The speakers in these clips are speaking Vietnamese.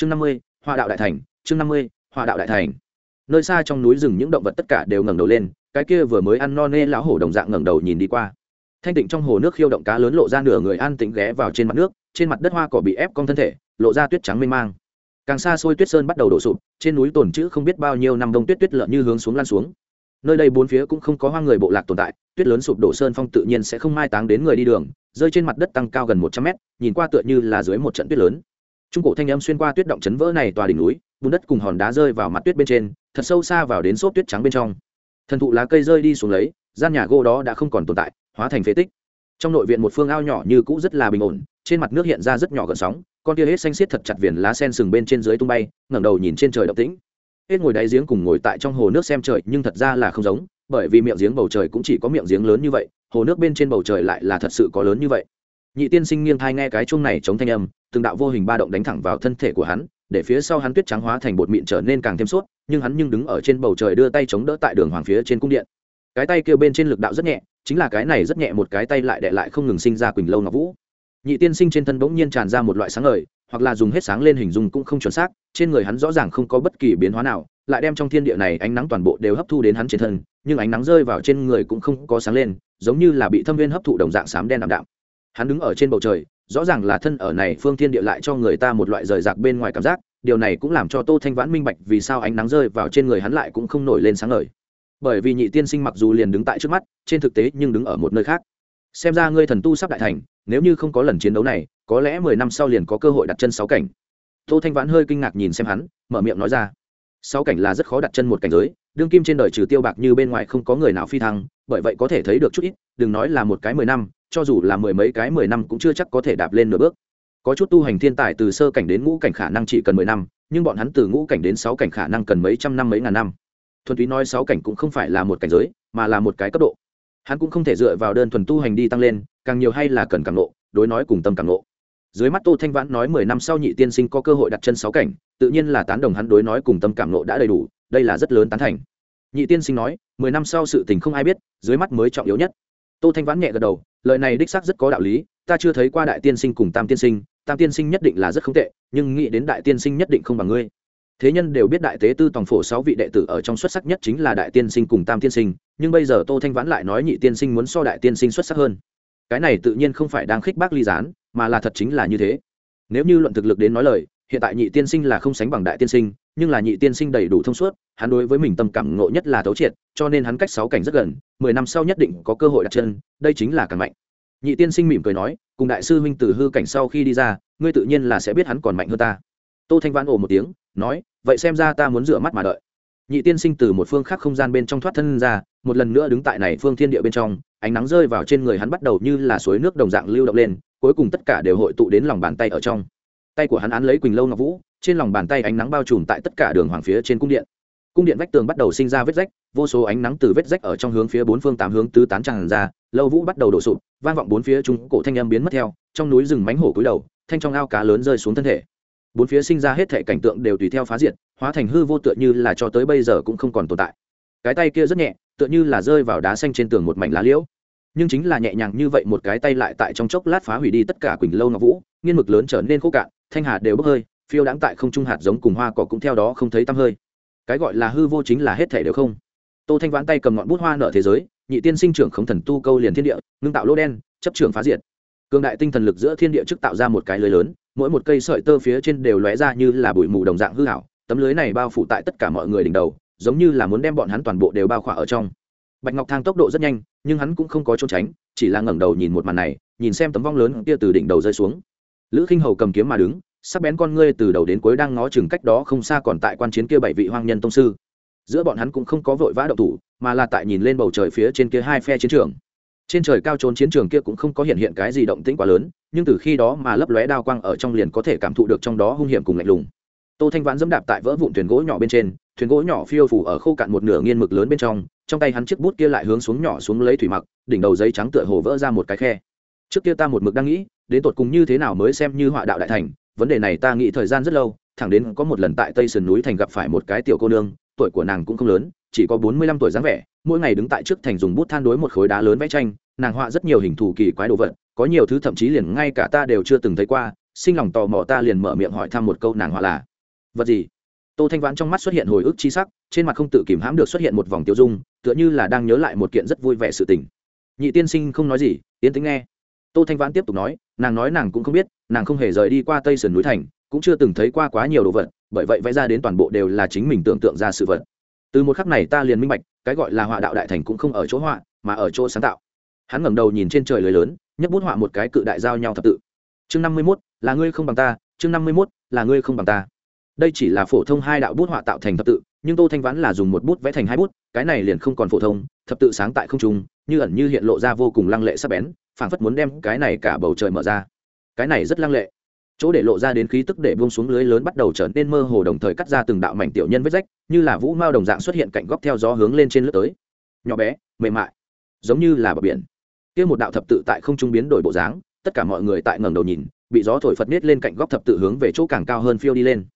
chương năm mươi hoa đạo đại thành, chương năm mươi hoa đạo đại thành. Nơi xa trong núi rừng những động vật tất cả đều ngẩng đầu lên, cái kia vừa mới ăn no nê lão hổ đồng dạng ngẩng đầu nhìn đi qua. Thanh tịnh trong hồ nước khiêu động cá lớn lộ ra nửa người an tĩnh ghé vào trên mặt nước, trên mặt đất hoa cỏ bị ép cong thân thể, lộ ra tuyết trắng mênh mang. Càng xa xôi tuyết sơn bắt đầu đổ sụp, trên núi tồn chữ không biết bao nhiêu năm đông tuyết tuyết lợn như hướng xuống lan xuống. Nơi đây bốn phía cũng không có hoang người bộ lạc tồn tại, tuyết lớn sụp đổ sơn phong tự nhiên sẽ không mai táng đến người đi đường, rơi trên mặt đất tăng cao gần một trăm mét, nhìn qua tựa như là dưới một trận tuyết lớn trung cổ thanh âm xuyên qua tuyết động chấn vỡ này tòa đỉnh núi, bùn đất cùng hòn đá rơi vào mặt tuyết bên trên, thật sâu xa vào đến xốp tuyết trắng bên trong. Thần thụ lá cây rơi đi xuống lấy, gian nhà gỗ đó đã không còn tồn tại, hóa thành phế tích. Trong nội viện một phương ao nhỏ như cũ rất là bình ổn, trên mặt nước hiện ra rất nhỏ gần sóng, con tia hết xanh xiết thật chặt viền lá sen sừng bên trên dưới tung bay, ngẩng đầu nhìn trên trời động tĩnh. Hết ngồi đáy giếng cùng ngồi tại trong hồ nước xem trời, nhưng thật ra là không giống, bởi vì miệng giếng bầu trời cũng chỉ có miệng giếng lớn như vậy, hồ nước bên trên bầu trời lại là thật sự có lớn như vậy. Nhị tiên sinh nghiêng thai nghe cái chung này chống thanh âm từng đạo vô hình ba động đánh thẳng vào thân thể của hắn, để phía sau hắn tuyết trắng hóa thành bột mịn trở nên càng thêm suốt nhưng hắn nhưng đứng ở trên bầu trời đưa tay chống đỡ tại đường hoàng phía trên cung điện. Cái tay kêu bên trên lực đạo rất nhẹ, chính là cái này rất nhẹ một cái tay lại đệ lại không ngừng sinh ra quỳnh lâu ngọc vũ. Nhị tiên sinh trên thân bỗng nhiên tràn ra một loại sáng ngời, hoặc là dùng hết sáng lên hình dung cũng không chuẩn xác, trên người hắn rõ ràng không có bất kỳ biến hóa nào, lại đem trong thiên địa này ánh nắng toàn bộ đều hấp thu đến hắn trên thân, nhưng ánh nắng rơi vào trên người cũng không có sáng lên, giống như là bị thâm viên hấp thụ đồng dạng xám đen đạm đạm. Hắn đứng ở trên bầu trời rõ ràng là thân ở này phương thiên địa lại cho người ta một loại rời rạc bên ngoài cảm giác, điều này cũng làm cho tô thanh vãn minh bạch vì sao ánh nắng rơi vào trên người hắn lại cũng không nổi lên sáng ngời. Bởi vì nhị tiên sinh mặc dù liền đứng tại trước mắt, trên thực tế nhưng đứng ở một nơi khác. Xem ra ngươi thần tu sắp đại thành, nếu như không có lần chiến đấu này, có lẽ mười năm sau liền có cơ hội đặt chân sáu cảnh. Tô thanh vãn hơi kinh ngạc nhìn xem hắn, mở miệng nói ra. Sáu cảnh là rất khó đặt chân một cảnh giới, đương kim trên đời trừ tiêu bạc như bên ngoài không có người nào phi thăng, bởi vậy có thể thấy được chút ít, đừng nói là một cái mười năm cho dù là mười mấy cái mười năm cũng chưa chắc có thể đạp lên nửa bước. Có chút tu hành thiên tài từ sơ cảnh đến ngũ cảnh khả năng chỉ cần mười năm, nhưng bọn hắn từ ngũ cảnh đến sáu cảnh khả năng cần mấy trăm năm, mấy ngàn năm. Thuần túy nói sáu cảnh cũng không phải là một cảnh giới, mà là một cái cấp độ. Hắn cũng không thể dựa vào đơn thuần tu hành đi tăng lên, càng nhiều hay là cần càng nộ đối nói cùng tâm càng nộ dưới mắt tô thanh vãn nói mười năm sau nhị tiên sinh có cơ hội đặt chân sáu cảnh, tự nhiên là tán đồng hắn đối nói cùng tâm cảm nộ đã đầy đủ, đây là rất lớn tán thành. Nhị tiên sinh nói, mười năm sau sự tình không ai biết, dưới mắt mới trọng yếu nhất. Tô thanh vãn nhẹ gật đầu lời này đích xác rất có đạo lý, ta chưa thấy qua đại tiên sinh cùng tam tiên sinh, tam tiên sinh nhất định là rất không tệ, nhưng nghĩ đến đại tiên sinh nhất định không bằng ngươi. Thế nhân đều biết đại tế tư tòng phổ sáu vị đệ tử ở trong xuất sắc nhất chính là đại tiên sinh cùng tam tiên sinh, nhưng bây giờ tô thanh vãn lại nói nhị tiên sinh muốn so đại tiên sinh xuất sắc hơn. Cái này tự nhiên không phải đang khích bác ly gián, mà là thật chính là như thế. Nếu như luận thực lực đến nói lời hiện tại nhị tiên sinh là không sánh bằng đại tiên sinh, nhưng là nhị tiên sinh đầy đủ thông suốt, hắn đối với mình tâm cảm ngộ nhất là thấu triệt, cho nên hắn cách sáu cảnh rất gần, mười năm sau nhất định có cơ hội đặt chân, đây chính là càng mạnh. Nhị tiên sinh mỉm cười nói, cùng đại sư huynh từ hư cảnh sau khi đi ra, ngươi tự nhiên là sẽ biết hắn còn mạnh hơn ta. Tô thanh vãn ồ một tiếng, nói, vậy xem ra ta muốn rửa mắt mà đợi. Nhị tiên sinh từ một phương khác không gian bên trong thoát thân ra, một lần nữa đứng tại này phương thiên địa bên trong, ánh nắng rơi vào trên người hắn bắt đầu như là suối nước đồng dạng lưu động lên, cuối cùng tất cả đều hội tụ đến lòng bàn tay ở trong tay của hắn án lấy quỳnh lâu ngọc vũ, trên lòng bàn tay ánh nắng bao trùm tại tất cả đường hoàng phía trên cung điện. Cung điện vách tường bắt đầu sinh ra vết rách, vô số ánh nắng từ vết rách ở trong hướng phía bốn phương tám hướng tứ tán tràn ra, lâu vũ bắt đầu đổ sụp, vang vọng bốn phía chúng cổ thanh âm biến mất theo, trong núi rừng mánh hổ cúi đầu, thanh trong ao cá lớn rơi xuống thân thể. Bốn phía sinh ra hết thể cảnh tượng đều tùy theo phá diệt, hóa thành hư vô tựa như là cho tới bây giờ cũng không còn tồn tại. Cái tay kia rất nhẹ, tựa như là rơi vào đá xanh trên tường một mảnh lá liễu. Nhưng chính là nhẹ nhàng như vậy một cái tay lại tại trong chốc lát phá hủy đi tất cả quỳnh lâu ngọc vũ, nghiên mực lớn trở nên khô cạn thanh hạt đều bốc hơi, phiêu đãng tại không trung hạt giống cùng hoa cỏ cũng theo đó không thấy tăm hơi. Cái gọi là hư vô chính là hết thể đều không. Tô thanh vãn tay cầm ngọn bút hoa nở thế giới, nhị tiên sinh trưởng khống thần tu câu liền thiên địa, ngưng tạo lô đen, chấp trưởng phá diệt. Cường đại tinh thần lực giữa thiên địa trước tạo ra một cái lưới lớn, mỗi một cây sợi tơ phía trên đều lóe ra như là bụi mù đồng dạng hư hảo tấm lưới này bao phủ tại tất cả mọi người đỉnh đầu, giống như là muốn đem bọn hắn toàn bộ đều bao khỏa ở trong. Bạch ngọc thang tốc độ rất nhanh, nhưng hắn cũng không có trốn tránh, chỉ là ngẩng đầu nhìn một màn này, nhìn xem tấm vong lớn kia từ đỉnh đầu rơi xuống lữ khinh hầu cầm kiếm mà đứng, sắc bén con ngươi từ đầu đến cuối đang ngó chừng cách đó không xa còn tại quan chiến kia bảy vị hoang nhân tông sư. Giữa bọn hắn cũng không có vội vã động thủ, mà là tại nhìn lên bầu trời phía trên kia hai phe chiến trường. Trên trời cao trốn chiến trường kia cũng không có hiện hiện cái gì động tĩnh quá lớn, nhưng từ khi đó mà lấp lóe đao quang ở trong liền có thể cảm thụ được trong đó hung hiểm cùng lạnh lùng. Tô thanh vãn dẫm đạp tại vỡ vụn thuyền gỗ nhỏ bên trên, thuyền gỗ nhỏ phiêu phủ ở khô cạn một nửa nghiên mực lớn bên trong trong tay hắn chiếc bút kia lại hướng xuống nhỏ xuống lấy thủy mặc, đỉnh đầu giấy trắng tựa hồ vỡ ra một cái khe trước kia ta một mực đang nghĩ, đến tột cùng như thế nào mới xem như họa đạo đại thành, vấn đề này ta nghĩ thời gian rất lâu, thẳng đến có một lần tại tây sườn núi thành gặp phải một cái tiểu cô nương, tuổi của nàng cũng không lớn, chỉ có bốn mươi lăm tuổi dáng vẻ, mỗi ngày đứng tại trước thành dùng bút than đối một khối đá lớn vẽ tranh, nàng họa rất nhiều hình thù kỳ quái đồ vật, có nhiều thứ thậm chí liền ngay cả ta đều chưa từng thấy qua, sinh lòng tò mò ta liền mở miệng hỏi thăm một câu nàng họa là vật gì. Tô thanh vãn trong mắt xuất hiện hồi ức chi sắc, trên mặt không tự kìm hãm được xuất hiện một vòng tiêu dung, tựa như là đang nhớ lại một kiện rất vui vẻ sự tình. Nhị tiên sinh không nói gì tiến tính nghe tô thanh vãn tiếp tục nói, nàng nói nàng cũng không biết, nàng không hề rời đi qua tây sườn núi thành, cũng chưa từng thấy qua quá nhiều đồ vật, bởi vậy vẽ ra đến toàn bộ đều là chính mình tưởng tượng ra sự vật. Từ một khắc này ta liền minh bạch, cái gọi là họa đạo đại thành cũng không ở chỗ họa, mà ở chỗ sáng tạo. Hắn ngẩng đầu nhìn trên trời lưới lớn nhấc bút họa một cái cự đại giao nhau thập tự. Chương năm mươi mốt, là ngươi không bằng ta, chương năm mươi mốt, là ngươi không bằng ta. Đây chỉ là phổ thông hai đạo bút họa tạo thành thập tự, nhưng tô thanh vãn là dùng một bút vẽ thành hai bút, cái này liền không còn phổ thông, thập tự sáng tại không trung, như ẩn như hiện lộ ra vô cùng lăng lệ sắc bén phảng phất muốn đem cái này cả bầu trời mở ra. Cái này rất lăng lệ. Chỗ để lộ ra đến khí tức để buông xuống lưới lớn bắt đầu trở nên mơ hồ đồng thời cắt ra từng đạo mảnh tiểu nhân vết rách, như là vũ mao đồng dạng xuất hiện cạnh góc theo gió hướng lên trên lướt tới. Nhỏ bé, mềm mại, giống như là bờ biển. Kia một đạo thập tự tại không trung biến đổi bộ dáng, tất cả mọi người tại ngẩng đầu nhìn, bị gió thổi phật nết lên cạnh góc thập tự hướng về chỗ càng cao hơn phiêu đi lên.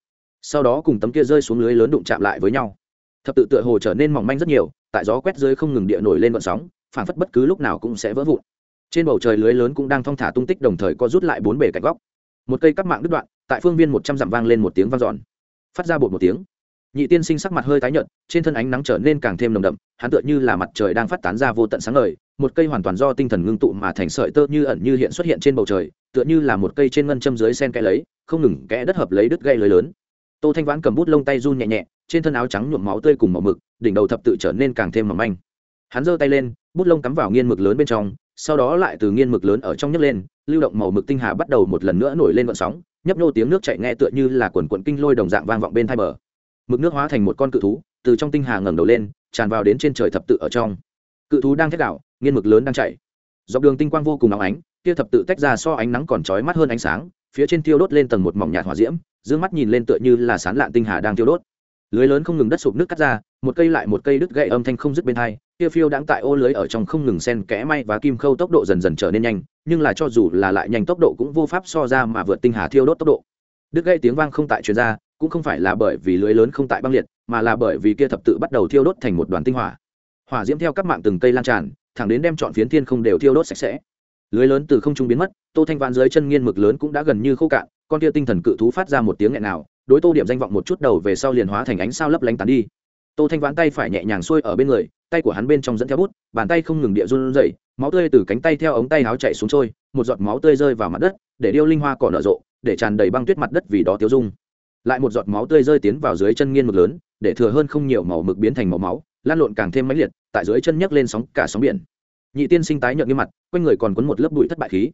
Sau đó cùng tấm kia rơi xuống lưới lớn đụng chạm lại với nhau. Thập tự tựa hồ trở nên mỏng manh rất nhiều, tại gió quét rơi không ngừng địa nổi lên vận sóng phản phất bất cứ lúc nào cũng sẽ vỡ vụn trên bầu trời lưới lớn cũng đang thong thả tung tích đồng thời có rút lại bốn bể cạnh góc. Một cây cắp mạng đứt đoạn, tại phương viên một trăm dặm vang lên một tiếng vang dọn. Phát ra bột một tiếng. Nhị tiên sinh sắc mặt hơi tái nhợt, trên thân ánh nắng trở nên càng thêm nồng đậm, hắn tựa như là mặt trời đang phát tán ra vô tận sáng ngời, một cây hoàn toàn do tinh thần ngưng tụ mà thành sợi tơ như ẩn như hiện xuất hiện trên bầu trời, tựa như là một cây trên ngân châm dưới sen kẽ lấy, không ngừng kẽ đất hợp lấy đứt gây lưới lớn. Tô thanh vãn cầm bút lông tay run nhẹ nhẹ, trên thân áo trắng nhuộm máu tươi cùng màu mực, đỉnh đầu thập tự trở nên càng thêm mỏng manh. Hắn giơ tay lên bút lông cắm vào nghiên mực lớn bên trong, sau đó lại từ nghiên mực lớn ở trong nhấc lên, lưu động màu mực tinh hà bắt đầu một lần nữa nổi lên vận sóng, nhấp nhô tiếng nước chạy nghe tựa như là quần quận kinh lôi đồng dạng vang vọng bên thai bờ. Mực nước hóa thành một con cự thú, từ trong tinh hà ngẩng đầu lên, tràn vào đến trên trời thập tự ở trong. Cự thú đang thét đảo nghiên mực lớn đang chạy dọc đường tinh quang vô cùng óng ánh kia thập tự tách ra so ánh nắng còn trói mắt hơn ánh sáng, phía trên tiêu đốt lên tầng một mỏng nhạt hỏa diễm d mắt nhìn lên tựa như là sán lạn tinh hà đang tiêu đốt. Lưới lớn không ngừng đất sụp nước cắt ra, một cây lại một cây đứt gậy âm thanh không dứt bên hai kia phiêu đang tại ô lưới ở trong không ngừng sen kẽ may và kim khâu tốc độ dần dần trở nên nhanh, nhưng là cho dù là lại nhanh tốc độ cũng vô pháp so ra mà vượt tinh hà thiêu đốt tốc độ. Đứt gây tiếng vang không tại chuyên gia cũng không phải là bởi vì lưới lớn không tại băng liệt, mà là bởi vì kia thập tự bắt đầu thiêu đốt thành một đoàn tinh hỏa. Hỏa diễm theo các mạng từng cây lan tràn, thẳng đến đem chọn phiến thiên không đều thiêu đốt sạch sẽ. Lưới lớn từ không trung biến mất, tô thanh vạn dưới chân nghiên mực lớn cũng đã gần như khô cạn, con kia tinh thần cự thú phát ra một tiếng nghẹn nào đối tô điểm danh vọng một chút đầu về sau liền hóa thành ánh sao lấp lánh tán đi tô thanh vãn tay phải nhẹ nhàng xuôi ở bên người, tay của hắn bên trong dẫn theo bút, bàn tay không ngừng địa run rẩy, máu tươi từ cánh tay theo ống tay áo chạy xuống trôi, một giọt máu tươi rơi vào mặt đất, để điêu linh hoa cỏ nở rộ, để tràn đầy băng tuyết mặt đất vì đó tiêu dung. Lại một giọt máu tươi rơi tiến vào dưới chân nghiên mực lớn, để thừa hơn không nhiều màu mực biến thành màu máu, lan lộn càng thêm mãnh liệt, tại dưới chân nhấc lên sóng cả sóng biển. Nhị tiên sinh tái nhợt như mặt, quanh người còn quấn một lớp bụi thất bại khí.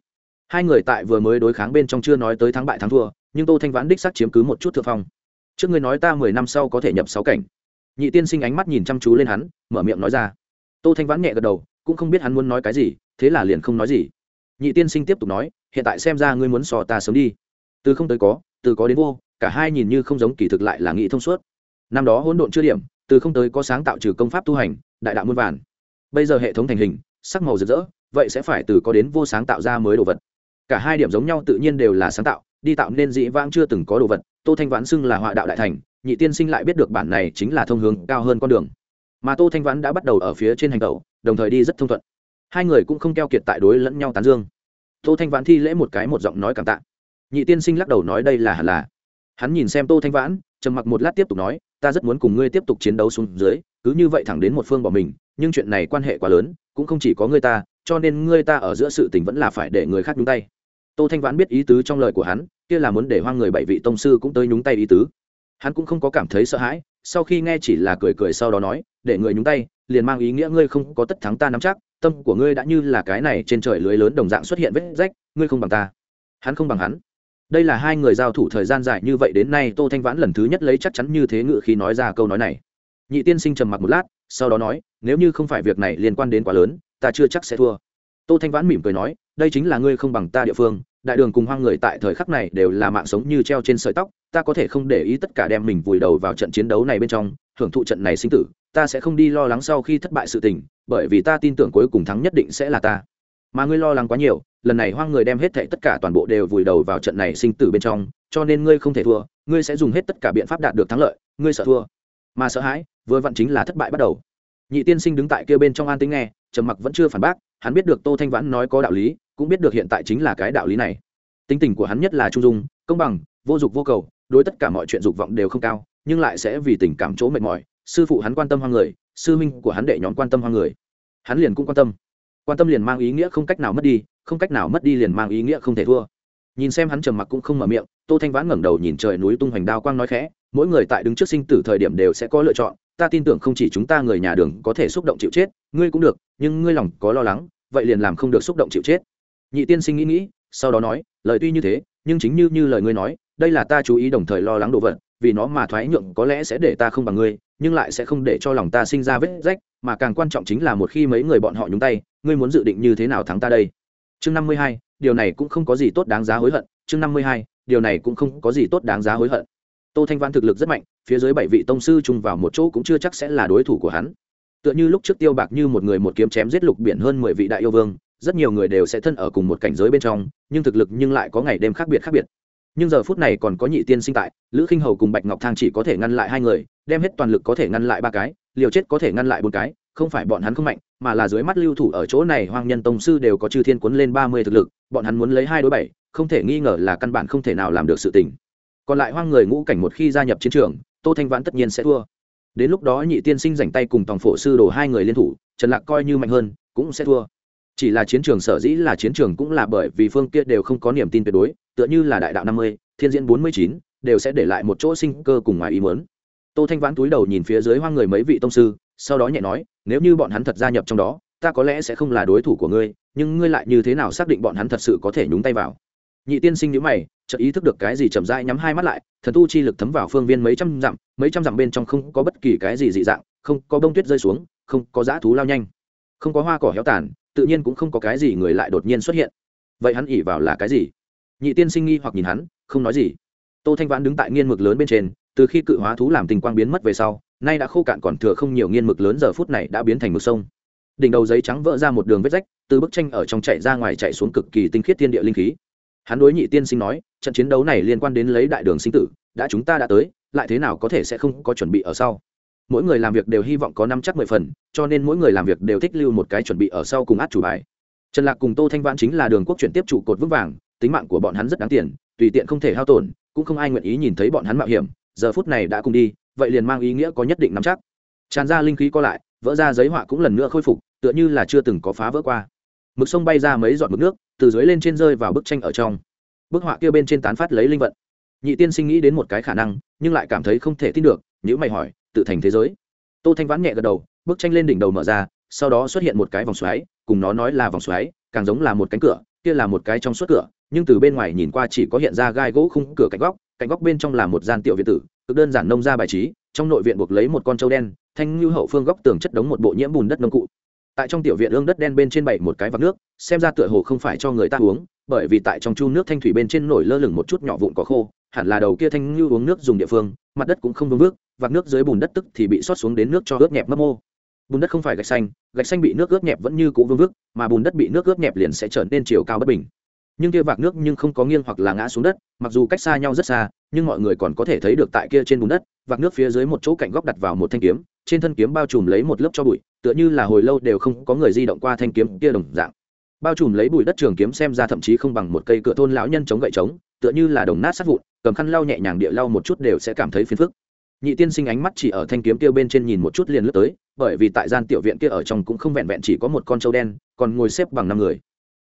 Hai người tại vừa mới đối kháng bên trong chưa nói tới thắng bại thắng thua, nhưng tô thanh vãn đích xác chiếm cứ một chút thượng phong. Trước ngươi nói ta mười năm sau có thể nhập sáu cảnh nhị tiên sinh ánh mắt nhìn chăm chú lên hắn, mở miệng nói ra. Tô thanh vãn nhẹ gật đầu, cũng không biết hắn muốn nói cái gì, thế là liền không nói gì. Nhị tiên sinh tiếp tục nói, hiện tại xem ra ngươi muốn sò ta sớm đi. Từ không tới có, từ có đến vô, cả hai nhìn như không giống kỳ thực lại là nghĩ thông suốt. Năm đó hỗn độn chưa điểm, từ không tới có sáng tạo trừ công pháp tu hành, đại đạo muôn vàn. Bây giờ hệ thống thành hình, sắc màu rực rỡ, vậy sẽ phải từ có đến vô sáng tạo ra mới đồ vật. Cả hai điểm giống nhau tự nhiên đều là sáng tạo, đi tạo nên dĩ vãng chưa từng có đồ vật, tô thanh vãn xưng là họa đạo đại thành nhị tiên sinh lại biết được bản này chính là thông hướng cao hơn con đường. Mà tô thanh vãn đã bắt đầu ở phía trên hành tẩu, đồng thời đi rất thông thuận. Hai người cũng không keo kiệt tại đối lẫn nhau tán dương. Tô thanh vãn thi lễ một cái một giọng nói cảm tạ. Nhị tiên sinh lắc đầu nói đây là hẳn là. Hắn nhìn xem tô thanh vãn, trầm mặc một lát tiếp tục nói, ta rất muốn cùng ngươi tiếp tục chiến đấu xuống dưới, cứ như vậy thẳng đến một phương bỏ mình, nhưng chuyện này quan hệ quá lớn, cũng không chỉ có ngươi ta, cho nên ngươi ta ở giữa sự tình vẫn là phải để người khác nhúng tay. Tô thanh vãn biết ý tứ trong lời của hắn, kia là muốn để hoang người bảy vị tông sư cũng tới nhúng tay ý tứ hắn cũng không có cảm thấy sợ hãi, sau khi nghe chỉ là cười cười sau đó nói, để người nhúng tay, liền mang ý nghĩa ngươi không có tất thắng ta nắm chắc, tâm của ngươi đã như là cái này trên trời lưới lớn đồng dạng xuất hiện vết rách, ngươi không bằng ta. Hắn không bằng hắn. Đây là hai người giao thủ thời gian dài như vậy đến nay, tô thanh vãn lần thứ nhất lấy chắc chắn như thế ngự khi nói ra câu nói này. Nhị tiên sinh trầm mặc một lát, sau đó nói, nếu như không phải việc này liên quan đến quá lớn, ta chưa chắc sẽ thua. Tô thanh vãn mỉm cười nói, đây chính là ngươi không bằng ta địa phương đại đường cùng hoang người tại thời khắc này đều là mạng sống như treo trên sợi tóc, ta có thể không để ý tất cả đem mình vùi đầu vào trận chiến đấu này bên trong, hưởng thụ trận này sinh tử, ta sẽ không đi lo lắng sau khi thất bại sự tình, bởi vì ta tin tưởng cuối cùng thắng nhất định sẽ là ta. Mà ngươi lo lắng quá nhiều, lần này hoang người đem hết thệ tất cả toàn bộ đều vùi đầu vào trận này sinh tử bên trong, cho nên ngươi không thể thua, ngươi sẽ dùng hết tất cả biện pháp đạt được thắng lợi, ngươi sợ thua. Mà sợ hãi, vừa vặn chính là thất bại bắt đầu. Nhị tiên sinh đứng tại kia bên trong an tính nghe, trầm mặc vẫn chưa phản bác hắn biết được tô thanh vãn nói có đạo lý, cũng biết được hiện tại chính là cái đạo lý này. Tính tình của hắn nhất là trung dung, công bằng, vô dục vô cầu, đối tất cả mọi chuyện dục vọng đều không cao, nhưng lại sẽ vì tình cảm chỗ mệt mỏi. Sư phụ hắn quan tâm hoang người, sư minh của hắn đệ nhóm quan tâm hoang người. Hắn liền cũng quan tâm. Quan tâm liền mang ý nghĩa không cách nào mất đi, không cách nào mất đi liền mang ý nghĩa không thể thua. Nhìn xem hắn trầm mặc cũng không mở miệng, tô thanh vãn ngẩng đầu nhìn trời núi tung hoành đao quang nói khẽ, mỗi người tại đứng trước sinh tử thời điểm đều sẽ có lựa chọn ta tin tưởng không chỉ chúng ta người nhà đường có thể xúc động chịu chết, ngươi cũng được, nhưng ngươi lòng có lo lắng, vậy liền làm không được xúc động chịu chết. Nhị tiên sinh nghĩ nghĩ, sau đó nói, lời tuy như thế, nhưng chính như như lời ngươi nói, đây là ta chú ý đồng thời lo lắng đồ vật, vì nó mà thoái nhượng có lẽ sẽ để ta không bằng ngươi, nhưng lại sẽ không để cho lòng ta sinh ra vết rách, mà càng quan trọng chính là một khi mấy người bọn họ nhúng tay, ngươi muốn dự định như thế nào thắng ta đây? Chương năm mươi hai, điều này cũng không có gì tốt đáng giá hối hận, chương năm mươi hai, điều này cũng không có gì tốt đáng giá hối hận tô thanh văn thực lực rất mạnh, phía dưới bảy vị tông sư chung vào một chỗ cũng chưa chắc sẽ là đối thủ của hắn. Tựa như lúc trước tiêu bạc như một người một kiếm chém giết lục biển hơn mười vị đại yêu vương, rất nhiều người đều sẽ thân ở cùng một cảnh giới bên trong, nhưng thực lực nhưng lại có ngày đêm khác biệt khác biệt. Nhưng giờ phút này còn có nhị tiên sinh tại, lữ khinh hầu cùng bạch ngọc thang chỉ có thể ngăn lại hai người, đem hết toàn lực có thể ngăn lại ba cái, liều chết có thể ngăn lại bốn cái, không phải bọn hắn không mạnh, mà là dưới mắt lưu thủ ở chỗ này hoang nhân tông sư đều có chư thiên cuốn lên ba mươi thực lực, bọn hắn muốn lấy hai đối bảy, không thể nghi ngờ là căn bản không thể nào làm được sự tình còn lại hoang người ngũ cảnh một khi gia nhập chiến trường, tô thanh vãn tất nhiên sẽ thua. Đến lúc đó nhị tiên sinh rảnh tay cùng tòng phổ sư đồ hai người liên thủ, trần lạc coi như mạnh hơn, cũng sẽ thua. Chỉ là chiến trường sở dĩ là chiến trường cũng là bởi vì phương kia đều không có niềm tin tuyệt đối, tựa như là đại đạo năm mươi, thiên diễn bốn mươi chín, đều sẽ để lại một chỗ sinh cơ cùng ngoài ý muốn. Tô thanh vãn túi đầu nhìn phía dưới hoang người mấy vị tông sư, sau đó nhẹ nói, nếu như bọn hắn thật gia nhập trong đó, ta có lẽ sẽ không là đối thủ của ngươi, nhưng ngươi lại như thế nào xác định bọn hắn thật sự có thể nhúng tay vào? Nhị tiên sinh nhữ mày, chợt ý thức được cái gì chậm rãi nhắm hai mắt lại, thần tu chi lực thấm vào phương viên mấy trăm dặm, mấy trăm dặm bên trong không có bất kỳ cái gì dị dạng, không có bông tuyết rơi xuống, không có dã thú lao nhanh, không có hoa cỏ héo tàn, tự nhiên cũng không có cái gì người lại đột nhiên xuất hiện. Vậy hắn ỉ vào là cái gì? Nhị tiên sinh nghi hoặc nhìn hắn, không nói gì. Tô thanh vãn đứng tại nghiên mực lớn bên trên, từ khi cự hóa thú làm tình quang biến mất về sau, nay đã khô cạn còn thừa không nhiều nghiên mực lớn giờ phút này đã biến thành mực sông. Đỉnh đầu giấy trắng vỡ ra một đường vết rách, từ bức tranh ở trong chạy ra ngoài chạy xuống cực kỳ tinh khiết thiên địa linh khí hắn đối nhị tiên sinh nói, trận chiến đấu này liên quan đến lấy đại đường sinh tử, đã chúng ta đã tới, lại thế nào có thể sẽ không có chuẩn bị ở sau? Mỗi người làm việc đều hy vọng có năm chắc mười phần, cho nên mỗi người làm việc đều thích lưu một cái chuẩn bị ở sau cùng át chủ bài. Trần lạc cùng tô thanh vãn chính là đường quốc chuyển tiếp trụ cột vững vàng, tính mạng của bọn hắn rất đáng tiền, tùy tiện không thể hao tổn, cũng không ai nguyện ý nhìn thấy bọn hắn mạo hiểm, giờ phút này đã cùng đi, vậy liền mang ý nghĩa có nhất định nắm chắc. Tràn ra linh khí co lại, vỡ ra giấy họa cũng lần nữa khôi phục, tựa như là chưa từng có phá vỡ qua mực sông bay ra mấy giọt mực nước, từ dưới lên trên rơi vào bức tranh ở trong. Bức họa kia bên trên tán phát lấy linh vận. Nhị tiên sinh nghĩ đến một cái khả năng, nhưng lại cảm thấy không thể tin được nếu mày hỏi, tự thành thế giới. Tô thanh vãn nhẹ gật đầu, bức tranh lên đỉnh đầu mở ra, sau đó xuất hiện một cái vòng xoáy, cùng nó nói là vòng xoáy, càng giống là một cánh cửa, kia là một cái trong suốt cửa, nhưng từ bên ngoài nhìn qua chỉ có hiện ra gai gỗ khung cửa cạnh góc cạnh góc bên trong là một gian tiểu viện tử, cực đơn giản nông ra bài trí, trong nội viện buộc lấy một con trâu đen, thanh như hậu phương góc tường chất đống một bộ nhiễm bùn đất nông cụ tại trong tiểu viện ương đất đen bên trên bảy một cái vạc nước, xem ra tựa hồ không phải cho người ta uống, bởi vì tại trong chu nước thanh thủy bên trên nổi lơ lửng một chút nhỏ vụn có khô, hẳn là đầu kia thanh như uống nước dùng địa phương, mặt đất cũng không vương vước, vạc nước dưới bùn đất tức thì bị xót xuống đến nước cho ướt nhẹp mấp mô. Bùn đất không phải gạch xanh gạch xanh bị nước ướt nhẹp vẫn như cũ vương vước, mà bùn đất bị nước ướt nhẹp liền sẽ trở nên chiều cao bất bình. Nhưng kia vạc nước nhưng không có nghiêng hoặc là ngã xuống đất, mặc dù cách xa nhau rất xa, nhưng mọi người còn có thể thấy được tại kia trên bùn đất vạc nước phía dưới một chỗ cạnh góc đặt vào một thanh kiếm, trên thân kiếm bao trùm lấy một lớp cho bụi, tựa như là hồi lâu đều không có người di động qua thanh kiếm kia đồng dạng. Bao trùm lấy bụi đất trường kiếm xem ra thậm chí không bằng một cây cửa thôn lão nhân chống gậy trống, tựa như là đồng nát sát vụn, cầm khăn lau nhẹ nhàng địa lau một chút đều sẽ cảm thấy phiền phức. Nhị tiên sinh ánh mắt chỉ ở thanh kiếm kia bên trên nhìn một chút liền lướt tới, bởi vì tại gian tiểu viện kia ở trong cũng không vẹn vẹn chỉ có một con trâu đen, còn ngồi xếp bằng năm người.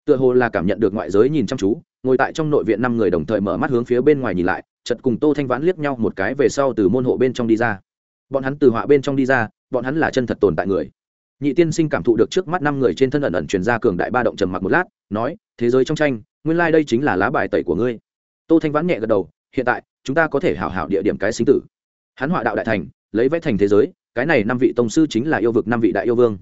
Tựa hồ là cảm nhận được ngoại giới nhìn chăm chú, ngồi tại trong nội viện năm người đồng thời mở mắt hướng phía bên ngoài nhìn lại chật cùng tô thanh vãn liếc nhau một cái về sau từ môn hộ bên trong đi ra. Bọn hắn từ họa bên trong đi ra, bọn hắn là chân thật tồn tại người. Nhị tiên sinh cảm thụ được trước mắt năm người trên thân ẩn ẩn truyền ra cường đại ba động trầm mặc một lát, nói, thế giới trong tranh, nguyên lai、like、đây chính là lá bài tẩy của ngươi. Tô thanh vãn nhẹ gật đầu, hiện tại, chúng ta có thể hảo hảo địa điểm cái sinh tử. Hắn họa đạo đại thành, lấy vẽ thành thế giới, cái này năm vị tông sư chính là yêu vực năm vị đại yêu vương.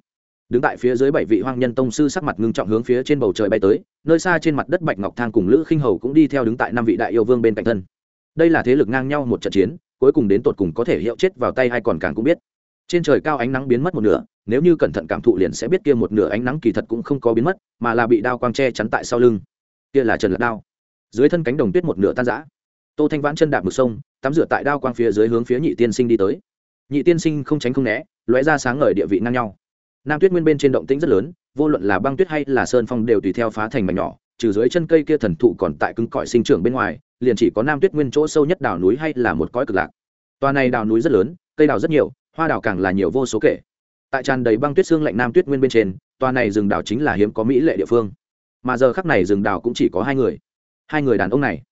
Đứng tại phía dưới bảy vị hoang nhân tông sư sắc mặt ngưng trọng hướng phía trên bầu trời bay tới, nơi xa trên mặt đất bạch ngọc thang cùng lữ khinh hầu cũng đi theo đứng tại năm vị đại yêu vương bên cạnh thân đây là thế lực ngang nhau một trận chiến, cuối cùng đến tột cùng có thể hiệu chết vào tay hay còn càng cũng biết. Trên trời cao ánh nắng biến mất một nửa, nếu như cẩn thận cảm thụ liền sẽ biết kia một nửa ánh nắng kỳ thật cũng không có biến mất, mà là bị đao quang che chắn tại sau lưng. Kia là trần lật đao. Dưới thân cánh đồng tuyết một nửa tan rã. Tô thanh vãn chân đạp mực sông, tắm rửa tại đao quang phía dưới hướng phía nhị tiên sinh đi tới. Nhị tiên sinh không tránh không né, lóe ra sáng ngời địa vị ngang nhau. Nam tuyết nguyên bên trên động tĩnh rất lớn, vô luận là băng tuyết hay là sơn phong đều tùy theo phá thành mảnh nhỏ, trừ dưới chân cây kia thần thụ còn tại cứng cỏi sinh trưởng bên ngoài liền chỉ có nam tuyết nguyên chỗ sâu nhất đảo núi hay là một cõi cực lạc. Tòa này đảo núi rất lớn, cây đào rất nhiều, hoa đào càng là nhiều vô số kể. Tại tràn đầy băng tuyết xương lạnh nam tuyết nguyên bên trên, tòa này rừng đào chính là hiếm có mỹ lệ địa phương. Mà giờ khắc này rừng đào cũng chỉ có hai người. Hai người đàn ông này,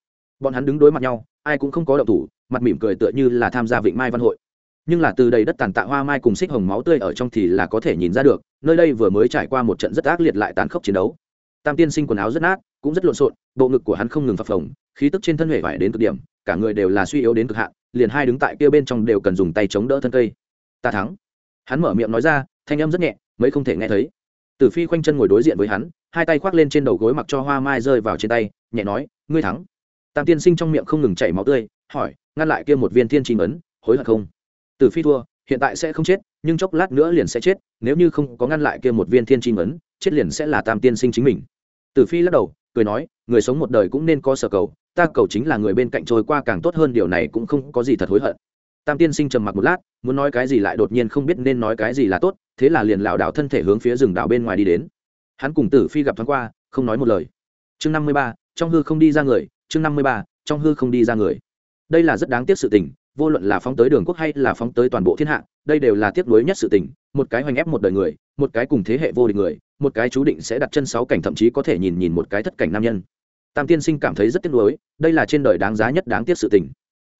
bọn hắn đứng đối mặt nhau, ai cũng không có động thủ, mặt mỉm cười tựa như là tham gia vịnh mai văn hội. Nhưng là từ đầy đất tàn tạ hoa mai cùng xích hồng máu tươi ở trong thì là có thể nhìn ra được, nơi đây vừa mới trải qua một trận rất ác liệt lại tàn khốc chiến đấu. Tam tiên sinh quần áo rất nát cũng rất lộn xộn, bộ ngực của hắn không ngừng phập phồng, khí tức trên thân huệ vải đến cực điểm, cả người đều là suy yếu đến cực hạn, liền hai đứng tại kia bên trong đều cần dùng tay chống đỡ thân cây. Ta thắng. Hắn mở miệng nói ra, thanh âm rất nhẹ, mấy không thể nghe thấy. Tử phi khoanh chân ngồi đối diện với hắn, hai tay khoác lên trên đầu gối mặc cho hoa mai rơi vào trên tay, nhẹ nói, ngươi thắng. Tam tiên sinh trong miệng không ngừng chảy máu tươi, hỏi, ngăn lại kia một viên thiên trình ấn hối hận không? Tử phi thua, hiện tại sẽ không chết, nhưng chốc lát nữa liền sẽ chết, nếu như không có ngăn lại kia một viên thiên trình ấn chết liền sẽ là tam tiên sinh chính mình. Tử phi lắc đầu cười nói, người sống một đời cũng nên có sở cầu, ta cầu chính là người bên cạnh trôi qua càng tốt hơn, điều này cũng không có gì thật hối hận. Tam tiên sinh trầm mặc một lát, muốn nói cái gì lại đột nhiên không biết nên nói cái gì là tốt, thế là liền lảo đảo thân thể hướng phía rừng đảo bên ngoài đi đến. Hắn cùng tử phi gặp thoáng qua, không nói một lời. Chương năm mươi ba, trong hư không đi ra người, chương năm mươi ba, trong hư không đi ra người. Đây là rất đáng tiếc sự tình, vô luận là phóng tới đường quốc hay là phóng tới toàn bộ thiên hạ, đây đều là tiếc nuối nhất sự tình, một cái hoành ép một đời người, một cái cùng thế hệ vô địch người một cái chú định sẽ đặt chân sáu cảnh, thậm chí có thể nhìn nhìn một cái thất cảnh nam nhân. Tam tiên sinh cảm thấy rất tiếc nuối, đây là trên đời đáng giá nhất đáng tiếc sự tình.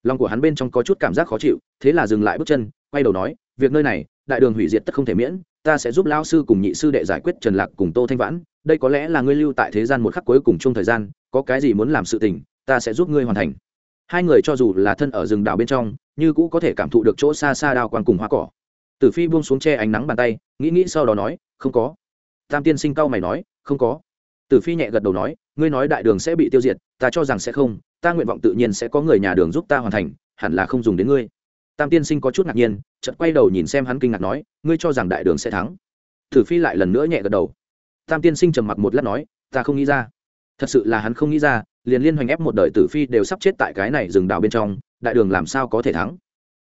Lòng của hắn bên trong có chút cảm giác khó chịu, thế là dừng lại bước chân, quay đầu nói, việc nơi này, đại đường hủy diệt tất không thể miễn, ta sẽ giúp lao sư cùng nhị sư đệ giải quyết trần lạc cùng tô thanh vãn, đây có lẽ là ngươi lưu tại thế gian một khắc cuối cùng chung thời gian, có cái gì muốn làm sự tình, ta sẽ giúp ngươi hoàn thành. Hai người cho dù là thân ở rừng đảo bên trong, như cũ có thể cảm thụ được chỗ xa xa đao quang cùng hoa cỏ. Tử phi buông xuống che ánh nắng bàn tay, nghĩ nghĩ sau đó nói, không có tam tiên sinh cao mày nói, không có. Tử phi nhẹ gật đầu nói, ngươi nói đại đường sẽ bị tiêu diệt, ta cho rằng sẽ không, ta nguyện vọng tự nhiên sẽ có người nhà đường giúp ta hoàn thành, hẳn là không dùng đến ngươi. Tam tiên sinh có chút ngạc nhiên, chợt quay đầu nhìn xem hắn kinh ngạc nói, ngươi cho rằng đại đường sẽ thắng? Tử phi lại lần nữa nhẹ gật đầu. Tam tiên sinh trầm mặc một lát nói, ta không nghĩ ra. Thật sự là hắn không nghĩ ra, liền liên hoành ép một đời tử phi đều sắp chết tại cái này rừng đào bên trong, đại đường làm sao có thể thắng?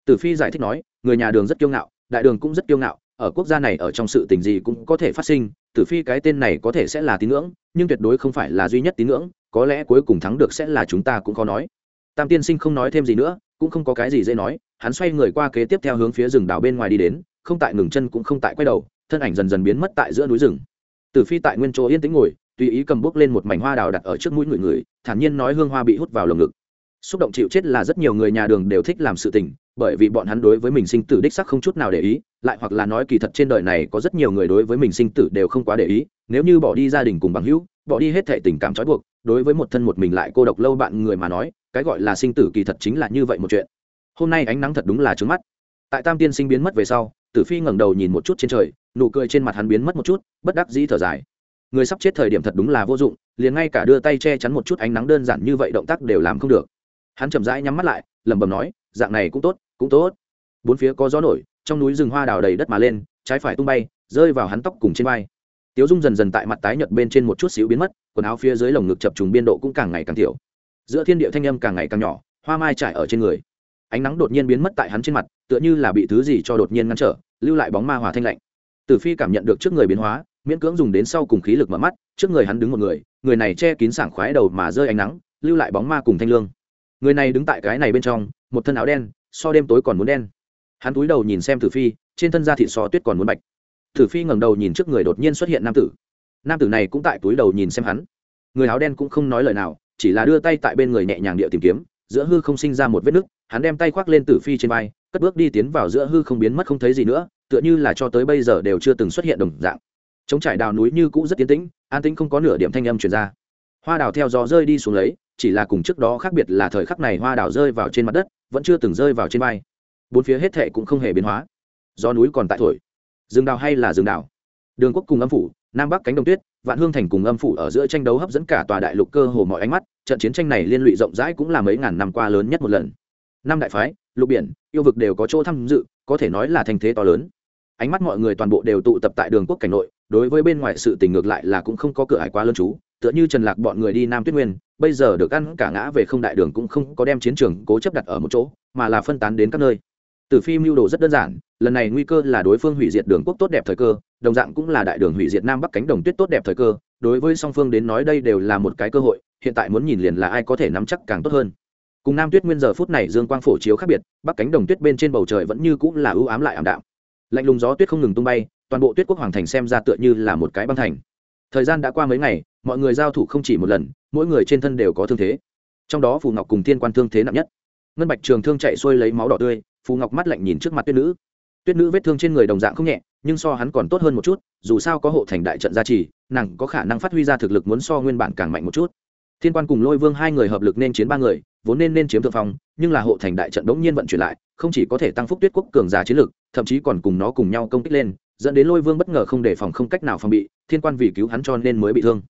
Tử phi giải thích nói, người nhà đường rất kiêu ngạo, đại đường cũng rất kiêu ngạo ở quốc gia này ở trong sự tình gì cũng có thể phát sinh, tử phi cái tên này có thể sẽ là tín ngưỡng, nhưng tuyệt đối không phải là duy nhất tín ngưỡng, có lẽ cuối cùng thắng được sẽ là chúng ta cũng khó nói. Tam tiên sinh không nói thêm gì nữa, cũng không có cái gì dễ nói, hắn xoay người qua kế tiếp theo hướng phía rừng đảo bên ngoài đi đến, không tại ngừng chân cũng không tại quay đầu, thân ảnh dần dần biến mất tại giữa núi rừng. Tử phi tại nguyên chỗ yên tĩnh ngồi, tùy ý cầm bút lên một mảnh hoa đào đặt ở trước mũi người người, thản nhiên nói hương hoa bị hút vào lồng ngực. Xúc động chịu chết là rất nhiều người nhà đường đều thích làm sự tình bởi vì bọn hắn đối với mình sinh tử đích sắc không chút nào để ý, lại hoặc là nói kỳ thật trên đời này có rất nhiều người đối với mình sinh tử đều không quá để ý, nếu như bỏ đi gia đình cùng bằng hữu, bỏ đi hết thể tình cảm trói buộc, đối với một thân một mình lại cô độc lâu bạn người mà nói, cái gọi là sinh tử kỳ thật chính là như vậy một chuyện. Hôm nay ánh nắng thật đúng là trứng mắt. Tại tam tiên sinh biến mất về sau, tử phi ngẩng đầu nhìn một chút trên trời, nụ cười trên mặt hắn biến mất một chút, bất đắc dĩ thở dài. Người sắp chết thời điểm thật đúng là vô dụng, liền ngay cả đưa tay che chắn một chút ánh nắng đơn giản như vậy động tác đều làm không được. Hắn chậm rãi nhắm mắt lại, lẩm bẩm nói, dạng này cũng tốt cũng tốt. Bốn phía có gió nổi, trong núi rừng hoa đào đầy đất mà lên, trái phải tung bay, rơi vào hắn tóc cùng trên vai. Tiếu dung dần dần tại mặt tái nhợt bên trên một chút xíu biến mất, quần áo phía dưới lồng ngực chập trùng biên độ cũng càng ngày càng thiểu giữa thiên địa thanh âm càng ngày càng nhỏ, hoa mai trải ở trên người. Ánh nắng đột nhiên biến mất tại hắn trên mặt, tựa như là bị thứ gì cho đột nhiên ngăn trở, lưu lại bóng ma hòa thanh lạnh. Tử phi cảm nhận được trước người biến hóa, miễn cưỡng dùng đến sau cùng khí lực mở mắt, trước người hắn đứng một người người này che kín sảng khoái đầu mà rơi ánh nắng, lưu lại bóng ma cùng thanh lương. Người này đứng tại cái này bên trong, một thân áo đen so đêm tối còn muốn đen. Hắn túi đầu nhìn xem tử phi, trên thân da thịt so tuyết còn muốn bạch. Tử phi ngẩng đầu nhìn trước người đột nhiên xuất hiện nam tử. Nam tử này cũng tại túi đầu nhìn xem hắn. Người áo đen cũng không nói lời nào, chỉ là đưa tay tại bên người nhẹ nhàng điệu tìm kiếm, giữa hư không sinh ra một vết nứt, hắn đem tay khoác lên tử phi trên vai, cất bước đi tiến vào giữa hư không biến mất không thấy gì nữa, tựa như là cho tới bây giờ đều chưa từng xuất hiện đồng dạng. Chống trải đào núi như cũ rất tiến tĩnh, an tĩnh không có nửa điểm thanh âm truyền ra. Hoa đào theo gió rơi đi xuống lấy, chỉ là cùng trước đó khác biệt là thời khắc này hoa đào rơi vào trên mặt đất vẫn chưa từng rơi vào trên vai. Bốn phía hết thệ cũng không hề biến hóa. Do núi còn tại thổi. Rừng đào hay là rừng đào? Đường quốc cùng âm phủ, nam bắc cánh đồng tuyết, vạn hương thành cùng âm phủ ở giữa tranh đấu hấp dẫn cả tòa đại lục cơ hồ mọi ánh mắt, trận chiến tranh này liên lụy rộng rãi cũng là mấy ngàn năm qua lớn nhất một lần. Năm đại phái, lục biển, yêu vực đều có chỗ tham dự, có thể nói là thành thế to lớn. Ánh mắt mọi người toàn bộ đều tụ tập tại đường quốc cảnh nội, đối với bên ngoài sự tình ngược lại là cũng không có cửa hải quá lớn chú tựa như trần lạc bọn người đi nam tuyết nguyên, bây giờ được ăn cả ngã về không đại đường cũng không có đem chiến trường cố chấp đặt ở một chỗ, mà là phân tán đến các nơi. Từ phim mưu đồ rất đơn giản, lần này nguy cơ là đối phương hủy diệt đường quốc tốt đẹp thời cơ, đồng dạng cũng là đại đường hủy diệt nam bắc cánh đồng tuyết tốt đẹp thời cơ, đối với song phương đến nói đây đều là một cái cơ hội, hiện tại muốn nhìn liền là ai có thể nắm chắc càng tốt hơn. Cùng nam tuyết nguyên giờ phút này dương quang phổ chiếu khác biệt, bắc cánh đồng tuyết bên trên bầu trời vẫn như cũng là ưu ám lại ảm đạm. Lạnh lùng gió tuyết không ngừng tung bay, toàn bộ tuyết quốc hoàng thành xem ra tựa như là một cái băng thành. Thời gian đã qua mấy ngày mọi người giao thủ không chỉ một lần, mỗi người trên thân đều có thương thế. Trong đó phù ngọc cùng thiên quan thương thế nặng nhất. Ngân bạch trường thương chạy xuôi lấy máu đỏ tươi, phù ngọc mắt lạnh nhìn trước mặt tuyết nữ. Tuyết nữ vết thương trên người đồng dạng không nhẹ, nhưng so hắn còn tốt hơn một chút, dù sao có hộ thành đại trận gia trì, nàng có khả năng phát huy ra thực lực muốn so nguyên bản càng mạnh một chút. Thiên quan cùng lôi vương hai người hợp lực nên chiến ba người, vốn nên nên chiếm thượng phong, nhưng là hộ thành đại trận bỗng nhiên vận chuyển lại, không chỉ có thể tăng phúc tuyết quốc cường giả chiến lực, thậm chí còn cùng nó cùng nhau công kích lên, dẫn đến lôi vương bất ngờ không đề phòng không cách nào phòng bị, thiên quan vì cứu hắn cho nên mới bị thương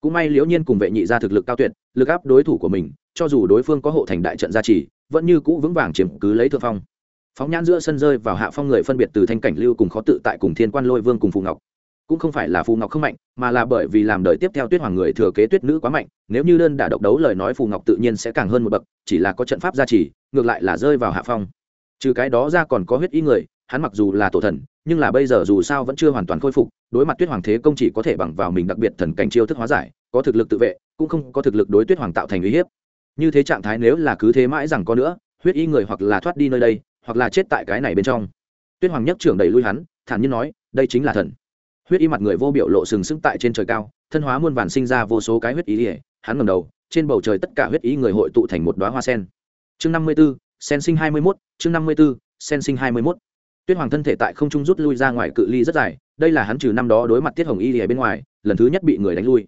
cũng may liễu nhiên cùng vệ nhị ra thực lực cao tuyệt, lực áp đối thủ của mình, cho dù đối phương có hộ thành đại trận gia trì, vẫn như cũ vững vàng chiếm cứ lấy thượng phong. Phóng nhãn giữa sân rơi vào hạ phong người phân biệt từ thanh cảnh lưu cùng khó tự tại cùng thiên quan lôi vương cùng phù ngọc. Cũng không phải là phù ngọc không mạnh, mà là bởi vì làm đời tiếp theo tuyết hoàng người thừa kế tuyết nữ quá mạnh, nếu như đơn đả độc đấu lời nói phù ngọc tự nhiên sẽ càng hơn một bậc, chỉ là có trận pháp gia trì, ngược lại là rơi vào hạ phong. Trừ cái đó ra còn có huyết ý người, hắn mặc dù là tổ thần nhưng là bây giờ dù sao vẫn chưa hoàn toàn khôi phục, đối mặt tuyết hoàng thế công chỉ có thể bằng vào mình đặc biệt thần cảnh chiêu thức hóa giải, có thực lực tự vệ, cũng không có thực lực đối tuyết hoàng tạo thành uy hiếp. Như thế trạng thái nếu là cứ thế mãi rằng có nữa, huyết y người hoặc là thoát đi nơi đây, hoặc là chết tại cái này bên trong. Tuyết hoàng nhất trưởng đẩy lui hắn, thản nhiên nói, đây chính là thần. Huyết y mặt người vô biểu lộ sừng sững tại trên trời cao, thân hóa muôn vàn sinh ra vô số cái huyết ý ỉa hắn ngầm đầu, trên bầu trời tất cả huyết ý người hội tụ thành một đoá hoa sen. Chương năm mươi b ố sen sinh hai mươi mốt, chương năm mươi b ố sen sinh hai mươi mốt tuyết hoàng thân thể tại không trung rút lui ra ngoài cự ly rất dài, đây là hắn trừ năm đó đối mặt tiết hồng y ở bên ngoài, lần thứ nhất bị người đánh lui.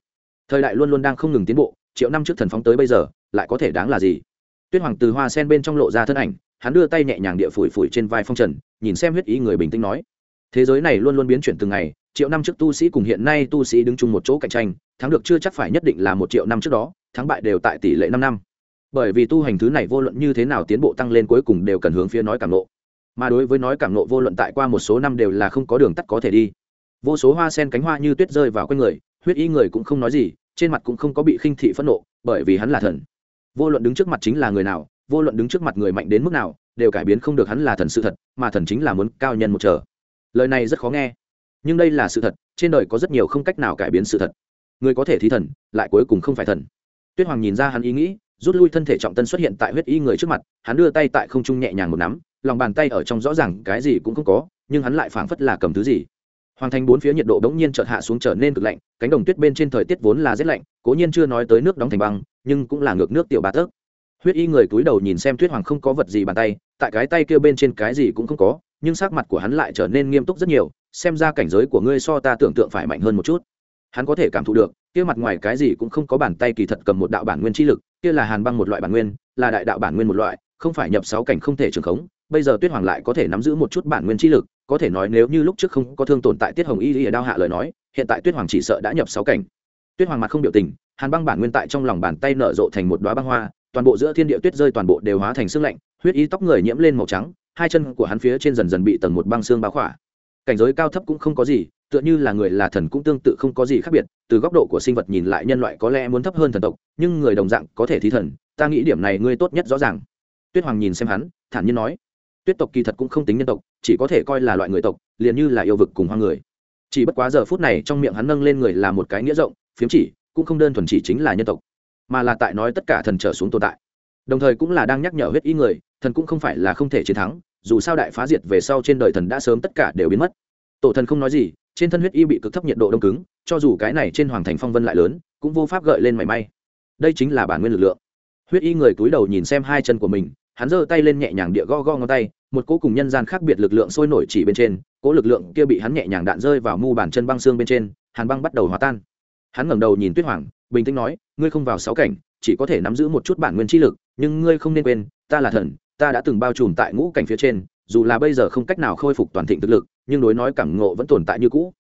Thời đại luôn luôn đang không ngừng tiến bộ, triệu năm trước thần phóng tới bây giờ, lại có thể đáng là gì? Tuyết hoàng từ hoa sen bên trong lộ ra thân ảnh, hắn đưa tay nhẹ nhàng địa phủi phủi trên vai phong trần, nhìn xem huyết ý người bình tĩnh nói. Thế giới này luôn luôn biến chuyển từng ngày, triệu năm trước tu sĩ cùng hiện nay tu sĩ đứng chung một chỗ cạnh tranh, thắng được chưa chắc phải nhất định là một triệu năm trước đó, thắng bại đều tại tỷ lệ năm năm. Bởi vì tu hành thứ này vô luận như thế nào tiến bộ tăng lên cuối cùng đều cần hướng phía nói cảm lộ mà đối với nói cảm nộ vô luận tại qua một số năm đều là không có đường tắt có thể đi. Vô số hoa sen cánh hoa như tuyết rơi vào quanh người, huyết y người cũng không nói gì, trên mặt cũng không có bị khinh thị phẫn nộ, bởi vì hắn là thần. Vô luận đứng trước mặt chính là người nào, vô luận đứng trước mặt người mạnh đến mức nào, đều cải biến không được hắn là thần sự thật, mà thần chính là muốn cao nhân một trở. Lời này rất khó nghe, nhưng đây là sự thật, trên đời có rất nhiều không cách nào cải biến sự thật. Người có thể thí thần, lại cuối cùng không phải thần. Tuyết hoàng nhìn ra hắn ý nghĩ rút lui thân thể trọng tân xuất hiện tại huyết y người trước mặt, hắn đưa tay tại không trung nhẹ nhàng một nắm, lòng bàn tay ở trong rõ ràng, cái gì cũng không có, nhưng hắn lại phảng phất là cầm thứ gì. Hoàng thành bốn phía nhiệt độ bỗng nhiên chợt hạ xuống trở nên cực lạnh, cánh đồng tuyết bên trên thời tiết vốn là rét lạnh, cố nhiên chưa nói tới nước đóng thành băng, nhưng cũng là ngược nước tiểu bà tớp huyết y người cúi đầu nhìn xem tuyết hoàng không có vật gì bàn tay, tại cái tay kia bên trên cái gì cũng không có, nhưng sắc mặt của hắn lại trở nên nghiêm túc rất nhiều, xem ra cảnh giới của ngươi so ta tưởng tượng phải mạnh hơn một chút. Hắn có thể cảm thụ được, kia mặt ngoài cái gì cũng không có bàn tay kỳ thật cầm một đạo bản nguyên chi lực kia là hàn băng một loại bản nguyên, là đại đạo bản nguyên một loại, không phải nhập sáu cảnh không thể trường khống, bây giờ tuyết hoàng lại có thể nắm giữ một chút bản nguyên chi lực, có thể nói nếu như lúc trước không có thương tồn tại tiết hồng y lìa đao hạ lời nói, hiện tại tuyết hoàng chỉ sợ đã nhập sáu cảnh. Tuyết hoàng mặt không biểu tình, hàn băng bản nguyên tại trong lòng bàn tay nở rộ thành một đoá băng hoa, toàn bộ giữa thiên địa tuyết rơi toàn bộ đều hóa thành sương lạnh, huyết y tóc người nhiễm lên màu trắng, hai chân của hắn phía trên dần dần bị tầng một băng xương bao khỏa cảnh giới cao thấp cũng không có gì, tựa như là người là thần cũng tương tự không có gì khác biệt, từ góc độ của sinh vật nhìn lại nhân loại có lẽ muốn thấp hơn thần tộc, nhưng người đồng dạng có thể thi thần, ta nghĩ điểm này ngươi tốt nhất rõ ràng. Tuyết hoàng nhìn xem hắn, thản nhiên nói, tuyết tộc kỳ thật cũng không tính nhân tộc, chỉ có thể coi là loại người tộc, liền như là yêu vực cùng hoang người. Chỉ bất quá giờ phút này trong miệng hắn nâng lên người là một cái nghĩa rộng, phiếm chỉ, cũng không đơn thuần chỉ chính là nhân tộc, mà là tại nói tất cả thần trở xuống tồn tại. Đồng thời cũng là đang nhắc nhở huyết ý người, thần cũng không phải là không thể chiến thắng dù sao đại phá diệt về sau trên đời thần đã sớm tất cả đều biến mất. Tổ thần không nói gì, trên thân huyết y bị cực thấp nhiệt độ đông cứng, cho dù cái này trên hoàng thành phong vân lại lớn, cũng vô pháp gợi lên mảy may. Đây chính là bản nguyên lực lượng. Huyết y người cúi đầu nhìn xem hai chân của mình, hắn giơ tay lên nhẹ nhàng địa go go ngón tay, một cỗ cùng nhân gian khác biệt lực lượng sôi nổi chỉ bên trên, cỗ lực lượng kia bị hắn nhẹ nhàng đạn rơi vào mu bàn chân băng xương bên trên, hàn băng bắt đầu hòa tan. Hắn ngẩng đầu nhìn tuyết hoàng, bình tĩnh nói, ngươi không vào sáu cảnh, chỉ có thể nắm giữ một chút bản nguyên chi lực, nhưng ngươi không nên quên, ta là thần ta đã từng bao trùm tại ngũ cảnh phía trên, dù là bây giờ không cách nào khôi phục toàn thịnh thực lực, nhưng đối nói cảm ngộ vẫn tồn tại như cũ.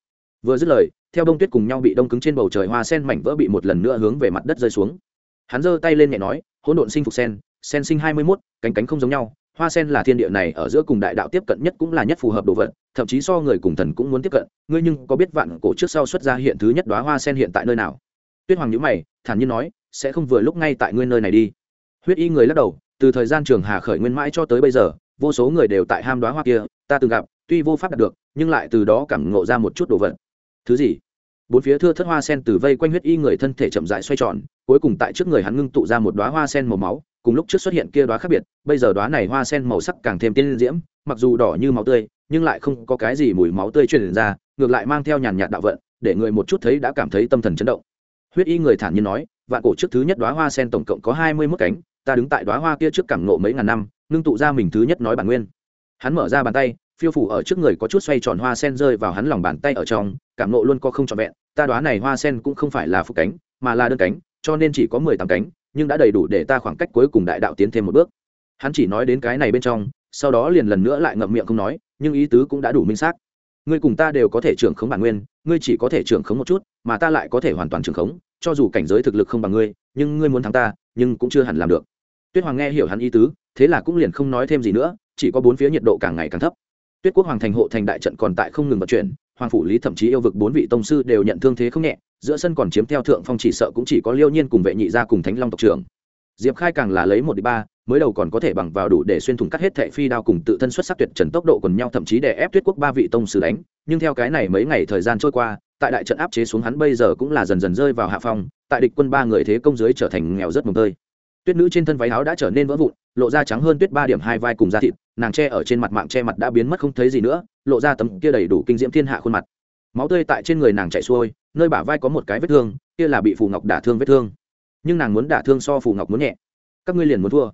Vừa dứt lời, theo đông tuyết cùng nhau bị đông cứng trên bầu trời hoa sen mảnh vỡ bị một lần nữa hướng về mặt đất rơi xuống. Hắn giơ tay lên nhẹ nói, hỗn độn sinh phục sen sen sinh hai mươi mốt, cánh cánh không giống nhau, hoa sen là thiên địa này ở giữa cùng đại đạo tiếp cận nhất cũng là nhất phù hợp đồ vật, thậm chí so người cùng thần cũng muốn tiếp cận, ngươi nhưng có biết vạn cổ trước sau xuất ra hiện thứ nhất đoá hoa sen hiện tại nơi nào? Tuyết hoàng nhữ mày, thản nhiên nói, sẽ không vừa lúc ngay tại ngươi nơi này đi. Huyết y người lắc đầu từ thời gian trường hà khởi nguyên mãi cho tới bây giờ, vô số người đều tại ham đoá hoa kia, ta từng gặp, tuy vô pháp đạt được, nhưng lại từ đó cảm ngộ ra một chút đồ vật. Thứ gì? Bốn phía thưa thất hoa sen từ vây quanh huyết y người thân thể chậm rãi xoay tròn, cuối cùng tại trước người hắn ngưng tụ ra một đoá hoa sen màu máu, cùng lúc trước xuất hiện kia đoá khác biệt, bây giờ đoá này hoa sen màu sắc càng thêm tiên diễm, mặc dù đỏ như máu tươi, nhưng lại không có cái gì mùi máu tươi truyền ra, ngược lại mang theo nhàn nhạt đạo vận, để người một chút thấy đã cảm thấy tâm thần chấn động. Huyết y người thản nhiên nói, vạn cổ trước thứ nhất đoá hoa sen tổng cộng có hai mươi mốt cánh ta đứng tại đoá hoa kia trước cảm nộ mấy ngàn năm, ngưng tụ ra mình thứ nhất nói bản nguyên. Hắn mở ra bàn tay, phiêu phủ ở trước người có chút xoay tròn hoa sen rơi vào hắn lòng bàn tay ở trong cảm nộ luôn có không trọn vẹn, ta đoá này hoa sen cũng không phải là phụ cánh, mà là đơn cánh, cho nên chỉ có mười tám cánh, nhưng đã đầy đủ để ta khoảng cách cuối cùng đại đạo tiến thêm một bước. Hắn chỉ nói đến cái này bên trong, sau đó liền lần nữa lại ngậm miệng không nói, nhưng ý tứ cũng đã đủ minh xác. Ngươi cùng ta đều có thể trưởng khống bản nguyên, ngươi chỉ có thể trưởng khống một chút, mà ta lại có thể hoàn toàn trưởng khống, cho dù cảnh giới thực lực không bằng ngươi, nhưng ngươi muốn thắng ta, nhưng cũng chưa hẳn làm được tuyết hoàng nghe hiểu hắn ý tứ, thế là cũng liền không nói thêm gì nữa, chỉ có bốn phía nhiệt độ càng ngày càng thấp. Tuyết quốc hoàng thành hộ thành đại trận còn tại không ngừng vận chuyển, hoàng phủ lý thậm chí yêu vực bốn vị tông sư đều nhận thương thế không nhẹ, giữa sân còn chiếm theo thượng phong chỉ sợ cũng chỉ có liêu nhiên cùng vệ nhị gia cùng thánh long tộc trưởng. Diệp khai càng là lấy một đi ba, mới đầu còn có thể bằng vào đủ để xuyên thủng cắt hết thệ phi đao cùng tự thân xuất sắc tuyệt trần tốc độ quần nhau, thậm chí để ép tuyết quốc ba vị tông sư đánh. Nhưng theo cái này mấy ngày thời gian trôi qua, tại đại trận áp chế xuống hắn bây giờ cũng là dần dần rơi vào hạ phong, tại địch quân ba người thế công dưới trở thành nghèo rất mồm tơi tuyết nữ trên thân váy áo đã trở nên vỡ vụn, lộ ra trắng hơn tuyết ba điểm hai vai cùng da thịt, nàng che ở trên mặt mạng che mặt đã biến mất không thấy gì nữa, lộ ra tấm kia đầy đủ kinh diễm thiên hạ khuôn mặt. Máu tươi tại trên người nàng chạy xuôi, nơi bả vai có một cái vết thương, kia là bị phù ngọc đả thương vết thương. Nhưng nàng muốn đả thương so phù ngọc muốn nhẹ. Các ngươi liền muốn thua.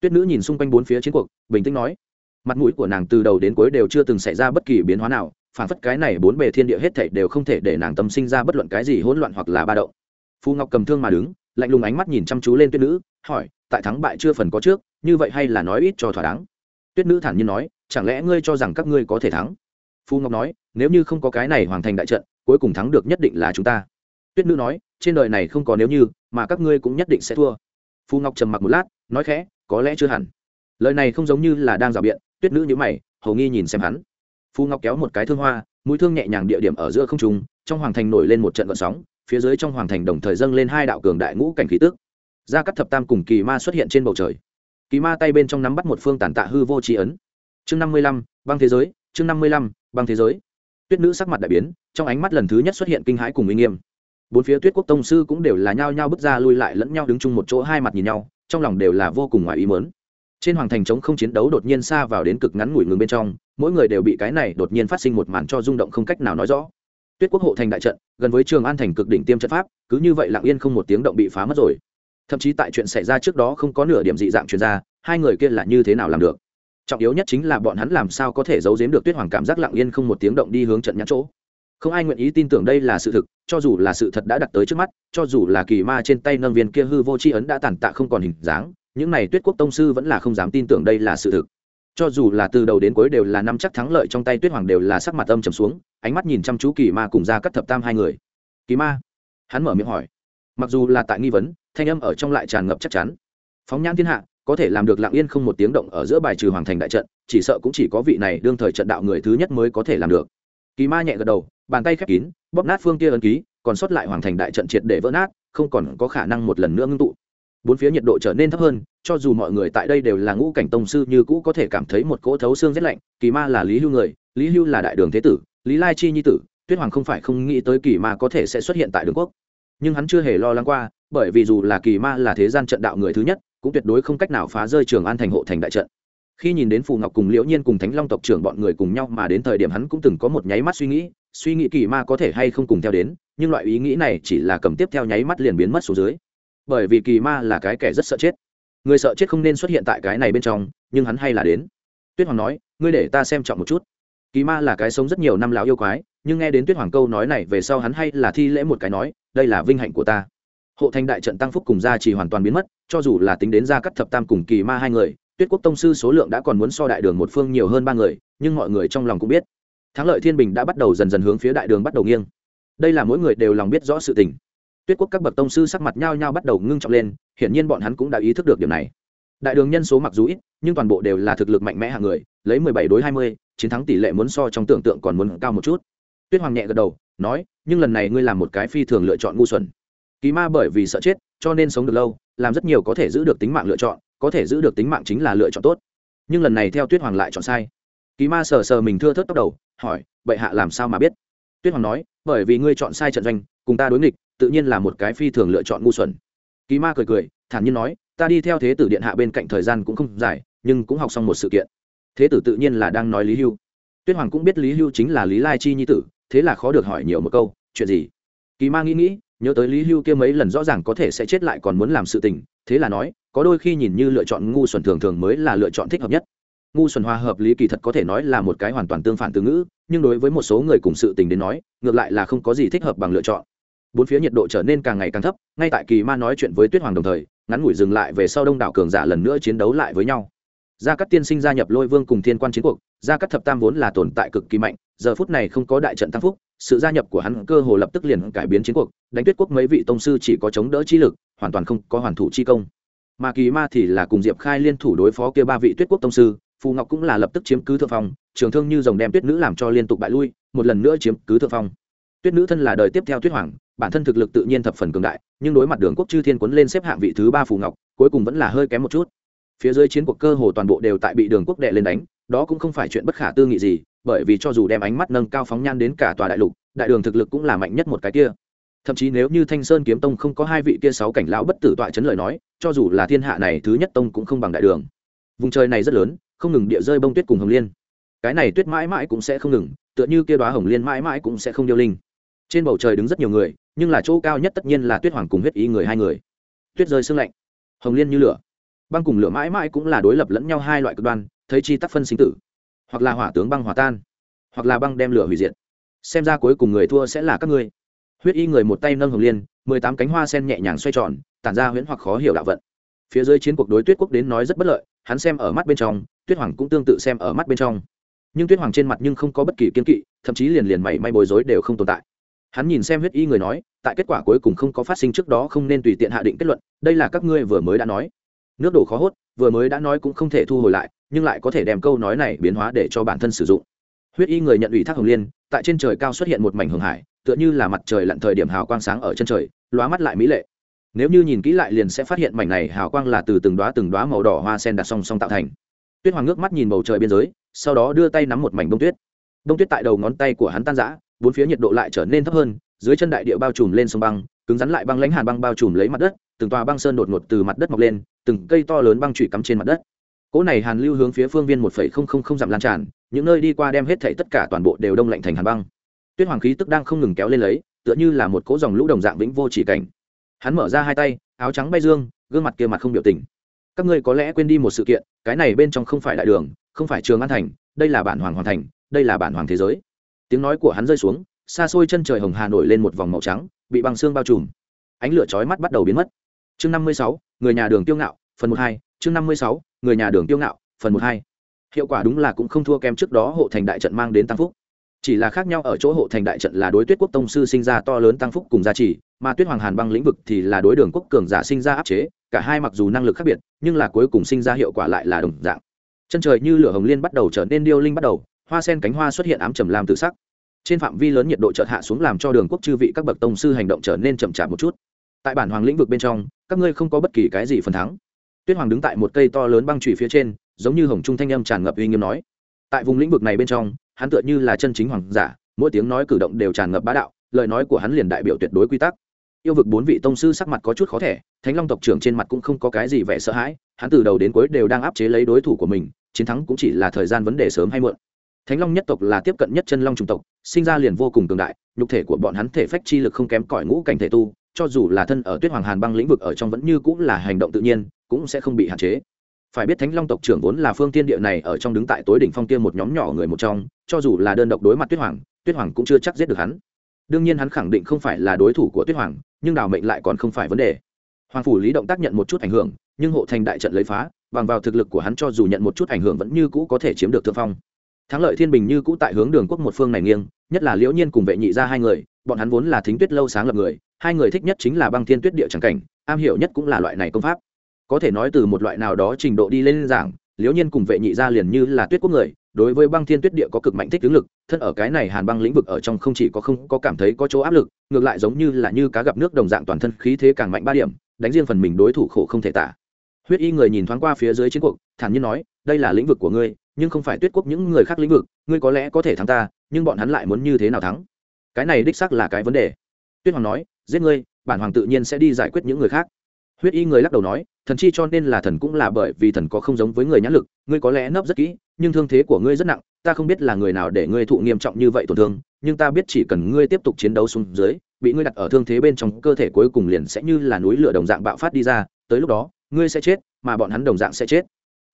Tuyết nữ nhìn xung quanh bốn phía chiến cuộc, bình tĩnh nói. Mặt mũi của nàng từ đầu đến cuối đều chưa từng xảy ra bất kỳ biến hóa nào phản phất cái này bốn bề thiên địa hết thảy đều không thể để nàng tâm sinh ra bất luận cái gì hỗn loạn hoặc là ba động. Phù ngọc cầm thương mà đứng lạnh lùng ánh mắt nhìn chăm chú lên tuyết nữ, hỏi, tại thắng bại chưa phần có trước, như vậy hay là nói ít cho thỏa đáng? Tuyết nữ thản nhiên nói, chẳng lẽ ngươi cho rằng các ngươi có thể thắng? Phu ngọc nói, nếu như không có cái này hoàn thành đại trận, cuối cùng thắng được nhất định là chúng ta. Tuyết nữ nói, trên đời này không có nếu như, mà các ngươi cũng nhất định sẽ thua. Phu ngọc trầm mặc một lát, nói khẽ, có lẽ chưa hẳn. Lời này không giống như là đang rào biện, tuyết nữ nhữ mày, hầu nghi nhìn xem hắn. Phu ngọc kéo một cái thương hoa, mũi thương nhẹ nhàng địa điểm ở giữa không trung, trong hoàng thành nổi lên một trận gợn sóng phía dưới trong hoàng thành đồng thời dâng lên hai đạo cường đại ngũ cảnh khí tức. Gia cắt thập tam cùng kỳ ma xuất hiện trên bầu trời. Kỳ ma tay bên trong nắm bắt một phương tàn tạ hư vô chi ấn. Chương năm mươi lăm, băng thế giới, chương năm mươi lăm, băng thế giới. Tuyết nữ sắc mặt đại biến, trong ánh mắt lần thứ nhất xuất hiện kinh hãi cùng uy nghiêm. Bốn phía tuyết quốc tông sư cũng đều là nhao nhao bước ra lui lại lẫn nhau đứng chung một chỗ hai mặt nhìn nhau, trong lòng đều là vô cùng ngoài ý mớn trên hoàng thành trống không chiến đấu đột nhiên xa vào đến cực ngắn ngủi ngừng bên trong, mỗi người đều bị cái này đột nhiên phát sinh một màn cho rung động không cách nào nói rõ tuyết quốc hộ thành đại trận, gần với trường an thành cực đỉnh tiêm trận pháp, cứ như vậy lặng yên không một tiếng động bị phá mất rồi. Thậm chí tại chuyện xảy ra trước đó không có nửa điểm dị dạng truyền ra, hai người kia là như thế nào làm được? Trọng yếu nhất chính là bọn hắn làm sao có thể giấu giếm được tuyết hoàng cảm giác lặng yên không một tiếng động đi hướng trận nhãn chỗ. Không ai nguyện ý tin tưởng đây là sự thực, cho dù là sự thật đã đặt tới trước mắt, cho dù là kỳ ma trên tay nâng viên kia hư vô c h i ấn đã tàn tạ không còn hình dáng, những này tuyết quốc tông sư vẫn là không dám tin tưởng đây là sự thực. Cho dù là từ đầu đến cuối đều là năm chắc thắng lợi trong tay tuyết hoàng đều là sắc mặt âm trầm xuống ánh mắt nhìn chăm chú kỳ ma cùng ra cắt thập tam hai người. Kỳ ma? Hắn mở miệng hỏi. Mặc dù là tại nghi vấn, thanh âm ở trong lại tràn ngập chắc chắn. Phóng nhãn thiên hạ, có thể làm được lặng yên không một tiếng động ở giữa bài trừ hoàng thành đại trận, chỉ sợ cũng chỉ có vị này đương thời trận đạo người thứ nhất mới có thể làm được. Kỳ ma nhẹ gật đầu, bàn tay khép kín, bóp nát phương kia ấn ký, còn sót lại hoàng thành đại trận triệt để vỡ nát, không còn có khả năng một lần nữa ngưng tụ. Bốn phía nhiệt độ trở nên thấp hơn, cho dù mọi người tại đây đều là ngũ cảnh tông sư như cũ có thể cảm thấy một cỗ thấu xương rét lạnh, kỳ ma là lý hưu người, lý hưu là đại đường thế tử lý lai chi nhi tử, tuyết hoàng không phải không nghĩ tới kỳ ma có thể sẽ xuất hiện tại đường quốc. Nhưng hắn chưa hề lo lắng qua, bởi vì dù là kỳ ma là thế gian trận đạo người thứ nhất, cũng tuyệt đối không cách nào phá rơi trường an thành hộ thành đại trận. Khi nhìn đến phù ngọc cùng liễu nhiên cùng thánh long tộc trưởng bọn người cùng nhau mà đến thời điểm hắn cũng từng có một nháy mắt suy nghĩ suy nghĩ kỳ ma có thể hay không cùng theo đến, nhưng loại ý nghĩ này chỉ là cầm tiếp theo nháy mắt liền biến mất xuống dưới. Bởi vì kỳ ma là cái kẻ rất sợ chết. Người sợ chết không nên xuất hiện tại cái này bên trong, nhưng hắn hay là đến. Tuyết hoàng nói, ngươi để ta xem trọng một chút kỳ ma là cái sống rất nhiều năm lão yêu quái, nhưng nghe đến tuyết hoàng câu nói này về sau hắn hay là thi lễ một cái nói, đây là vinh hạnh của ta. Hộ thành đại trận tăng phúc cùng gia trì hoàn toàn biến mất, cho dù là tính đến gia cắt thập tam cùng kỳ ma hai người, tuyết quốc tông sư số lượng đã còn muốn so đại đường một phương nhiều hơn ba người, nhưng mọi người trong lòng cũng biết. Thắng lợi thiên bình đã bắt đầu dần dần hướng phía đại đường bắt đầu nghiêng. Đây là mỗi người đều lòng biết rõ sự tình. Tuyết quốc các bậc tông sư sắc mặt nhao nhao bắt đầu ngưng trọng lên, hiển nhiên bọn hắn cũng đã ý thức được điều này. Đại đường nhân số mặc dù ít, nhưng toàn bộ đều là thực lực mạnh mẽ hạng người, lấy mười bảy đối hai mươi chiến thắng tỷ lệ muốn so trong tưởng tượng còn muốn cao một chút. Tuyết hoàng nhẹ gật đầu, nói, nhưng lần này ngươi làm một cái phi thường lựa chọn ngu xuẩn. Kỳ ma bởi vì sợ chết, cho nên sống được lâu, làm rất nhiều có thể giữ được tính mạng lựa chọn, có thể giữ được tính mạng chính là lựa chọn tốt. Nhưng lần này theo tuyết hoàng lại chọn sai. Kỳ ma sờ sờ mình thưa thớt tóc đầu, hỏi bệ hạ làm sao mà biết? Tuyết hoàng nói, bởi vì ngươi chọn sai trận doanh, cùng ta đối nghịch, tự nhiên là một cái phi thường lựa chọn ngu xuẩn. Kỳ ma cười cười, thản nhiên nói, ta đi theo thế tử điện hạ bên cạnh thời gian cũng không dài, nhưng cũng học xong một sự kiện thế tử tự nhiên là đang nói lý hưu. Tuyết hoàng cũng biết lý hưu chính là lý lai chi nhi tử, thế là khó được hỏi nhiều một câu, chuyện gì? Kỳ ma nghĩ nghĩ, nhớ tới lý hưu kia mấy lần rõ ràng có thể sẽ chết lại còn muốn làm sự tình, thế là nói, có đôi khi nhìn như lựa chọn ngu xuẩn thường thường mới là lựa chọn thích hợp nhất. Ngu xuẩn hòa hợp lý kỳ thật có thể nói là một cái hoàn toàn tương phản từ ngữ, nhưng đối với một số người cùng sự tình đến nói, ngược lại là không có gì thích hợp bằng lựa chọn. Bốn phía nhiệt độ trở nên càng ngày càng thấp, ngay tại kỳ ma nói chuyện với tuyết hoàng đồng thời, ngắn ngủi dừng lại về sau đông đảo cường giả lần nữa chiến đấu lại với nhau gia cát tiên sinh gia nhập lôi vương cùng thiên quan chiến cuộc, gia cát thập tam vốn là tồn tại cực kỳ mạnh, giờ phút này không có đại trận tăng phúc, sự gia nhập của hắn cơ hồ lập tức liền cải biến chiến cuộc, đánh tuyết quốc mấy vị tông sư chỉ có chống đỡ chi lực, hoàn toàn không có hoàn thủ chi công. Mà kỳ ma thì là cùng diệp khai liên thủ đối phó kia ba vị tuyết quốc tông sư, phù ngọc cũng là lập tức chiếm cứ thượng phong, trường thương như dòng đem tuyết nữ làm cho liên tục bại lui, một lần nữa chiếm cứ thượng phong. Tuyết nữ thân là đời tiếp theo tuyết hoàng, bản thân thực lực tự nhiên thập phần cường đại, nhưng đối mặt đường quốc chư thiên quấn lên xếp hạng vị thứ ba phù ngọc, cuối cùng vẫn là hơi kém một chút phía dưới chiến cuộc cơ hồ toàn bộ đều tại bị đường quốc đệ lên đánh, đó cũng không phải chuyện bất khả tư nghị gì, bởi vì cho dù đem ánh mắt nâng cao phóng nhan đến cả tòa đại lục, đại đường thực lực cũng là mạnh nhất một cái kia. Thậm chí nếu như thanh sơn kiếm tông không có hai vị kia sáu cảnh lão bất tử tọa chấn lời nói, cho dù là thiên hạ này thứ nhất tông cũng không bằng đại đường. Vùng trời này rất lớn, không ngừng địa rơi bông tuyết cùng hồng liên. Cái này tuyết mãi mãi cũng sẽ không ngừng, tựa như kia đoá hồng liên mãi mãi cũng sẽ không điêu linh. Trên bầu trời đứng rất nhiều người, nhưng là chỗ cao nhất tất nhiên là tuyết hoàng cùng huyết ý người hai người. Tuyết rơi sương lạnh, hồng liên như lửa băng cùng lửa mãi mãi cũng là đối lập lẫn nhau hai loại cực đoan, thấy chi tắc phân sinh tử. Hoặc là hỏa tướng băng hòa tan, hoặc là băng đem lửa hủy diệt. Xem ra cuối cùng người thua sẽ là các ngươi. Huyết y người một tay nâng hồng liên, mười tám cánh hoa sen nhẹ nhàng xoay tròn, tản ra huyễn hoặc khó hiểu đạo vận. Phía dưới chiến cuộc đối tuyết quốc đến nói rất bất lợi, hắn xem ở mắt bên trong, tuyết hoàng cũng tương tự xem ở mắt bên trong. Nhưng tuyết hoàng trên mặt nhưng không có bất kỳ kiên kỵ, thậm chí liền liền mảy may bối rối đều không tồn tại. Hắn nhìn xem huyết y người nói, tại kết quả cuối cùng không có phát sinh trước đó không nên tùy tiện hạ định kết luận, đây là các ngươi vừa mới đã nói nước đổ khó hốt, vừa mới đã nói cũng không thể thu hồi lại, nhưng lại có thể đem câu nói này biến hóa để cho bản thân sử dụng. Huyết y người nhận ủy thác hồng liên, tại trên trời cao xuất hiện một mảnh hường hải, tựa như là mặt trời lặn thời điểm hào quang sáng ở chân trời, lóa mắt lại mỹ lệ. Nếu như nhìn kỹ lại liền sẽ phát hiện mảnh này hào quang là từ từng đoá từng đoá màu đỏ hoa sen đặt song song tạo thành. Tuyết hoàng ngước mắt nhìn bầu trời biên giới, sau đó đưa tay nắm một mảnh bông tuyết. Bông tuyết tại đầu ngón tay của hắn tan giã bốn phía nhiệt độ lại trở nên thấp hơn, dưới chân đại địa bao trùm lên sông băng cứng rắn lại băng lãnh hàn băng bao trùm lấy mặt đất, từng tòa băng sơn đột ngột từ mặt đất mọc lên, từng cây to lớn băng trụy cắm trên mặt đất. Cỗ này hàn lưu hướng phía phương viên một phẩy không không không dặm lan tràn, những nơi đi qua đem hết thảy tất cả toàn bộ đều đông lạnh thành hàn băng. Tuyết hoàng khí tức đang không ngừng kéo lên lấy, tựa như là một cỗ dòng lũ đồng dạng vĩnh vô chỉ cảnh. Hắn mở ra hai tay, áo trắng bay dương, gương mặt kia mặt không biểu tình. Các ngươi có lẽ quên đi một sự kiện, cái này bên trong không phải đại đường, không phải trường an thành, đây là bản hoàng hoàn thành, đây là bản hoàng thế giới. Tiếng nói của hắn rơi xuống, xa xôi chân trời hồng hà nổi lên một vòng màu trắng bị băng xương bao trùm. Ánh lửa chói mắt bắt đầu biến mất. Chương năm mươi sáu người nhà đường tiêu ngạo phần một hai. Chương năm mươi sáu người nhà đường tiêu ngạo phần một hai. Hiệu quả đúng là cũng không thua kém trước đó hộ thành đại trận mang đến tăng phúc. Chỉ là khác nhau ở chỗ hộ thành đại trận là đối tuyết quốc tông sư sinh ra to lớn tăng phúc cùng gia trì, mà tuyết hoàng hàn băng lĩnh vực thì là đối đường quốc cường giả sinh ra áp chế cả hai mặc dù năng lực khác biệt nhưng là cuối cùng sinh ra hiệu quả lại là đồng dạng. Chân trời như lửa hồng liên bắt đầu trở nên điêu linh bắt đầu hoa sen cánh hoa xuất hiện ám trầm làm tự sắc trên phạm vi lớn nhiệt độ chợt hạ xuống làm cho đường quốc chư vị các bậc tông sư hành động trở nên chậm chạp một chút. Tại bản hoàng lĩnh vực bên trong, các ngươi không có bất kỳ cái gì phần thắng. Tuyết hoàng đứng tại một cây to lớn băng trụy phía trên, giống như hồng trung thanh âm tràn ngập uy nghiêm nói. Tại vùng lĩnh vực này bên trong, hắn tựa như là chân chính hoàng giả, mỗi tiếng nói cử động đều tràn ngập bá đạo, lời nói của hắn liền đại biểu tuyệt đối quy tắc. Yêu vực bốn vị tông sư sắc mặt có chút khó thẻ, thánh long tộc trưởng trên mặt cũng không có cái gì vẻ sợ hãi, hắn từ đầu đến cuối đều đang áp chế lấy đối thủ của mình, chiến thắng cũng chỉ là thời gian vấn đề sớm hay muộn thánh long nhất tộc là tiếp cận nhất chân long chủng tộc, sinh ra liền vô cùng cường đại, nhục thể của bọn hắn thể phách chi lực không kém cỏi ngũ cảnh thể tu, cho dù là thân ở tuyết hoàng hàn băng lĩnh vực ở trong vẫn như cũng là hành động tự nhiên, cũng sẽ không bị hạn chế. Phải biết thánh long tộc trưởng vốn là phương tiên địa này ở trong đứng tại tối đỉnh phong tiên một nhóm nhỏ người một trong, cho dù là đơn độc đối mặt tuyết hoàng tuyết hoàng cũng chưa chắc giết được hắn. Đương nhiên hắn khẳng định không phải là đối thủ của tuyết hoàng, nhưng đào mệnh lại còn không phải vấn đề. Hoàng phủ lý động tác nhận một chút ảnh hưởng, nhưng hộ thành đại trận lấy phá, bằng vào thực lực của hắn cho dù nhận một chút ảnh hưởng vẫn như cũ có thể chiếm được thượng phong thắng lợi thiên bình như cũ tại hướng đường quốc một phương này nghiêng, nhất là liễu nhiên cùng vệ nhị ra hai người, bọn hắn vốn là thính tuyết lâu sáng lập người, hai người thích nhất chính là băng thiên tuyết địa tràng cảnh, am hiểu nhất cũng là loại này công pháp. Có thể nói từ một loại nào đó trình độ đi lên giảng, liễu nhiên cùng vệ nhị ra liền như là tuyết quốc người, đối với băng thiên tuyết địa có cực mạnh thích tướng lực, thân ở cái này hàn băng lĩnh vực ở trong không chỉ có không có cảm thấy có chỗ áp lực, ngược lại giống như là như cá gặp nước đồng dạng toàn thân khí thế càng mạnh ba điểm, đánh riêng phần mình đối thủ khổ không thể tả. Huyết y người nhìn thoáng qua phía dưới chiến cuộc, thản nhiên nói, đây là lĩnh vực của ngươi nhưng không phải tuyết quốc những người khác lĩnh vực, ngươi có lẽ có thể thắng ta, nhưng bọn hắn lại muốn như thế nào thắng? Cái này đích xác là cái vấn đề. Tuyết hoàng nói, giết ngươi, bản hoàng tự nhiên sẽ đi giải quyết những người khác. Huyết y người lắc đầu nói, thần chi cho nên là thần cũng là bởi vì thần có không giống với người nhãn lực, ngươi có lẽ nấp rất kỹ, nhưng thương thế của ngươi rất nặng, ta không biết là người nào để ngươi thụ nghiêm trọng như vậy tổn thương, nhưng ta biết chỉ cần ngươi tiếp tục chiến đấu xuống dưới, bị ngươi đặt ở thương thế bên trong, cơ thể cuối cùng liền sẽ như là núi lửa đồng dạng bạo phát đi ra, tới lúc đó, ngươi sẽ chết, mà bọn hắn đồng dạng sẽ chết.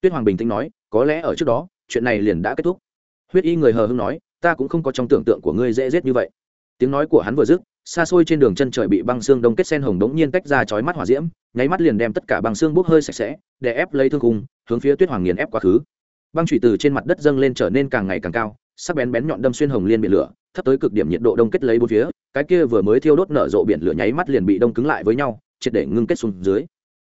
Tuyết hoàng bình tĩnh nói, có lẽ ở trước đó chuyện này liền đã kết thúc. Huyết y người hờ hưng nói, ta cũng không có trong tưởng tượng của ngươi dễ dết như vậy. Tiếng nói của hắn vừa dứt, xa xôi trên đường chân trời bị băng xương đông kết sen hồng đống nhiên tách ra chói mắt hỏa diễm, nháy mắt liền đem tất cả băng xương bốc hơi sạch sẽ, để ép lấy thương cung hướng phía tuyết hoàng nghiền ép quá khứ. Băng trụy từ trên mặt đất dâng lên trở nên càng ngày càng cao, sắc bén bén nhọn đâm xuyên hồng liên biển lửa, thấp tới cực điểm nhiệt độ đông kết lấy bốn phía, cái kia vừa mới thiêu đốt nở rộ biển lửa nháy mắt liền bị đông cứng lại với nhau, triệt để ngưng kết xuống dưới.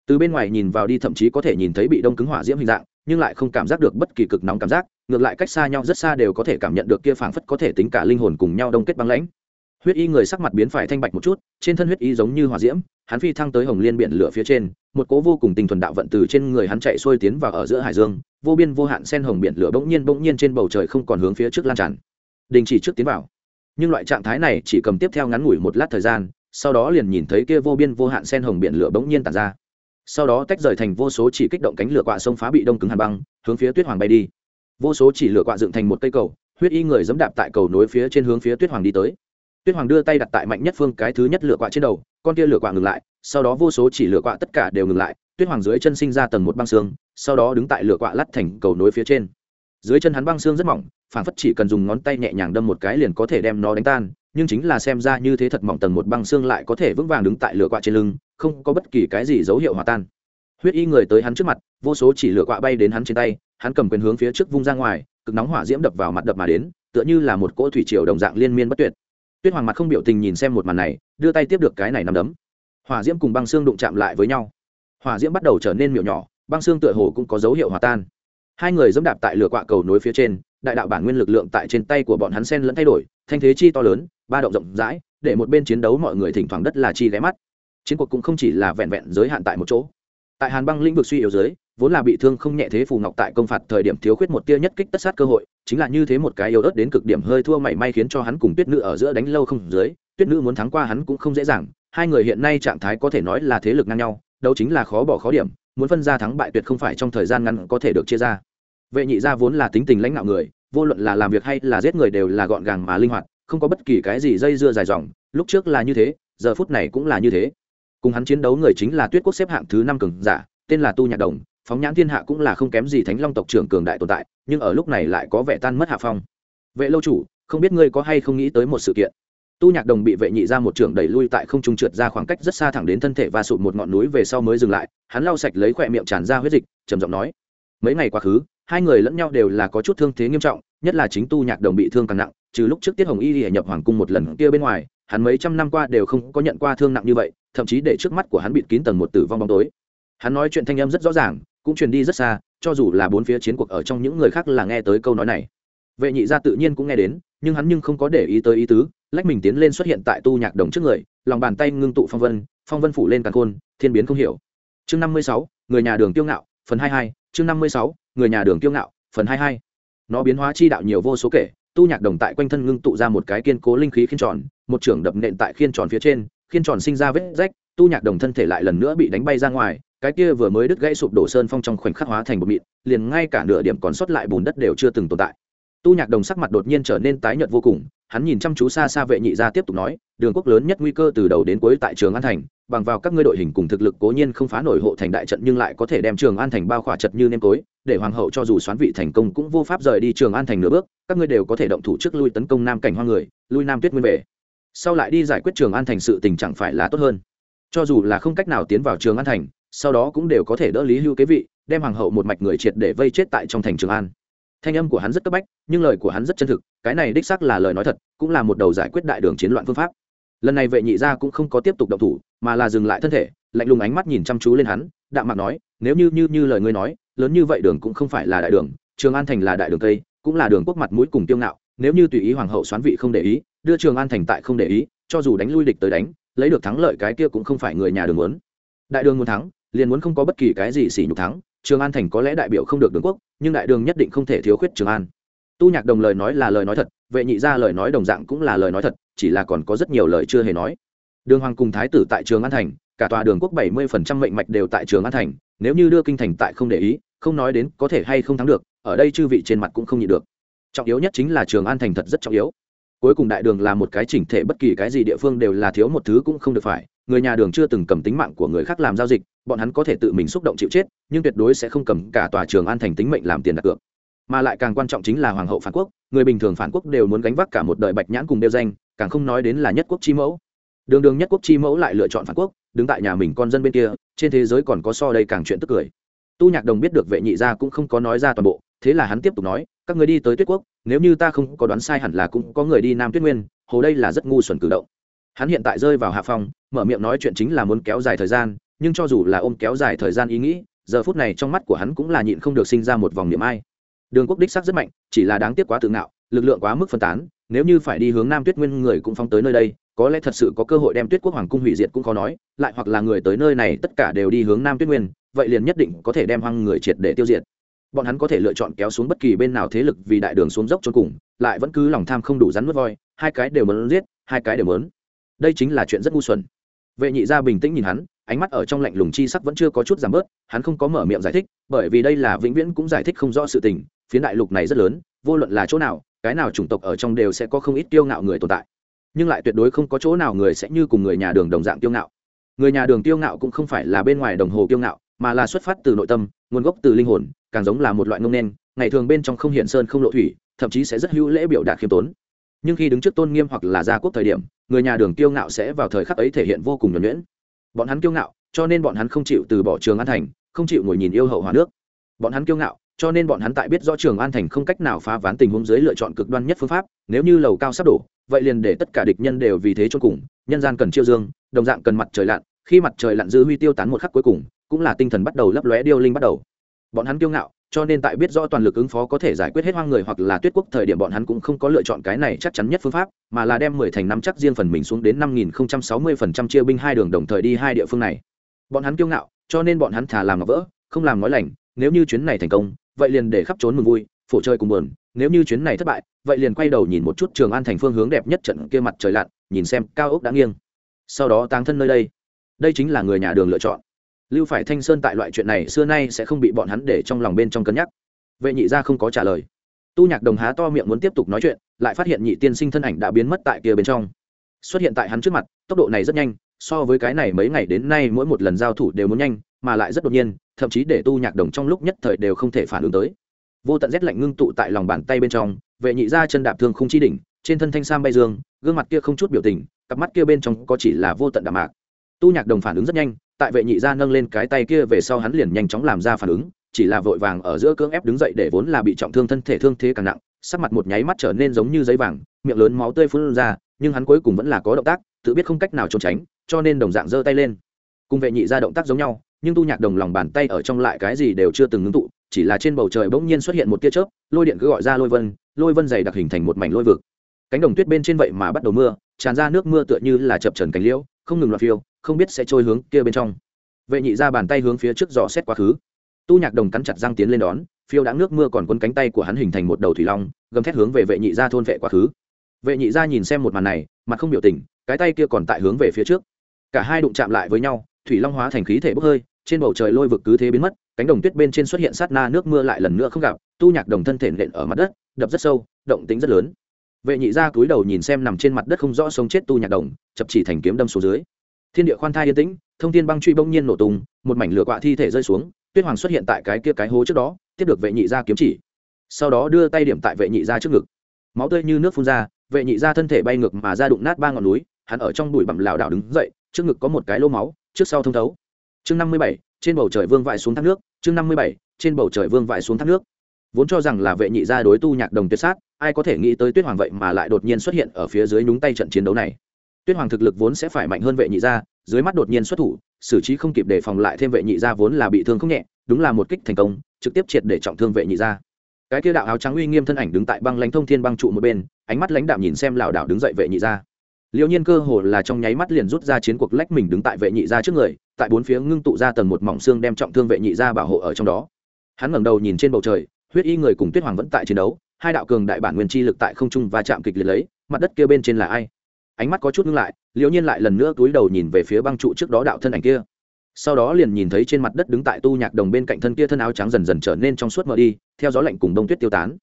Từ bên ngoài nhìn vào đi thậm chí có thể nhìn thấy bị đông cứng hỏa diễm hình dạng nhưng lại không cảm giác được bất kỳ cực nóng cảm giác, ngược lại cách xa nhau rất xa đều có thể cảm nhận được kia phảng phất có thể tính cả linh hồn cùng nhau đông kết băng lãnh. Huyết y người sắc mặt biến phải thanh bạch một chút, trên thân huyết y giống như hỏa diễm, hắn phi thăng tới hồng liên biển lửa phía trên, một cố vô cùng tinh thuần đạo vận từ trên người hắn chạy xuôi tiến vào ở giữa hải dương, vô biên vô hạn sen hồng biển lửa bỗng nhiên bỗng nhiên trên bầu trời không còn hướng phía trước lan tràn. Đình chỉ trước tiến vào. Nhưng loại trạng thái này chỉ cầm tiếp theo ngắn ngủi một lát thời gian, sau đó liền nhìn thấy kia vô biên vô hạn sen hồng biển lửa bỗng nhiên tàn ra sau đó tách rời thành vô số chỉ kích động cánh lửa quạ sông phá bị đông cứng hàn băng, hướng phía tuyết hoàng bay đi. Vô số chỉ lửa quạ dựng thành một cây cầu, huyết y người dẫm đạp tại cầu nối phía trên hướng phía tuyết hoàng đi tới. Tuyết hoàng đưa tay đặt tại mạnh nhất phương cái thứ nhất lửa quạ trên đầu, con kia lửa quạ ngừng lại, sau đó vô số chỉ lửa quạ tất cả đều ngừng lại, tuyết hoàng dưới chân sinh ra tầng một băng xương, sau đó đứng tại lửa quạ lắt thành cầu nối phía trên. Dưới chân hắn băng xương rất mỏng phản phất chỉ cần dùng ngón tay nhẹ nhàng đâm một cái liền có thể đem nó đánh tan, nhưng chính là xem ra như thế thật mỏng tầng một băng xương lại có thể vững vàng đứng tại lửa quạ trên lưng không có bất kỳ cái gì dấu hiệu hòa tan. Huyết y người tới hắn trước mặt, vô số chỉ lửa quạ bay đến hắn trên tay, hắn cầm quyền hướng phía trước vung ra ngoài, cực nóng hỏa diễm đập vào mặt đập mà đến, tựa như là một cỗ thủy triều đồng dạng liên miên bất tuyệt. Tuyết hoàng mặt không biểu tình nhìn xem một màn này, đưa tay tiếp được cái này nằm đấm. Hỏa diễm cùng băng xương đụng chạm lại với nhau. Hỏa diễm bắt đầu trở nên miệu nhỏ, băng xương tựa hồ cũng có dấu hiệu hòa tan. Hai người dẫm đạp tại lửa quạ cầu nối phía trên, đại đạo bản nguyên lực lượng tại trên tay của bọn hắn sen lẫn thay đổi, thanh thế chi to lớn, ba động rộng rãi, để một bên chiến đấu mọi người thỉnh thoảng đất là chi ghé mắt chiến cuộc cũng không chỉ là vẹn vẹn giới hạn tại một chỗ. Tại hàn băng lĩnh vực suy yếu dưới vốn là bị thương không nhẹ thế phù ngọc tại công phạt thời điểm thiếu khuyết một tia nhất kích tất sát cơ hội, chính là như thế một cái yếu ớt đến cực điểm hơi thua mảy may khiến cho hắn cùng tuyết nữ ở giữa đánh lâu không dưới, tuyết nữ muốn thắng qua hắn cũng không dễ dàng, hai người hiện nay trạng thái có thể nói là thế lực ngang nhau, đâu chính là khó bỏ khó điểm, muốn phân ra thắng bại tuyệt không phải trong thời gian ngắn có thể được chia ra. Vệ nhị gia vốn là tính tình lãnh đạo người, vô luận là làm việc hay là giết người đều là gọn gàng mà linh hoạt, không có bất kỳ cái gì dây dưa dài dòng, lúc trước là như thế, giờ phút này cũng là như thế cùng hắn chiến đấu người chính là tuyết quốc xếp hạng thứ năm cường giả, tên là tu nhạc đồng, phóng nhãn thiên hạ cũng là không kém gì thánh long tộc trưởng cường đại tồn tại, nhưng ở lúc này lại có vẻ tan mất hạ phong. Vệ lâu chủ, không biết ngươi có hay không nghĩ tới một sự kiện? Tu nhạc đồng bị vệ nhị ra một trường đẩy lui tại không trung trượt ra khoảng cách rất xa thẳng đến thân thể và sụt một ngọn núi về sau mới dừng lại, hắn lau sạch lấy khỏe miệng tràn ra huyết dịch, trầm giọng nói, mấy ngày quá khứ, hai người lẫn nhau đều là có chút thương thế nghiêm trọng, nhất là chính tu nhạc đồng bị thương càng nặng, trừ lúc trước tiết hồng y hệ nhập hoàng cung một lần kia bên ngoài, hắn mấy trăm năm qua đều không có nhận qua thương nặng như vậy thậm chí để trước mắt của hắn bịt kín tầng một tử vong bóng tối. Hắn nói chuyện thanh âm rất rõ ràng, cũng truyền đi rất xa, cho dù là bốn phía chiến cuộc ở trong những người khác là nghe tới câu nói này. Vệ nhị gia tự nhiên cũng nghe đến, nhưng hắn nhưng không có để ý tới ý tứ, lách mình tiến lên xuất hiện tại tu nhạc đồng trước người, lòng bàn tay ngưng tụ phong vân phong vân phủ lên càng khôn, thiên biến không hiểu. Chương năm mươi sáu, người nhà đường tiêu ngạo, phần hai hai, chương năm mươi sáu, người nhà đường tiêu ngạo, phần hai hai. Nó biến hóa chi đạo nhiều vô số kể, tu nhạc đồng tại quanh thân ngưng tụ ra một cái kiên cố linh khí khiên tròn, một trưởng đập nện tại khiên tròn phía trên khiên tròn sinh ra vết rách, tu nhạc đồng thân thể lại lần nữa bị đánh bay ra ngoài, cái kia vừa mới đứt gãy sụp đổ sơn phong trong khoảnh khắc hóa thành bột mịn, liền ngay cả nửa điểm còn sót lại bùn đất đều chưa từng tồn tại. Tu nhạc đồng sắc mặt đột nhiên trở nên tái nhợt vô cùng, hắn nhìn chăm chú xa xa vệ nhị ra tiếp tục nói, đường quốc lớn nhất nguy cơ từ đầu đến cuối tại trường an thành, bằng vào các ngươi đội hình cùng thực lực cố nhiên không phá nổi hộ thành đại trận nhưng lại có thể đem trường an thành bao khỏa chật như nêm tối, để hoàng hậu cho dù xoán vị thành công cũng vô pháp rời đi trường an thành nửa bước, các ngươi đều có thể động thủ trước lui tấn công nam cảnh hoa người, lui nam tuyết nguyên về sau lại đi giải quyết trường an thành sự tình chẳng phải là tốt hơn. Cho dù là không cách nào tiến vào trường an thành, sau đó cũng đều có thể đỡ lý hưu kế vị, đem hoàng hậu một mạch người triệt để vây chết tại trong thành trường an. Thanh âm của hắn rất cấp bách, nhưng lời của hắn rất chân thực, cái này đích xác là lời nói thật, cũng là một đầu giải quyết đại đường chiến loạn phương pháp. Lần này vệ nhị gia cũng không có tiếp tục động thủ, mà là dừng lại thân thể, lạnh lùng ánh mắt nhìn chăm chú lên hắn, đạm mạc nói, nếu như như như lời ngươi nói, lớn như vậy đường cũng không phải là đại đường, trường an thành là đại đường tây, cũng là đường quốc mặt mũi cùng tiêu ngạo nếu như tùy ý hoàng hậu xoán vị không để ý, đưa trường an thành tại không để ý, cho dù đánh lui địch tới đánh, lấy được thắng lợi cái kia cũng không phải người nhà đường muốn. Đại đường muốn thắng, liền muốn không có bất kỳ cái gì xỉ nhục thắng, trường an thành có lẽ đại biểu không được đường quốc, nhưng đại đường nhất định không thể thiếu khuyết trường an. Tu nhạc đồng lời nói là lời nói thật, vệ nhị ra lời nói đồng dạng cũng là lời nói thật, chỉ là còn có rất nhiều lời chưa hề nói. Đường hoàng cùng thái tử tại trường an thành, cả tòa đường quốc bảy mươi phần trăm mệnh mạch đều tại trường an thành, nếu như đưa kinh thành tại không để ý, không nói đến có thể hay không thắng được, ở đây chư vị trên mặt cũng không nhịn được trọng yếu nhất chính là trường an thành thật rất trọng yếu. Cuối cùng đại đường là một cái chỉnh thể bất kỳ cái gì địa phương đều là thiếu một thứ cũng không được phải. Người nhà đường chưa từng cầm tính mạng của người khác làm giao dịch, bọn hắn có thể tự mình xúc động chịu chết, nhưng tuyệt đối sẽ không cầm cả tòa trường an thành tính mệnh làm tiền đặt cược. Mà lại càng quan trọng chính là hoàng hậu phản quốc, người bình thường phản quốc đều muốn gánh vác cả một đời bạch nhãn cùng đeo danh, càng không nói đến là nhất quốc chi mẫu. Đường đường nhất quốc chi mẫu lại lựa chọn phản quốc, đứng tại nhà mình con dân bên kia, trên thế giới còn có so đây càng chuyện tức cười. Tu nhạc đồng biết được vệ nhị gia cũng không có nói ra toàn bộ, thế là hắn tiếp tục nói các người đi tới tuyết quốc, nếu như ta không có đoán sai hẳn là cũng có người đi nam tuyết nguyên, hồ đây là rất ngu xuẩn cử động. Hắn hiện tại rơi vào hạ phong, mở miệng nói chuyện chính là muốn kéo dài thời gian, nhưng cho dù là ôm kéo dài thời gian ý nghĩ, giờ phút này trong mắt của hắn cũng là nhịn không được sinh ra một vòng niệm ai. Đường quốc đích sắc rất mạnh, chỉ là đáng tiếc quá tự ngạo, lực lượng quá mức phân tán, nếu như phải đi hướng nam tuyết nguyên người cũng phóng tới nơi đây, có lẽ thật sự có cơ hội đem tuyết quốc hoàng cung hủy diệt cũng khó nói, lại hoặc là người tới nơi này tất cả đều đi hướng nam tuyết nguyên, vậy liền nhất định có thể đem hoang người triệt để tiêu diệt bọn hắn có thể lựa chọn kéo xuống bất kỳ bên nào thế lực vì đại đường xuống dốc cho cùng, lại vẫn cứ lòng tham không đủ rắn mất voi, hai cái đều muốn giết, hai cái đều muốn. Đây chính là chuyện rất ngu xuẩn. Vệ nhị gia bình tĩnh nhìn hắn, ánh mắt ở trong lạnh lùng chi sắc vẫn chưa có chút giảm bớt, hắn không có mở miệng giải thích, bởi vì đây là vĩnh viễn cũng giải thích không rõ sự tình, phiến đại lục này rất lớn, vô luận là chỗ nào, cái nào chủng tộc ở trong đều sẽ có không ít tiêu ngạo người tồn tại. Nhưng lại tuyệt đối không có chỗ nào người sẽ như cùng người nhà đường đồng dạng tiêu ngạo. Người nhà đường tiêu ngạo cũng không phải là bên ngoài đồng hồ tiêu ngạo mà là xuất phát từ nội tâm, nguồn gốc từ linh hồn, càng giống là một loại ngông nen ngày thường bên trong không hiện sơn không lộ thủy, thậm chí sẽ rất hữu lễ biểu đạt khiêm tốn. Nhưng khi đứng trước tôn nghiêm hoặc là gia quốc thời điểm, người nhà đường kiêu ngạo sẽ vào thời khắc ấy thể hiện vô cùng nhuẩn nhuyễn. Bọn hắn kiêu ngạo, cho nên bọn hắn không chịu từ bỏ trường an thành, không chịu ngồi nhìn yêu hậu hòa nước. Bọn hắn kiêu ngạo, cho nên bọn hắn tại biết rõ trường an thành không cách nào phá ván tình huống dưới lựa chọn cực đoan nhất phương pháp, nếu như lầu cao sắp đổ, vậy liền để tất cả địch nhân đều vì thế cho cùng, nhân gian cần chiêu dương, đồng dạng cần mặt trời lặn, khi mặt trời lặn dư huy tiêu tán một khắc cuối cùng cũng là tinh thần bắt đầu lấp lóe điêu linh bắt đầu. Bọn hắn kiêu ngạo, cho nên tại biết rõ toàn lực ứng phó có thể giải quyết hết hoang người hoặc là tuyết quốc thời điểm bọn hắn cũng không có lựa chọn cái này chắc chắn nhất phương pháp, mà là đem mười thành năm chắc riêng phần mình xuống đến năm nghìn không trăm sáu mươi phần trăm chia binh hai đường đồng thời đi hai địa phương này. Bọn hắn kiêu ngạo, cho nên bọn hắn thả làm ngọc vỡ, không làm nói lành, nếu như chuyến này thành công, vậy liền để khắp trốn mừng vui, phổ chơi cùng buồn, nếu như chuyến này thất bại, vậy liền quay đầu nhìn một chút trường an thành phương hướng đẹp nhất trận kia mặt trời lặn, nhìn xem cao ốc đã nghiêng. Sau đó táng thân nơi đây. Đây chính là người nhà đường lựa chọn lưu phải thanh sơn tại loại chuyện này xưa nay sẽ không bị bọn hắn để trong lòng bên trong cân nhắc. Vệ nhị gia không có trả lời. Tu nhạc đồng há to miệng muốn tiếp tục nói chuyện, lại phát hiện nhị tiên sinh thân ảnh đã biến mất tại kia bên trong. Xuất hiện tại hắn trước mặt, tốc độ này rất nhanh, so với cái này mấy ngày đến nay mỗi một lần giao thủ đều muốn nhanh, mà lại rất đột nhiên, thậm chí để tu nhạc đồng trong lúc nhất thời đều không thể phản ứng tới. Vô tận rét lạnh ngưng tụ tại lòng bàn tay bên trong, vệ nhị gia chân đạp thương không chi đỉnh, trên thân thanh sam bay dương, gương mặt kia không chút biểu tình, cặp mắt kia bên trong có chỉ là vô tận đạm mạc. Tu nhạc đồng phản ứng rất nhanh tại vệ nhị gia nâng lên cái tay kia về sau hắn liền nhanh chóng làm ra phản ứng, chỉ là vội vàng ở giữa cưỡng ép đứng dậy để vốn là bị trọng thương thân thể thương thế càng nặng, sắc mặt một nháy mắt trở nên giống như giấy vàng, miệng lớn máu tươi phun ra, nhưng hắn cuối cùng vẫn là có động tác, tự biết không cách nào trốn tránh, cho nên đồng dạng giơ tay lên. Cùng vệ nhị gia động tác giống nhau, nhưng tu nhạc đồng lòng bàn tay ở trong lại cái gì đều chưa từng ngưng tụ, chỉ là trên bầu trời bỗng nhiên xuất hiện một tia chớp, lôi điện cứ gọi ra lôi vân lôi vân dày đặc hình thành một mảnh lôi vực. Cánh đồng tuyết bên trên vậy mà bắt đầu mưa, tràn ra nước mưa tựa như là chập trần cánh liễu, không ngừng loạt phiêu không biết sẽ trôi hướng kia bên trong. Vệ nhị ra bàn tay hướng phía trước dò xét quá khứ. Tu nhạc đồng cắn chặt răng tiến lên đón, phiêu đã nước mưa còn quân cánh tay của hắn hình thành một đầu thủy long, gầm thét hướng về vệ nhị ra thôn vệ quá khứ. Vệ nhị ra nhìn xem một màn này, mặt không biểu tình, cái tay kia còn tại hướng về phía trước. Cả hai đụng chạm lại với nhau, thủy long hóa thành khí thể bốc hơi, trên bầu trời lôi vực cứ thế biến mất, cánh đồng tuyết bên trên xuất hiện sát na nước mưa lại lần nữa không gặp, tu nhạc đồng thân thể nện ở mặt đất, đập rất sâu, động tính rất lớn. Vệ nhị ra cúi đầu nhìn xem nằm trên mặt đất không rõ sống chết tu nhạc đồng, chập chỉ thành kiếm đâm xuống dưới thiên địa khoan thai yên tĩnh, thông tin băng truy bỗng nhiên nổ tung, một mảnh lửa quạ thi thể rơi xuống, tuyết hoàng xuất hiện tại cái kia cái hố trước đó, tiếp được vệ nhị ra kiếm chỉ. Sau đó đưa tay điểm tại vệ nhị ra trước ngực. Máu tươi như nước phun ra, vệ nhị ra thân thể bay ngược mà ra đụng nát ba ngọn núi, hắn ở trong bụi bặm lảo đảo đứng dậy, trước ngực có một cái lô máu, trước sau thông thấu. Chương năm mươi bảy, trên bầu trời vương vãi xuống thác nước, chương năm mươi bảy, trên bầu trời vương vãi xuống thác nước. Vốn cho rằng là vệ nhị gia đối tu nhạc đồng tuyệt sát, ai có thể nghĩ tới tuyết hoàng vậy mà lại đột nhiên xuất hiện ở phía dưới nhúng tay trận chiến đấu này tuyết hoàng thực lực vốn sẽ phải mạnh hơn vệ nhị gia, dưới mắt đột nhiên xuất thủ, xử trí không kịp để phòng lại thêm vệ nhị gia vốn là bị thương không nhẹ, đúng là một kích thành công, trực tiếp triệt để trọng thương vệ nhị gia. Cái kia đạo áo trắng uy nghiêm thân ảnh đứng tại băng lãnh thông thiên băng trụ một bên, ánh mắt lãnh đạm nhìn xem lảo đảo đứng dậy vệ nhị gia. Liêu nhiên cơ hồ là trong nháy mắt liền rút ra chiến cuộc lách mình đứng tại vệ nhị gia trước người, tại bốn phía ngưng tụ ra tầng một mỏng xương đem trọng thương vệ nhị gia bảo hộ ở trong đó. Hắn ngẩng đầu nhìn trên bầu trời, huyết y người cùng tuyết hoàng vẫn tại chiến đấu, hai đạo cường đại bản nguyên chi lực tại không trung và chạm kịch liệt lấy, mặt đất kia bên trên là ai? Ánh mắt có chút ngưng lại, liễu nhiên lại lần nữa túi đầu nhìn về phía băng trụ trước đó đạo thân ảnh kia. Sau đó liền nhìn thấy trên mặt đất đứng tại tu nhạc đồng bên cạnh thân kia thân áo trắng dần dần trở nên trong suốt mờ đi, theo gió lạnh cùng đông tuyết tiêu tán.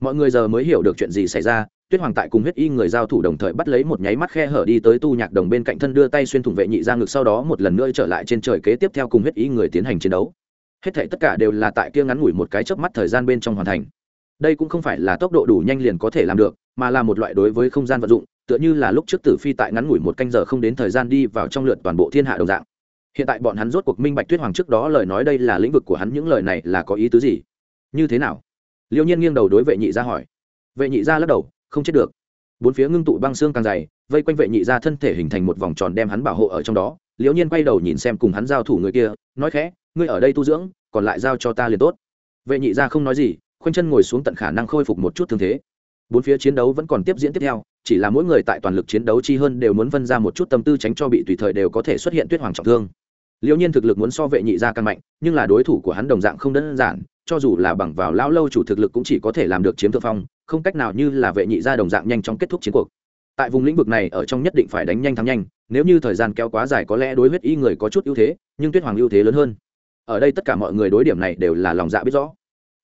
Mọi người giờ mới hiểu được chuyện gì xảy ra, tuyết hoàng tại cùng huyết y người giao thủ đồng thời bắt lấy một nháy mắt khe hở đi tới tu nhạc đồng bên cạnh thân đưa tay xuyên thủng vệ nhị ra ngực sau đó một lần nữa trở lại trên trời kế tiếp theo cùng huyết y người tiến hành chiến đấu. Hết thể tất cả đều là tại kia ngắn ngủi một cái chớp mắt thời gian bên trong hoàn thành. Đây cũng không phải là tốc độ đủ nhanh liền có thể làm được, mà là một loại đối với không gian vận dụng tựa như là lúc trước tử phi tại ngắn ngủi một canh giờ không đến thời gian đi vào trong lượt toàn bộ thiên hạ đồng dạng. Hiện tại bọn hắn rốt cuộc minh bạch tuyết hoàng trước đó lời nói đây là lĩnh vực của hắn, những lời này là có ý tứ gì? Như thế nào? Liêu nhiên nghiêng đầu đối vệ nhị ra hỏi. Vệ nhị ra lắc đầu, không chết được. Bốn phía ngưng tụ băng xương càng dày, vây quanh vệ nhị ra thân thể hình thành một vòng tròn đem hắn bảo hộ ở trong đó. Liễu nhiên quay đầu nhìn xem cùng hắn giao thủ người kia, nói khẽ, ngươi ở đây tu dưỡng, còn lại giao cho ta liền tốt. Vệ nhị ra không nói gì, khoanh chân ngồi xuống tận khả năng khôi phục một chút thương thế bốn phía chiến đấu vẫn còn tiếp diễn tiếp theo, chỉ là mỗi người tại toàn lực chiến đấu chi hơn đều muốn vân ra một chút tâm tư tránh cho bị tùy thời đều có thể xuất hiện tuyết hoàng trọng thương. Liễu nhiên thực lực muốn so vệ nhị ra căn mạnh, nhưng là đối thủ của hắn đồng dạng không đơn giản, cho dù là bằng vào lão lâu chủ thực lực cũng chỉ có thể làm được chiếm thượng phong, không cách nào như là vệ nhị ra đồng dạng nhanh chóng kết thúc chiến cuộc. Tại vùng lĩnh vực này, ở trong nhất định phải đánh nhanh thắng nhanh, nếu như thời gian kéo quá dài có lẽ đối huyết y người có chút ưu thế, nhưng tuyết hoàng ưu thế lớn hơn. Ở đây tất cả mọi người đối điểm này đều là lòng dạ biết rõ.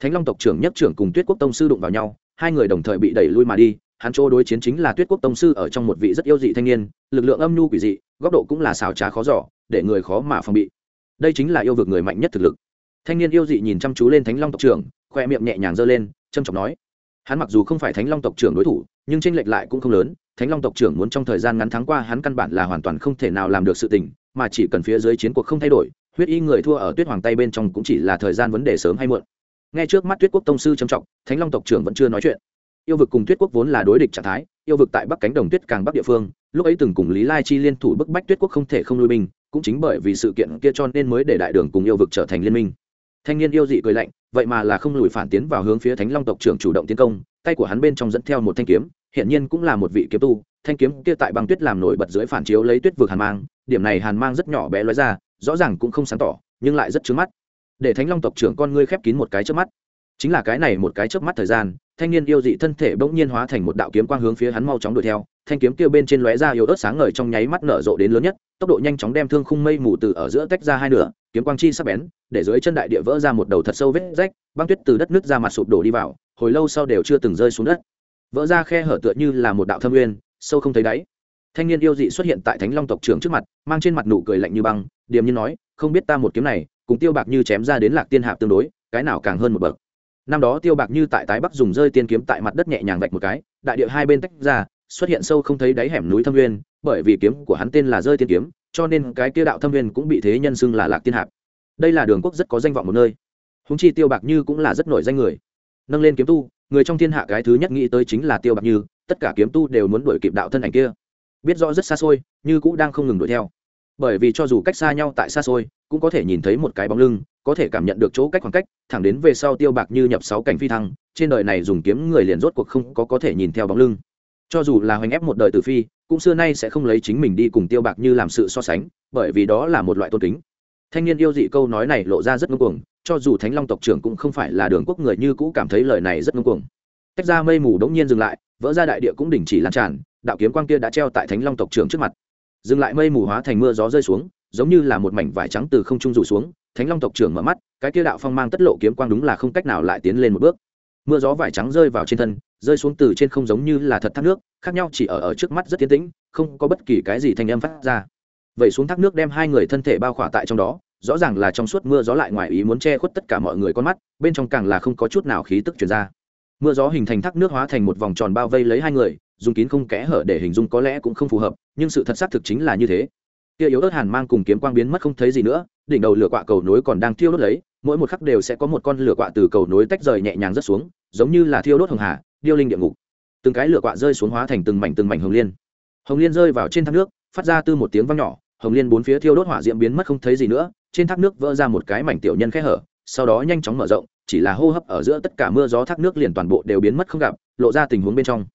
Thánh long tộc trưởng nhất trưởng cùng tuyết quốc tông sư đụng vào nhau hai người đồng thời bị đẩy lui mà đi. Hắn chỗ đối chiến chính là tuyết quốc tông sư ở trong một vị rất yêu dị thanh niên, lực lượng âm nhu quỷ dị, góc độ cũng là xào trá khó giỏ để người khó mà phòng bị. Đây chính là yêu vực người mạnh nhất thực lực. Thanh niên yêu dị nhìn chăm chú lên thánh long tộc trưởng, khoe miệng nhẹ nhàng giơ lên trâm trọng nói, hắn mặc dù không phải thánh long tộc trưởng đối thủ, nhưng tranh lệch lại cũng không lớn. Thánh long tộc trưởng muốn trong thời gian ngắn tháng qua hắn căn bản là hoàn toàn không thể nào làm được sự tình, mà chỉ cần phía dưới chiến cuộc không thay đổi, huyết y người thua ở tuyết hoàng tay bên trong cũng chỉ là thời gian vấn đề sớm hay muộn. Nghe trước mắt tuyết quốc tông sư trầm trọng, thánh long tộc trưởng vẫn chưa nói chuyện. Yêu vực cùng tuyết quốc vốn là đối địch trạng thái, yêu vực tại bắc cánh đồng tuyết càng bắc địa phương, lúc ấy từng cùng lý lai chi liên thủ bức bách tuyết quốc không thể không lui binh, cũng chính bởi vì sự kiện kia cho nên mới để đại đường cùng yêu vực trở thành liên minh. Thanh niên yêu dị cười lạnh, vậy mà là không lùi phản tiến vào hướng phía thánh long tộc trưởng chủ động tiến công, tay của hắn bên trong dẫn theo một thanh kiếm hiện nhiên cũng là một vị kiếm tu, thanh kiếm kia tại băng tuyết làm nổi bật dưới phản chiếu lấy tuyết vực hàn mang, điểm này hàn mang rất nhỏ bé lóe ra, rõ ràng cũng không sáng tỏ, nhưng lại rất trướng mắt để thánh long tộc trưởng con ngươi khép kín một cái trước mắt. Chính là cái này một cái trước mắt thời gian, thanh niên yêu dị thân thể bỗng nhiên hóa thành một đạo kiếm quang hướng phía hắn mau chóng đuổi theo, thanh kiếm tiêu bên trên lóe ra yếu ớt sáng ngời trong nháy mắt nở rộ đến lớn nhất, tốc độ nhanh chóng đem thương khung mây mù từ ở giữa tách ra hai nửa, kiếm quang chi sắc bén, để dưới chân đại địa vỡ ra một đầu thật sâu vết rách, băng tuyết từ đất nước ra mặt sụp đổ đi vào, hồi lâu sau đều chưa từng rơi xuống đất. Vỡ ra khe hở tựa như là một đạo thâm nguyên, sâu không thấy đáy. Thanh niên yêu dị xuất hiện tại thánh long tộc trưởng trước mặt, mang trên mặt nụ cười lạnh như băng, điềm như nói, không biết ta một kiếm này cùng tiêu bạc như chém ra đến lạc tiên hạp tương đối, cái nào càng hơn một bậc. Năm đó tiêu bạc như tại tái bắc dùng rơi tiên kiếm tại mặt đất nhẹ nhàng vạch một cái, đại địa hai bên tách ra, xuất hiện sâu không thấy đáy hẻm núi thâm nguyên, bởi vì kiếm của hắn tên là rơi tiên kiếm, cho nên cái tiêu đạo thâm nguyên cũng bị thế nhân xưng là lạc tiên hạp. Đây là đường quốc rất có danh vọng một nơi. Húng chi tiêu bạc như cũng là rất nổi danh người. Nâng lên kiếm tu, người trong thiên hạ cái thứ nhất nghĩ tới chính là tiêu bạc như, tất cả kiếm tu đều muốn đuổi kịp đạo thân ảnh kia. Biết rõ rất xa xôi, như cũng đang không ngừng đuổi theo bởi vì cho dù cách xa nhau tại xa xôi, cũng có thể nhìn thấy một cái bóng lưng, có thể cảm nhận được chỗ cách khoảng cách, thẳng đến về sau tiêu bạc như nhập sáu cảnh phi thăng, trên đời này dùng kiếm người liền rốt cuộc không có có thể nhìn theo bóng lưng. Cho dù là hoành ép một đời tử phi, cũng xưa nay sẽ không lấy chính mình đi cùng tiêu bạc như làm sự so sánh, bởi vì đó là một loại tôn kính. Thanh niên yêu dị câu nói này lộ ra rất ngưng cuồng, cho dù thánh long tộc trưởng cũng không phải là đường quốc người như cũ cảm thấy lời này rất ngưng cuồng. Tách ra mây mù đống nhiên dừng lại, vỡ ra đại địa cũng đình chỉ lan tràn, đạo kiếm quang kia đã treo tại thánh long tộc trưởng trước mặt dừng lại mây mù hóa thành mưa gió rơi xuống, giống như là một mảnh vải trắng từ không trung rủ xuống, thánh long tộc trưởng mở mắt, cái kia đạo phong mang tất lộ kiếm quang đúng là không cách nào lại tiến lên một bước. Mưa gió vải trắng rơi vào trên thân, rơi xuống từ trên không giống như là thật thác nước, khác nhau chỉ ở ở trước mắt rất tiến tĩnh, không có bất kỳ cái gì thanh âm phát ra. Vậy xuống thác nước đem hai người thân thể bao khỏa tại trong đó, rõ ràng là trong suốt mưa gió lại ngoài ý muốn che khuất tất cả mọi người con mắt, bên trong càng là không có chút nào khí tức chuyển ra. Mưa gió hình thành thác nước hóa thành một vòng tròn bao vây lấy hai người dùng kín không kẽ hở để hình dung có lẽ cũng không phù hợp, nhưng sự thật xác thực chính là như thế. Kia yếu ớt hàn mang cùng kiếm quang biến mất không thấy gì nữa, đỉnh đầu lửa quạ cầu nối còn đang thiêu đốt lấy, mỗi một khắc đều sẽ có một con lửa quạ từ cầu nối tách rời nhẹ nhàng rớt xuống, giống như là thiêu đốt hồng hà, điêu linh địa ngục. Từng cái lửa quạ rơi xuống hóa thành từng mảnh từng mảnh hồng liên. Hồng liên rơi vào trên thác nước, phát ra từ một tiếng vang nhỏ, hồng liên bốn phía thiêu đốt hỏa diễm biến mất không thấy gì nữa, trên thác nước vỡ ra một cái mảnh tiểu nhân khe hở, sau đó nhanh chóng mở rộng, chỉ là hô hấp ở giữa tất cả mưa gió thác nước liền toàn bộ đều biến mất không gặp, lộ ra tình huống bên trong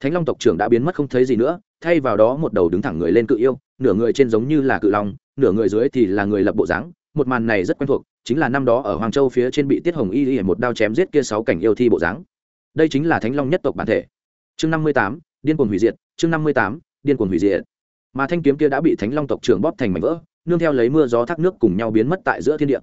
thánh long tộc trưởng đã biến mất không thấy gì nữa, thay vào đó một đầu đứng thẳng người lên cự yêu, nửa người trên giống như là cự long, nửa người dưới thì là người lập bộ dáng. Một màn này rất quen thuộc, chính là năm đó ở hoàng châu phía trên bị tiết hồng y y một đao chém giết kia sáu cảnh yêu thi bộ dáng. Đây chính là thánh long nhất tộc bản thể. Chương năm mươi tám, điên cuồng hủy diệt, chương năm mươi tám, điên cuồng hủy diệt. Mà thanh kiếm kia đã bị thánh long tộc trưởng bóp thành mảnh vỡ, nương theo lấy mưa gió thác nước cùng nhau biến mất tại giữa thiên địa.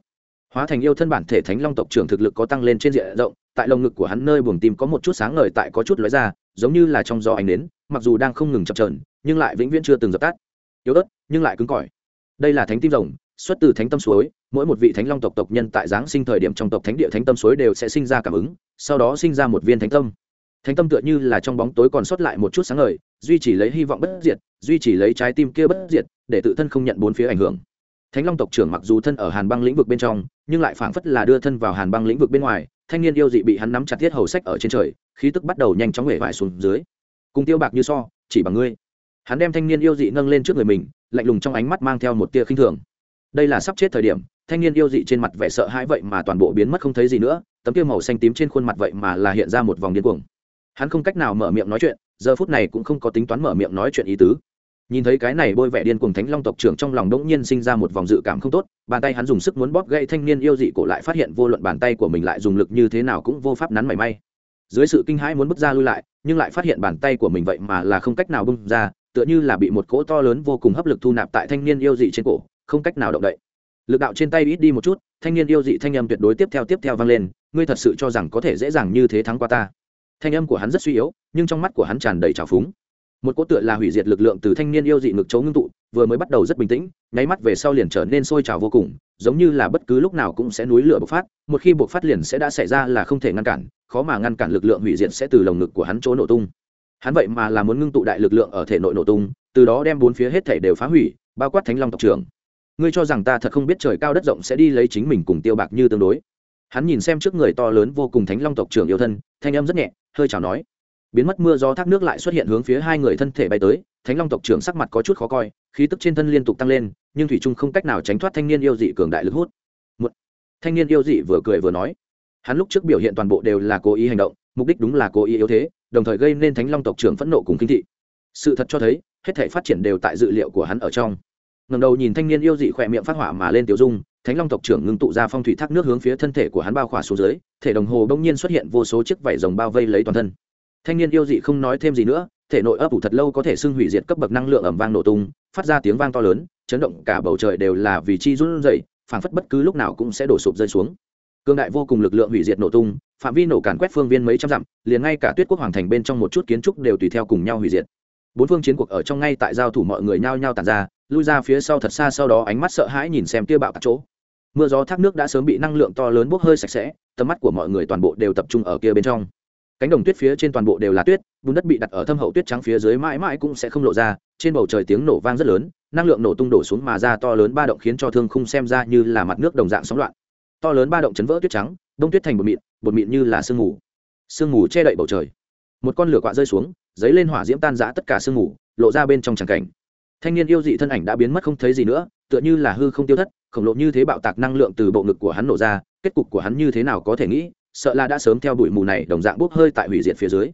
Hóa thành yêu thân bản thể thánh long tộc trưởng thực lực có tăng lên trên diện rộng, tại lồng ngực của hắn nơi buồng tim có một chút sáng ngời tại có chút lóe ra giống như là trong gió ánh nến, mặc dù đang không ngừng chập trờn nhưng lại vĩnh viễn chưa từng dập tắt. Yếu ớt, nhưng lại cứng cỏi. Đây là thánh tim rồng, xuất từ thánh tâm suối, mỗi một vị thánh long tộc tộc nhân tại giáng sinh thời điểm trong tộc thánh địa thánh tâm suối đều sẽ sinh ra cảm ứng, sau đó sinh ra một viên thánh tâm. Thánh tâm tựa như là trong bóng tối còn sót lại một chút sáng ngời, duy trì lấy hy vọng bất diệt, duy trì lấy trái tim kia bất diệt, để tự thân không nhận bốn phía ảnh hưởng. Thánh long tộc trưởng mặc dù thân ở hàn băng lĩnh vực bên trong, nhưng lại phảng phất là đưa thân vào hàn băng lĩnh vực bên ngoài thanh niên yêu dị bị hắn nắm chặt thiết hầu sách ở trên trời, khí tức bắt đầu nhanh chóng hể vải xuống dưới. Cùng tiêu bạc như so, chỉ bằng ngươi. Hắn đem thanh niên yêu dị nâng lên trước người mình, lạnh lùng trong ánh mắt mang theo một tia khinh thường. Đây là sắp chết thời điểm, thanh niên yêu dị trên mặt vẻ sợ hãi vậy mà toàn bộ biến mất không thấy gì nữa, tấm kia màu xanh tím trên khuôn mặt vậy mà là hiện ra một vòng điên cuồng. Hắn không cách nào mở miệng nói chuyện, giờ phút này cũng không có tính toán mở miệng nói chuyện ý tứ nhìn thấy cái này bôi vẻ điên cuồng thánh long tộc trưởng trong lòng đống nhiên sinh ra một vòng dự cảm không tốt, bàn tay hắn dùng sức muốn bóp gãy thanh niên yêu dị cổ lại phát hiện vô luận bàn tay của mình lại dùng lực như thế nào cũng vô pháp nắn mảy may. Dưới sự kinh hãi muốn bước ra lui lại, nhưng lại phát hiện bàn tay của mình vậy mà là không cách nào bung ra, tựa như là bị một cỗ to lớn vô cùng hấp lực thu nạp tại thanh niên yêu dị trên cổ, không cách nào động đậy. Lực đạo trên tay ít đi một chút, thanh niên yêu dị thanh âm tuyệt đối tiếp theo tiếp theo vang lên, ngươi thật sự cho rằng có thể dễ dàng như thế thắng qua ta? Thanh âm của hắn rất suy yếu, nhưng trong mắt của hắn tràn đầy trào phúng một cỗ tựa là hủy diệt lực lượng từ thanh niên yêu dị ngực chấu ngưng tụ, vừa mới bắt đầu rất bình tĩnh, nháy mắt về sau liền trở nên sôi trào vô cùng, giống như là bất cứ lúc nào cũng sẽ núi lửa bộc phát, một khi bộc phát liền sẽ đã xảy ra là không thể ngăn cản, khó mà ngăn cản lực lượng hủy diệt sẽ từ lồng ngực của hắn chỗ nổ tung. Hắn vậy mà là muốn ngưng tụ đại lực lượng ở thể nội nổ tung, từ đó đem bốn phía hết thể đều phá hủy, bao quát thánh long tộc trưởng. Ngươi cho rằng ta thật không biết trời cao đất rộng sẽ đi lấy chính mình cùng tiêu bạc như tương đối? Hắn nhìn xem trước người to lớn vô cùng thánh long tộc trưởng yêu thân, thanh âm rất nhẹ, hơi chào nói biến mất mưa gió thác nước lại xuất hiện hướng phía hai người thân thể bay tới, thánh long tộc trưởng sắc mặt có chút khó coi, khí tức trên thân liên tục tăng lên, nhưng thủy trung không cách nào tránh thoát thanh niên yêu dị cường đại lực hút. Một thanh niên yêu dị vừa cười vừa nói, hắn lúc trước biểu hiện toàn bộ đều là cố ý hành động, mục đích đúng là cố ý yếu thế, đồng thời gây nên thánh long tộc trưởng phẫn nộ cùng kinh thị. Sự thật cho thấy, hết thể phát triển đều tại dự liệu của hắn ở trong. Ngầm đầu nhìn thanh niên yêu dị khỏe miệng phát hỏa mà lên tiểu dung, thánh long tộc trưởng ngưng tụ ra phong thủy thác nước hướng phía thân thể của hắn bao khỏa xuống dưới, thể đồng hồ bỗng nhiên xuất hiện vô số chiếc vảy rồng bao vây lấy toàn thân thanh niên yêu dị không nói thêm gì nữa, thể nội ấp ủ thật lâu có thể xưng hủy diệt cấp bậc năng lượng ẩm vang nổ tung, phát ra tiếng vang to lớn, chấn động cả bầu trời đều là vì chi run rẩy, phảng phất bất cứ lúc nào cũng sẽ đổ sụp rơi xuống. Cương đại vô cùng lực lượng hủy diệt nổ tung, phạm vi nổ càn quét phương viên mấy trăm dặm, liền ngay cả tuyết quốc hoàng thành bên trong một chút kiến trúc đều tùy theo cùng nhau hủy diệt. Bốn phương chiến cuộc ở trong ngay tại giao thủ mọi người nhao nhao tàn ra, lui ra phía sau thật xa sau đó ánh mắt sợ hãi nhìn xem tia bạo các chỗ. Mưa gió thác nước đã sớm bị năng lượng to lớn bốc hơi sạch sẽ, tầm mắt của mọi người toàn bộ đều tập trung ở kia bên trong cánh đồng tuyết phía trên toàn bộ đều là tuyết, bùn đất bị đặt ở thâm hậu tuyết trắng phía dưới mãi mãi cũng sẽ không lộ ra, trên bầu trời tiếng nổ vang rất lớn, năng lượng nổ tung đổ xuống mà ra to lớn ba động khiến cho thương khung xem ra như là mặt nước đồng dạng sóng loạn. To lớn ba động chấn vỡ tuyết trắng, đông tuyết thành bột mịn bột mịn như là sương mù. Sương mù che đậy bầu trời. Một con lửa quạ rơi xuống, dấy lên hỏa diễm tan giã tất cả sương mù, lộ ra bên trong tràng cảnh. Thanh niên yêu dị thân ảnh đã biến mất không thấy gì nữa, tựa như là hư không tiêu thất, khổng lồ như thế bạo tạc năng lượng từ bộ ngực của hắn nổ ra, kết cục của hắn như thế nào có thể nghĩ sợ là đã sớm theo bụi mù này đồng dạng bốc hơi tại hủy diệt phía dưới.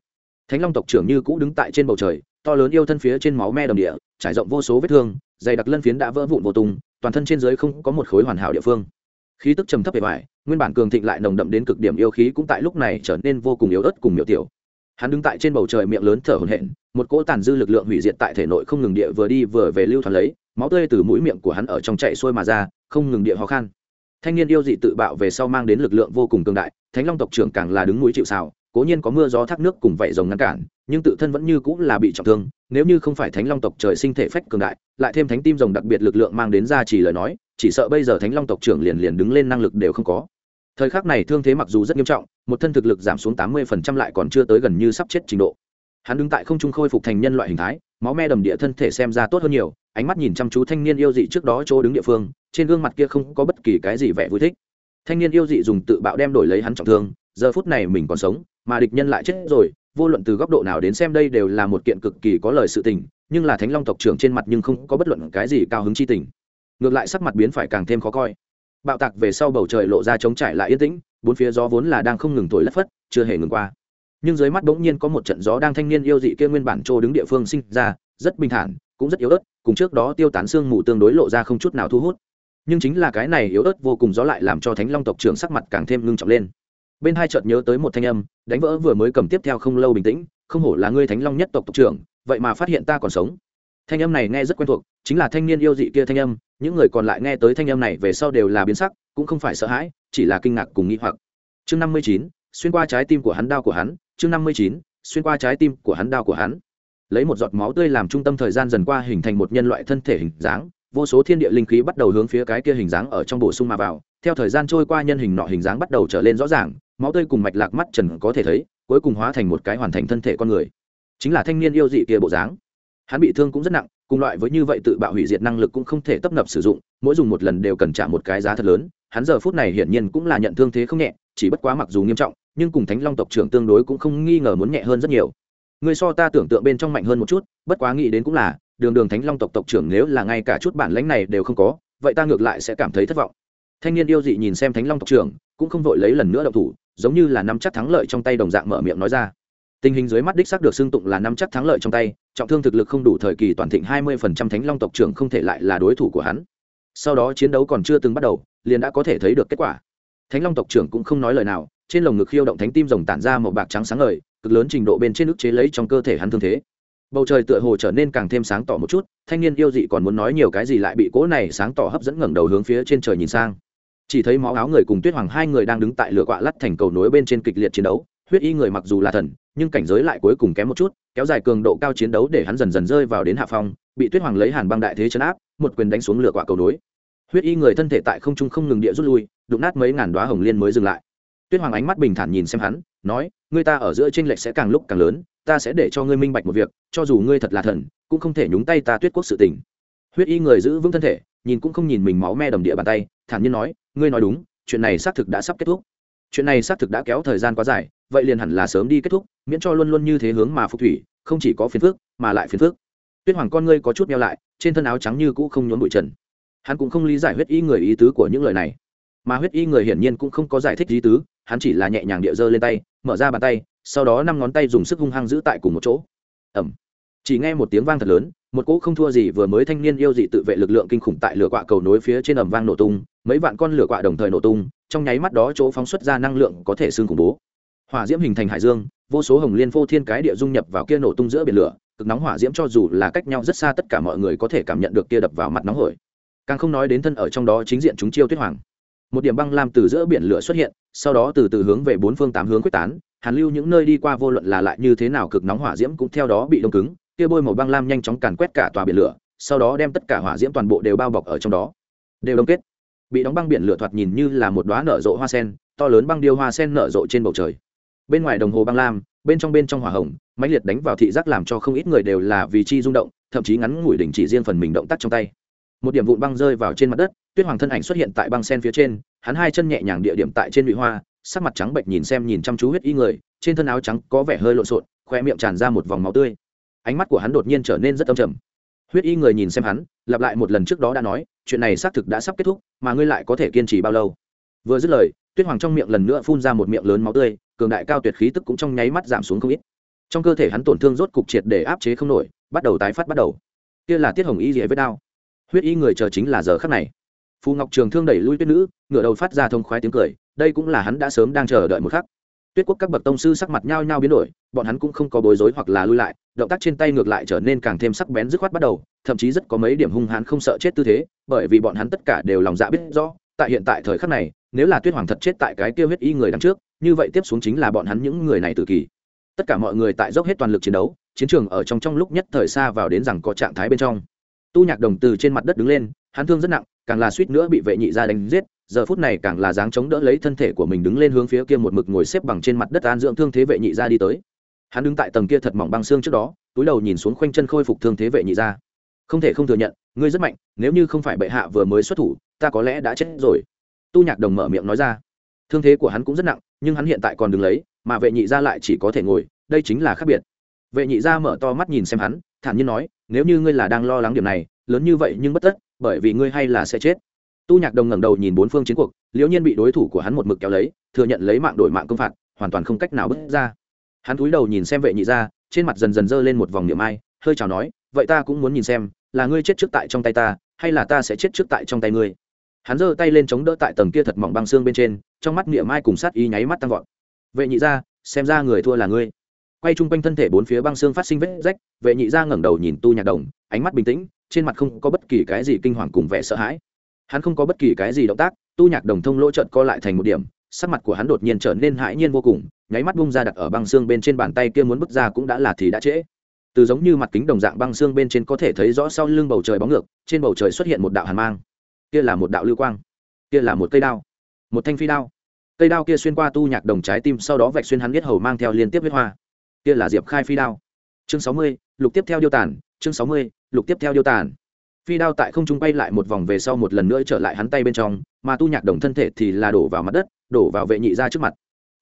Thánh long tộc trưởng như cũ đứng tại trên bầu trời to lớn yêu thân phía trên máu me đồng địa trải rộng vô số vết thương dày đặc lân phiến đã vỡ vụn vô tung toàn thân trên dưới không có một khối hoàn hảo địa phương. Khí tức trầm thấp bề bài, nguyên bản cường thịnh lại nồng đậm đến cực điểm yêu khí cũng tại lúc này trở nên vô cùng yếu ớt cùng miểu tiểu. Hắn đứng tại trên bầu trời miệng lớn thở hổn hển một cỗ tàn dư lực lượng hủy diệt tại thể nội không ngừng địa vừa đi vừa về lưu thoáng lấy máu tươi từ mũi miệng của hắn ở trong chạy xuôi mà ra không ngừng địa ho khan thanh niên yêu dị tự bạo về sau mang đến lực lượng vô cùng cường đại, thánh long tộc trưởng càng là đứng núi chịu xào cố nhiên có mưa gió thác nước cùng vậy rồng ngăn cản, nhưng tự thân vẫn như cũng là bị trọng thương, nếu như không phải thánh long tộc trời sinh thể phách cường đại, lại thêm thánh tim rồng đặc biệt lực lượng mang đến ra chỉ lời nói, chỉ sợ bây giờ thánh long tộc trưởng liền liền đứng lên năng lực đều không có. Thời khắc này thương thế mặc dù rất nghiêm trọng, một thân thực lực giảm xuống tám mươi phần trăm lại còn chưa tới gần như sắp chết trình độ. Hắn đứng tại không trung khôi phục thành nhân loại hình thái, máu me đầm địa thân thể xem ra tốt hơn nhiều ánh mắt nhìn chăm chú thanh niên yêu dị trước đó chỗ đứng địa phương, trên gương mặt kia không có bất kỳ cái gì vẻ vui thích. Thanh niên yêu dị dùng tự bạo đem đổi lấy hắn trọng thương, giờ phút này mình còn sống, mà địch nhân lại chết rồi, vô luận từ góc độ nào đến xem đây đều là một kiện cực kỳ có lời sự tình, nhưng là thánh long tộc trưởng trên mặt nhưng không có bất luận cái gì cao hứng chi tình. Ngược lại sắc mặt biến phải càng thêm khó coi. Bạo tạc về sau bầu trời lộ ra trống trải lại yên tĩnh, bốn phía gió vốn là đang không ngừng thổi lất phất, chưa hề ngừng qua. Nhưng dưới mắt bỗng nhiên có một trận gió đang thanh niên yêu dị kia nguyên bản trô đứng địa phương sinh ra, rất bình thản, cũng rất yếu ớt cùng trước đó tiêu tán xương mù tương đối lộ ra không chút nào thu hút. Nhưng chính là cái này yếu ớt vô cùng gió lại làm cho thánh long tộc trưởng sắc mặt càng thêm ngưng trọng lên. Bên hai chợt nhớ tới một thanh âm, đánh vỡ vừa mới cầm tiếp theo không lâu bình tĩnh, không hổ là ngươi thánh long nhất tộc tộc trưởng, vậy mà phát hiện ta còn sống. Thanh âm này nghe rất quen thuộc, chính là thanh niên yêu dị kia thanh âm, những người còn lại nghe tới thanh âm này về sau đều là biến sắc, cũng không phải sợ hãi, chỉ là kinh ngạc cùng nghĩ hoặc. Chương năm mươi chín, xuyên qua trái tim của hắn đau của hắn, chương năm mươi chín, xuyên qua trái tim của hắn đau của hắn lấy một giọt máu tươi làm trung tâm thời gian dần qua hình thành một nhân loại thân thể hình dáng, vô số thiên địa linh khí bắt đầu hướng phía cái kia hình dáng ở trong bổ sung mà vào, theo thời gian trôi qua nhân hình nọ hình dáng bắt đầu trở lên rõ ràng, máu tươi cùng mạch lạc mắt trần có thể thấy, cuối cùng hóa thành một cái hoàn thành thân thể con người. Chính là thanh niên yêu dị kia bộ dáng. Hắn bị thương cũng rất nặng, cùng loại với như vậy tự bạo hủy diệt năng lực cũng không thể tấp nập sử dụng, mỗi dùng một lần đều cần trả một cái giá thật lớn, hắn giờ phút này hiển nhiên cũng là nhận thương thế không nhẹ, chỉ bất quá mặc dù nghiêm trọng, nhưng cùng thánh long tộc trưởng tương đối cũng không nghi ngờ muốn nhẹ hơn rất nhiều người so ta tưởng tượng bên trong mạnh hơn một chút, bất quá nghĩ đến cũng là, đường đường thánh long tộc tộc trưởng nếu là ngay cả chút bản lãnh này đều không có, vậy ta ngược lại sẽ cảm thấy thất vọng. Thanh niên yêu dị nhìn xem thánh long tộc trưởng, cũng không vội lấy lần nữa động thủ, giống như là nắm chắc thắng lợi trong tay đồng dạng mở miệng nói ra. Tình hình dưới mắt đích xác được xưng tụng là nắm chắc thắng lợi trong tay, trọng thương thực lực không đủ thời kỳ toàn thịnh hai mươi phần trăm thánh long tộc trưởng không thể lại là đối thủ của hắn. Sau đó chiến đấu còn chưa từng bắt đầu, liền đã có thể thấy được kết quả. Thánh long tộc trưởng cũng không nói lời nào, trên lồng ngực khiêu động thánh tim rồng tản ra một bạc trắng sáng ngời cực lớn trình độ bên trên ức chế lấy trong cơ thể hắn thương thế. Bầu trời tựa hồ trở nên càng thêm sáng tỏ một chút, thanh niên yêu dị còn muốn nói nhiều cái gì lại bị cỗ này sáng tỏ hấp dẫn ngẩng đầu hướng phía trên trời nhìn sang. Chỉ thấy máu áo người cùng tuyết hoàng hai người đang đứng tại lửa quạ lắt thành cầu nối bên trên kịch liệt chiến đấu, huyết y người mặc dù là thần, nhưng cảnh giới lại cuối cùng kém một chút, kéo dài cường độ cao chiến đấu để hắn dần dần rơi vào đến hạ phong, bị tuyết hoàng lấy hàn băng đại thế chấn áp, một quyền đánh xuống lửa quạ cầu nối. Huyết y người thân thể tại không trung không ngừng địa rút lui, đụng nát mấy ngàn đoá hồng liên mới dừng lại tuyết hoàng ánh mắt bình thản nhìn xem hắn, nói, ngươi ta ở giữa t r ê n lệch sẽ càng lúc càng lớn, ta sẽ để cho ngươi minh bạch một việc, cho dù ngươi thật là thần, cũng không thể nhúng tay ta tuyết quốc sự tình. Huyết y người giữ vững thân thể, nhìn cũng không nhìn mình máu me đầm địa bàn tay, thản nhiên nói, ngươi nói đúng, chuyện này xác thực đã sắp kết thúc. Chuyện này xác thực đã kéo thời gian quá dài, vậy liền hẳn là sớm đi kết thúc, miễn cho luôn luôn như thế hướng mà phục thủy, không chỉ có phiền phước mà lại phiền phước tuyết hoàng con ngươi có chút meo lại, trên thân áo trắng như cũ không nhốn bụi trần. Hắn cũng không lý giải huyết y người ý tứ của những lời này. Mà huyết y người hiển nhiên cũng không có giải thích ý tứ hắn chỉ là nhẹ nhàng địa giơ lên tay, mở ra bàn tay, sau đó năm ngón tay dùng sức hung hăng giữ tại cùng một chỗ. Ẩm chỉ nghe một tiếng vang thật lớn, một cỗ không thua gì vừa mới thanh niên yêu dị tự vệ lực lượng kinh khủng tại lửa quạ cầu nối phía trên ẩm vang nổ tung, mấy vạn con lửa quạ đồng thời nổ tung, trong nháy mắt đó chỗ phóng xuất ra năng lượng có thể xương khủng bố. Hỏa diễm hình thành hải dương, vô số hồng liên phô thiên cái địa dung nhập vào kia nổ tung giữa biển lửa, cực nóng hỏa diễm cho dù là cách nhau rất xa tất cả mọi người có thể cảm nhận được kia đập vào mặt nóng hổi. Càng không nói đến thân ở trong đó chính diện chúng chiêu tuyết hoàng. Một điểm băng lam từ giữa biển lửa xuất hiện sau đó từ từ hướng về bốn phương tám hướng quyết tán, hàn lưu những nơi đi qua vô luận là lại như thế nào cực nóng hỏa diễm cũng theo đó bị đông cứng, kia bôi màu băng lam nhanh chóng càn quét cả tòa biển lửa, sau đó đem tất cả hỏa diễm toàn bộ đều bao bọc ở trong đó. Đều đông kết. Bị đóng băng biển lửa thoạt nhìn như là một đoá nở rộ hoa sen, to lớn băng điêu hoa sen nở rộ trên bầu trời. Bên ngoài đồng hồ băng lam, bên trong bên trong hỏa hồng, mãnh liệt đánh vào thị giác làm cho không ít người đều là vì chi rung động, thậm chí ngắn ngủi đỉnh chỉ riêng phần mình động tác trong tay. Một điểm vụn băng rơi vào trên mặt đất, tuyết hoàng thân ảnh xuất hiện tại băng sen phía trên hắn hai chân nhẹ nhàng địa điểm tại trên lụy hoa, sắc mặt trắng bệnh nhìn xem nhìn chăm chú huyết y người, trên thân áo trắng có vẻ hơi lộn xộn khoe miệng tràn ra một vòng máu tươi. Ánh mắt của hắn đột nhiên trở nên rất âm trầm. Huyết y người nhìn xem hắn, lặp lại một lần trước đó đã nói, chuyện này xác thực đã sắp kết thúc, mà ngươi lại có thể kiên trì bao lâu? Vừa dứt lời, tuyết hoàng trong miệng lần nữa phun ra một miệng lớn máu tươi, cường đại cao tuyệt khí tức cũng trong nháy mắt giảm xuống không ít. Trong cơ thể hắn tổn thương rốt cục triệt để áp chế không nổi, bắt đầu tái phát bắt đầu. Kia là tiết hồng y dễ với đao huyết y người chờ chính là giờ khắc này phù ngọc trường thương đẩy lui tuyết nữ ngựa đầu phát ra thông khoái tiếng cười, đây cũng là hắn đã sớm đang chờ đợi một khắc. Tuyết quốc các bậc tông sư sắc mặt nhau nhao biến đổi, bọn hắn cũng không có bối rối hoặc là lui lại, động tác trên tay ngược lại trở nên càng thêm sắc bén dứt khoát bắt đầu, thậm chí rất có mấy điểm hung hãn không sợ chết tư thế, bởi vì bọn hắn tất cả đều lòng dạ biết rõ, tại hiện tại thời khắc này, nếu là tuyết hoàng thật chết tại cái kêu huyết y người đằng trước, như vậy tiếp xuống chính là bọn hắn những người này tự kỳ. Tất cả mọi người tại dốc hết toàn lực chiến đấu, chiến trường ở trong trong lúc nhất thời xa vào đến rằng có trạng thái bên trong. Tu nhạc đồng từ trên mặt đất đứng lên, hắn thương rất nặng càng là suýt nữa bị vệ nhị ra đánh giết, giờ phút này càng là dáng chống đỡ lấy thân thể của mình đứng lên hướng phía kia một mực ngồi xếp bằng trên mặt đất an dưỡng thương thế vệ nhị ra đi tới. Hắn đứng tại tầng kia thật mỏng băng xương trước đó, túi đầu nhìn xuống khoanh chân khôi phục thương thế vệ nhị ra không thể không thừa nhận, ngươi rất mạnh, nếu như không phải bệ hạ vừa mới xuất thủ, ta có lẽ đã chết rồi. Tu nhạc đồng mở miệng nói ra. Thương thế của hắn cũng rất nặng, nhưng hắn hiện tại còn đứng lấy, mà vệ nhị ra lại chỉ có thể ngồi, đây chính là khác biệt. Vệ nhị ra mở to mắt nhìn xem hắn, thản nhiên nói, nếu như ngươi là đang lo lắng điểm này, lớn như vậy nhưng bất tất bởi vì ngươi hay là sẽ chết. Tu nhạc đồng ngẩng đầu nhìn bốn phương chiến cuộc, liễu nhiên bị đối thủ của hắn một mực kéo lấy, thừa nhận lấy mạng đổi mạng công phạt, hoàn toàn không cách nào bước ra. Hắn cúi đầu nhìn xem vệ nhị ra trên mặt dần dần dơ lên một vòng niệm ai, hơi chào nói, vậy ta cũng muốn nhìn xem, là ngươi chết trước tại trong tay ta, hay là ta sẽ chết trước tại trong tay ngươi? Hắn giơ tay lên chống đỡ tại tầng kia thật mỏng băng xương bên trên, trong mắt niệm mai cùng sát ý nháy mắt tăng vọt. Vệ nhị ra xem ra người thua là ngươi. Quay chung quanh thân thể bốn phía băng xương phát sinh vết rách, vệ nhị ra ngẩng đầu nhìn tu nhạc đồng, ánh mắt bình tĩnh trên mặt không có bất kỳ cái gì kinh hoàng cùng vẻ sợ hãi. Hắn không có bất kỳ cái gì động tác, tu nhạc đồng thông lỗ trợt co lại thành một điểm, sắc mặt của hắn đột nhiên trở nên hãi nhiên vô cùng, nháy mắt bung ra đặt ở băng xương bên trên bàn tay kia muốn bước ra cũng đã là thì đã trễ. Từ giống như mặt kính đồng dạng băng xương bên trên có thể thấy rõ sau lưng bầu trời bóng ngược, trên bầu trời xuất hiện một đạo hàn mang. Kia là một đạo lưu quang, kia là một cây đao, một thanh phi đao. Cây đao kia xuyên qua tu nhạc đồng trái tim, sau đó vạch xuyên hắn biết hầu mang theo liên tiếp huyết hoa. Kia là diệp khai phi đao. Chương sáu mươi, lục tiếp theo điêu tàn, chương sáu mươi lục tiếp theo điêu tàn. Phi đao tại không trung bay lại một vòng về sau một lần nữa trở lại hắn tay bên trong, mà tu nhạc đồng thân thể thì là đổ vào mặt đất, đổ vào vệ nhị ra trước mặt.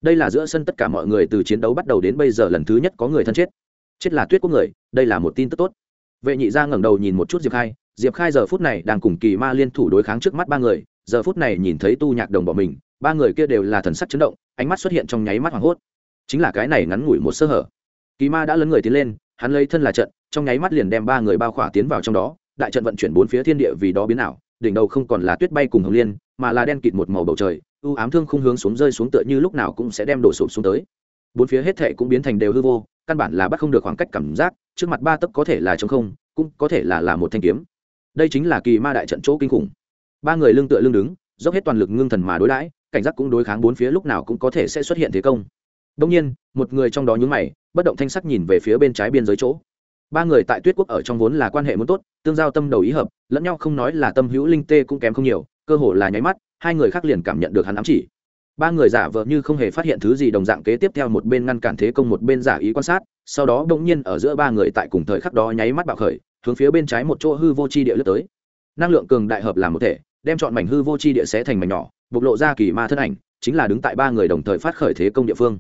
Đây là giữa sân tất cả mọi người từ chiến đấu bắt đầu đến bây giờ lần thứ nhất có người thân chết. Chết là tuyết quốc người, đây là một tin tức tốt. Vệ nhị ra ngẩng đầu nhìn một chút diệp khai diệp khai giờ phút này đang cùng kỳ ma liên thủ đối kháng trước mắt ba người, giờ phút này nhìn thấy tu nhạc đồng bỏ mình, ba người kia đều là thần sắc chấn động, ánh mắt xuất hiện trong nháy mắt hoảng hốt. Chính là cái này ngắn ngủi một sơ hở. Kỳ ma đã lấn người tiến lên, hắn lấy thân là trận trong nháy mắt liền đem ba người bao khỏa tiến vào trong đó, đại trận vận chuyển bốn phía thiên địa vì đó biến ảo, đỉnh đầu không còn là tuyết bay cùng hồng liên, mà là đen kịt một màu bầu trời ưu ám thương không hướng xuống rơi xuống tựa như lúc nào cũng sẽ đem đổ sụp xuống tới. Bốn phía hết thệ cũng biến thành đều hư vô, căn bản là bắt không được khoảng cách cảm giác, trước mặt ba tấc có thể là trống không, cũng có thể là là một thanh kiếm. Đây chính là kỳ ma đại trận chỗ kinh khủng. Ba người lưng tựa lưng đứng, dốc hết toàn lực ngưng thần mà đối đãi, cảnh giác cũng đối kháng bốn phía lúc nào cũng có thể sẽ xuất hiện thế công. Đông nhiên, một người trong đó nhướng mày, bất động thanh sắc nhìn về phía bên trái biên giới chỗ ba người tại tuyết quốc ở trong vốn là quan hệ muốn tốt, tương giao tâm đầu ý hợp, lẫn nhau không nói là tâm hữu linh tê cũng kém không nhiều, cơ hồ là nháy mắt, hai người khác liền cảm nhận được hắn ám chỉ. Ba người giả vờ như không hề phát hiện thứ gì đồng dạng kế tiếp theo một bên ngăn cản thế công một bên giả ý quan sát, sau đó bỗng nhiên ở giữa ba người tại cùng thời khắc đó nháy mắt bạo khởi, hướng phía bên trái một chỗ hư vô chi địa lướt tới. Năng lượng cường đại hợp làm một thể, đem chọn mảnh hư vô chi địa xé thành mảnh nhỏ, bộc lộ ra kỳ ma thân ảnh, chính là đứng tại ba người đồng thời phát khởi thế công địa phương.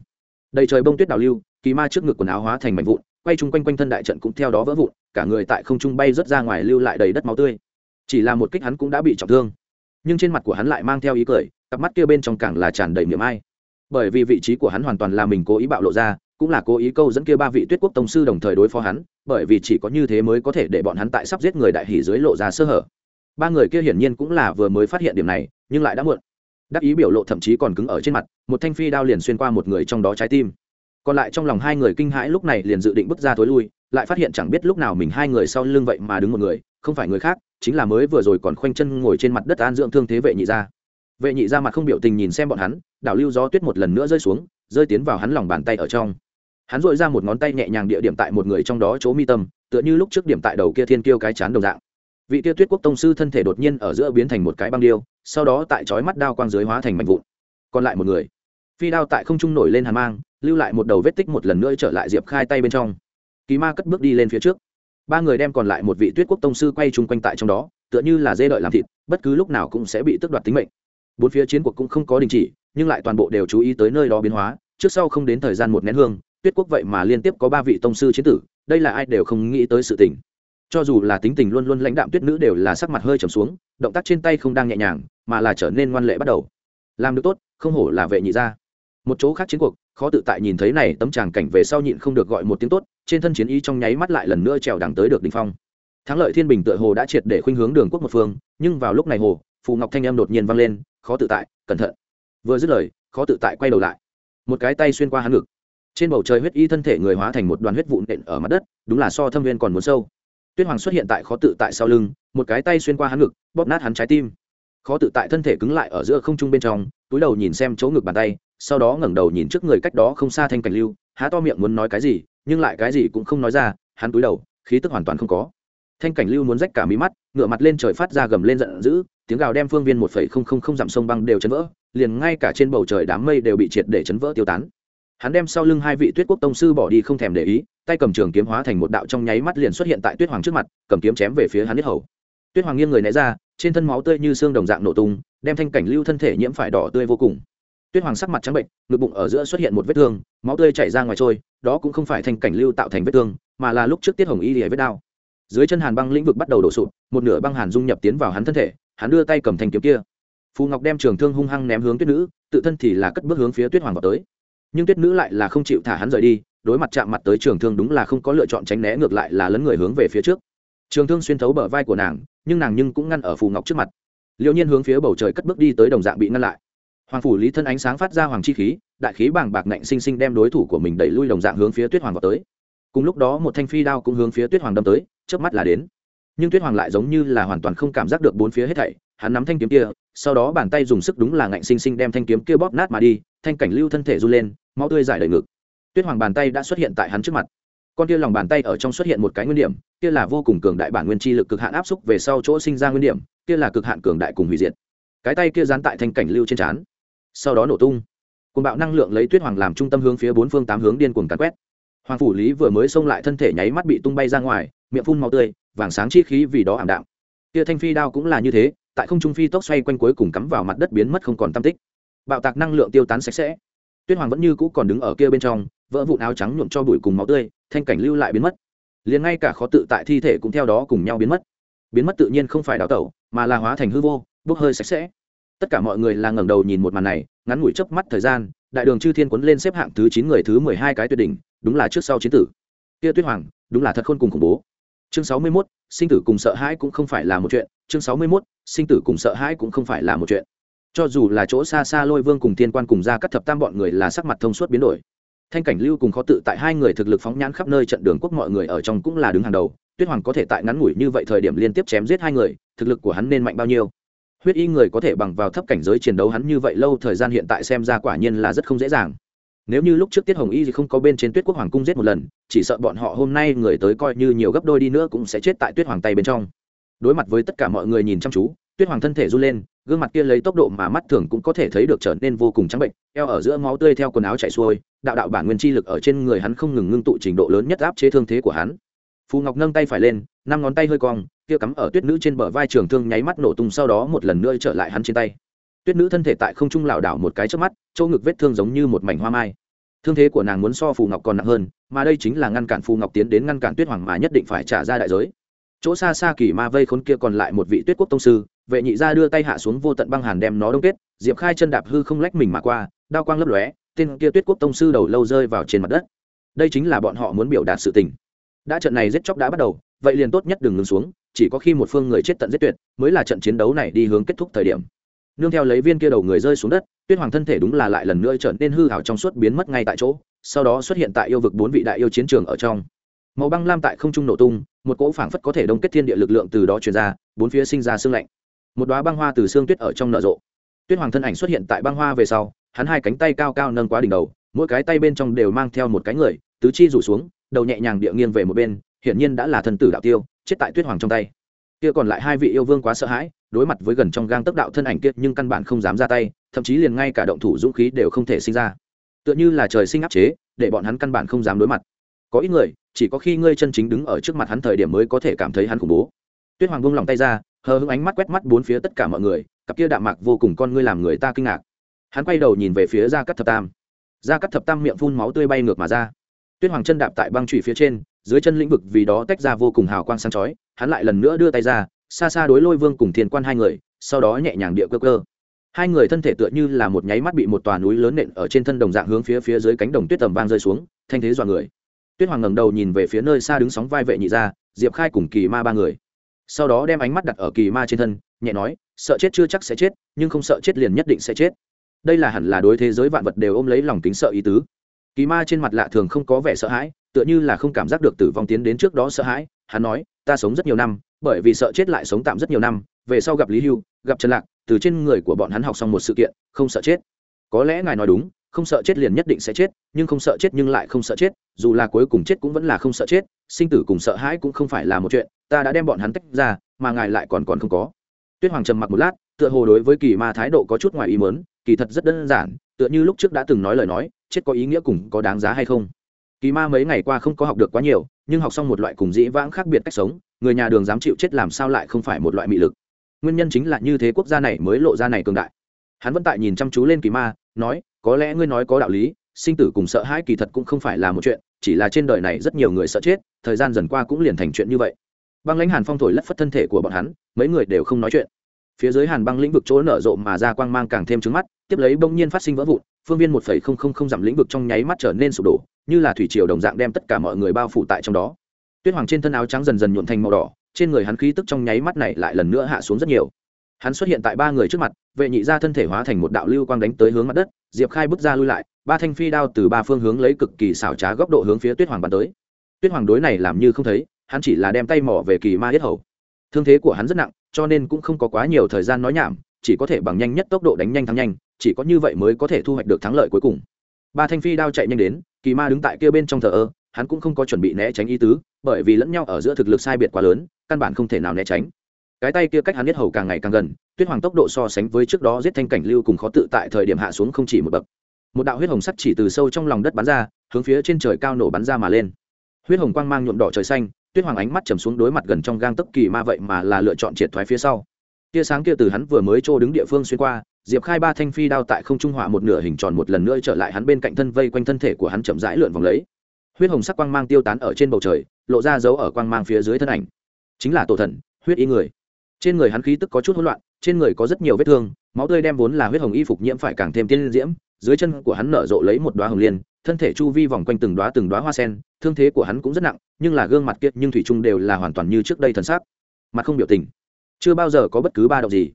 Đầy trời bông tuyết đào lưu, kỳ ma trước ngực quần áo hóa thành mảnh vụn quay chung quanh quanh thân đại trận cũng theo đó vỡ vụn, cả người tại không trung bay rớt ra ngoài lưu lại đầy đất máu tươi. Chỉ là một kích hắn cũng đã bị trọng thương. Nhưng trên mặt của hắn lại mang theo ý cười, cặp mắt kia bên trong càng là tràn đầy miệng ai. Bởi vì vị trí của hắn hoàn toàn là mình cố ý bạo lộ ra, cũng là cố ý câu dẫn kia ba vị tuyết quốc tông sư đồng thời đối phó hắn, bởi vì chỉ có như thế mới có thể để bọn hắn tại sắp giết người đại hỷ dưới lộ ra sơ hở. Ba người kia hiển nhiên cũng là vừa mới phát hiện điểm này, nhưng lại đã muộn. Đắc ý biểu lộ thậm chí còn cứng ở trên mặt, một thanh phi đao liền xuyên qua một người trong đó trái tim còn lại trong lòng hai người kinh hãi lúc này liền dự định bước ra tối lui, lại phát hiện chẳng biết lúc nào mình hai người sau lưng vậy mà đứng một người, không phải người khác, chính là mới vừa rồi còn khoanh chân ngồi trên mặt đất an dưỡng thương thế vệ nhị ra vệ nhị ra mặt không biểu tình nhìn xem bọn hắn, đảo lưu gió tuyết một lần nữa rơi xuống, rơi tiến vào hắn lòng bàn tay ở trong. Hắn dội ra một ngón tay nhẹ nhàng địa điểm tại một người trong đó chỗ mi tâm, tựa như lúc trước điểm tại đầu kia thiên kiêu cái chán đồng dạng. Vị kia tuyết quốc tông sư thân thể đột nhiên ở giữa biến thành một cái băng điêu, sau đó tại chói mắt đao quang dưới hóa thành mảnh vụn. Còn lại một người. Phi đao tại không trung nổi lên hàn mang lưu lại một đầu vết tích một lần nữa trở lại diệp khai tay bên trong. Kỳ ma cất bước đi lên phía trước. Ba người đem còn lại một vị tuyết quốc tông sư quay chung quanh tại trong đó, tựa như là dê đợi làm thịt, bất cứ lúc nào cũng sẽ bị tước đoạt tính mệnh. Bốn phía chiến cuộc cũng không có đình chỉ, nhưng lại toàn bộ đều chú ý tới nơi đó biến hóa, trước sau không đến thời gian một nén hương, tuyết quốc vậy mà liên tiếp có ba vị tông sư chiến tử, đây là ai đều không nghĩ tới sự tình. Cho dù là tính tình luôn luôn lãnh đạm tuyết nữ đều là sắc mặt hơi trầm xuống, động tác trên tay không đang nhẹ nhàng, mà là trở nên ngoan lệ bắt đầu. Làm được tốt, không hổ là vệ nhị ra một chỗ khác chiến cuộc khó tự tại nhìn thấy này, tấm tràng cảnh về sau nhịn không được gọi một tiếng tốt, trên thân chiến ý trong nháy mắt lại lần nữa trèo đẳng tới được đỉnh phong. Thắng lợi thiên bình tựa hồ đã triệt để khuynh hướng đường quốc một phương, nhưng vào lúc này hồ, phù ngọc thanh em đột nhiên vang lên, khó tự tại, cẩn thận. Vừa dứt lời, khó tự tại quay đầu lại. Một cái tay xuyên qua hắn ngực. Trên bầu trời huyết y thân thể người hóa thành một đoàn huyết vụn nện ở mặt đất, đúng là so thâm viên còn muốn sâu. Tuyết hoàng xuất hiện tại khó tự tại sau lưng, một cái tay xuyên qua hắn ngực, bóp nát hắn trái tim. Khó tự tại thân thể cứng lại ở giữa không trung bên trong, túi đầu nhìn xem chỗ ngực bàn tay sau đó ngẩng đầu nhìn trước người cách đó không xa thanh cảnh lưu, há to miệng muốn nói cái gì, nhưng lại cái gì cũng không nói ra, hắn túi đầu, khí tức hoàn toàn không có. Thanh cảnh lưu muốn rách cả mí mắt ngựa mặt lên trời phát ra gầm lên giận dữ, tiếng gào đem phương viên một phẩy không không không dặm sông băng đều chấn vỡ, liền ngay cả trên bầu trời đám mây đều bị triệt để chấn vỡ tiêu tán. Hắn đem sau lưng hai vị tuyết quốc tông sư bỏ đi không thèm để ý, tay cầm trường kiếm hóa thành một đạo trong nháy mắt liền xuất hiện tại tuyết hoàng trước mặt, cầm kiếm chém về phía hắn nhất hầu. Tuyết hoàng nghiêng người né ra, trên thân máu tươi như xương đồng dạng nổ tung, đem thanh cảnh lưu thân thể nhiễm phải đỏ tươi vô cùng tuyết hoàng sắc mặt trắng bệnh, ngực bụng ở giữa xuất hiện một vết thương, máu tươi chảy ra ngoài trôi, đó cũng không phải thành cảnh lưu tạo thành vết thương, mà là lúc trước tiết hồng y lìa vết đao dưới chân hàn băng lĩnh vực bắt đầu đổ sụp, một nửa băng hàn dung nhập tiến vào hắn thân thể, hắn đưa tay cầm thanh kiếm kia. Phù ngọc đem trường thương hung hăng ném hướng tuyết nữ, tự thân thì là cất bước hướng phía tuyết hoàng vào tới. Nhưng tuyết nữ lại là không chịu thả hắn rời đi, đối mặt chạm mặt tới trường thương đúng là không có lựa chọn tránh né, ngược lại là lấn người hướng về phía trước. Trường thương xuyên thấu bờ vai của nàng, nhưng nàng nhưng cũng ngăn ở phù ngọc trước mặt. Liệu nhiên hướng phía bầu trời cất bước đi tới đồng dạng bị ngăn lại hoàng phủ lý thân ánh sáng phát ra hoàng chi khí, đại khí bàng bạc nạnh sinh sinh đem đối thủ của mình đẩy lui đồng dạng hướng phía tuyết hoàng vào tới. Cùng lúc đó một thanh phi đao cũng hướng phía tuyết hoàng đâm tới trước mắt là đến. Nhưng tuyết hoàng lại giống như là hoàn toàn không cảm giác được bốn phía hết thảy, hắn nắm thanh kiếm kia, sau đó bàn tay dùng sức đúng là ngạnh sinh sinh đem thanh kiếm kia bóp nát mà đi, thanh cảnh lưu thân thể run lên, máu tươi giải đầy ngực. Tuyết hoàng bàn tay đã xuất hiện tại hắn trước mặt. Con kia lòng bàn tay ở trong xuất hiện một cái nguyên điểm, kia là vô cùng cường đại bản nguyên chi lực cực hạn áp xúc về sau chỗ sinh ra nguyên điểm, kia là cực hạn cường đại cùng hủy diệt. Cái tay kia dán tại thanh cảnh lưu trên trán sau đó nổ tung. Cùng bạo năng lượng lấy tuyết hoàng làm trung tâm hướng phía bốn phương tám hướng điên cuồng cắn quét. Hoàng phủ lý vừa mới xông lại thân thể nháy mắt bị tung bay ra ngoài, miệng phun màu tươi, vàng sáng chi khí vì đó ảm đạm. Tia thanh phi đao cũng là như thế, tại không trung phi tốc xoay quanh cuối cùng cắm vào mặt đất biến mất không còn tam tích. Bạo tạc năng lượng tiêu tán sạch sẽ. Tuyết hoàng vẫn như cũ còn đứng ở kia bên trong, vỡ vụn áo trắng nhuộm cho bụi cùng máu tươi, thanh cảnh lưu lại biến mất. Liền ngay cả khó tự tại thi thể cũng theo đó cùng nhau biến mất. Biến mất tự nhiên không phải đào tẩu, mà là hóa thành hư vô, bốc hơi sạch sẽ tất cả mọi người là ngẩng đầu nhìn một màn này ngắn ngủi chớp mắt thời gian đại đường chư thiên quấn lên xếp hạng thứ chín người thứ mười hai cái tuyệt đỉnh đúng là trước sau chiến tử. Kia tuyết hoàng đúng là thật khôn cùng khủng bố. Chương sáu mươi 61, sinh tử cùng sợ hãi cũng không phải là một chuyện. Chương sáu mươi 61, sinh tử cùng sợ hãi cũng không phải là một chuyện. Cho dù là chỗ xa xa lôi vương cùng thiên quan cùng ra cắt thập tam bọn người là sắc mặt thông suốt biến đổi. Thanh cảnh lưu cùng khó tự tại hai người thực lực phóng nhãn khắp nơi trận đường quốc mọi người ở trong cũng là đứng hàng đầu. Tuyết hoàng có thể tại ngắn ngủi như vậy thời điểm liên tiếp chém giết hai người thực lực của hắn nên mạnh bao nhiêu? Huyết y người có thể bằng vào thấp cảnh giới chiến đấu hắn như vậy lâu, thời gian hiện tại xem ra quả nhiên là rất không dễ dàng. Nếu như lúc trước tiết hồng y thì không có bên trên tuyết quốc hoàng cung giết một lần, chỉ sợ bọn họ hôm nay người tới coi như nhiều gấp đôi đi nữa cũng sẽ chết tại tuyết hoàng tay bên trong. Đối mặt với tất cả mọi người nhìn chăm chú, tuyết hoàng thân thể run lên, gương mặt kia lấy tốc độ mà mắt thường cũng có thể thấy được trở nên vô cùng trắng bệnh, eo ở giữa máu tươi theo quần áo chảy xuôi, đạo đạo bản nguyên chi lực ở trên người hắn không ngừng ngưng tụ trình độ lớn nhất áp chế thương thế của hắn phù ngọc nâng tay phải lên, năm ngón tay hơi cong, kia cắm ở tuyết nữ trên bờ vai trường thương nháy mắt nổ tung sau đó một lần nữa trở lại hắn trên tay. Tuyết nữ thân thể tại không trung lảo đảo một cái trước mắt, chỗ ngực vết thương giống như một mảnh hoa mai. Thương thế của nàng muốn so phù ngọc còn nặng hơn, mà đây chính là ngăn cản phù ngọc tiến đến ngăn cản tuyết hoàng mà nhất định phải trả ra đại giới. Chỗ xa xa kỳ ma vây khốn kia còn lại một vị tuyết quốc tông sư, vệ nhị gia đưa tay hạ xuống vô tận băng hàn đem nó đông kết, diệp khai chân đạp hư không lách mình mà qua, đao quang lấp lóe, tên kia tuyết quốc tông sư đầu lâu rơi vào trên mặt đất. Đây chính là bọn họ muốn biểu đạt sự tình đã trận này giết chóc đã bắt đầu, vậy liền tốt nhất đừng ngừng xuống, chỉ có khi một phương người chết tận giết tuyệt, mới là trận chiến đấu này đi hướng kết thúc thời điểm. Nương theo lấy viên kia đầu người rơi xuống đất, tuyết hoàng thân thể đúng là lại lần nữa trở nên hư hảo trong suốt biến mất ngay tại chỗ, sau đó xuất hiện tại yêu vực bốn vị đại yêu chiến trường ở trong. Màu băng lam tại không trung nổ tung, một cỗ phảng phất có thể đông kết thiên địa lực lượng từ đó truyền ra, bốn phía sinh ra sương lạnh. Một đoá băng hoa từ xương tuyết ở trong nở rộ. Tuyết hoàng thân ảnh xuất hiện tại băng hoa về sau, hắn hai cánh tay cao cao nâng quá đỉnh đầu, mỗi cái tay bên trong đều mang theo một cái người, tứ chi rủ xuống đầu nhẹ nhàng địa nghiêng về một bên, hiển nhiên đã là thần tử đạo tiêu, chết tại tuyết hoàng trong tay. Kia còn lại hai vị yêu vương quá sợ hãi, đối mặt với gần trong gang tấc đạo thân ảnh kia nhưng căn bản không dám ra tay, thậm chí liền ngay cả động thủ dũng khí đều không thể sinh ra. Tựa như là trời sinh áp chế, để bọn hắn căn bản không dám đối mặt. Có ít người, chỉ có khi ngươi chân chính đứng ở trước mặt hắn thời điểm mới có thể cảm thấy hắn khủng bố. Tuyết hoàng buông lòng tay ra, hờ hững ánh mắt quét mắt bốn phía tất cả mọi người, cặp kia đạm mạc vô cùng con ngươi làm người ta kinh ngạc. Hắn quay đầu nhìn về phía gia cắt thập tam. Gia cắt thập tam miệng phun máu tươi bay ngược mà ra tuyết hoàng chân đạp tại băng trụy phía trên, dưới chân lĩnh vực vì đó tách ra vô cùng hào quang sáng chói, hắn lại lần nữa đưa tay ra, xa xa đối lôi vương cùng thiên quan hai người, sau đó nhẹ nhàng địa cơ cơ hai người thân thể tựa như là một nháy mắt bị một tòa núi lớn nện ở trên thân đồng dạng hướng phía phía dưới cánh đồng tuyết tầm vang rơi xuống, thanh thế dọa người. Tuyết hoàng ngẩng đầu nhìn về phía nơi xa đứng sóng vai vệ nhị ra diệp khai cùng kỳ ma ba người. Sau đó đem ánh mắt đặt ở kỳ ma trên thân, nhẹ nói, sợ chết chưa chắc sẽ chết, nhưng không sợ chết liền nhất định sẽ chết. Đây là hẳn là đối thế giới vạn vật đều ôm lấy lòng kính sợ ý tứ kỳ ma trên mặt lạ thường không có vẻ sợ hãi, tựa như là không cảm giác được tử vong tiến đến trước đó sợ hãi. Hắn nói, ta sống rất nhiều năm, bởi vì sợ chết lại sống tạm rất nhiều năm, về sau gặp lý hưu, gặp trần lạc, từ trên người của bọn hắn học xong một sự kiện, không sợ chết. Có lẽ ngài nói đúng, không sợ chết liền nhất định sẽ chết, nhưng không sợ chết nhưng lại không sợ chết, dù là cuối cùng chết cũng vẫn là không sợ chết, sinh tử cùng sợ hãi cũng không phải là một chuyện, ta đã đem bọn hắn tách ra, mà ngài lại còn còn không có. Tuyết hoàng trầm mặc một lát, tựa hồ đối với kỳ ma thái độ có chút ngoài ý mớn kỳ thật rất đơn giản, tựa như lúc trước đã từng nói lời nói chết có ý nghĩa cùng có đáng giá hay không? Kỳ ma mấy ngày qua không có học được quá nhiều, nhưng học xong một loại cùng dĩ vãng khác biệt cách sống, người nhà đường dám chịu chết làm sao lại không phải một loại mị lực. Nguyên nhân chính là như thế quốc gia này mới lộ ra này cường đại. Hắn vẫn tại nhìn chăm chú lên kỳ ma, nói, có lẽ ngươi nói có đạo lý, sinh tử cùng sợ hãi kỳ thật cũng không phải là một chuyện, chỉ là trên đời này rất nhiều người sợ chết, thời gian dần qua cũng liền thành chuyện như vậy. Băng lãnh hàn phong thổi lất phất thân thể của bọn hắn, mấy người đều không nói chuyện phía dưới hàn băng lĩnh vực chỗ nở rộ mà ra quang mang càng thêm trứng mắt, tiếp lấy bỗng nhiên phát sinh vỡ vụn, phương viên một phẩy không không không giảm lĩnh vực trong nháy mắt trở nên sụp đổ, như là thủy triều đồng dạng đem tất cả mọi người bao phủ tại trong đó. Tuyết hoàng trên thân áo trắng dần dần nhuộn thành màu đỏ, trên người hắn khí tức trong nháy mắt này lại lần nữa hạ xuống rất nhiều. Hắn xuất hiện tại ba người trước mặt, vệ nhị ra thân thể hóa thành một đạo lưu quang đánh tới hướng mặt đất, diệp khai bước ra lui lại, ba thanh phi đao từ ba phương hướng lấy cực kỳ xảo trá góc độ hướng phía tuyết hoàng bắn tới. Tuyết hoàng đối này làm như không thấy, hắn chỉ là đem tay mỏ về kỳ ma yết hầu. Thương thế của hắn rất nặng cho nên cũng không có quá nhiều thời gian nói nhảm, chỉ có thể bằng nhanh nhất tốc độ đánh nhanh thắng nhanh, chỉ có như vậy mới có thể thu hoạch được thắng lợi cuối cùng. Ba thanh phi đao chạy nhanh đến, kỳ ma đứng tại kia bên trong thờ ơ, hắn cũng không có chuẩn bị né tránh ý tứ, bởi vì lẫn nhau ở giữa thực lực sai biệt quá lớn, căn bản không thể nào né tránh. Cái tay kia cách hắn biết hầu càng ngày càng gần, tuyết hoàng tốc độ so sánh với trước đó giết thanh cảnh lưu cùng khó tự tại thời điểm hạ xuống không chỉ một bậc. Một đạo huyết hồng sắc chỉ từ sâu trong lòng đất bắn ra, hướng phía trên trời cao nổ bắn ra mà lên. Huyết hồng quang mang nhuộm đỏ trời xanh tuyết hoàng ánh mắt trầm xuống đối mặt gần trong gang tấc kỳ ma vậy mà là lựa chọn triệt thoái phía sau. Tia sáng kia từ hắn vừa mới trô đứng địa phương xuyên qua, diệp khai ba thanh phi đao tại không trung hỏa một nửa hình tròn một lần nữa trở lại hắn bên cạnh thân vây quanh thân thể của hắn chậm rãi lượn vòng lấy. Huyết hồng sắc quang mang tiêu tán ở trên bầu trời, lộ ra dấu ở quang mang phía dưới thân ảnh. Chính là tổ thần, huyết y người. Trên người hắn khí tức có chút hỗn loạn, trên người có rất nhiều vết thương, máu tươi đem vốn là huyết hồng y phục nhiễm phải càng thêm tiên diễm, dưới chân của hắn nở rộ lấy một đoá hồng liên thân thể chu vi vòng quanh từng đoá từng đoá hoa sen, thương thế của hắn cũng rất nặng, nhưng là gương mặt kiệt nhưng thủy chung đều là hoàn toàn như trước đây thần sắc. Mặt không biểu tình. Chưa bao giờ có bất cứ ba động gì.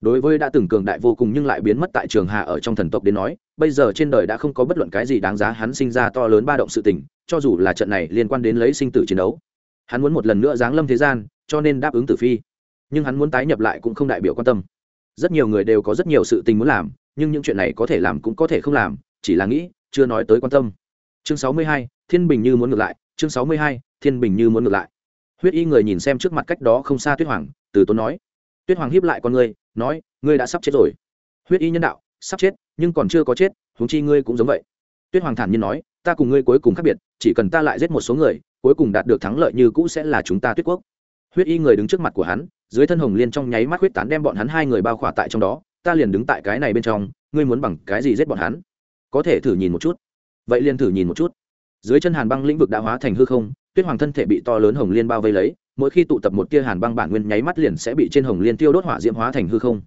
Đối với đã từng cường đại vô cùng nhưng lại biến mất tại trường hạ ở trong thần tộc đến nói, bây giờ trên đời đã không có bất luận cái gì đáng giá hắn sinh ra to lớn ba động sự tình, cho dù là trận này liên quan đến lấy sinh tử chiến đấu. Hắn muốn một lần nữa giáng lâm thế gian, cho nên đáp ứng tử phi. Nhưng hắn muốn tái nhập lại cũng không đại biểu quan tâm. Rất nhiều người đều có rất nhiều sự tình muốn làm, nhưng những chuyện này có thể làm cũng có thể không làm, chỉ là nghĩ chưa nói tới quan tâm. Chương sáu mươi hai, thiên bình như muốn ngược lại. Chương sáu mươi hai, thiên bình như muốn ngược lại. Huyết y người nhìn xem trước mặt cách đó không xa tuyết hoàng, từ tốn nói. Tuyết hoàng hiếp lại con ngươi, nói, ngươi đã sắp chết rồi. Huyết y nhân đạo, sắp chết, nhưng còn chưa có chết, huống chi ngươi cũng giống vậy. Tuyết hoàng thản nhiên nói, ta cùng ngươi cuối cùng khác biệt, chỉ cần ta lại giết một số người, cuối cùng đạt được thắng lợi như cũ sẽ là chúng ta tuyết quốc. Huyết y người đứng trước mặt của hắn, dưới thân hồng liên trong nháy mắt huyết tán đem bọn hắn hai người bao khỏa tại trong đó. Ta liền đứng tại cái này bên trong, ngươi muốn bằng cái gì giết bọn hắn? Có thể thử nhìn một chút. Vậy liền thử nhìn một chút. Dưới chân hàn băng lĩnh vực đã hóa thành hư không, tuyết hoàng thân thể bị to lớn hồng liên bao vây lấy, mỗi khi tụ tập một tia hàn băng bản nguyên nháy mắt liền sẽ bị trên hồng liên tiêu đốt hỏa diễm hóa thành hư không.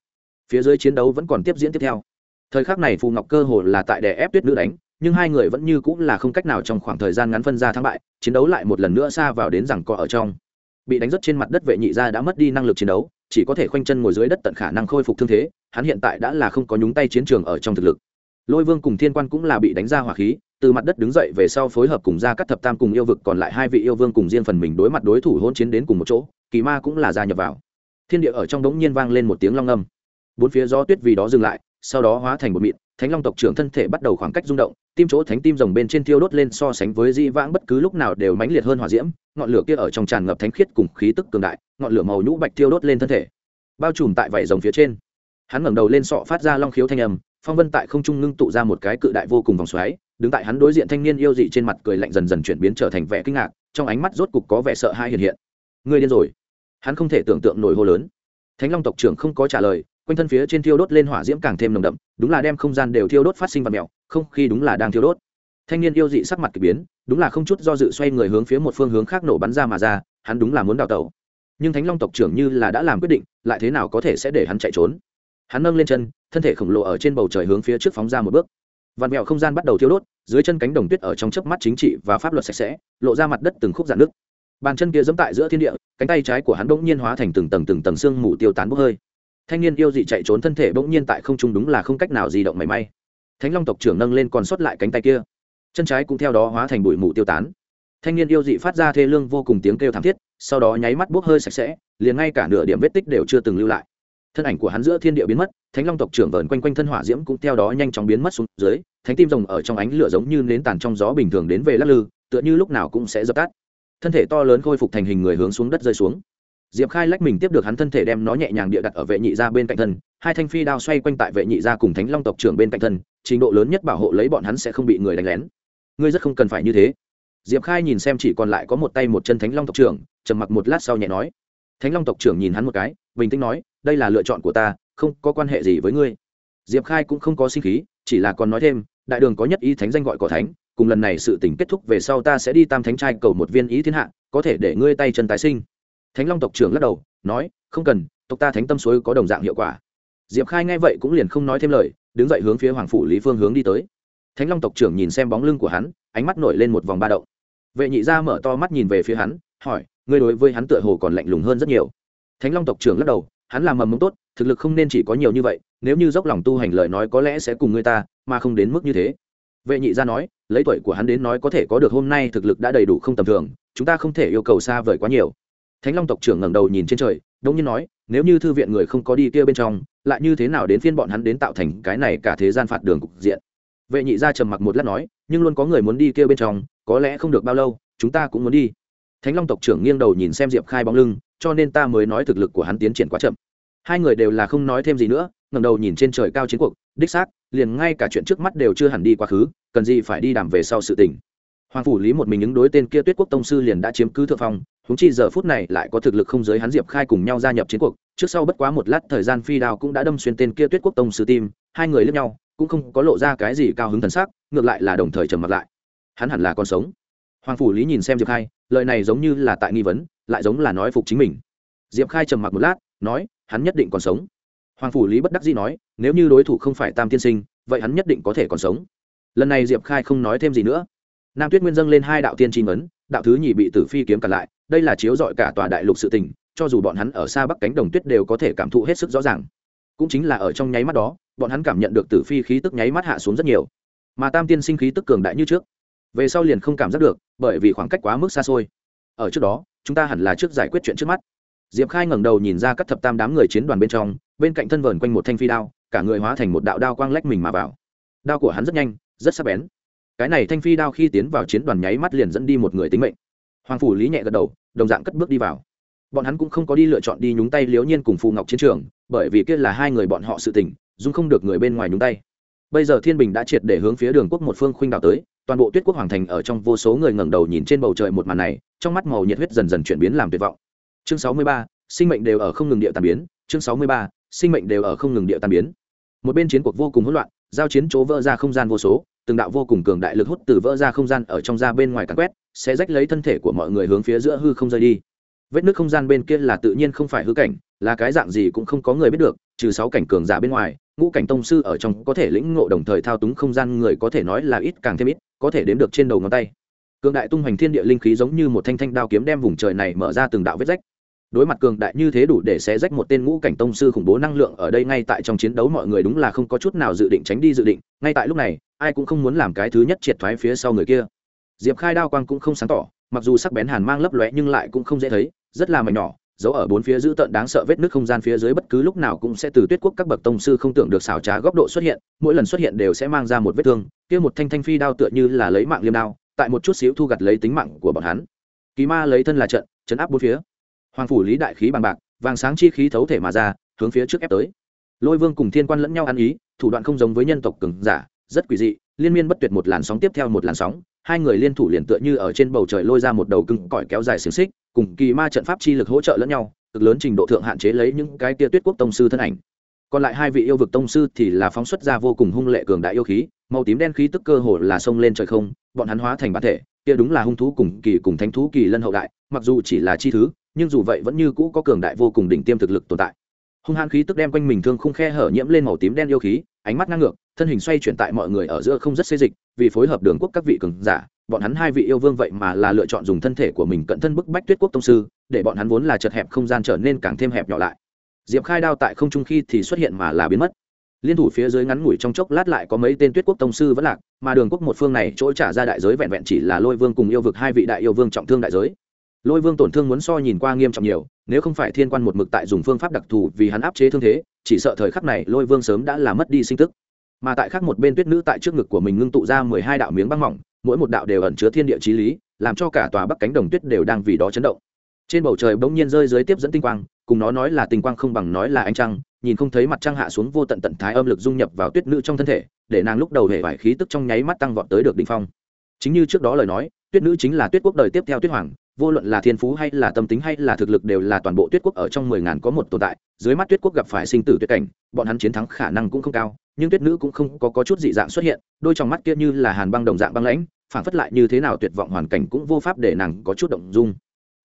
Phía dưới chiến đấu vẫn còn tiếp diễn tiếp theo. Thời khắc này phù ngọc cơ hồ là tại đè ép tuyết nữ đánh, nhưng hai người vẫn như cũng là không cách nào trong khoảng thời gian ngắn phân ra thắng bại, chiến đấu lại một lần nữa xa vào đến rằng cọ ở trong. Bị đánh rất trên mặt đất vệ nhị gia đã mất đi năng lực chiến đấu, chỉ có thể khoanh chân ngồi dưới đất tận khả năng khôi phục thương thế, hắn hiện tại đã là không có nhúng tay chiến trường ở trong thực lực lôi vương cùng thiên quan cũng là bị đánh ra hỏa khí, từ mặt đất đứng dậy về sau phối hợp cùng ra các thập tam cùng yêu vực, còn lại hai vị yêu vương cùng riêng phần mình đối mặt đối thủ hôn chiến đến cùng một chỗ, kỳ ma cũng là gia nhập vào. Thiên địa ở trong đống nhiên vang lên một tiếng long âm bốn phía gió tuyết vì đó dừng lại, sau đó hóa thành một mịn, thánh long tộc trưởng thân thể bắt đầu khoảng cách rung động, tim chỗ thánh tim rồng bên trên thiêu đốt lên so sánh với di vãng bất cứ lúc nào đều mãnh liệt hơn hỏa diễm, ngọn lửa kia ở trong tràn ngập thánh khiết cùng khí tức cường đại, ngọn lửa màu nhũ bạch thiêu đốt lên thân thể, bao trùm tại vảy rồng phía trên. Hắn ngẩng đầu lên sọ phát ra long khiếu thanh âm phong vân tại không trung ngưng tụ ra một cái cự đại vô cùng vòng xoáy, đứng tại hắn đối diện thanh niên yêu dị trên mặt cười lạnh dần dần chuyển biến trở thành vẻ kinh ngạc, trong ánh mắt rốt cục có vẻ sợ hãi hiện hiện. Người điên rồi. Hắn không thể tưởng tượng nổi hô lớn. Thánh long tộc trưởng không có trả lời, quanh thân phía trên thiêu đốt lên hỏa diễm càng thêm nồng đậm, đúng là đem không gian đều thiêu đốt phát sinh vật mèo, không khi đúng là đang thiêu đốt. Thanh niên yêu dị sắc mặt k ỳ biến, đúng là không chút do dự xoay người hướng phía một phương hướng khác nổ bắn ra mà ra, hắn đúng là muốn đào tẩu. Nhưng thánh long tộc trưởng như là đã làm quyết định, lại thế nào có thể sẽ để hắn chạy trốn? Hắn nâng lên chân, thân thể khổng lồ ở trên bầu trời hướng phía trước phóng ra một bước. Vạt mẹo không gian bắt đầu thiêu đốt, dưới chân cánh đồng tuyết ở trong chớp mắt chính trị và pháp luật sạch sẽ, lộ ra mặt đất từng khúc dạn nước bàn chân kia dẫm tại giữa thiên địa, cánh tay trái của hắn bỗng nhiên hóa thành từng tầng từng tầng xương mù tiêu tán bốc hơi. Thanh niên yêu dị chạy trốn thân thể bỗng nhiên tại không trung đúng là không cách nào di động mảy may. Thánh long tộc trưởng nâng lên còn sót lại cánh tay kia. Chân trái cũng theo đó hóa thành bụi mù tiêu tán. Thanh niên yêu dị phát ra thê lương vô cùng tiếng kêu thảm thiết, sau đó nháy mắt bốc hơi sạch sẽ, liền ngay cả nửa điểm vết tích đều chưa từng lưu lại thân ảnh của hắn giữa thiên địa biến mất, thánh long tộc trưởng vờn quanh quanh thân hỏa diễm cũng theo đó nhanh chóng biến mất xuống dưới, thánh tim rồng ở trong ánh lửa giống như nến tàn trong gió bình thường đến về lắc lư, tựa như lúc nào cũng sẽ dập tắt. Thân thể to lớn khôi phục thành hình người hướng xuống đất rơi xuống. Diệp khai lách mình tiếp được hắn thân thể đem nó nhẹ nhàng địa đặt ở vệ nhị gia bên cạnh thân, hai thanh phi đao xoay quanh tại vệ nhị gia cùng thánh long tộc trưởng bên cạnh thân, trình độ lớn nhất bảo hộ lấy bọn hắn sẽ không bị người đánh lén. Ngươi rất không cần phải như thế. Diệp khai nhìn xem chỉ còn lại có một tay một chân thánh long tộc trưởng, trầm mặc một lát sau nhẹ nói. Thánh long tộc trưởng nhìn hắn một cái bình tĩnh nói, đây là lựa chọn của ta, không có quan hệ gì với ngươi. Diệp khai cũng không có sinh khí, chỉ là còn nói thêm, đại đường có nhất ý thánh danh gọi cỏ thánh, cùng lần này sự tình kết thúc về sau ta sẽ đi tam thánh trai cầu một viên ý thiên hạ, có thể để ngươi tay chân tái sinh. Thánh long tộc trưởng lắc đầu, nói, không cần, tộc ta thánh tâm suối có đồng dạng hiệu quả. Diệp khai nghe vậy cũng liền không nói thêm lời, đứng dậy hướng phía hoàng phủ lý phương hướng đi tới. Thánh long tộc trưởng nhìn xem bóng lưng của hắn, ánh mắt nổi lên một vòng ba động. Vệ nhị gia mở to mắt nhìn về phía hắn, hỏi, ngươi đối với hắn tựa hồ còn lạnh lùng hơn rất nhiều thánh long tộc trưởng lắc đầu, hắn làm mầm mống tốt, thực lực không nên chỉ có nhiều như vậy, nếu như dốc lòng tu hành lời nói có lẽ sẽ cùng người ta, mà không đến mức như thế. Vệ nhị gia nói, lấy tuổi của hắn đến nói có thể có được hôm nay thực lực đã đầy đủ không tầm thường, chúng ta không thể yêu cầu xa vời quá nhiều. Thánh long tộc trưởng ngẩng đầu nhìn trên trời đông nhiên nói, nếu như thư viện người không có đi kia bên trong, lại như thế nào đến phiên bọn hắn đến tạo thành cái này cả thế gian phạt đường cục diện? Vệ nhị gia trầm mặc một lát nói, nhưng luôn có người muốn đi kia bên trong, có lẽ không được bao lâu, chúng ta cũng muốn đi. Thánh long tộc trưởng nghiêng đầu nhìn xem diệp khai bóng lưng cho nên ta mới nói thực lực của hắn tiến triển quá chậm. Hai người đều là không nói thêm gì nữa, ngẩng đầu nhìn trên trời cao chiến cuộc, đích xác, liền ngay cả chuyện trước mắt đều chưa hẳn đi quá khứ, cần gì phải đi đàm về sau sự tình. Hoàng phủ lý một mình ứng đối tên kia tuyết quốc tông sư liền đã chiếm cứ thượng phong húng chi giờ phút này lại có thực lực không giới hắn diệp khai cùng nhau gia nhập chiến cuộc, trước sau bất quá một lát thời gian phi đao cũng đã đâm xuyên tên kia tuyết quốc tông sư tim, hai người lướt nhau, cũng không có lộ ra cái gì cao hứng thần sắc, ngược lại là đồng thời trầm mặt lại. Hắn hẳn là còn sống. Hoàng phủ lý nhìn xem diệp khai, lời này giống như là tại nghi vấn lại giống là nói phục chính mình. Diệp khai trầm mặc một lát, nói, hắn nhất định còn sống. Hoàng phủ lý bất đắc dĩ nói, nếu như đối thủ không phải tam tiên sinh, vậy hắn nhất định có thể còn sống. Lần này diệp khai không nói thêm gì nữa. Nam tuyết nguyên dâng lên hai đạo tiên tri ngấn, đạo thứ nhì bị tử phi kiếm cản lại, đây là chiếu dọi cả tòa đại lục sự tình, cho dù bọn hắn ở xa bắc cánh đồng tuyết đều có thể cảm thụ hết sức rõ ràng. Cũng chính là ở trong nháy mắt đó, bọn hắn cảm nhận được tử phi khí tức nháy mắt hạ xuống rất nhiều. Mà tam tiên sinh khí tức cường đại như trước. Về sau liền không cảm giác được, bởi vì khoảng cách quá mức xa xôi. Ở trước đó chúng ta hẳn là trước giải quyết chuyện trước mắt. Diệp khai ngẩng đầu nhìn ra các thập tam đám người chiến đoàn bên trong, bên cạnh thân vờn quanh một thanh phi đao, cả người hóa thành một đạo đao quang lách mình mà vào. Đao của hắn rất nhanh, rất sắc bén. Cái này thanh phi đao khi tiến vào chiến đoàn nháy mắt liền dẫn đi một người tính mệnh. Hoàng phủ lý nhẹ gật đầu, đồng dạng cất bước đi vào. Bọn hắn cũng không có đi lựa chọn đi nhúng tay liếu nhiên cùng phù ngọc chiến trường, bởi vì kia là hai người bọn họ sự tình dung không được người bên ngoài nhúng tay. Bây giờ thiên bình đã triệt để hướng phía đường quốc một phương khuynh đảo tới toàn bộ tuyết quốc hoàng thành ở trong vô số người ngẩng đầu nhìn trên bầu trời một màn này, trong mắt màu nhiệt huyết dần dần chuyển biến làm tuyệt vọng. Chương sáu mươi ba, sinh mệnh đều ở không ngừng địa tàn biến. Chương sáu mươi ba, sinh mệnh đều ở không ngừng địa tàn biến. Một bên chiến cuộc vô cùng hỗn loạn, giao chiến chỗ vỡ ra không gian vô số, từng đạo vô cùng cường đại lực hút từ vỡ ra không gian ở trong ra bên ngoài cắn quét, sẽ rách lấy thân thể của mọi người hướng phía giữa hư không rơi đi. Vết nước không gian bên kia là tự nhiên không phải hư cảnh, là cái dạng gì cũng không có người biết được, trừ sáu cảnh cường giả bên ngoài ngũ cảnh tông sư ở trong có thể lĩnh ngộ đồng thời thao túng không gian người có thể nói là ít càng thêm ít, có thể đếm được trên đầu ngón tay. Cường đại tung hoành thiên địa linh khí giống như một thanh thanh đao kiếm đem vùng trời này mở ra từng đạo vết rách. Đối mặt cường đại như thế đủ để xé rách một tên ngũ cảnh tông sư khủng bố năng lượng ở đây ngay tại trong chiến đấu mọi người đúng là không có chút nào dự định tránh đi dự định, ngay tại lúc này, ai cũng không muốn làm cái thứ nhất triệt thoái phía sau người kia. Diệp khai đao quang cũng không sáng tỏ, mặc dù sắc bén hàn mang lấp lóe nhưng lại cũng không dễ thấy, rất là mảnh nhỏ giấu ở bốn phía giữ tận đáng sợ vết nước không gian phía dưới bất cứ lúc nào cũng sẽ từ tuyết quốc các bậc tông sư không tưởng được xảo trá góc độ xuất hiện, mỗi lần xuất hiện đều sẽ mang ra một vết thương, kia một thanh thanh phi đao tựa như là lấy mạng liêm đao, tại một chút xíu thu gặt lấy tính mạng của bọn hắn. Kỳ ma lấy thân là trận chấn áp bốn phía. Hoàng phủ lý đại khí bằng bạc, vàng sáng chi khí thấu thể mà ra, hướng phía trước ép tới. Lôi vương cùng thiên quan lẫn nhau ăn ý, thủ đoạn không giống với nhân tộc cường giả, rất quỷ dị, liên miên bất tuyệt một làn sóng tiếp theo một làn sóng hai người liên thủ liền tựa như ở trên bầu trời lôi ra một đầu cưng cõi kéo dài xiềng xích, cùng kỳ ma trận pháp chi lực hỗ trợ lẫn nhau, cực lớn trình độ thượng hạn chế lấy những cái tia tuyết quốc tông sư thân ảnh. Còn lại hai vị yêu vực tông sư thì là phóng xuất ra vô cùng hung lệ cường đại yêu khí, màu tím đen khí tức cơ hồ là sông lên trời không, bọn hắn hóa thành bản thể, kia đúng là hung thú cùng kỳ cùng thánh thú kỳ lân hậu đại, mặc dù chỉ là chi thứ, nhưng dù vậy vẫn như cũ có cường đại vô cùng đỉnh tiêm thực lực tồn tại. Hung hãn khí tức đem quanh mình thương khung khe hở nhiễm lên màu tím đen yêu khí ánh mắt ngang ngược, thân hình xoay chuyển tại mọi người ở giữa không rất xê dịch, vì phối hợp đường quốc các vị cường giả, bọn hắn hai vị yêu vương vậy mà là lựa chọn dùng thân thể của mình cận thân bức bách tuyết quốc tông sư, để bọn hắn vốn là chật hẹp không gian trở nên càng thêm hẹp nhỏ lại. Diệp khai đao tại không trung khi thì xuất hiện mà là biến mất. Liên thủ phía dưới ngắn ngủi trong chốc lát lại có mấy tên tuyết quốc tông sư vẫn lạc, mà đường quốc một phương này chỗ trả ra đại giới vẹn vẹn chỉ là lôi vương cùng yêu vực hai vị đại yêu vương trọng thương đại giới lôi vương tổn thương muốn so nhìn qua nghiêm trọng nhiều, nếu không phải thiên quan một mực tại dùng phương pháp đặc thù vì hắn áp chế thương thế, chỉ sợ thời khắc này lôi vương sớm đã làm mất đi sinh tức. Mà tại khác một bên tuyết nữ tại trước ngực của mình ngưng tụ ra mười hai đạo miếng băng mỏng, mỗi một đạo đều ẩn chứa thiên địa chí lý, làm cho cả tòa bắc cánh đồng tuyết đều đang vì đó chấn động. Trên bầu trời bỗng nhiên rơi dưới tiếp dẫn tinh quang, cùng nó nói là tinh quang không bằng nói là ánh trăng, nhìn không thấy mặt trăng hạ xuống vô tận tận thái âm lực dung nhập vào tuyết nữ trong thân thể, để nàng lúc đầu hệ vải khí tức trong nháy mắt tăng vọt tới được đỉnh phong. Chính như trước đó lời nói, tuyết nữ chính là tuyết quốc đời tiếp theo tuyết hoàng vô luận là thiên phú hay là tâm tính hay là thực lực đều là toàn bộ tuyết quốc ở trong mười ngàn có một tồn tại dưới mắt tuyết quốc gặp phải sinh tử tuyết cảnh bọn hắn chiến thắng khả năng cũng không cao nhưng tuyết nữ cũng không có, có chút dị dạng xuất hiện đôi trong mắt kia như là hàn băng đồng dạng băng lãnh phản phất lại như thế nào tuyệt vọng hoàn cảnh cũng vô pháp để nàng có chút động dung.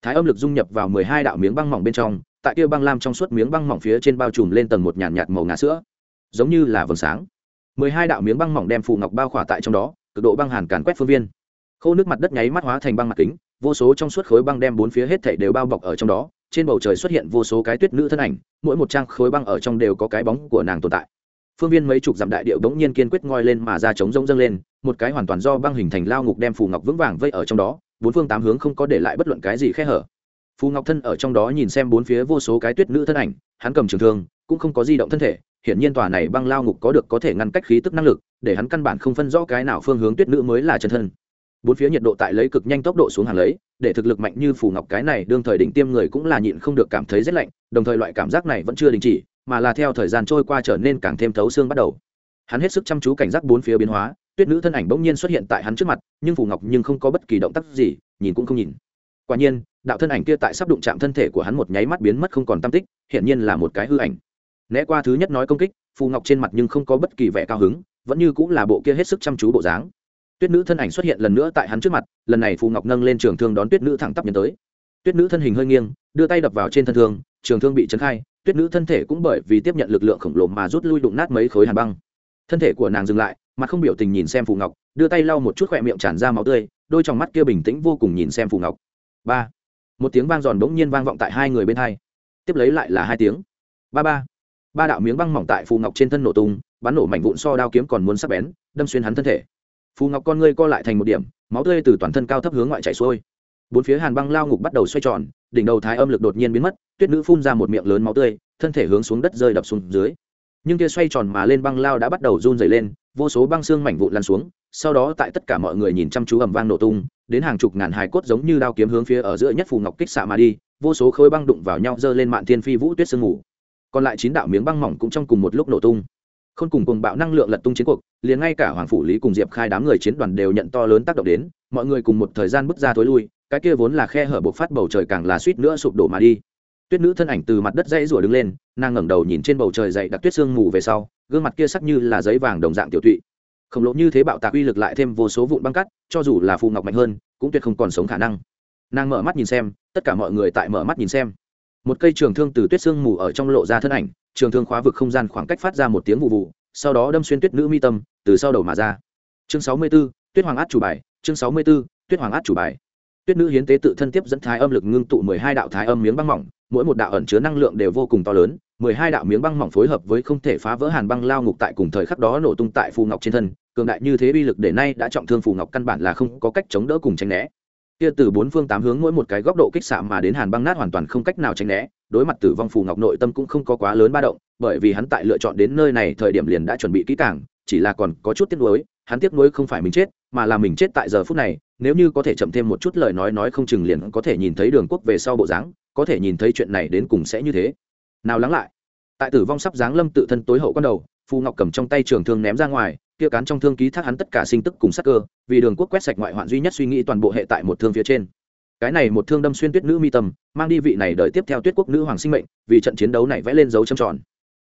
Thái âm lực dung nhập vào mười hai đạo miếng băng mỏng bên trong tại kia băng lam trong suốt miếng băng mỏng phía trên bao trùm lên tầng một nhàn nhạt màu ngà sữa giống như là vầng sáng. mười hai đạo miếng băng mỏng đem phù ngọc bao khỏa tại trong đó cực độ băng hàn càn quét phương viên. Khô nước mặt đất nháy mắt hóa thành băng mặt kính vô số trong suốt khối băng đem bốn phía hết thảy đều bao bọc ở trong đó, trên bầu trời xuất hiện vô số cái tuyết nữ thân ảnh, mỗi một trang khối băng ở trong đều có cái bóng của nàng tồn tại. Phương viên mấy chục dặm đại điệu bỗng nhiên kiên quyết ngoi lên mà ra chống rông dâng lên, một cái hoàn toàn do băng hình thành lao ngục đem phù ngọc vững vàng vây ở trong đó, bốn phương tám hướng không có để lại bất luận cái gì khe hở. Phù ngọc thân ở trong đó nhìn xem bốn phía vô số cái tuyết nữ thân ảnh, hắn cầm trường thương, cũng không có di động thân thể, hiển nhiên tòa này băng lao ngục có được có thể ngăn cách khí tức năng lực, để hắn căn bản không phân rõ cái nào phương hướng tuyết nữ mới là chân thân bốn phía nhiệt độ tại lấy cực nhanh tốc độ xuống hàng lấy, để thực lực mạnh như phù ngọc cái này đương thời đỉnh tiêm người cũng là nhịn không được cảm thấy rét lạnh, đồng thời loại cảm giác này vẫn chưa đình chỉ, mà là theo thời gian trôi qua trở nên càng thêm thấu xương bắt đầu. Hắn hết sức chăm chú cảnh giác bốn phía biến hóa, tuyết nữ thân ảnh bỗng nhiên xuất hiện tại hắn trước mặt, nhưng phù ngọc nhưng không có bất kỳ động tác gì, nhìn cũng không nhìn. Quả nhiên, đạo thân ảnh kia tại sắp đụng chạm thân thể của hắn một nháy mắt biến mất không còn tam tích, hiển nhiên là một cái hư ảnh. Né qua thứ nhất nói công kích, phù ngọc trên mặt nhưng không có bất kỳ vẻ cao hứng, vẫn như cũng là bộ kia hết sức chăm chú bộ dáng tuyết nữ thân ảnh xuất hiện lần nữa tại hắn trước mặt, lần này phù ngọc nâng lên trường thương đón tuyết nữ thẳng tắp nhân tới. Tuyết nữ thân hình hơi nghiêng, đưa tay đập vào trên thân thương, trường thương bị chấn khai, tuyết nữ thân thể cũng bởi vì tiếp nhận lực lượng khổng lồ mà rút lui đụng nát mấy khối hàn băng. Thân thể của nàng dừng lại, mặt không biểu tình nhìn xem phù ngọc, đưa tay lau một chút khỏe miệng tràn ra máu tươi, đôi trong mắt kia bình tĩnh vô cùng nhìn xem phù ngọc. Ba. Một tiếng vang giòn bỗng nhiên vang vọng tại hai người bên hai. Tiếp lấy lại là hai tiếng. Ba ba. Ba đạo miếng băng mỏng tại phù ngọc trên thân nổ tung, bắn nổ mảnh vụn so đao kiếm còn muốn sắc bén, đâm xuyên hắn thân thể phù ngọc con ngươi co lại thành một điểm, máu tươi từ toàn thân cao thấp hướng ngoại chảy xuôi. Bốn phía hàn băng lao ngục bắt đầu xoay tròn, đỉnh đầu thái âm lực đột nhiên biến mất, tuyết nữ phun ra một miệng lớn máu tươi, thân thể hướng xuống đất rơi đập xuống dưới. Nhưng kia xoay tròn mà lên băng lao đã bắt đầu run dày lên, vô số băng xương mảnh vụn lan xuống, sau đó tại tất cả mọi người nhìn chăm chú ầm vang nổ tung, đến hàng chục ngàn hài cốt giống như đao kiếm hướng phía ở giữa nhất phù ngọc kích xạ mà đi, vô số khối băng đụng vào nhau giơ lên mạn thiên phi vũ tuyết sương ngủ còn lại chín đạo miếng băng mỏng cũng trong cùng một lúc nổ tung không cùng cùng bạo năng lượng lật tung chiến cuộc, liền ngay cả hoàng phủ lý cùng diệp khai đám người chiến đoàn đều nhận to lớn tác động đến, mọi người cùng một thời gian bước ra thối lui, cái kia vốn là khe hở bộc phát bầu trời càng là suýt nữa sụp đổ mà đi. Tuyết nữ thân ảnh từ mặt đất dãy rủa đứng lên, nàng ngẩng đầu nhìn trên bầu trời dậy đặc tuyết sương mù về sau, gương mặt kia sắc như là giấy vàng đồng dạng tiểu tụy. Khổng lồ như thế bạo tạc uy lực lại thêm vô số vụn băng cắt, cho dù là phù ngọc mạnh hơn, cũng tuyệt không còn sống khả năng. Nàng mở mắt nhìn xem, tất cả mọi người tại mở mắt nhìn xem. Một cây trường thương từ tuyết sương mù ở trong lộ ra thân ảnh trường thương khóa vực không gian khoảng cách phát ra một tiếng vụ vụ sau đó đâm xuyên tuyết nữ mi tâm từ sau đầu mà ra. Chương sáu mươi 64, tuyết hoàng át chủ bài chương sáu mươi 64, tuyết hoàng át chủ bài. Tuyết nữ hiến tế tự thân tiếp dẫn thái âm lực ngưng tụ mười hai đạo thái âm miếng băng mỏng mỗi một đạo ẩn chứa năng lượng đều vô cùng to lớn mười hai đạo miếng băng mỏng phối hợp với không thể phá vỡ hàn băng lao ngục tại cùng thời khắc đó nổ tung tại phù ngọc trên thân cường đại như thế uy lực để nay đã trọng thương phù ngọc căn bản là không có cách chống đỡ cùng tránh né kia từ bốn phương tám hướng mỗi một cái góc độ kích xạ mà đến hàn băng nát hoàn toàn không cách nào tránh né, đối mặt tử vong phù ngọc nội tâm cũng không có quá lớn ba động, bởi vì hắn tại lựa chọn đến nơi này thời điểm liền đã chuẩn bị kỹ càng, chỉ là còn có chút tiếc nuối, hắn tiếc nuối không phải mình chết, mà là mình chết tại giờ phút này, nếu như có thể chậm thêm một chút lời nói nói không chừng liền có thể nhìn thấy đường quốc về sau bộ dáng, có thể nhìn thấy chuyện này đến cùng sẽ như thế. Nào lắng lại, tại tử vong sắp giáng lâm tự thân tối hậu con đầu, phù ngọc cầm trong tay trường thương ném ra ngoài kia cán trong thương ký thác hắn tất cả sinh tức cùng sắc cơ, vì đường quốc quét sạch ngoại hoạn duy nhất suy nghĩ toàn bộ hệ tại một thương phía trên. Cái này một thương đâm xuyên tuyết nữ mi tâm, mang đi vị này đợi tiếp theo tuyết quốc nữ hoàng sinh mệnh, vì trận chiến đấu này vẽ lên dấu trầm tròn.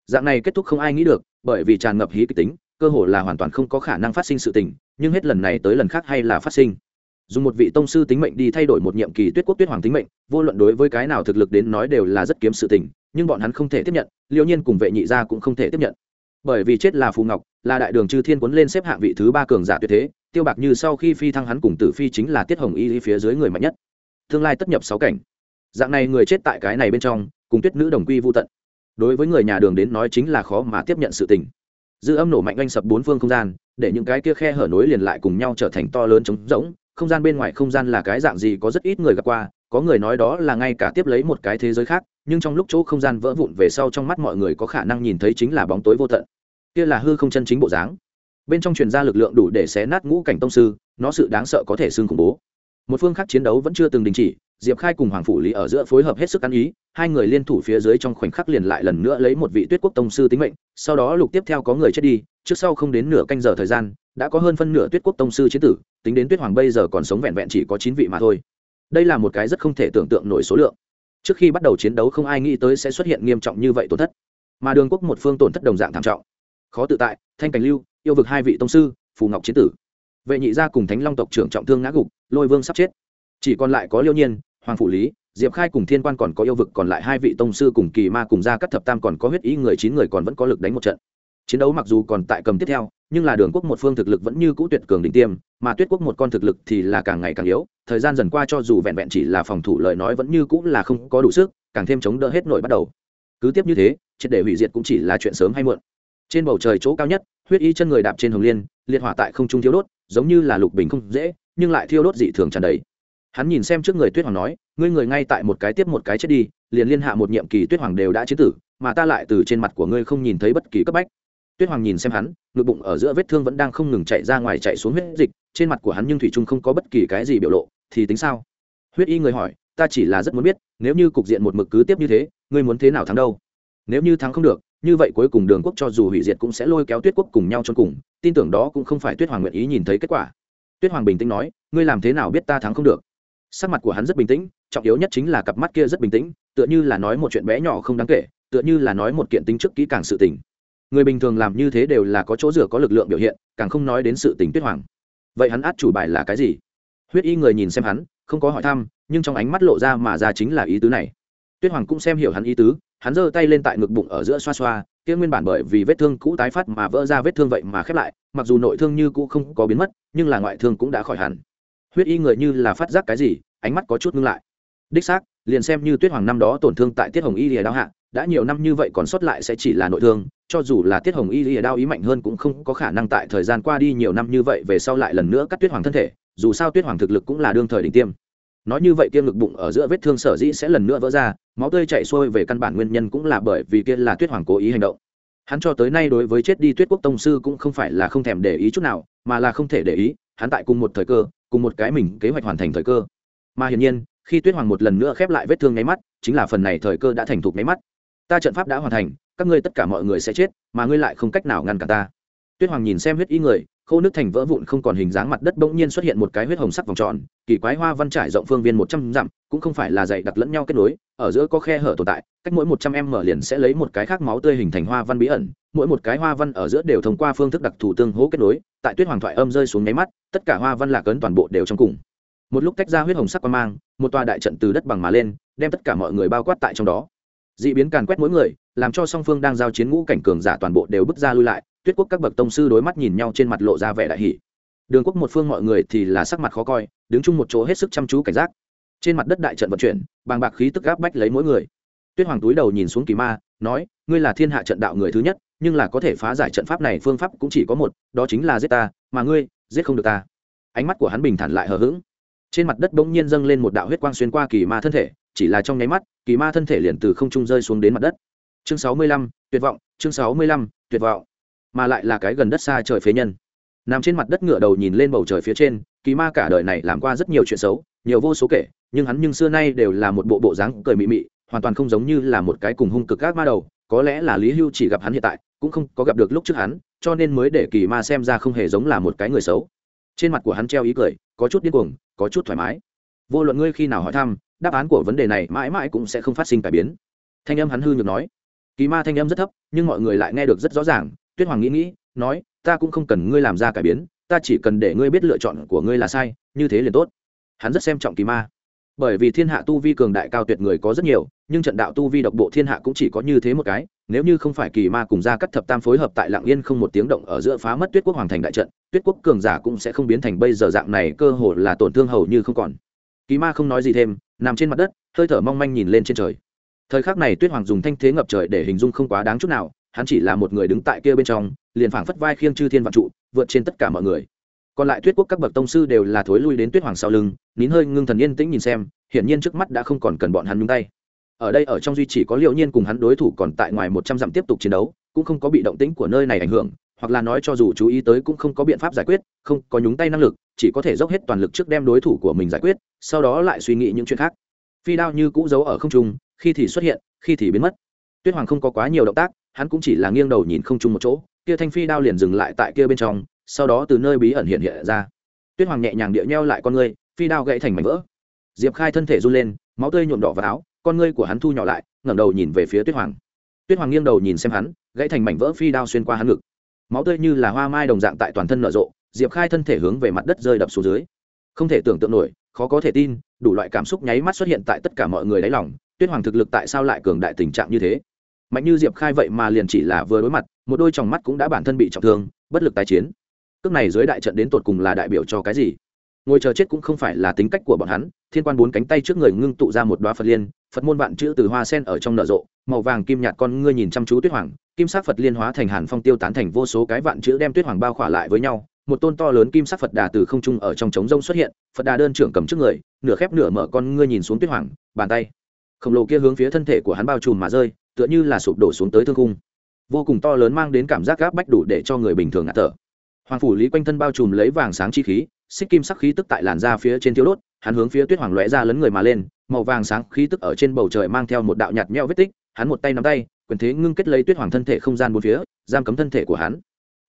Dạng này kết thúc không ai nghĩ được, bởi vì tràn ngập hí kịch tính, cơ hồ là hoàn toàn không có khả năng phát sinh sự tình, nhưng hết lần này tới lần khác hay là phát sinh. Dùng một vị tông sư tính mệnh đi thay đổi một nhiệm kỳ tuyết quốc tuyết hoàng tính mệnh, vô luận đối với cái nào thực lực đến nói đều là rất kiếm sự tình, nhưng bọn hắn không thể tiếp nhận liễu nhiên cùng vệ nhị gia cũng không thể tiếp nhận. Bởi vì chết là phù ngọc là đại đường chư thiên quấn lên xếp hạng vị thứ ba cường giả tuyệt thế, tiêu bạc như sau khi phi thăng hắn cùng tử phi chính là tiết hồng y phía dưới người mạnh nhất. Tương lai tất nhập sáu cảnh. Dạng này người chết tại cái này bên trong, cùng tuyết nữ đồng quy vô tận. Đối với người nhà đường đến nói chính là khó mà tiếp nhận sự tình. Dư âm nổ mạnh oanh sập bốn phương không gian, để những cái kia khe hở nối liền lại cùng nhau trở thành to lớn trống rỗng, không gian bên ngoài không gian là cái dạng gì có rất ít người gặp qua, có người nói đó là ngay cả tiếp lấy một cái thế giới khác, nhưng trong lúc chỗ không gian vỡ vụn về sau trong mắt mọi người có khả năng nhìn thấy chính là bóng tối vô tận kia là hư không chân chính bộ dáng. Bên trong truyền ra lực lượng đủ để xé nát ngũ cảnh tông sư, nó sự đáng sợ có thể xương khủng bố. Một phương khác chiến đấu vẫn chưa từng đình chỉ, diệp khai cùng hoàng phủ lý ở giữa phối hợp hết sức ăn ý, hai người liên thủ phía dưới trong khoảnh khắc liền lại lần nữa lấy một vị tuyết quốc tông sư tính mệnh, sau đó lục tiếp theo có người chết đi, trước sau không đến nửa canh giờ thời gian, đã có hơn phân nửa tuyết quốc tông sư chế tử, tính đến tuyết hoàng bây giờ còn sống vẹn vẹn chỉ có chín vị mà thôi. Đây là một cái rất không thể tưởng tượng nổi số lượng. Trước khi bắt đầu chiến đấu không ai nghĩ tới sẽ xuất hiện nghiêm trọng như vậy tổn thất. Mà đường quốc một phương tổn thất đồng dạng thảm trọng khó tự tại, thanh cảnh lưu, yêu vực hai vị tông sư, phù ngọc chiến tử. Vệ nhị gia cùng thánh long tộc trưởng trọng thương ngã gục, lôi vương sắp chết. Chỉ còn lại có liêu nhiên, hoàng phủ lý, diệp khai cùng thiên quan còn có yêu vực, còn lại hai vị tông sư cùng kỳ ma cùng gia cắt thập tam còn có huyết ý người chín người còn vẫn có lực đánh một trận. Chiến đấu mặc dù còn tại cầm tiếp theo, nhưng là đường quốc một phương thực lực vẫn như cũ tuyệt cường đỉnh tiêm, mà tuyết quốc một con thực lực thì là càng ngày càng yếu, thời gian dần qua cho dù vẹn vẹn chỉ là phòng thủ lời nói vẫn như cũ là không có đủ sức, càng thêm chống đỡ hết nổi bắt đầu. Cứ tiếp như thế, triệt để hủy diệt cũng chỉ là chuyện sớm hay muộn trên bầu trời chỗ cao nhất, huyết y chân người đạp trên hồng liên, liệt hỏa tại không trung thiếu đốt, giống như là lục bình không dễ, nhưng lại thiêu đốt dị thường tràn đầy. Hắn nhìn xem trước người tuyết hoàng nói, ngươi người ngay tại một cái tiếp một cái chết đi, liền liên hạ một nhiệm kỳ tuyết hoàng đều đã chế tử, mà ta lại từ trên mặt của ngươi không nhìn thấy bất kỳ cấp bách. Tuyết hoàng nhìn xem hắn, ngực bụng ở giữa vết thương vẫn đang không ngừng chạy ra ngoài chạy xuống huyết dịch, trên mặt của hắn nhưng thủy trung không có bất kỳ cái gì biểu lộ, thì tính sao? Huyết y người hỏi, ta chỉ là rất muốn biết, nếu như cục diện một mực cứ tiếp như thế, ngươi muốn thế nào thắng đâu? Nếu như thắng không được như vậy cuối cùng đường quốc cho dù hủy diệt cũng sẽ lôi kéo tuyết quốc cùng nhau cho cùng, tin tưởng đó cũng không phải tuyết hoàng nguyện ý nhìn thấy kết quả. Tuyết hoàng bình tĩnh nói, ngươi làm thế nào biết ta thắng không được? Sắc mặt của hắn rất bình tĩnh, trọng yếu nhất chính là cặp mắt kia rất bình tĩnh, tựa như là nói một chuyện bé nhỏ không đáng kể, tựa như là nói một kiện tính trước kỹ càng sự tình. Người bình thường làm như thế đều là có chỗ dựa có lực lượng biểu hiện, càng không nói đến sự tình tuyết hoàng. Vậy hắn át chủ bài là cái gì? Huyết y người nhìn xem hắn, không có hỏi thăm, nhưng trong ánh mắt lộ ra mà ra chính là ý tứ này tuyết hoàng cũng xem hiểu hắn ý tứ, hắn giơ tay lên tại ngực bụng ở giữa xoa xoa, kia nguyên bản bởi vì vết thương cũ tái phát mà vỡ ra vết thương vậy mà khép lại, mặc dù nội thương như cũ không có biến mất, nhưng là ngoại thương cũng đã khỏi hẳn. Huyết y người như là phát giác cái gì, ánh mắt có chút ngưng lại. Đích xác, liền xem như tuyết hoàng năm đó tổn thương tại tiết hồng y lìa đao hạ, đã nhiều năm như vậy còn sót lại sẽ chỉ là nội thương, cho dù là tiết hồng y lìa đao ý mạnh hơn cũng không có khả năng tại thời gian qua đi nhiều năm như vậy về sau lại lần nữa cắt tuyết hoàng thân thể, dù sao tuyết hoàng thực lực cũng là đương thời đỉnh tiêm nói như vậy kia ngực bụng ở giữa vết thương sở dĩ sẽ lần nữa vỡ ra, máu tươi chạy xuôi về căn bản nguyên nhân cũng là bởi vì kia là tuyết hoàng cố ý hành động. Hắn cho tới nay đối với chết đi tuyết quốc tông sư cũng không phải là không thèm để ý chút nào, mà là không thể để ý, hắn tại cùng một thời cơ, cùng một cái mình kế hoạch hoàn thành thời cơ. Mà hiển nhiên, khi tuyết hoàng một lần nữa khép lại vết thương nháy mắt, chính là phần này thời cơ đã thành thục nháy mắt. Ta trận pháp đã hoàn thành, các ngươi tất cả mọi người sẽ chết, mà ngươi lại không cách nào ngăn cả ta tuyết hoàng nhìn xem huyết y người, khô nước thành vỡ vụn không còn hình dáng mặt đất bỗng nhiên xuất hiện một cái huyết hồng sắc vòng tròn, kỳ quái hoa văn trải rộng phương viên một trăm dặm, cũng không phải là dày đặt lẫn nhau kết nối, ở giữa có khe hở tồn tại, cách mỗi một trăm em mở liền sẽ lấy một cái khác máu tươi hình thành hoa văn bí ẩn, mỗi một cái hoa văn ở giữa đều thông qua phương thức đặc thù tương hỗ kết nối, tại tuyết hoàng thoại âm rơi xuống nháy mắt, tất cả hoa văn lạc ấn toàn bộ đều trong cùng. Một lúc tách ra huyết hồng sắc quang mang, một tòa đại trận từ đất bằng mà lên, đem tất cả mọi người bao quát tại trong đó. D ị biến càn quét mỗi người, làm cho song phương đang giao chiến ngũ cảnh cường giả toàn bộ đều bước ra lui lại tuyết quốc các bậc tông sư đối mắt nhìn nhau trên mặt lộ ra vẻ đại hỷ đường quốc một phương mọi người thì là sắc mặt khó coi, đứng chung một chỗ hết sức chăm chú cảnh giác. Trên mặt đất đại trận vận chuyển, bàng bạc khí tức gáp bách lấy mỗi người. Tuyết hoàng túi đầu nhìn xuống kỳ ma, nói, ngươi là thiên hạ trận đạo người thứ nhất, nhưng là có thể phá giải trận pháp này phương pháp cũng chỉ có một, đó chính là giết ta, mà ngươi, giết không được ta. Ánh mắt của hắn bình thản lại hờ hững. Trên mặt đất bỗng nhiên dâng lên một đạo huyết quang xuyên qua kỳ ma thân thể, chỉ là trong nháy mắt, kỳ ma thân thể liền từ không trung rơi xuống đến mặt đất. Chương sáu mươi lăm, tuyệt vọng, chương sáu mươi lăm, tuyệt vọng mà lại là cái gần đất xa trời phế nhân. Nằm trên mặt đất ngựa đầu nhìn lên bầu trời phía trên, kỳ ma cả đời này làm qua rất nhiều chuyện xấu, nhiều vô số kể, nhưng hắn nhưng xưa nay đều là một bộ bộ dáng cười mị mị, hoàn toàn không giống như là một cái cùng hung cực các ma đầu, có lẽ là lý hưu chỉ gặp hắn hiện tại, cũng không có gặp được lúc trước hắn, cho nên mới để kỳ ma xem ra không hề giống là một cái người xấu. Trên mặt của hắn treo ý cười, có chút điên cuồng, có chút thoải mái. Vô luận ngươi khi nào hỏi thăm, đáp án của vấn đề này mãi mãi cũng sẽ không phát sinh cải biến. Thanh âm hắn hư nhược nói. Kỳ ma thanh âm rất thấp, nhưng mọi người lại nghe được rất rõ ràng tuyết hoàng nghĩ nghĩ, nói, ta cũng không cần ngươi làm ra cải biến, ta chỉ cần để ngươi biết lựa chọn của ngươi là sai, như thế liền tốt. Hắn rất xem trọng kỳ ma. Bởi vì thiên hạ tu vi cường đại cao tuyệt người có rất nhiều, nhưng trận đạo tu vi độc bộ thiên hạ cũng chỉ có như thế một cái, nếu như không phải kỳ ma cùng ra cắt thập tam phối hợp tại lạng yên không một tiếng động ở giữa phá mất tuyết quốc hoàng thành đại trận, tuyết quốc cường giả cũng sẽ không biến thành bây giờ dạng này, cơ hồ là tổn thương hầu như không còn. Kỳ ma không nói gì thêm, nằm trên mặt đất, hơi thở mong manh nhìn lên trên trời. Thời khắc này tuyết hoàng dùng thanh thế ngập trời để hình dung không quá đáng chút nào hắn chỉ là một người đứng tại kia bên trong, liền phảng phất vai khiêng chư thiên vạn trụ, vượt trên tất cả mọi người. Còn lại tuyết quốc các bậc tông sư đều là thối lui đến tuyết hoàng sau lưng, nín hơi ngưng thần yên tĩnh nhìn xem, hiển nhiên trước mắt đã không còn cần bọn hắn nhúng tay. Ở đây ở trong duy chỉ có liệu nhiên cùng hắn đối thủ còn tại ngoài một trăm dặm tiếp tục chiến đấu, cũng không có bị động tĩnh của nơi này ảnh hưởng, hoặc là nói cho dù chú ý tới cũng không có biện pháp giải quyết, không có nhúng tay năng lực, chỉ có thể dốc hết toàn lực trước đem đối thủ của mình giải quyết, sau đó lại suy nghĩ những chuyện khác. Phi đao như cũ giấu ở không trung, khi thì xuất hiện, khi thì biến mất. Tuyết hoàng không có quá nhiều động tác hắn cũng chỉ là nghiêng đầu nhìn không chung một chỗ, kia thanh phi đao liền dừng lại tại kia bên trong, sau đó từ nơi bí ẩn hiện hiện ra. Tuyết hoàng nhẹ nhàng địa nheo lại con ngươi, phi đao gãy thành mảnh vỡ. Diệp khai thân thể run lên, máu tươi nhuộm đỏ vào áo, con ngươi của hắn thu nhỏ lại, ngẩng đầu nhìn về phía tuyết hoàng. Tuyết hoàng nghiêng đầu nhìn xem hắn, gãy thành mảnh vỡ phi đao xuyên qua hắn ngực. Máu tươi như là hoa mai đồng dạng tại toàn thân nở rộ, diệp khai thân thể hướng về mặt đất rơi đập xuống dưới. Không thể tưởng tượng nổi, khó có thể tin, đủ loại cảm xúc nháy mắt xuất hiện tại tất cả mọi người đáy lòng. Tuyết hoàng thực lực tại sao lại cường đại tình trạng như thế? Mạnh như diệp khai vậy mà liền chỉ là vừa đối mặt, một đôi tròng mắt cũng đã bản thân bị trọng thương, bất lực tái chiến. Cước này dưới đại trận đến tột cùng là đại biểu cho cái gì? Ngồi chờ chết cũng không phải là tính cách của bọn hắn, thiên quan bốn cánh tay trước người ngưng tụ ra một đoá phật liên, phật môn vạn chữ từ hoa sen ở trong nở rộ, màu vàng kim nhạt con ngươi nhìn chăm chú tuyết hoàng, kim sắc phật liên hóa thành hàn phong tiêu tán thành vô số cái vạn chữ đem tuyết hoàng bao khỏa lại với nhau, một tôn to lớn kim sắc phật đà từ không trung ở trong trống rông xuất hiện, phật đà đơn trưởng cầm trước người, nửa khép nửa mở con ngươi nhìn xuống tuyết hoàng, bàn tay. Khổng lồ kia hướng phía thân thể của hắn bao trùm mà rơi tựa như là sụp đổ xuống tới thương cung vô cùng to lớn mang đến cảm giác gáp bách đủ để cho người bình thường ngạt thở. Hoàng phủ lý quanh thân bao trùm lấy vàng sáng chi khí, xích kim sắc khí tức tại làn da phía trên thiếu đốt, hắn hướng phía tuyết hoàng lóe ra lấn người mà lên, màu vàng sáng khí tức ở trên bầu trời mang theo một đạo nhạt nhẽo vết tích, hắn một tay nắm tay, quyền thế ngưng kết lấy tuyết hoàng thân thể không gian bốn phía, giam cấm thân thể của hắn.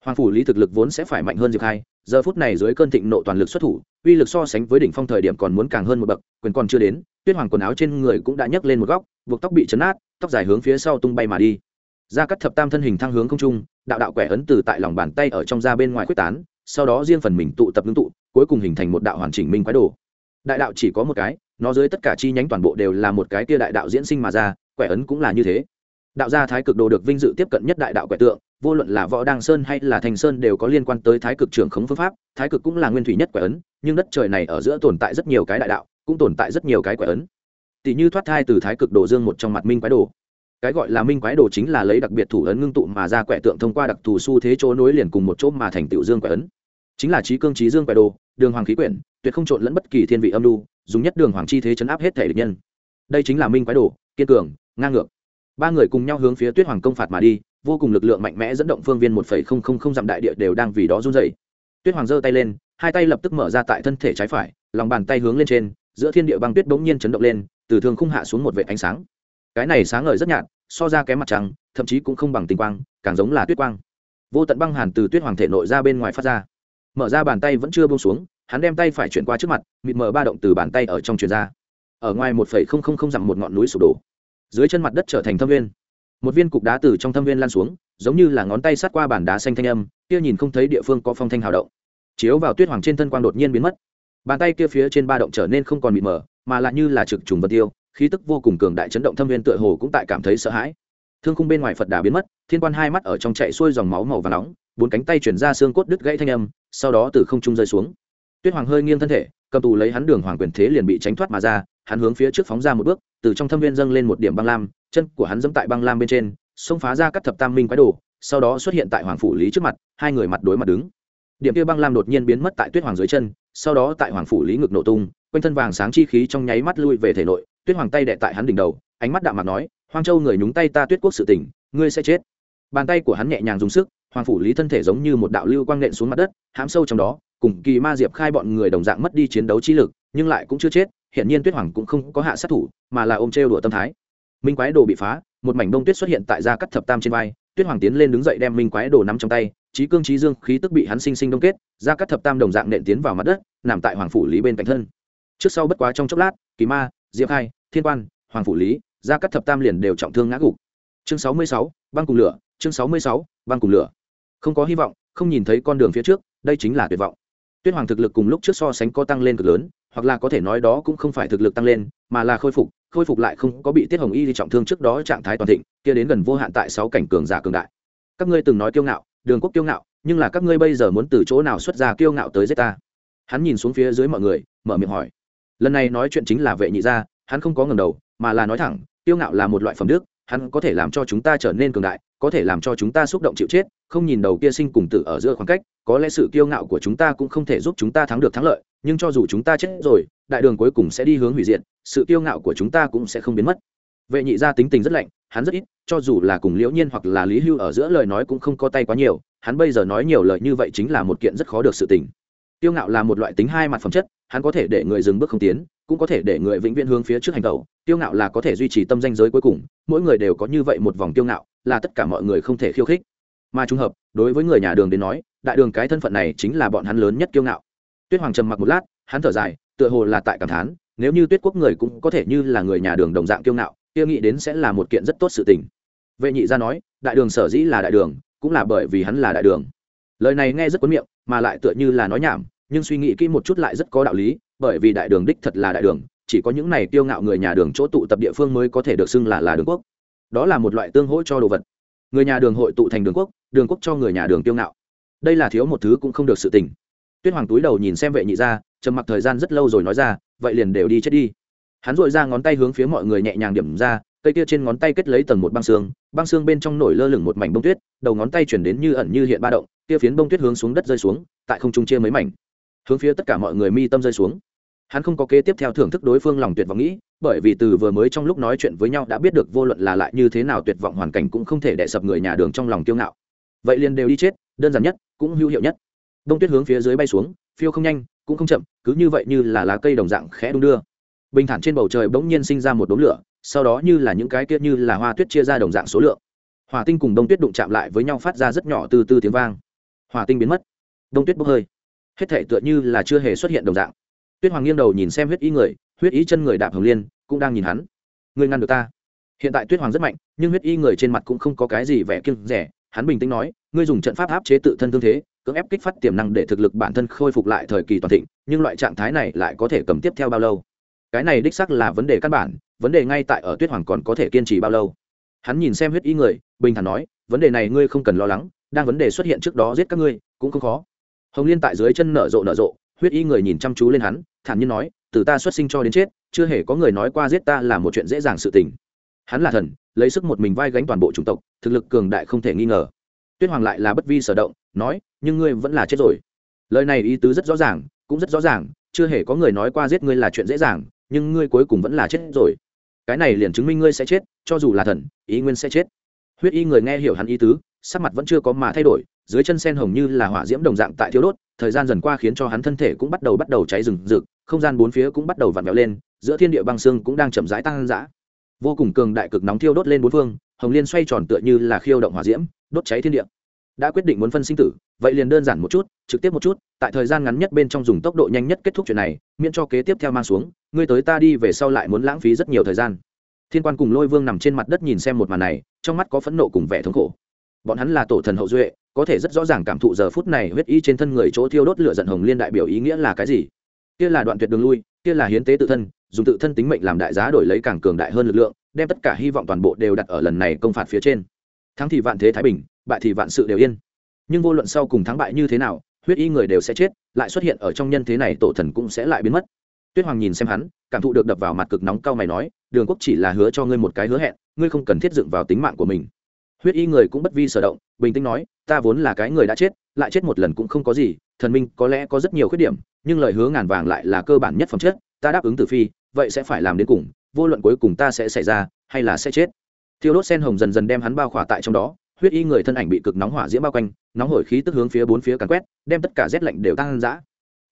Hoàng phủ lý thực lực vốn sẽ phải mạnh hơn diệp khai, giờ phút này dưới cơn thịnh nộ toàn lực xuất thủ, uy lực so sánh với đỉnh phong thời điểm còn muốn càng hơn một bậc, quyền còn chưa đến tuyết hoàng quần áo trên người cũng đã nhấc lên một góc, buộc tóc bị chấn át, tóc dài hướng phía sau tung bay mà đi. Ra cắt thập tam thân hình thăng hướng không trung, đạo đạo quẻ ấn từ tại lòng bàn tay ở trong ra bên ngoài quyết tán, sau đó riêng phần mình tụ tập ngưng tụ, cuối cùng hình thành một đạo hoàn chỉnh minh quái đồ. Đại đạo chỉ có một cái, nó dưới tất cả chi nhánh toàn bộ đều là một cái kia đại đạo diễn sinh mà ra, quẻ ấn cũng là như thế. Đạo gia thái cực đồ được vinh dự tiếp cận nhất đại đạo quẻ tượng, vô luận là võ đăng sơn hay là thành sơn đều có liên quan tới thái cực trưởng khống phương pháp, thái cực cũng là nguyên thủy nhất quẻ ấn, nhưng đất trời này ở giữa tồn tại rất nhiều cái đại đạo cũng tồn tại rất nhiều cái quẻ ấn. Tỷ như thoát thai từ thái cực đồ dương một trong mặt minh quái đồ. Cái gọi là minh quái đồ chính là lấy đặc biệt thủ ấn ngưng tụ mà ra quẻ tượng thông qua đặc thù xu thế chỗ nối liền cùng một chỗ mà thành tựu dương quẻ ấn. Chính là trí cương trí dương quẻ đồ, đường hoàng khí quyển, tuyệt không trộn lẫn bất kỳ thiên vị âm lưu dùng nhất đường hoàng chi thế chấn áp hết thể địch nhân. Đây chính là minh quái đồ, kiên cường, ngang ngược. Ba người cùng nhau hướng phía tuyết hoàng công phạt mà đi, vô cùng lực lượng mạnh mẽ dẫn động phương viên một phẩy không không không dặm đại địa đều đang vì đó run dày tuyết hoàng giơ tay lên, hai tay lập tức mở ra tại thân thể trái phải, lòng bàn tay hướng lên trên giữa thiên địa băng tuyết bỗng nhiên chấn động lên, từ thương khung hạ xuống một vệ ánh sáng. Cái này sáng ngời rất nhạt, so ra kém mặt trăng, thậm chí cũng không bằng tinh quang, càng giống là tuyết quang. Vô tận băng hàn từ tuyết hoàng thể nội ra bên ngoài phát ra. Mở ra bàn tay vẫn chưa bông xuống, hắn đem tay phải chuyển qua trước mặt, mịt mở ba động từ bàn tay ở trong chuyền ra. Ở ngoài một phẩy không không không dặm một ngọn núi sụp đổ. Dưới chân mặt đất trở thành thâm viên. Một viên cục đá từ trong thâm viên lan xuống, giống như là ngón tay sát qua bàn đá xanh thanh âm, kia nhìn không thấy địa phương có phong thanh hào động. Chiếu vào tuyết hoàng trên thân quang đột nhiên biến mất bàn tay kia phía trên ba động trở nên không còn mịt mờ, mà lại như là trực trùng vật tiêu, khí tức vô cùng cường đại chấn động thâm viên tựa hồ cũng tại cảm thấy sợ hãi. Thương khung bên ngoài phật đà biến mất, thiên quan hai mắt ở trong chạy xuôi dòng máu màu và nóng, bốn cánh tay chuyển ra xương cốt đứt gãy thanh âm, sau đó từ không trung rơi xuống. Tuyết hoàng hơi nghiêng thân thể, cầm tù lấy hắn đường hoàng quyền thế liền bị tránh thoát mà ra, hắn hướng phía trước phóng ra một bước, từ trong thâm viên dâng lên một điểm băng lam, chân của hắn dẫm tại băng lam bên trên, xông phá ra các thập tam minh quái đồ, sau đó xuất hiện tại hoàng phủ lý trước mặt, hai người mặt đối mặt đứng. Điểm kia băng lam đột nhiên biến mất tại tuyết hoàng dưới chân sau đó tại hoàng phủ lý ngực nổ tung, quanh thân vàng sáng chi khí trong nháy mắt lui về thể nội, tuyết hoàng tay đệ tại hắn đỉnh đầu, ánh mắt đạm mặt nói, hoang châu người nhúng tay ta tuyết quốc sự tỉnh ngươi sẽ chết. Bàn tay của hắn nhẹ nhàng dùng sức, hoàng phủ lý thân thể giống như một đạo lưu quang nện xuống mặt đất, hãm sâu trong đó, cùng kỳ ma diệp khai bọn người đồng dạng mất đi chiến đấu trí lực, nhưng lại cũng chưa chết hiện nhiên tuyết hoàng cũng không có hạ sát thủ, mà là ôm trêu đùa tâm thái. Minh quái đồ bị phá, một mảnh đông tuyết xuất hiện tại gia cắt thập tam trên vai, tuyết hoàng tiến lên đứng dậy đem minh quái đồ nắm trong tay trí cương trí dương khí tức bị hắn sinh sinh đông kết, gia cắt thập tam đồng dạng nện tiến vào mặt đất nằm tại hoàng phủ lý bên cạnh thân. Trước sau bất quá trong chốc lát, kỳ ma, diệp khai, thiên quan, hoàng phủ lý, gia cắt thập tam liền đều trọng thương ngã gục. Chương sáu mươi sáu, băng cùng lửa, chương sáu mươi sáu, băng cùng lửa. Không có hy vọng, không nhìn thấy con đường phía trước, đây chính là tuyệt vọng. Tuyết hoàng thực lực cùng lúc trước so sánh có tăng lên cực lớn, hoặc là có thể nói đó cũng không phải thực lực tăng lên, mà là khôi phục khôi phục lại không có bị tiết hồng y đi trọng thương trước đó trạng thái toàn thịnh, kia đến gần vô hạn tại sáu cảnh cường giả cường đại. Các ngươi từng nói kiêu ngạo, đường quốc kiêu ngạo, nhưng là các ngươi bây giờ muốn từ chỗ nào xuất ra kiêu ngạo tới giết ta? Hắn nhìn xuống phía dưới mọi người, mở miệng hỏi. Lần này nói chuyện chính là vệ nhị gia, hắn không có ngầm đầu, mà là nói thẳng kiêu ngạo là một loại phẩm đức, hắn có thể làm cho chúng ta trở nên cường đại, có thể làm cho chúng ta xúc động chịu chết, không nhìn đầu kia sinh cùng tử ở giữa khoảng cách, có lẽ sự kiêu ngạo của chúng ta cũng không thể giúp chúng ta thắng được thắng lợi, nhưng cho dù chúng ta chết rồi, đại đường cuối cùng sẽ đi hướng hủy diệt, sự kiêu ngạo của chúng ta cũng sẽ không biến mất. Vệ nhị gia tính tình rất lạnh, hắn rất ít, cho dù là cùng liễu nhiên hoặc là lý hưu ở giữa lời nói cũng không có tay quá nhiều, hắn bây giờ nói nhiều lời như vậy chính là một kiện rất khó được sự tình kiêu ngạo là một loại tính hai mặt phẩm chất, hắn có thể để người dừng bước không tiến, cũng có thể để người vĩnh viễn hướng phía trước hành tẩu. Kiêu ngạo là có thể duy trì tâm danh giới cuối cùng, mỗi người đều có như vậy một vòng kiêu ngạo, là tất cả mọi người không thể khiêu khích. Mà trùng hợp, đối với người nhà đường đến nói, đại đường cái thân phận này chính là bọn hắn lớn nhất kiêu ngạo. Tuyết hoàng trầm mặc một lát, hắn thở dài, tựa hồ là tại cảm thán, nếu như tuyết quốc người cũng có thể như là người nhà đường đồng dạng kiêu ngạo, kia nghĩ đến sẽ là một kiện rất tốt sự tình. Vệ nhị gia nói, đại đường sở dĩ là đại đường, cũng là bởi vì hắn là đại đường. Lời này nghe rất cuốn miệng mà lại tựa như là nói nhảm, nhưng suy nghĩ kỹ một chút lại rất có đạo lý, bởi vì đại đường đích thật là đại đường, chỉ có những này kiêu ngạo người nhà đường chỗ tụ tập địa phương mới có thể được xưng là là đường quốc. Đó là một loại tương hỗ cho đồ vật. Người nhà đường hội tụ thành đường quốc đường quốc cho người nhà đường kiêu ngạo. Đây là thiếu một thứ cũng không được sự tình. Tuyết hoàng túi đầu nhìn xem vệ nhị ra trầm mặc thời gian rất lâu rồi nói ra, vậy liền đều đi chết đi. Hắn dội ra ngón tay hướng phía mọi người nhẹ nhàng điểm ra, cây kia trên ngón tay kết lấy tầng một băng xương băng xương bên trong nổi lơ lửng một mảnh bông tuyết, đầu ngón tay chuyển đến như ẩn như hiện ba động kia phiến bông tuyết hướng xuống đất rơi xuống, tại không trung chia mấy mảnh. Hướng phía tất cả mọi người mi tâm rơi xuống. Hắn không có kế tiếp theo thưởng thức đối phương lòng tuyệt vọng nghĩ, bởi vì từ vừa mới trong lúc nói chuyện với nhau đã biết được vô luận là lại như thế nào tuyệt vọng hoàn cảnh cũng không thể đè sập người nhà đường trong lòng kiêu ngạo. Vậy liền đều đi chết, đơn giản nhất, cũng hữu hiệu nhất. Đông tuyết hướng phía dưới bay xuống, phiêu không nhanh, cũng không chậm, cứ như vậy như là lá cây đồng dạng khẽ đung đưa. Bình thản trên bầu trời bỗng nhiên sinh ra một đốm lửa, sau đó như là những cái kia như là hoa tuyết chia ra đồng dạng số lượng. Hòa tinh cùng đông tuyết đụng chạm lại với nhau phát ra rất nhỏ từ từ tiếng vang hòa tinh biến mất. Đông tuyết bốc hơi. Hết thể tựa như là chưa hề xuất hiện đồng dạng. Tuyết hoàng nghiêng đầu nhìn xem huyết ý người, huyết ý chân người đạp hồng liên, cũng đang nhìn hắn. Ngươi ngăn được ta. Hiện tại tuyết hoàng rất mạnh, nhưng huyết y người trên mặt cũng không có cái gì vẻ kiêng rẻ hắn bình tĩnh nói, ngươi dùng trận pháp áp chế tự thân thương thế, cưỡng ép kích phát tiềm năng để thực lực bản thân khôi phục lại thời kỳ toàn thịnh, nhưng loại trạng thái này lại có thể cầm tiếp theo bao lâu? Cái này đích sắc là vấn đề căn bản, vấn đề ngay tại ở tuyết hoàng còn có thể kiên trì bao lâu. Hắn nhìn xem huyết y người, bình thản nói, vấn đề này ngươi không cần lo lắng đang vấn đề xuất hiện trước đó giết các ngươi, cũng không khó. Hồng liên tại dưới chân nở rộ nở rộ, huyết y người nhìn chăm chú lên hắn, thản nhiên nói, từ ta xuất sinh cho đến chết, chưa hề có người nói qua giết ta là một chuyện dễ dàng sự tình. Hắn là thần, lấy sức một mình vai gánh toàn bộ chủng tộc, thực lực cường đại không thể nghi ngờ. Tuyết hoàng lại là bất vi sở động, nói, nhưng ngươi vẫn là chết rồi. Lời này ý tứ rất rõ ràng, cũng rất rõ ràng, chưa hề có người nói qua giết ngươi là chuyện dễ dàng, nhưng ngươi cuối cùng vẫn là chết rồi. Cái này liền chứng minh ngươi sẽ chết, cho dù là thần, ý nguyên sẽ chết. Huyết y người nghe hiểu hắn ý tứ sắc mặt vẫn chưa có mà thay đổi, dưới chân sen hồng như là hỏa diễm đồng dạng tại thiếu đốt, thời gian dần qua khiến cho hắn thân thể cũng bắt đầu bắt đầu cháy rừng rực, không gian bốn phía cũng bắt đầu vặn vẹo lên, giữa thiên địa băng xương cũng đang chậm rãi tăng dã. Vô cùng cường đại cực nóng thiêu đốt lên bốn phương, hồng liên xoay tròn tựa như là khiêu động hỏa diễm, đốt cháy thiên địa. Đã quyết định muốn phân sinh tử, vậy liền đơn giản một chút, trực tiếp một chút, tại thời gian ngắn nhất bên trong dùng tốc độ nhanh nhất kết thúc chuyện này, miễn cho kế tiếp theo mang xuống, ngươi tới ta đi về sau lại muốn lãng phí rất nhiều thời gian. Thiên quan cùng lôi vương nằm trên mặt đất nhìn xem một màn này, trong mắt có phẫn nộ cùng vẻ thống khổ bọn hắn là tổ thần hậu duệ, có thể rất rõ ràng cảm thụ giờ phút này huyết y trên thân người chỗ thiêu đốt lửa giận hồng liên đại biểu ý nghĩa là cái gì. Kia là đoạn tuyệt đường lui, kia là hiến tế tự thân, dùng tự thân tính mệnh làm đại giá đổi lấy càng cường đại hơn lực lượng, đem tất cả hy vọng toàn bộ đều đặt ở lần này công phạt phía trên. Thắng thì vạn thế thái bình, bại thì vạn sự đều yên. Nhưng vô luận sau cùng thắng bại như thế nào, huyết y người đều sẽ chết, lại xuất hiện ở trong nhân thế này tổ thần cũng sẽ lại biến mất. Tuyết hoàng nhìn xem hắn, cảm thụ được đập vào mặt cực nóng cao mày nói, đường quốc chỉ là hứa cho ngươi một cái hứa hẹn, ngươi không cần thiết dựng vào tính mạng của mình huyết y người cũng bất vi sở động, bình tĩnh nói, ta vốn là cái người đã chết, lại chết một lần cũng không có gì, thần minh có lẽ có rất nhiều khuyết điểm, nhưng lời hứa ngàn vàng lại là cơ bản nhất phẩm chất, ta đáp ứng tử phi, vậy sẽ phải làm đến cùng, vô luận cuối cùng ta sẽ xảy ra, hay là sẽ chết. Thiêu đốt sen hồng dần dần đem hắn bao khỏa tại trong đó, huyết y người thân ảnh bị cực nóng hỏa diễm bao quanh, nóng hổi khí tức hướng phía bốn phía càn quét, đem tất cả rét lạnh đều tăng dã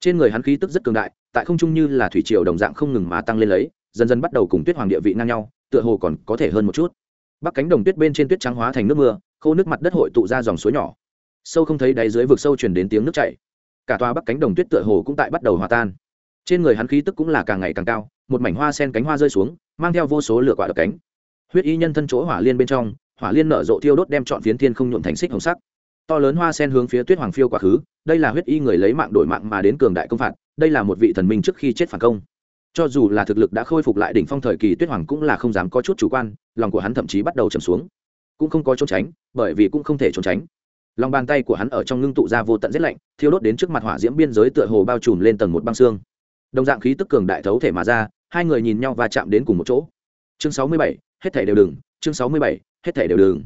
trên người hắn khí tức rất cường đại, tại không trung như là thủy triều đồng dạng không ngừng mà tăng lên lấy, dần dần bắt đầu cùng tuyết hoàng địa vị ngang nhau, tựa hồ còn có thể hơn một chút bắc cánh đồng tuyết bên trên tuyết trắng hóa thành nước mưa, khô nước mặt đất hội tụ ra dòng suối nhỏ. Sâu không thấy đáy dưới vực sâu truyền đến tiếng nước chảy. Cả tòa bắc cánh đồng tuyết tựa hồ cũng tại bắt đầu hòa tan. Trên người hắn khí tức cũng là càng ngày càng cao, một mảnh hoa sen cánh hoa rơi xuống, mang theo vô số lửa quả đập cánh. Huyết y nhân thân chỗ hỏa liên bên trong, hỏa liên nở rộ thiêu đốt đem chọn phiến thiên không nhuộm thành xích hồng sắc. To lớn hoa sen hướng phía tuyết hoàng phiêu quá khứ, đây là huyết y người lấy mạng đổi mạng mà đến cường đại công phạt, đây là một vị thần minh trước khi chết phản công cho dù là thực lực đã khôi phục lại đỉnh phong thời kỳ tuyết hoàng cũng là không dám có chút chủ quan, lòng của hắn thậm chí bắt đầu trầm xuống. Cũng không có trốn tránh, bởi vì cũng không thể trốn tránh. Lòng bàn tay của hắn ở trong ngưng tụ ra vô tận rét lạnh, thiêu đốt đến trước mặt hỏa diễm biên giới tựa hồ bao trùm lên tầng một băng xương. Đồng dạng khí tức cường đại thấu thể mà ra, hai người nhìn nhau và chạm đến cùng một chỗ. Chương sáu mươi bảy, hết thể đều đừng, chương sáu mươi bảy, hết thể đều đừng.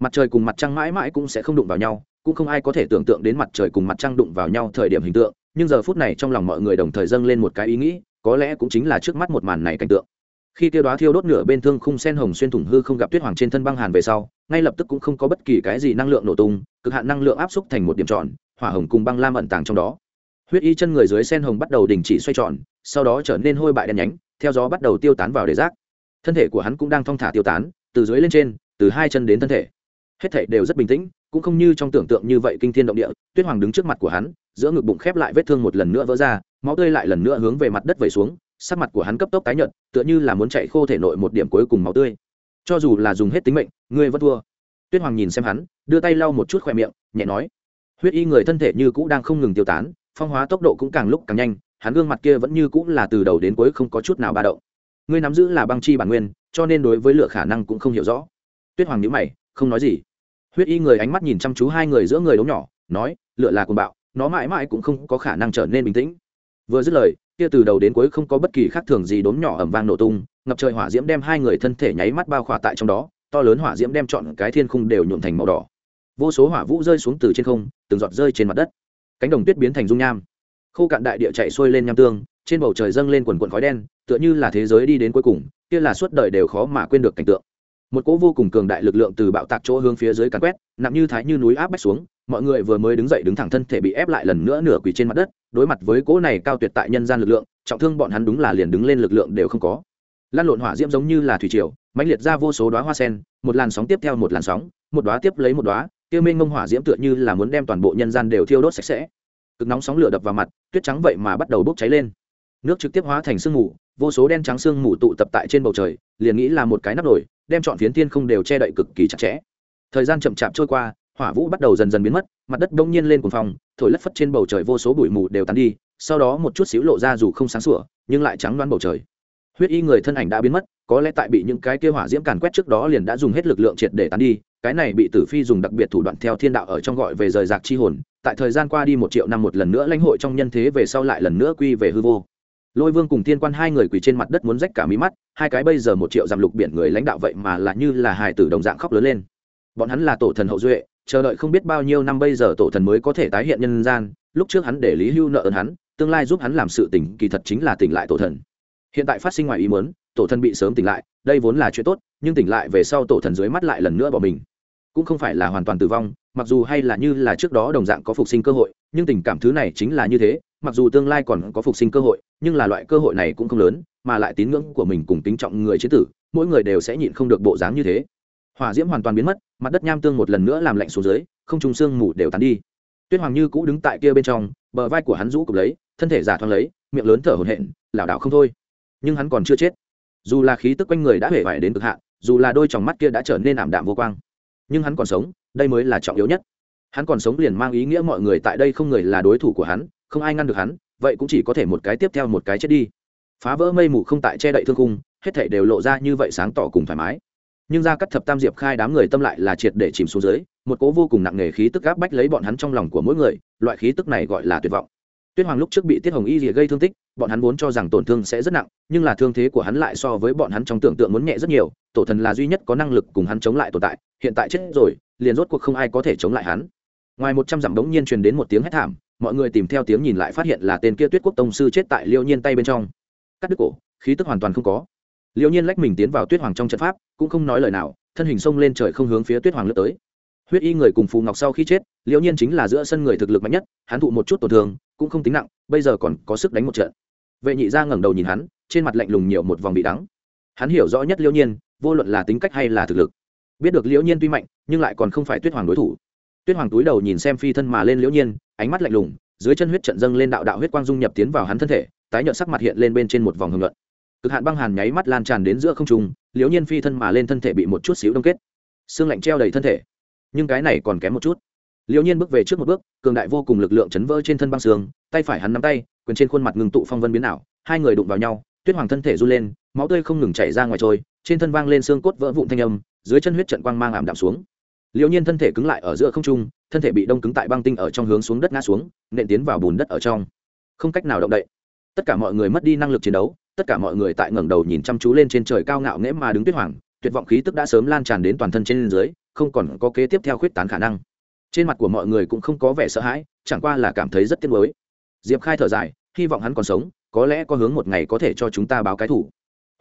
Mặt trời cùng mặt trăng mãi mãi cũng sẽ không đụng vào nhau, cũng không ai có thể tưởng tượng đến mặt trời cùng mặt trăng đụng vào nhau thời điểm hình tượng, nhưng giờ phút này trong lòng mọi người đồng thời dâng lên một cái ý nghĩ có lẽ cũng chính là trước mắt một màn này cảnh tượng. Khi tiêu đoá thiêu đốt nửa bên thương khung sen hồng xuyên thủng hư không gặp tuyết hoàng trên thân băng hàn về sau, ngay lập tức cũng không có bất kỳ cái gì năng lượng nổ tung, cực hạn năng lượng áp xúc thành một điểm tròn, hỏa hồng cùng băng lam ẩn tàng trong đó. Huyết y chân người dưới sen hồng bắt đầu đình chỉ xoay tròn, sau đó trở nên hôi bại đen nhánh, theo gió bắt đầu tiêu tán vào để rác. Thân thể của hắn cũng đang thong thả tiêu tán, từ dưới lên trên, từ hai chân đến thân thể. Hết thể đều rất bình tĩnh, cũng không như trong tưởng tượng như vậy kinh thiên động địa, tuyết hoàng đứng trước mặt của hắn giữa ngực bụng khép lại vết thương một lần nữa vỡ ra, máu tươi lại lần nữa hướng về mặt đất vẩy xuống, sắc mặt của hắn cấp tốc tái nhợt, tựa như là muốn chạy khô thể nội một điểm cuối cùng máu tươi. Cho dù là dùng hết tính mệnh, ngươi vẫn thua. Tuyết hoàng nhìn xem hắn, đưa tay lau một chút khoe miệng, nhẹ nói, huyết y người thân thể như cũ đang không ngừng tiêu tán, phong hóa tốc độ cũng càng lúc càng nhanh, hắn gương mặt kia vẫn như cũ là từ đầu đến cuối không có chút nào ba động. Ngươi nắm giữ là băng chi bản nguyên, cho nên đối với lửa khả năng cũng không hiểu rõ. Tuyết hoàng nhíu mày, không nói gì. Huyết y người ánh mắt nhìn chăm chú hai người giữa người đấu nhỏ, nói lựa là cuồng bạo nó mãi mãi cũng không có khả năng trở nên bình tĩnh. Vừa dứt lời, kia từ đầu đến cuối không có bất kỳ khác thường gì đốm nhỏ ẩm vang nổ tung, ngập trời hỏa diễm đem hai người thân thể nháy mắt bao khỏa tại trong đó, to lớn hỏa diễm đem chọn cái thiên khung đều nhuộm thành màu đỏ. Vô số hỏa vũ rơi xuống từ trên không, từng giọt rơi trên mặt đất. Cánh đồng tuyết biến thành dung nham. Khô cạn đại địa chạy xuôi lên nham tương, trên bầu trời dâng lên quần quần khói đen, tựa như là thế giới đi đến cuối cùng, kia là suốt đời đều khó mà quên được cảnh tượng một cỗ vô cùng cường đại lực lượng từ bạo tạc chỗ hướng phía dưới càn quét, nặng như thái như núi áp bách xuống, mọi người vừa mới đứng dậy đứng thẳng thân thể bị ép lại lần nữa nửa quỳ trên mặt đất, đối mặt với cỗ này cao tuyệt tại nhân gian lực lượng, trọng thương bọn hắn đúng là liền đứng lên lực lượng đều không có. Lan lộn hỏa diễm giống như là thủy triều, mãnh liệt ra vô số đoá hoa sen, một làn sóng tiếp theo một làn sóng, một đoá tiếp lấy một đoá tiêu minh ngông hỏa diễm tựa như là muốn đem toàn bộ nhân gian đều thiêu đốt sạch sẽ. Cực nóng sóng lửa đập vào mặt, tuyết trắng vậy mà bắt đầu bốc cháy lên. Nước trực tiếp hóa thành sương mù, vô số đen trắng sương mù tụ tập tại trên bầu trời, liền nghĩ là một cái nắp nổi đem chọn phiến thiên không đều che đậy cực kỳ chặt chẽ. Thời gian chậm chạp trôi qua, hỏa vũ bắt đầu dần dần biến mất, mặt đất đông nhiên lên cuồng phòng thổi lất phất trên bầu trời vô số bụi mù đều tán đi, sau đó một chút xíu lộ ra dù không sáng sủa, nhưng lại trắng loan bầu trời. Huyết y người thân ảnh đã biến mất, có lẽ tại bị những cái kia hỏa diễm càn quét trước đó liền đã dùng hết lực lượng triệt để tán đi, cái này bị tử phi dùng đặc biệt thủ đoạn theo thiên đạo ở trong gọi về rời rạc chi hồn, tại thời gian qua đi một triệu năm một lần nữa lãnh hội trong nhân thế về sau lại lần nữa quy về hư vô lôi vương cùng thiên quan hai người quỳ trên mặt đất muốn rách cả mí mắt, hai cái bây giờ một triệu dặm lục biển người lãnh đạo vậy mà là như là hài tử đồng dạng khóc lớn lên. Bọn hắn là tổ thần hậu duệ, chờ đợi không biết bao nhiêu năm bây giờ tổ thần mới có thể tái hiện nhân gian, lúc trước hắn để lý hưu nợ ơn hắn, tương lai giúp hắn làm sự tỉnh kỳ thật chính là tỉnh lại tổ thần. Hiện tại phát sinh ngoài ý muốn, tổ thần bị sớm tỉnh lại, đây vốn là chuyện tốt, nhưng tỉnh lại về sau tổ thần dưới mắt lại lần nữa bỏ mình. Cũng không phải là hoàn toàn tử vong, mặc dù hay là như là trước đó đồng dạng có phục sinh cơ hội nhưng tình cảm thứ này chính là như thế, mặc dù tương lai còn có phục sinh cơ hội, nhưng là loại cơ hội này cũng không lớn, mà lại tín ngưỡng của mình cùng tính trọng người chế tử, mỗi người đều sẽ nhịn không được bộ dáng như thế. Hỏa diễm hoàn toàn biến mất, mặt đất nham tương một lần nữa làm lạnh xuống dưới, không trùng xương mù đều tán đi. Tuyết hoàng như cũ đứng tại kia bên trong, bờ vai của hắn rũ cục lấy, thân thể giả thoáng lấy, miệng lớn thở hổn hển, lảo đảo không thôi. Nhưng hắn còn chưa chết. Dù là khí tức quanh người đã hể vải đến cực hạn, dù là đôi tròng mắt kia đã trở nên ảm đạm vô quang, nhưng hắn còn sống, đây mới là trọng yếu nhất hắn còn sống liền mang ý nghĩa mọi người tại đây không người là đối thủ của hắn, không ai ngăn được hắn, vậy cũng chỉ có thể một cái tiếp theo một cái chết đi. Phá vỡ mây mù không tại che đậy thương cung hết thảy đều lộ ra như vậy sáng tỏ cùng thoải mái. Nhưng ra cắt thập tam diệp khai đám người tâm lại là triệt để chìm xuống dưới, một cố vô cùng nặng nề khí tức gáp bách lấy bọn hắn trong lòng của mỗi người, loại khí tức này gọi là tuyệt vọng. Tuyết hoàng lúc trước bị tiết hồng y rìa gây thương tích, bọn hắn vốn cho rằng tổn thương sẽ rất nặng, nhưng là thương thế của hắn lại so với bọn hắn trong tưởng tượng muốn nhẹ rất nhiều, tổ thần là duy nhất có năng lực cùng hắn chống lại tồn tại, hiện tại chết rồi, liền rốt cuộc không ai có thể chống lại hắn ngoài một trăm dặm đống nhiên truyền đến một tiếng hét thảm, mọi người tìm theo tiếng nhìn lại phát hiện là tên kia tuyết quốc tông sư chết tại liêu nhiên tay bên trong. Cắt đứt cổ, khí tức hoàn toàn không có. Liêu nhiên lách mình tiến vào tuyết hoàng trong trận pháp, cũng không nói lời nào, thân hình xông lên trời không hướng phía tuyết hoàng lướt tới. Huyết y người cùng phù ngọc sau khi chết, liêu nhiên chính là giữa sân người thực lực mạnh nhất, hắn thụ một chút tổn thương, cũng không tính nặng, bây giờ còn có sức đánh một trận. Vệ nhị ra ngẩng đầu nhìn hắn, trên mặt lạnh lùng nhiều một vòng bị đắng. Hắn hiểu rõ nhất liêu nhiên, vô luận là tính cách hay là thực lực. Biết được liễu nhiên tuy mạnh, nhưng lại còn không phải tuyết hoàng đối thủ tuyết hoàng túi đầu nhìn xem phi thân mà lên liễu nhiên, ánh mắt lạnh lùng, dưới chân huyết trận dâng lên đạo đạo huyết quang dung nhập tiến vào hắn thân thể, tái nhợt sắc mặt hiện lên bên trên một vòng hưởng luận cực hạn băng hàn nháy mắt lan tràn đến giữa không trung, liễu nhiên phi thân mà lên thân thể bị một chút xíu đông kết. Xương lạnh treo đầy thân thể. Nhưng cái này còn kém một chút. Liễu nhiên bước về trước một bước, cường đại vô cùng lực lượng chấn vỡ trên thân băng xương, tay phải hắn nắm tay, quyền trên khuôn mặt ngừng tụ phong vân biến ảo, hai người đụng vào nhau, tuyết hoàng thân thể run lên, máu tươi không ngừng chảy ra ngoài trôi, trên thân vang lên xương cốt vỡ vụn thanh âm, dưới chân huyết trận quang mang ảm đạm xuống liễu nhiên thân thể cứng lại ở giữa không trung, thân thể bị đông cứng tại băng tinh ở trong hướng xuống đất ngã xuống, nện tiến vào bùn đất ở trong. Không cách nào động đậy. Tất cả mọi người mất đi năng lực chiến đấu, tất cả mọi người tại ngẩng đầu nhìn chăm chú lên trên trời cao ngạo nghễ mà đứng tuyết hoàng, tuyệt vọng khí tức đã sớm lan tràn đến toàn thân trên dưới, không còn có kế tiếp theo khuyết tán khả năng. Trên mặt của mọi người cũng không có vẻ sợ hãi, chẳng qua là cảm thấy rất tiếc nuối. Diệp khai thở dài, hy vọng hắn còn sống, có lẽ có hướng một ngày có thể cho chúng ta báo cái thủ.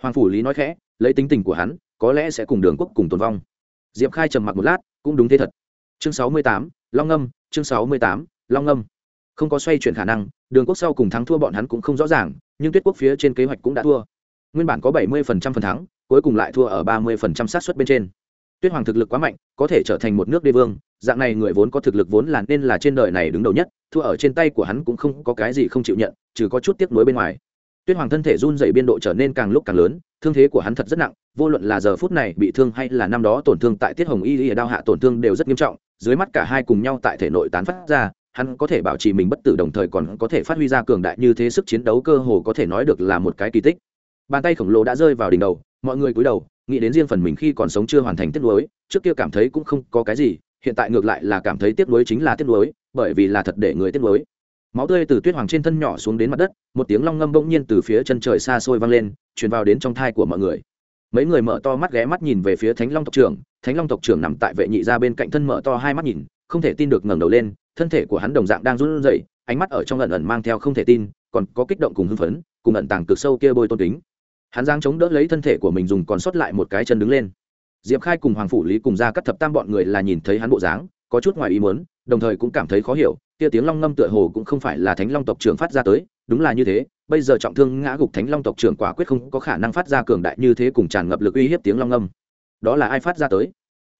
Hoàng phủ lý nói khẽ, lấy tính tình của hắn, có lẽ sẽ cùng đường quốc cùng tồn vong. Diệp khai trầm mặc một lát cũng đúng thế thật. Chương sáu mươi tám, long ngâm, chương sáu mươi tám, long ngâm. Không có xoay chuyển khả năng, đường quốc sau cùng thắng thua bọn hắn cũng không rõ ràng, nhưng tuyết quốc phía trên kế hoạch cũng đã thua. Nguyên bản có bảy mươi phần trăm phần thắng, cuối cùng lại thua ở ba mươi phần trăm sát suất bên trên. Tuyết hoàng thực lực quá mạnh, có thể trở thành một nước đế vương, dạng này người vốn có thực lực vốn là nên là trên đời này đứng đầu nhất, thua ở trên tay của hắn cũng không có cái gì không chịu nhận, trừ có chút tiếc nuối bên ngoài tuyết hoàng thân thể run dày biên độ trở nên càng lúc càng lớn, thương thế của hắn thật rất nặng, vô luận là giờ phút này bị thương hay là năm đó tổn thương tại tiết hồng y y đao hạ tổn thương đều rất nghiêm trọng, dưới mắt cả hai cùng nhau tại thể nội tán phát ra, hắn có thể bảo trì mình bất tử đồng thời còn có thể phát huy ra cường đại như thế sức chiến đấu cơ hồ có thể nói được là một cái kỳ tích. Bàn tay khổng lồ đã rơi vào đỉnh đầu, mọi người cúi đầu, nghĩ đến riêng phần mình khi còn sống chưa hoàn thành tiết lối trước kia cảm thấy cũng không có cái gì, hiện tại ngược lại là cảm thấy tiếc nuối chính là tiếc nuối, bởi vì là thật để người tiếc nuối máu tươi từ tuyết hoàng trên thân nhỏ xuống đến mặt đất, một tiếng long ngâm bỗng nhiên từ phía chân trời xa xôi vang lên, truyền vào đến trong thai của mọi người. Mấy người mở to mắt ghé mắt nhìn về phía thánh long tộc trưởng, thánh long tộc trưởng nằm tại vệ nhị ra bên cạnh thân mở to hai mắt nhìn, không thể tin được ngẩng đầu lên, thân thể của hắn đồng dạng đang run rẩy, ánh mắt ở trong ẩn ẩn mang theo không thể tin, còn có kích động cùng hưng phấn, cùng ẩn tàng cực sâu kia bôi tôn kính. Hắn giang chống đỡ lấy thân thể của mình dùng còn sót lại một cái chân đứng lên. Diệp khai cùng hoàng phủ lý cùng ra cắt thập tam bọn người là nhìn thấy hắn bộ dáng, có chút ngoài ý muốn, đồng thời cũng cảm thấy khó hiểu kia tiếng long ngâm tựa hồ cũng không phải là thánh long tộc trưởng phát ra tới, đúng là như thế, bây giờ trọng thương ngã gục thánh long tộc trưởng quả quyết không có khả năng phát ra cường đại như thế cùng tràn ngập lực uy hiếp tiếng long ngâm. Đó là ai phát ra tới?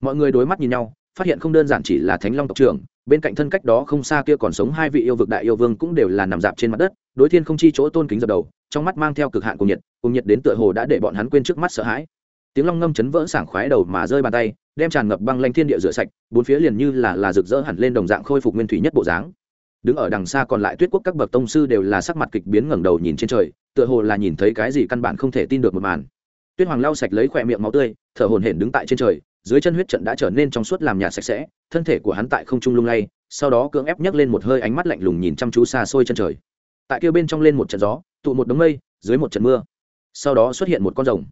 Mọi người đối mắt nhìn nhau, phát hiện không đơn giản chỉ là thánh long tộc trưởng, bên cạnh thân cách đó không xa kia còn sống hai vị yêu vực đại yêu vương cũng đều là nằm dạp trên mặt đất, đối thiên không chi chỗ tôn kính dập đầu, trong mắt mang theo cực hạn cùng nhiệt cùng nhiệt đến tựa hồ đã để bọn hắn quên trước mắt sợ hãi. Tiếng long ngâm chấn vỡ sảng khoái đầu mà rơi bàn tay đem tràn ngập băng lanh thiên địa rửa sạch, bốn phía liền như là là rực rỡ hẳn lên đồng dạng khôi phục nguyên thủy nhất bộ dáng. Đứng ở đằng xa còn lại tuyết quốc các bậc tông sư đều là sắc mặt kịch biến ngẩng đầu nhìn trên trời, tựa hồ là nhìn thấy cái gì căn bản không thể tin được một màn. Tuyết hoàng lau sạch lấy khỏe miệng máu tươi, thở hổn hển đứng tại trên trời, dưới chân huyết trận đã trở nên trong suốt làm nhà sạch sẽ, thân thể của hắn tại không trung lung lay, sau đó cưỡng ép nhấc lên một hơi ánh mắt lạnh lùng nhìn chăm chú xa xôi chân trời. Tại kia bên trong lên một trận gió, tụ một đống mây, dưới một trận mưa. Sau đó xuất hiện một con rồng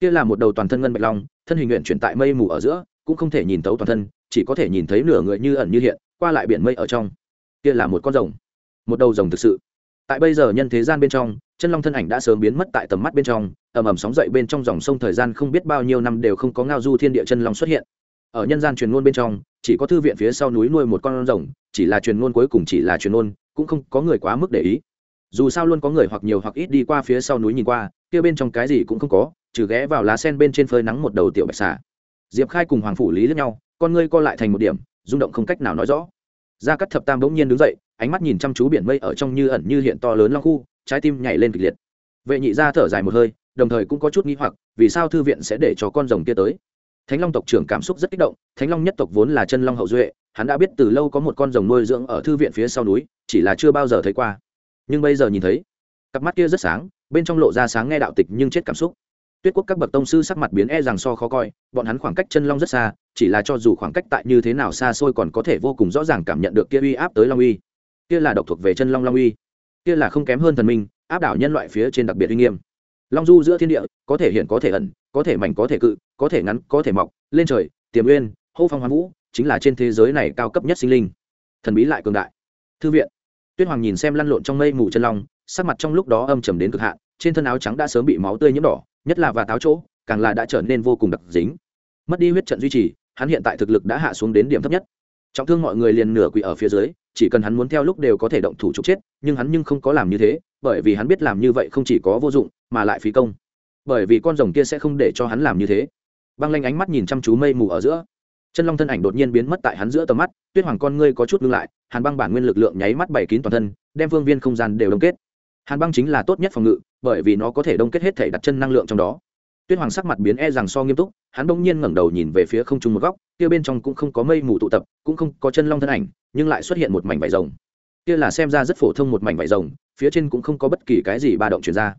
kia là một đầu toàn thân ngân bạch long, thân hình nguyện chuyển tại mây mù ở giữa, cũng không thể nhìn tấu toàn thân, chỉ có thể nhìn thấy nửa người như ẩn như hiện, qua lại biển mây ở trong. Kia là một con rồng, một đầu rồng thực sự. Tại bây giờ nhân thế gian bên trong, chân long thân ảnh đã sớm biến mất tại tầm mắt bên trong, ầm ầm sóng dậy bên trong dòng sông thời gian không biết bao nhiêu năm đều không có ngao du thiên địa chân long xuất hiện. Ở nhân gian truyền ngôn bên trong, chỉ có thư viện phía sau núi nuôi một con rồng, chỉ là truyền ngôn cuối cùng chỉ là truyền ngôn, cũng không có người quá mức để ý dù sao luôn có người hoặc nhiều hoặc ít đi qua phía sau núi nhìn qua, kia bên trong cái gì cũng không có, trừ ghé vào lá sen bên trên phơi nắng một đầu tiểu bạch xà. Diệp khai cùng hoàng phủ lý lẫn nhau, con ngươi co lại thành một điểm, rung động không cách nào nói rõ. Gia cắt thập tam bỗng nhiên đứng dậy, ánh mắt nhìn chăm chú biển mây ở trong như ẩn như hiện to lớn long khu, trái tim nhảy lên kịch liệt. Vệ nhị gia thở dài một hơi, đồng thời cũng có chút nghi hoặc, vì sao thư viện sẽ để cho con rồng kia tới? Thánh long tộc trưởng cảm xúc rất kích động, thánh long nhất tộc vốn là chân long hậu duệ, hắn đã biết từ lâu có một con rồng nuôi dưỡng ở thư viện phía sau núi, chỉ là chưa bao giờ thấy qua nhưng bây giờ nhìn thấy, cặp mắt kia rất sáng, bên trong lộ ra sáng nghe đạo tịch nhưng chết cảm xúc. Tuyết quốc các bậc tông sư sắc mặt biến e rằng so khó coi, bọn hắn khoảng cách chân long rất xa, chỉ là cho dù khoảng cách tại như thế nào xa xôi còn có thể vô cùng rõ ràng cảm nhận được kia uy áp tới long uy. Kia là độc thuộc về chân long long uy. Kia là không kém hơn thần minh, áp đảo nhân loại phía trên đặc biệt uy nghiêm. Long du giữa thiên địa, có thể hiện, có thể ẩn, có thể mảnh, có thể cự, có thể ngắn, có thể mọc, lên trời, tiềm uyên, hô phong hoán vũ, chính là trên thế giới này cao cấp nhất sinh linh. Thần bí lại cường đại. Thư viện tuyết hoàng nhìn xem lăn lộn trong mây mù chân long, sắc mặt trong lúc đó âm trầm đến cực hạn, trên thân áo trắng đã sớm bị máu tươi nhiễm đỏ, nhất là và táo chỗ, càng là đã trở nên vô cùng đặc dính. Mất đi huyết trận duy trì, hắn hiện tại thực lực đã hạ xuống đến điểm thấp nhất. Trọng thương mọi người liền nửa quỳ ở phía dưới, chỉ cần hắn muốn theo lúc đều có thể động thủ trục chết, nhưng hắn nhưng không có làm như thế, bởi vì hắn biết làm như vậy không chỉ có vô dụng, mà lại phí công. Bởi vì con rồng kia sẽ không để cho hắn làm như thế. Băng lanh ánh mắt nhìn chăm chú mây mù ở giữa. Chân long thân ảnh đột nhiên biến mất tại hắn giữa tầm mắt. Tuyết hoàng con ngươi có chút ngưng lại hàn băng bản nguyên lực lượng nháy mắt bảy kín toàn thân, đem phương viên không gian đều đông kết. Hàn băng chính là tốt nhất phòng ngự, bởi vì nó có thể đông kết hết thể đặt chân năng lượng trong đó. Tuyết hoàng sắc mặt biến e rằng so nghiêm túc, hắn bỗng nhiên ngẩng đầu nhìn về phía không trung một góc, kia bên trong cũng không có mây mù tụ tập, cũng không có chân long thân ảnh, nhưng lại xuất hiện một mảnh vải rồng. Kia là xem ra rất phổ thông một mảnh vải rồng, phía trên cũng không có bất kỳ cái gì ba động chuyển ra.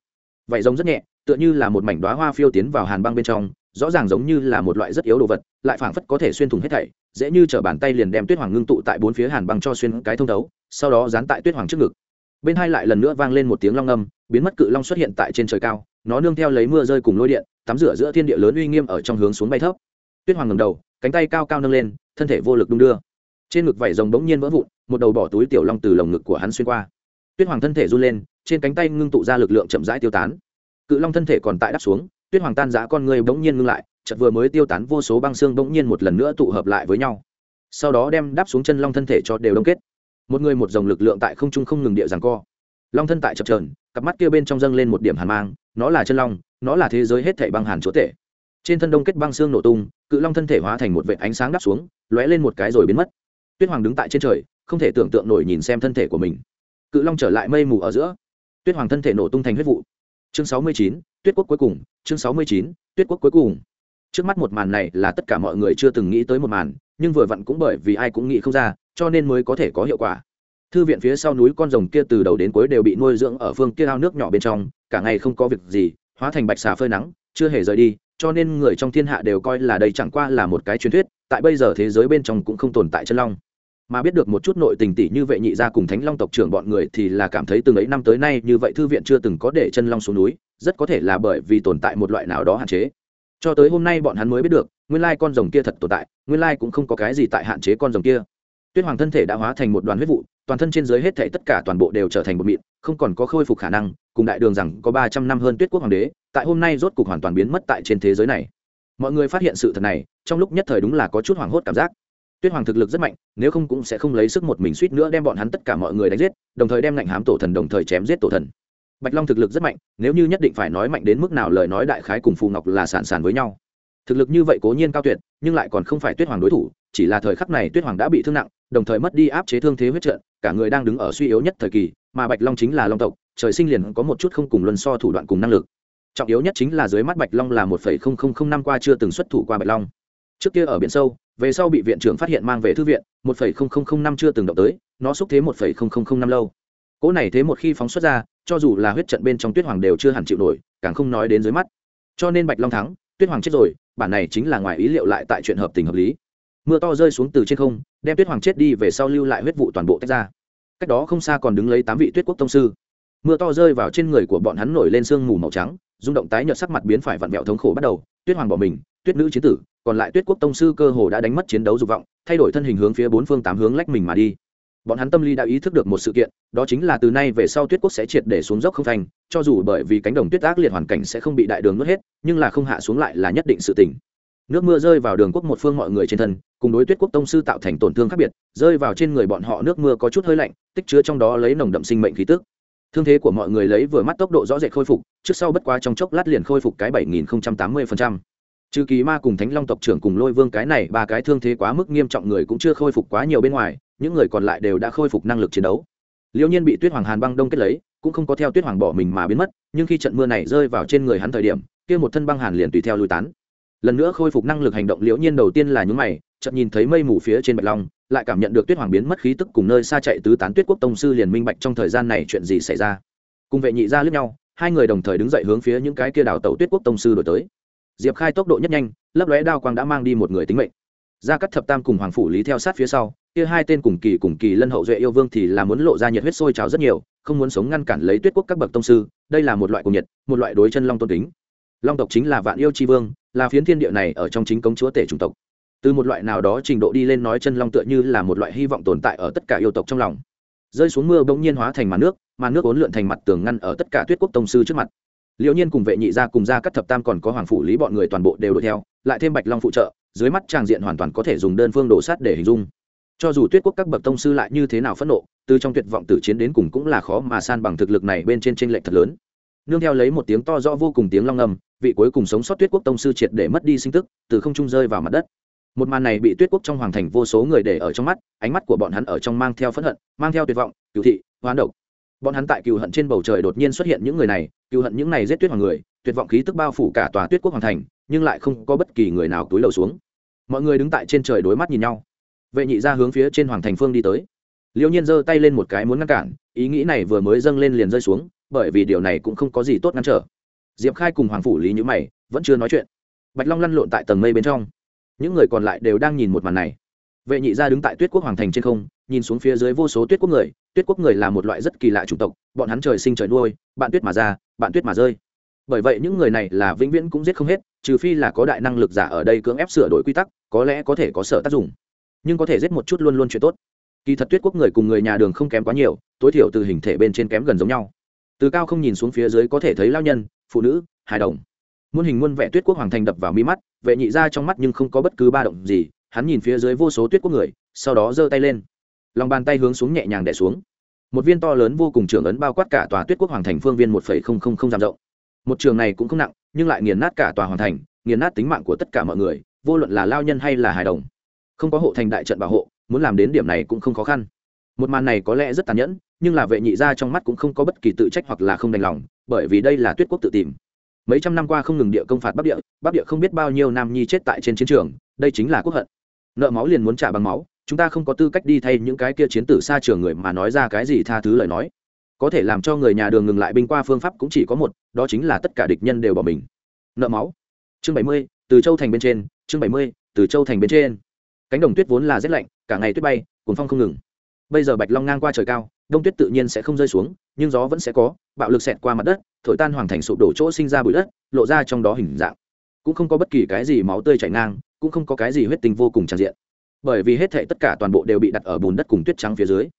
Vải rồng rất nhẹ, tựa như là một mảnh đoá hoa phiêu tiến vào hàn băng bên trong rõ ràng giống như là một loại rất yếu đồ vật lại phảng phất có thể xuyên thủng hết thảy dễ như t bàn tay liền đem tuyết hoàng ngưng tụ tại bốn phía hàn băng cho xuyên cái thông thấu sau đó dán tại tuyết hoàng trước ngực. Bên hai lại lần nữa vang lên một tiếng long âm, biến mất cự long xuất hiện tại trên trời cao nó nương theo lấy mưa rơi cùng lôi điện tắm rửa giữa thiên địa lớn uy nghiêm ở trong hướng xuống bay thấp. Tuyết hoàng ngầm đầu cánh tay cao cao nâng lên thân thể vô lực đung đưa. Trên ngực vảy rồng bỗng nhiên vỡ vụn một đầu bỏ túi tiểu long từ lồng ngực của hắn xuyên qua. Tuyết hoàng thân thể run lên trên cánh tay ngưng tụ ra lực lượng chậm rãi tiêu tán. Cự long thân thể còn tại đắp xuống tuyết hoàng tan giã con người bỗng nhiên ngưng lại, chợt vừa mới tiêu tán vô số băng xương bỗng nhiên một lần nữa tụ hợp lại với nhau. Sau đó đem đáp xuống chân long thân thể cho đều đông kết. Một người một dòng lực lượng tại không trung không ngừng địa giằng co. Long thân tại chập trờn cặp mắt kia bên trong dâng lên một điểm hàn mang, nó là chân long, nó là thế giới hết thảy băng hàn chúa tể. Trên thân đông kết băng xương nổ tung, cự long thân thể hóa thành một vệ ánh sáng đáp xuống, lóe lên một cái rồi biến mất. Tuyết hoàng đứng tại trên trời, không thể tưởng tượng nổi nhìn xem thân thể của mình. Cự long trở lại mây mù ở giữa. Tuyết hoàng thân thể nổ tung thành huyết vụ chương sáu mươi chín, tuyết quốc cuối cùng. Chương sáu mươi chín, tuyết quốc cuối cùng. Trước mắt một màn này là tất cả mọi người chưa từng nghĩ tới một màn, nhưng vừa vặn cũng bởi vì ai cũng nghĩ không ra, cho nên mới có thể có hiệu quả. Thư viện phía sau núi con rồng kia từ đầu đến cuối đều bị nuôi dưỡng ở phương kia ao nước nhỏ bên trong, cả ngày không có việc gì, hóa thành bạch xà phơi nắng, chưa hề rời đi, cho nên người trong thiên hạ đều coi là đây chẳng qua là một cái truyền thuyết, tại bây giờ thế giới bên trong cũng không tồn tại chân long mà biết được một chút nội tình tỷ như vệ nhị gia cùng thánh long tộc trưởng bọn người thì là cảm thấy từng ấy năm tới nay như vậy thư viện chưa từng có để chân long xuống núi, rất có thể là bởi vì tồn tại một loại nào đó hạn chế. Cho tới hôm nay bọn hắn mới biết được, nguyên lai con rồng kia thật tồn tại, nguyên lai cũng không có cái gì tại hạn chế con rồng kia. Tuyết hoàng thân thể đã hóa thành một đoàn huyết vụ, toàn thân trên dưới hết thể tất cả toàn bộ đều trở thành một mịn, không còn có khôi phục khả năng, cùng đại đường rằng có ba trăm năm hơn tuyết quốc hoàng đế, tại hôm nay rốt cục hoàn toàn biến mất tại trên thế giới này. Mọi người phát hiện sự thật này, trong lúc nhất thời đúng là có chút hoảng hốt cảm giác tuyết hoàng thực lực rất mạnh, nếu không cũng sẽ không lấy sức một mình suýt nữa đem bọn hắn tất cả mọi người đánh giết, đồng thời đem ngạnh hám tổ thần đồng thời chém giết tổ thần. Bạch long thực lực rất mạnh, nếu như nhất định phải nói mạnh đến mức nào lời nói đại khái cùng phù ngọc là sản sản với nhau. Thực lực như vậy cố nhiên cao tuyệt, nhưng lại còn không phải tuyết hoàng đối thủ, chỉ là thời khắc này tuyết hoàng đã bị thương nặng, đồng thời mất đi áp chế thương thế huyết trận, cả người đang đứng ở suy yếu nhất thời kỳ, mà bạch long chính là long tộc, trời sinh liền có một chút không cùng luân so thủ đoạn cùng năng lực. Trọng yếu nhất chính là dưới mắt bạch long là một phẩy không không không năm qua chưa từng xuất thủ qua bạch long trước kia ở biển sâu, về sau bị viện trưởng phát hiện mang về thư viện, một phẩy không không không năm chưa từng động tới, nó xúc thế một phẩy không không không năm lâu. Cỗ này thế một khi phóng xuất ra, cho dù là huyết trận bên trong tuyết hoàng đều chưa hẳn chịu nổi, càng không nói đến dưới mắt. Cho nên bạch long thắng, tuyết hoàng chết rồi, bản này chính là ngoài ý liệu lại tại chuyện hợp tình hợp lý. Mưa to rơi xuống từ trên không, đem tuyết hoàng chết đi về sau lưu lại huyết vụ toàn bộ tách ra. Cách đó không xa còn đứng lấy tám vị tuyết quốc tông sư mưa to rơi vào trên người của bọn hắn nổi lên sương mù màu trắng, rung động tái nhợt sắc mặt biến phải vặn vẹo thống khổ bắt đầu, tuyết hoàng bỏ mình, tuyết nữ chiến tử, còn lại tuyết quốc tông sư cơ hồ đã đánh mất chiến đấu dục vọng, thay đổi thân hình hướng phía bốn phương tám hướng lách mình mà đi. Bọn hắn tâm lý đã ý thức được một sự kiện, đó chính là từ nay về sau tuyết quốc sẽ triệt để xuống dốc không thành, cho dù bởi vì cánh đồng tuyết ác liệt hoàn cảnh sẽ không bị đại đường nuốt hết, nhưng là không hạ xuống lại là nhất định sự tỉnh nước mưa rơi vào đường quốc một phương mọi người trên thân, cùng đối tuyết quốc tông sư tạo thành tổn thương khác biệt, rơi vào trên người bọn họ nước mưa có chút hơi lạnh, tích chứa trong đó lấy nồng đậm sinh mệnh khí tức thương thế của mọi người lấy vừa mắt tốc độ rõ rệt khôi phục, trước sau bất quá trong chốc lát liền khôi phục cái bảy nghìn tám mươi trừ kỳ ma cùng thánh long tộc trưởng cùng lôi vương cái này, ba cái thương thế quá mức nghiêm trọng người cũng chưa khôi phục quá nhiều bên ngoài, những người còn lại đều đã khôi phục năng lực chiến đấu. Liễu nhiên bị tuyết hoàng hàn băng đông kết lấy, cũng không có theo tuyết hoàng bỏ mình mà biến mất, nhưng khi trận mưa này rơi vào trên người hắn thời điểm, kia một thân băng hàn liền tùy theo lui tán. Lần nữa khôi phục năng lực hành động liễu nhiên đầu tiên là nhún mày, chợt nhìn thấy mây mù phía trên bạch long lại cảm nhận được tuyết hoàng biến mất khí tức cùng nơi xa chạy tứ tán tuyết quốc tông sư liền minh bạch trong thời gian này chuyện gì xảy ra. Cùng vệ nhị ra lướt nhau, hai người đồng thời đứng dậy hướng phía những cái kia đảo tàu tuyết quốc tông sư đổi tới. Diệp khai tốc độ nhất nhanh, lấp lóe đao quang đã mang đi một người tính mệnh. Gia cắt thập tam cùng hoàng phủ lý theo sát phía sau, kia hai tên cùng kỳ cùng kỳ lân hậu duệ yêu vương thì là muốn lộ ra nhiệt huyết sôi trào rất nhiều, không muốn sống ngăn cản lấy tuyết quốc các bậc tông sư, đây là một loại cùng nhiệt, một loại đối chân long tôn kính. Long tộc chính là vạn yêu tri vương, là phiến thiên địa này ở trong chính công chúa tể chủng tộc từ một loại nào đó trình độ đi lên nói chân long tựa như là một loại hy vọng tồn tại ở tất cả yêu tộc trong lòng. Rơi xuống mưa bỗng nhiên hóa thành màn nước màn nước ốn lượn thành mặt tường ngăn ở tất cả tuyết quốc tông sư trước mặt. Liệu nhiên cùng vệ nhị gia cùng gia các thập tam còn có hoàng phủ lý bọn người toàn bộ đều đuổi theo, lại thêm bạch long phụ trợ, dưới mắt tràng diện hoàn toàn có thể dùng đơn phương đổ sát để hình dung. Cho dù tuyết quốc các bậc tông sư lại như thế nào phẫn nộ, từ trong tuyệt vọng tử chiến đến cùng cũng là khó mà san bằng thực lực này bên trên tranh lệch thật lớn. Nương theo lấy một tiếng to rõ vô cùng tiếng long ngầm vị cuối cùng sống sót tuyết quốc tông sư triệt để mất đi sinh tức, từ không trung rơi vào mặt đất một màn này bị tuyết quốc trong hoàng thành vô số người để ở trong mắt, ánh mắt của bọn hắn ở trong mang theo phẫn hận, mang theo tuyệt vọng cựu thị, hoán độc. Bọn hắn tại cựu hận trên bầu trời đột nhiên xuất hiện những người này cựu hận những này giết tuyết hoàng người, tuyệt vọng khí tức bao phủ cả tòa tuyết quốc hoàng thành, nhưng lại không có bất kỳ người nào túi lầu xuống. Mọi người đứng tại trên trời đối mắt nhìn nhau. Vệ nhị ra hướng phía trên hoàng thành phương đi tới. Liêu nhiên giơ tay lên một cái muốn ngăn cản, ý nghĩ này vừa mới dâng lên liền rơi xuống, bởi vì điều này cũng không có gì tốt ngăn trở. Diệp khai cùng hoàng phủ lý nhữ mày vẫn chưa nói chuyện. Bạch long lăn lộn tại tầng mây bên trong những người còn lại đều đang nhìn một màn này. Vệ nhị gia đứng tại tuyết quốc hoàng thành trên không, nhìn xuống phía dưới vô số tuyết quốc người. Tuyết quốc người là một loại rất kỳ lạ chủng tộc, bọn hắn trời sinh trời nuôi, bạn tuyết mà ra, bạn tuyết mà rơi. Bởi vậy những người này là vĩnh viễn cũng giết không hết, trừ phi là có đại năng lực giả ở đây cưỡng ép sửa đổi quy tắc, có lẽ có thể có sở tác dụng. Nhưng có thể giết một chút luôn luôn chuyện tốt. Kỳ thật tuyết quốc người cùng người nhà đường không kém quá nhiều, tối thiểu từ hình thể bên trên kém gần giống nhau. Từ cao không nhìn xuống phía dưới có thể thấy lao nhân, phụ nữ, hài đồng muôn hình muôn vẻ tuyết quốc hoàng thành đập vào mi mắt, vệ nhị ra trong mắt nhưng không có bất cứ ba động gì, hắn nhìn phía dưới vô số tuyết quốc người, sau đó giơ tay lên. Lòng bàn tay hướng xuống nhẹ nhàng đẻ xuống. Một viên to lớn vô cùng trường ấn bao quát cả tòa tuyết quốc hoàng thành phương viên một phẩy không không không giảm rộng. Một trường này cũng không nặng, nhưng lại nghiền nát cả tòa hoàng thành, nghiền nát tính mạng của tất cả mọi người, vô luận là lao nhân hay là hài đồng. Không có hộ thành đại trận bảo hộ, muốn làm đến điểm này cũng không khó khăn. Một màn này có lẽ rất tàn nhẫn, nhưng là vệ nhị ra trong mắt cũng không có bất kỳ tự trách hoặc là không đành lòng, bởi vì đây là tuyết quốc tự tìm mấy trăm năm qua không ngừng địa công phạt bắc địa bắc địa không biết bao nhiêu nam nhi chết tại trên chiến trường, đây chính là quốc hận. Nợ máu liền muốn trả bằng máu, chúng ta không có tư cách đi thay những cái kia chiến tử xa trường người mà nói ra cái gì tha thứ lời nói. Có thể làm cho người nhà đường ngừng lại binh qua phương pháp cũng chỉ có một, đó chính là tất cả địch nhân đều bỏ mình. Nợ máu. Chương bảy mươi, từ châu thành bên trên, chương bảy mươi, từ châu thành bên trên. Cánh đồng tuyết vốn là rét lạnh, cả ngày tuyết bay cuốn phong không ngừng. Bây giờ bạch long ngang qua trời cao, đông tuyết tự nhiên sẽ không rơi xuống, nhưng gió vẫn sẽ có, bạo lực xẹt qua mặt đất thổi tan hoàng thành sụp đổ chỗ sinh ra bụi đất, lộ ra trong đó hình dạng. Cũng không có bất kỳ cái gì máu tươi chảy ngang, cũng không có cái gì huyết tinh vô cùng tràn diện. Bởi vì hết thệ tất cả toàn bộ đều bị đặt ở bùn đất cùng tuyết trắng phía dưới.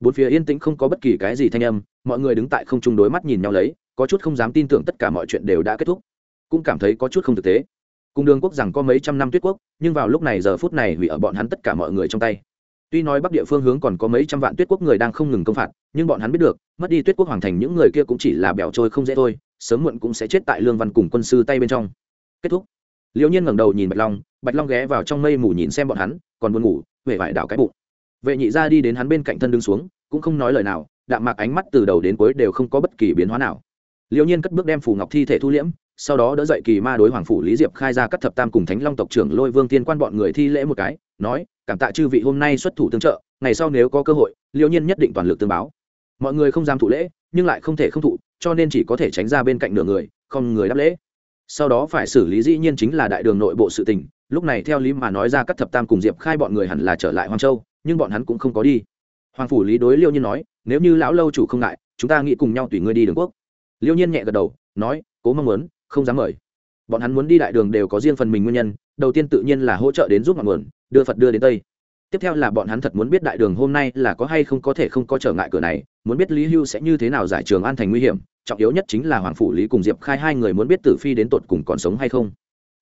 Bốn phía yên tĩnh không có bất kỳ cái gì thanh âm, mọi người đứng tại không chung đối mắt nhìn nhau lấy, có chút không dám tin tưởng tất cả mọi chuyện đều đã kết thúc. Cũng cảm thấy có chút không thực tế. Cùng đường quốc rằng có mấy trăm năm tuyết quốc, nhưng vào lúc này giờ phút này hủy ở bọn hắn tất cả mọi người trong tay tuy nói bắc địa phương hướng còn có mấy trăm vạn tuyết quốc người đang không ngừng công phạt, nhưng bọn hắn biết được, mất đi tuyết quốc hoàng thành những người kia cũng chỉ là bẻo trôi không dễ thôi, sớm muộn cũng sẽ chết tại lương văn cùng quân sư tay bên trong. Kết thúc. Liễu nhiên ngẩng đầu nhìn bạch long bạch long ghé vào trong mây mù nhìn xem bọn hắn, còn buồn ngủ về vải đảo cái bụng. Vệ nhị ra đi đến hắn bên cạnh thân đứng xuống, cũng không nói lời nào, đạm mạc ánh mắt từ đầu đến cuối đều không có bất kỳ biến hóa nào. Liễu nhiên cất bước đem phù ngọc thi thể thu liễm sau đó đỡ dậy kỳ ma đối hoàng phủ lý diệp khai ra cắt thập tam cùng thánh long tộc trưởng lôi vương tiên quan bọn người thi lễ một cái, nói, cảm tạ chư vị hôm nay xuất thủ tương trợ, ngày sau nếu có cơ hội liễu nhiên nhất định toàn lực tương báo. Mọi người không dám thụ lễ, nhưng lại không thể không thụ, cho nên chỉ có thể tránh ra bên cạnh nửa người, không người đáp lễ. Sau đó phải xử lý dĩ nhiên chính là đại đường nội bộ sự tình, lúc này theo lý mà nói ra các thập tam cùng diệp khai bọn người hẳn là trở lại hoàng châu, nhưng bọn hắn cũng không có đi. Hoàng phủ lý đối liêu nhiên nói, nếu như lão lâu chủ không ngại, chúng ta nghĩ cùng nhau tùy ngươi đi đường quốc. Liêu nhiên nhẹ gật đầu, nói, cố mong muốn không dám mời. Bọn hắn muốn đi đại đường đều có riêng phần mình nguyên nhân, đầu tiên tự nhiên là hỗ trợ đến giúp ngọn nguồn, đưa phật đưa đến tây. Tiếp theo là bọn hắn thật muốn biết đại đường hôm nay là có hay không có thể không có trở ngại cửa này, muốn biết lý hưu sẽ như thế nào giải trường an thành nguy hiểm, trọng yếu nhất chính là hoàng phủ lý cùng diệp khai hai người muốn biết tử phi đến tột cùng còn sống hay không.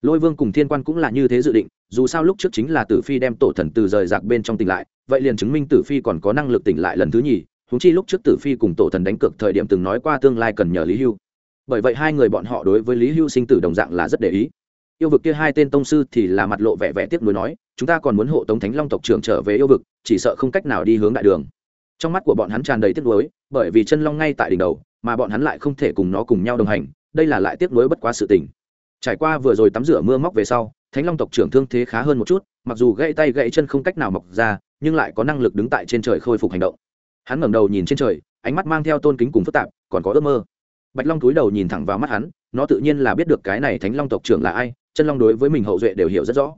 Lôi vương cùng thiên quan cũng là như thế dự định, dù sao lúc trước chính là tử phi đem tổ thần từ rời rạc bên trong tỉnh lại, vậy liền chứng minh tử phi còn có năng lực tỉnh lại lần thứ nhì húng chi lúc trước tử phi cùng tổ thần đánh cược thời điểm từng nói qua tương lai cần nhờ lý hưu bởi vậy hai người bọn họ đối với lý hưu sinh tử đồng dạng là rất để ý. Yêu vực kia hai tên tông sư thì là mặt lộ vẻ vẻ tiếp nối nói, chúng ta còn muốn hộ tống thánh long tộc trưởng trở về yêu vực, chỉ sợ không cách nào đi hướng đại đường. Trong mắt của bọn hắn tràn đầy tiếc nuối, bởi vì chân long ngay tại đỉnh đầu, mà bọn hắn lại không thể cùng nó cùng nhau đồng hành, đây là lại tiếc nuối bất quá sự tình. Trải qua vừa rồi tắm rửa mưa móc về sau, thánh long tộc trưởng thương thế khá hơn một chút, mặc dù gãy tay gãy chân không cách nào mọc ra, nhưng lại có năng lực đứng tại trên trời khôi phục hành động. Hắn ngẩng đầu nhìn trên trời, ánh mắt mang theo tôn kính cùng phức tạp, còn có ước mơ bạch long túi đầu nhìn thẳng vào mắt hắn, nó tự nhiên là biết được cái này thánh long tộc trưởng là ai, chân long đối với mình hậu duệ đều hiểu rất rõ.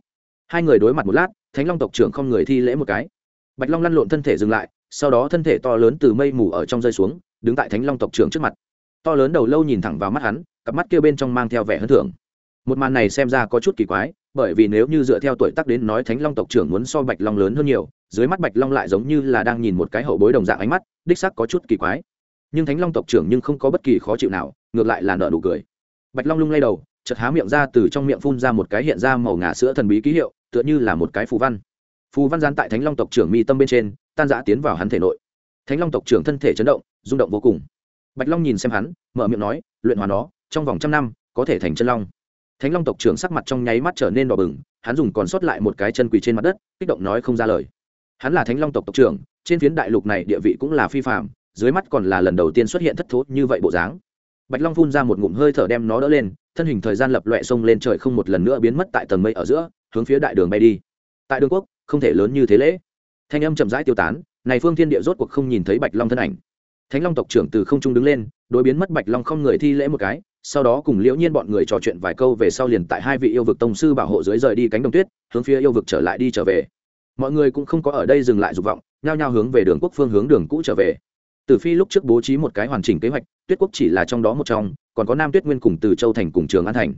Hai người đối mặt một lát, thánh long tộc trưởng không người thi lễ một cái. Bạch long lăn lộn thân thể dừng lại, sau đó thân thể to lớn từ mây mù ở trong rơi xuống, đứng tại thánh long tộc trưởng trước mặt. To lớn đầu lâu nhìn thẳng vào mắt hắn, cặp mắt kia bên trong mang theo vẻ hơn thưởng một màn này xem ra có chút kỳ quái, bởi vì nếu như dựa theo tuổi tác đến nói thánh long tộc trưởng muốn so bạch long lớn hơn nhiều, dưới mắt bạch long lại giống như là đang nhìn một cái hậu bối đồng dạng ánh mắt, đích sắc có chút kỳ quái nhưng thánh long tộc trưởng nhưng không có bất kỳ khó chịu nào, ngược lại là nợ nụ cười. Bạch long lung lay đầu chật há miệng ra từ trong miệng phun ra một cái hiện ra màu ngà sữa thần bí ký hiệu, tựa như là một cái phù văn. Phù văn gián tại thánh long tộc trưởng mi tâm bên trên, tan giã tiến vào hắn thể nội. Thánh long tộc trưởng thân thể chấn động, rung động vô cùng. Bạch long nhìn xem hắn, mở miệng nói, luyện hóa nó, trong vòng trăm năm, có thể thành chân long. Thánh long tộc trưởng sắc mặt trong nháy mắt trở nên đỏ bừng, hắn dùng còn sót lại một cái chân quỳ trên mặt đất, kích động nói không ra lời. Hắn là thánh long tộc tộc trưởng, trên phiến đại lục này địa vị cũng là phi phạm dưới mắt còn là lần đầu tiên xuất hiện thất thố như vậy bộ dáng. Bạch long phun ra một ngụm hơi thở đem nó đỡ lên, thân hình thời gian lập loẹ sông lên trời không một lần nữa biến mất tại tầng mây ở giữa, hướng phía đại đường bay đi. Tại đường quốc, không thể lớn như thế lễ. Thanh âm chậm rãi tiêu tán, này phương thiên địa rốt cuộc không nhìn thấy bạch long thân ảnh. Thánh long tộc trưởng từ không trung đứng lên, đối biến mất bạch long không người thi lễ một cái, sau đó cùng liễu nhiên bọn người trò chuyện vài câu về sau liền tại hai vị yêu vực tông sư bảo hộ dưới rời đi cánh đồng tuyết, hướng phía yêu vực trở lại đi trở về. Mọi người cũng không có ở đây dừng lại dục vọng, nhao nhao hướng về đường quốc phương hướng đường cũ trở về từ phi lúc trước bố trí một cái hoàn chỉnh kế hoạch, tuyết quốc chỉ là trong đó một trong, còn có nam tuyết nguyên cùng từ châu thành cùng trường an thành.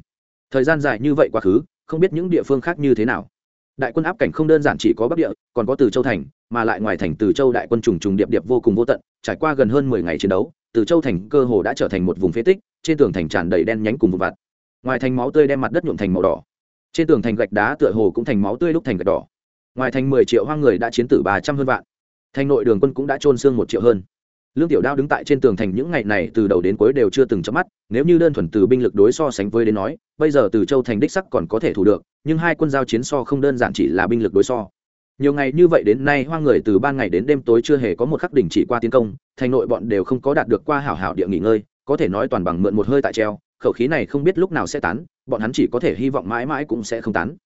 Thời gian dài như vậy quá khứ, không biết những địa phương khác như thế nào. Đại quân áp cảnh không đơn giản chỉ có bắc địa, còn có từ châu thành, mà lại ngoài thành từ châu đại quân trùng trùng điệp điệp vô cùng vô tận, trải qua gần hơn mười ngày chiến đấu, từ châu thành cơ hồ đã trở thành một vùng phế tích, trên tường thành tràn đầy đen nhánh cùng vụn vặt. Ngoài thành máu tươi đem mặt đất nhuộm thành màu đỏ. Trên tường thành gạch đá tựa hồ cũng thành máu tươi lúc thành gạch đỏ. Ngoài thành mười triệu hoang người đã chiến tử ba trăm hơn vạn. Thành nội đường quân cũng đã trôn xương một triệu hơn lương tiểu đao đứng tại trên tường thành những ngày này từ đầu đến cuối đều chưa từng chớp mắt, nếu như đơn thuần từ binh lực đối so sánh với đến nói, bây giờ từ châu thành đích sắc còn có thể thủ được, nhưng hai quân giao chiến so không đơn giản chỉ là binh lực đối so. Nhiều ngày như vậy đến nay hoa người từ ban ngày đến đêm tối chưa hề có một khắc đỉnh chỉ qua tiến công, thành nội bọn đều không có đạt được qua hảo hảo địa nghỉ ngơi, có thể nói toàn bằng mượn một hơi tại treo, khẩu khí này không biết lúc nào sẽ tán, bọn hắn chỉ có thể hy vọng mãi mãi cũng sẽ không tán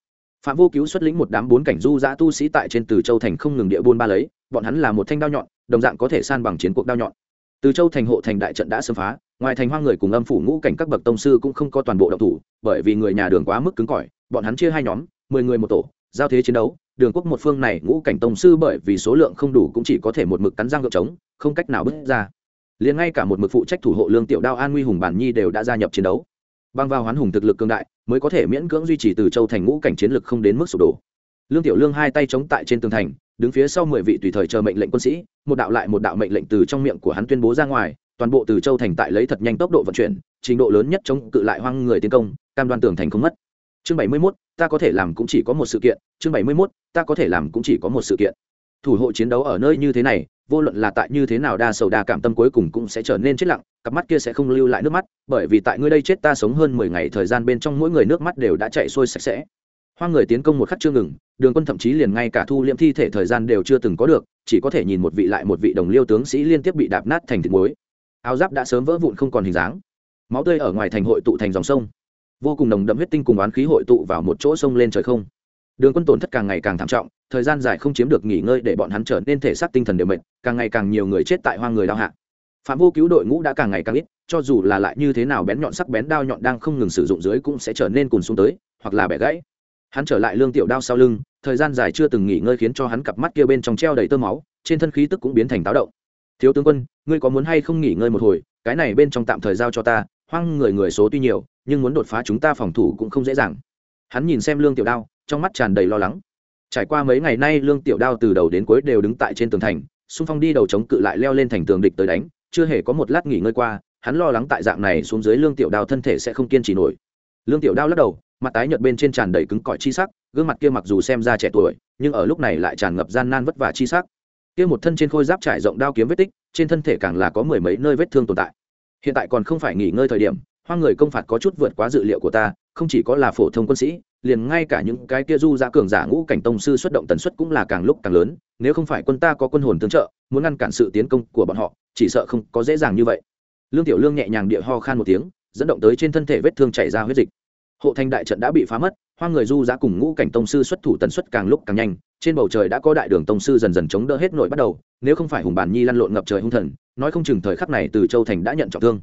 phạm vô cứu xuất lĩnh một đám bốn cảnh du giã tu sĩ tại trên từ châu thành không ngừng địa buôn ba lấy, bọn hắn là một thanh đao nhọn, đồng dạng có thể san bằng chiến cuộc đao nhọn. Từ châu thành hộ thành đại trận đã xâm phá, ngoài thành hoa người cùng âm phủ ngũ cảnh các bậc tông sư cũng không có toàn bộ động thủ, bởi vì người nhà đường quá mức cứng cỏi, bọn hắn chia hai nhóm, mười người một tổ, giao thế chiến đấu, đường quốc một phương này ngũ cảnh tông sư bởi vì số lượng không đủ cũng chỉ có thể một mực cắn răng gợp trống, không cách nào bước ra. Liền ngay cả một mực phụ trách thủ hộ lương tiểu đao an nguy hùng bản nhi đều đã gia nhập chiến đấu băng vào hoán hùng thực lực cương đại mới có thể miễn cưỡng duy trì từ châu thành ngũ cảnh chiến lực không đến mức sụp đổ. Lương tiểu lương hai tay chống tại trên tường thành đứng phía sau mười vị tùy thời chờ mệnh lệnh quân sĩ một đạo lại một đạo mệnh lệnh từ trong miệng của hắn tuyên bố ra ngoài toàn bộ từ châu thành tại lấy thật nhanh tốc độ vận chuyển trình độ lớn nhất chống cự lại hoang người tiến công cam đoan tường thành không mất. Chương bảy mươi 71, ta có thể làm cũng chỉ có một sự kiện chương bảy mươi 71, ta có thể làm cũng chỉ có một sự kiện. Thủ hộ chiến đấu ở nơi như thế này vô luận là tại như thế nào đa sầu đa cảm tâm cuối cùng cũng sẽ trở nên chết lặng, cặp mắt kia sẽ không lưu lại nước mắt, bởi vì tại ngươi đây chết ta sống hơn mười ngày thời gian bên trong mỗi người nước mắt đều đã chạy sôi sạch sẽ. Hoa người tiến công một khắc chưa ngừng, đường quân thậm chí liền ngay cả thu liễm thi thể thời gian đều chưa từng có được, chỉ có thể nhìn một vị lại một vị đồng liêu tướng sĩ liên tiếp bị đạp nát thành thịt muối. Áo giáp đã sớm vỡ vụn không còn hình dáng. Máu tươi ở ngoài thành hội tụ thành dòng sông. Vô cùng nồng đậm huyết tinh cùng oán khí hội tụ vào một chỗ sông lên trời không đường quân tổn thất càng ngày càng thảm trọng, thời gian dài không chiếm được nghỉ ngơi để bọn hắn trở nên thể xác tinh thần đều mệt, càng ngày càng nhiều người chết tại hoang người đao hạ. Phạm vô cứu đội ngũ đã càng ngày càng ít, cho dù là lại như thế nào bén nhọn sắc bén đao nhọn đang không ngừng sử dụng dưới cũng sẽ trở nên cùn xuống tới, hoặc là bẻ gãy. Hắn trở lại lương tiểu đao sau lưng, thời gian dài chưa từng nghỉ ngơi khiến cho hắn cặp mắt kia bên trong treo đầy tơ máu, trên thân khí tức cũng biến thành táo động. Thiếu tướng quân, ngươi có muốn hay không nghỉ ngơi một hồi? Cái này bên trong tạm thời giao cho ta, hoang người người số tuy nhiều, nhưng muốn đột phá chúng ta phòng thủ cũng không dễ dàng. Hắn nhìn xem lương tiểu đao trong mắt tràn đầy lo lắng. Trải qua mấy ngày nay lương tiểu đao từ đầu đến cuối đều đứng tại trên tường thành, xung phong đi đầu chống cự lại leo lên thành tường địch tới đánh, chưa hề có một lát nghỉ ngơi qua, hắn lo lắng tại dạng này xuống dưới lương tiểu đao thân thể sẽ không kiên trì nổi. Lương tiểu đao lắc đầu, mặt tái nhợt bên trên tràn đầy cứng cỏi chi sắc, gương mặt kia mặc dù xem ra trẻ tuổi, nhưng ở lúc này lại tràn ngập gian nan vất vả chi sắc. Kia một thân trên khôi giáp trải rộng đao kiếm vết tích, trên thân thể càng là có mười mấy nơi vết thương tồn tại. Hiện tại còn không phải nghỉ ngơi thời điểm hoa người công phạt có chút vượt quá dự liệu của ta, không chỉ có là phổ thông quân sĩ liền ngay cả những cái kia du ra cường giả ngũ cảnh tông sư xuất động tần suất cũng là càng lúc càng lớn, nếu không phải quân ta có quân hồn tương trợ, muốn ngăn cản sự tiến công của bọn họ, chỉ sợ không có dễ dàng như vậy. Lương tiểu lương nhẹ nhàng địa ho khan một tiếng, dẫn động tới trên thân thể vết thương chảy ra huyết dịch. Hộ thành đại trận đã bị phá mất, hoa người du giã cùng ngũ cảnh tông sư xuất thủ tần suất càng lúc càng nhanh, trên bầu trời đã có đại đường tông sư dần dần chống đỡ hết nội bắt đầu, nếu không phải hùng bàn nhi lăn lộn ngập trời hung thần, nói không chừng thời khắc này từ châu thành đã nhận trọng thương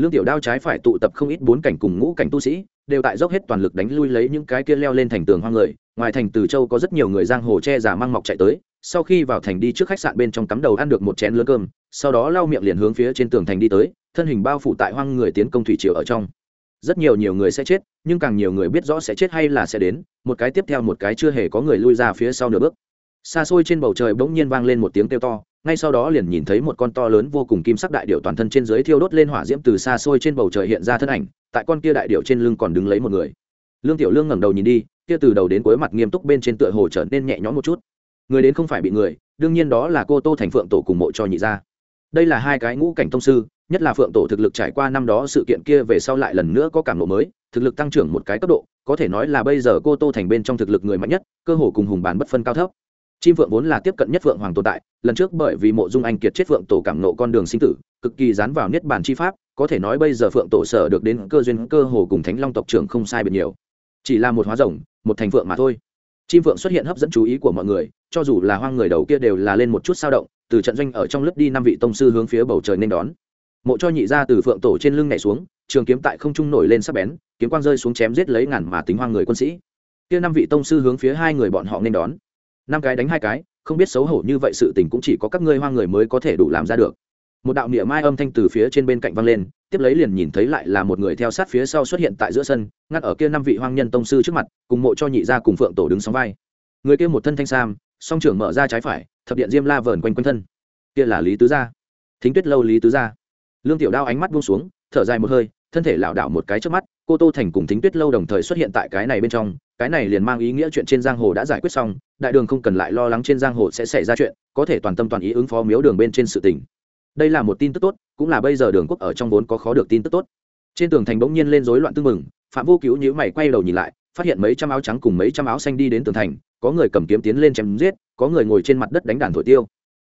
lương tiểu đao trái phải tụ tập không ít bốn cảnh cùng ngũ cảnh tu sĩ, đều tại dốc hết toàn lực đánh lui lấy những cái kia leo lên thành tường hoang người. Ngoài thành từ châu có rất nhiều người giang hồ che giả mang mọc chạy tới, sau khi vào thành đi trước khách sạn bên trong cắm đầu ăn được một chén lớn cơm, sau đó lau miệng liền hướng phía trên tường thành đi tới, thân hình bao phủ tại hoang người tiến công thủy triều ở trong. Rất nhiều nhiều người sẽ chết, nhưng càng nhiều người biết rõ sẽ chết hay là sẽ đến, một cái tiếp theo một cái chưa hề có người lui ra phía sau nửa bước. Xa xôi trên bầu trời bỗng nhiên vang lên một tiếng kêu to ngay sau đó liền nhìn thấy một con to lớn vô cùng kim sắc đại điệu toàn thân trên dưới thiêu đốt lên hỏa diễm từ xa xôi trên bầu trời hiện ra thân ảnh, tại con kia đại điệu trên lưng còn đứng lấy một người. Lương tiểu lương ngẩng đầu nhìn đi, kia từ đầu đến cuối mặt nghiêm túc bên trên tựa hồ trở nên nhẹ nhõm một chút. Người đến không phải bị người, đương nhiên đó là cô tô thành phượng tổ cùng mộ cho nhị gia. Đây là hai cái ngũ cảnh tông sư, nhất là phượng tổ thực lực trải qua năm đó sự kiện kia về sau lại lần nữa có cảm ngộ mới, thực lực tăng trưởng một cái cấp độ, có thể nói là bây giờ cô tô thành bên trong thực lực người mạnh nhất, cơ hồ cùng hùng bàn bất phân cao thấp chim phượng vốn là tiếp cận nhất phượng hoàng tồn tại, lần trước bởi vì mộ dung anh kiệt chết phượng tổ cảm nộ con đường sinh tử, cực kỳ dán vào niết bàn chi pháp, có thể nói bây giờ phượng tổ sở được đến cơ duyên cơ hồ cùng thánh long tộc trưởng không sai biệt nhiều. Chỉ là một hóa rồng, một thành phượng mà thôi. Chim phượng xuất hiện hấp dẫn chú ý của mọi người, cho dù là hoang người đầu kia đều là lên một chút sao động, từ trận doanh ở trong lớp đi năm vị tông sư hướng phía bầu trời nên đón. Mộ cho nhị ra từ phượng tổ trên lưng nhảy xuống, trường kiếm tại không trung nổi lên sắc bén, kiếm quang rơi xuống chém giết lấy ngàn mà tính hoang người quân sĩ. Kia năm vị tông sư hướng phía hai người bọn họ nên đón năm cái đánh hai cái, không biết xấu hổ như vậy sự tình cũng chỉ có các ngươi hoang người mới có thể đủ làm ra được. Một đạo mỉa mai âm thanh từ phía trên bên cạnh vang lên, tiếp lấy liền nhìn thấy lại là một người theo sát phía sau xuất hiện tại giữa sân, ngắt ở kia năm vị hoang nhân tông sư trước mặt, cùng mộ cho nhị ra cùng phượng tổ đứng sóng vai. Người kia một thân thanh sam, song trưởng mở ra trái phải, thập điện diêm la vờn quanh quanh thân. Kia là lý tứ gia. Thính tuyết lâu lý tứ gia. Lương tiểu đao ánh mắt buông xuống, thở dài một hơi, thân thể lảo đảo một cái trước mắt cô tô thành cùng thính tuyết lâu đồng thời xuất hiện tại cái này bên trong, cái này liền mang ý nghĩa chuyện trên giang hồ đã giải quyết xong, đại đường không cần lại lo lắng trên giang hồ sẽ xảy ra chuyện, có thể toàn tâm toàn ý ứng phó miếu đường bên trên sự tình. Đây là một tin tức tốt, cũng là bây giờ đường quốc ở trong vốn có khó được tin tức tốt. Trên tường thành bỗng nhiên lên rối loạn tư mừng phạm vô cứu nhíu mày quay đầu nhìn lại, phát hiện mấy trăm áo trắng cùng mấy trăm áo xanh đi đến tường thành, có người cầm kiếm tiến lên chém giết, có người ngồi trên mặt đất đánh đàn thổi tiêu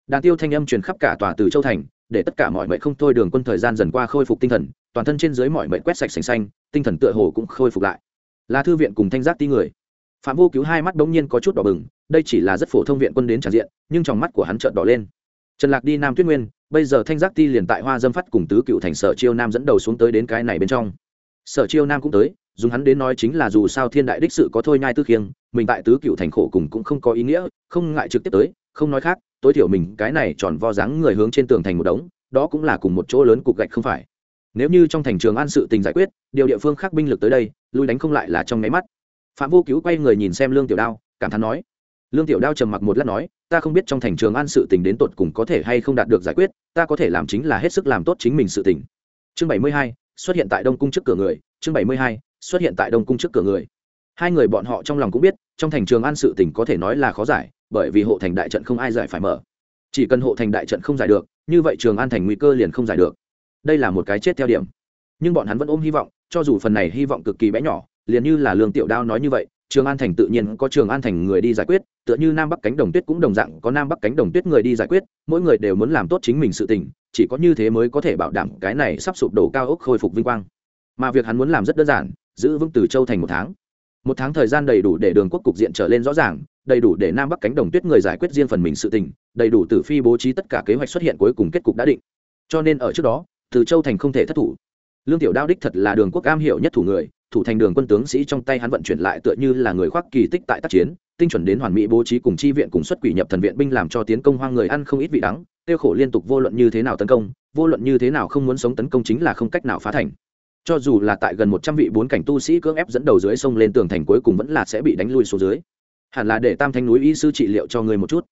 đàn tiêu thanh âm truyền khắp cả tòa từ châu thành, để tất cả mọi mệnh không thôi đường quân thời gian dần qua khôi phục tinh thần, toàn thân trên dưới mọi mệnh quét sạch sành xanh, tinh thần tựa hồ cũng khôi phục lại. Là thư viện cùng thanh giác ti người. Phạm vô cứu hai mắt bỗng nhiên có chút đỏ bừng, đây chỉ là rất phổ thông viện quân đến tràn diện, nhưng trong mắt của hắn trợn đỏ lên. Trần lạc đi nam tuyết nguyên, bây giờ thanh giác ti liền tại hoa dâm phát cùng tứ cựu thành sở chiêu nam dẫn đầu xuống tới đến cái này bên trong. Sở chiêu nam cũng tới, dùng hắn đến nói chính là dù sao thiên đại đích sự có thôi nhai tư khiêng, mình tại tứ cựu thành khổ cùng cũng không có ý nghĩa, không ngại trực tiếp tới, không nói khác tối thiểu mình cái này tròn vo dáng người hướng trên tường thành một đống, đó cũng là cùng một chỗ lớn cục gạch không phải. Nếu như trong thành trường an sự tình giải quyết, điều địa phương khác binh lực tới đây, lui đánh không lại là trong nháy mắt. Phạm vô cứu quay người nhìn xem lương tiểu đao, cảm thán nói. Lương tiểu đao trầm mặc một lát nói, ta không biết trong thành trường an sự tình đến tột cùng có thể hay không đạt được giải quyết, ta có thể làm chính là hết sức làm tốt chính mình sự tình. Chương bảy mươi hai, xuất hiện tại đông cung trước cửa người, chương bảy mươi hai, xuất hiện tại đông cung trước cửa người. Hai người bọn họ trong lòng cũng biết trong thành trường an sự tình có thể nói là khó giải, bởi vì hộ thành đại trận không ai giải phải mở. Chỉ cần hộ thành đại trận không giải được, như vậy trường an thành nguy cơ liền không giải được. Đây là một cái chết theo điểm. Nhưng bọn hắn vẫn ôm hy vọng, cho dù phần này hy vọng cực kỳ bé nhỏ, liền như là lương tiểu đao nói như vậy, trường an thành tự nhiên có trường an thành người đi giải quyết, tựa như nam bắc cánh đồng tuyết cũng đồng dạng có nam bắc cánh đồng tuyết người đi giải quyết, mỗi người đều muốn làm tốt chính mình sự tình, chỉ có như thế mới có thể bảo đảm cái này sắp sụp đổ cao ốc khôi phục vinh quang. Mà việc hắn muốn làm rất đơn giản, giữ vững từ châu thành một tháng một tháng thời gian đầy đủ để đường quốc cục diện trở lên rõ ràng, đầy đủ để nam bắc cánh đồng tuyết người giải quyết riêng phần mình sự tình, đầy đủ tử phi bố trí tất cả kế hoạch xuất hiện cuối cùng kết cục đã định. Cho nên ở trước đó, từ châu thành không thể thất thủ. Lương tiểu đao đích thật là đường quốc cam hiệu nhất thủ người, thủ thành đường quân tướng sĩ trong tay hắn vận chuyển lại tựa như là người khoác kỳ tích tại tác chiến, tinh chuẩn đến hoàn mỹ bố trí cùng chi viện cùng xuất quỷ nhập thần viện binh làm cho tiến công hoang người ăn không ít vị đắng, tiêu khổ liên tục vô luận như thế nào tấn công, vô luận như thế nào không muốn sống tấn công chính là không cách nào phá thành cho dù là tại gần một trăm vị bốn cảnh tu sĩ cưỡng ép dẫn đầu dưới sông lên tường thành cuối cùng vẫn là sẽ bị đánh lui xuống dưới. Hẳn là để tam thanh núi y sư trị liệu cho người một chút.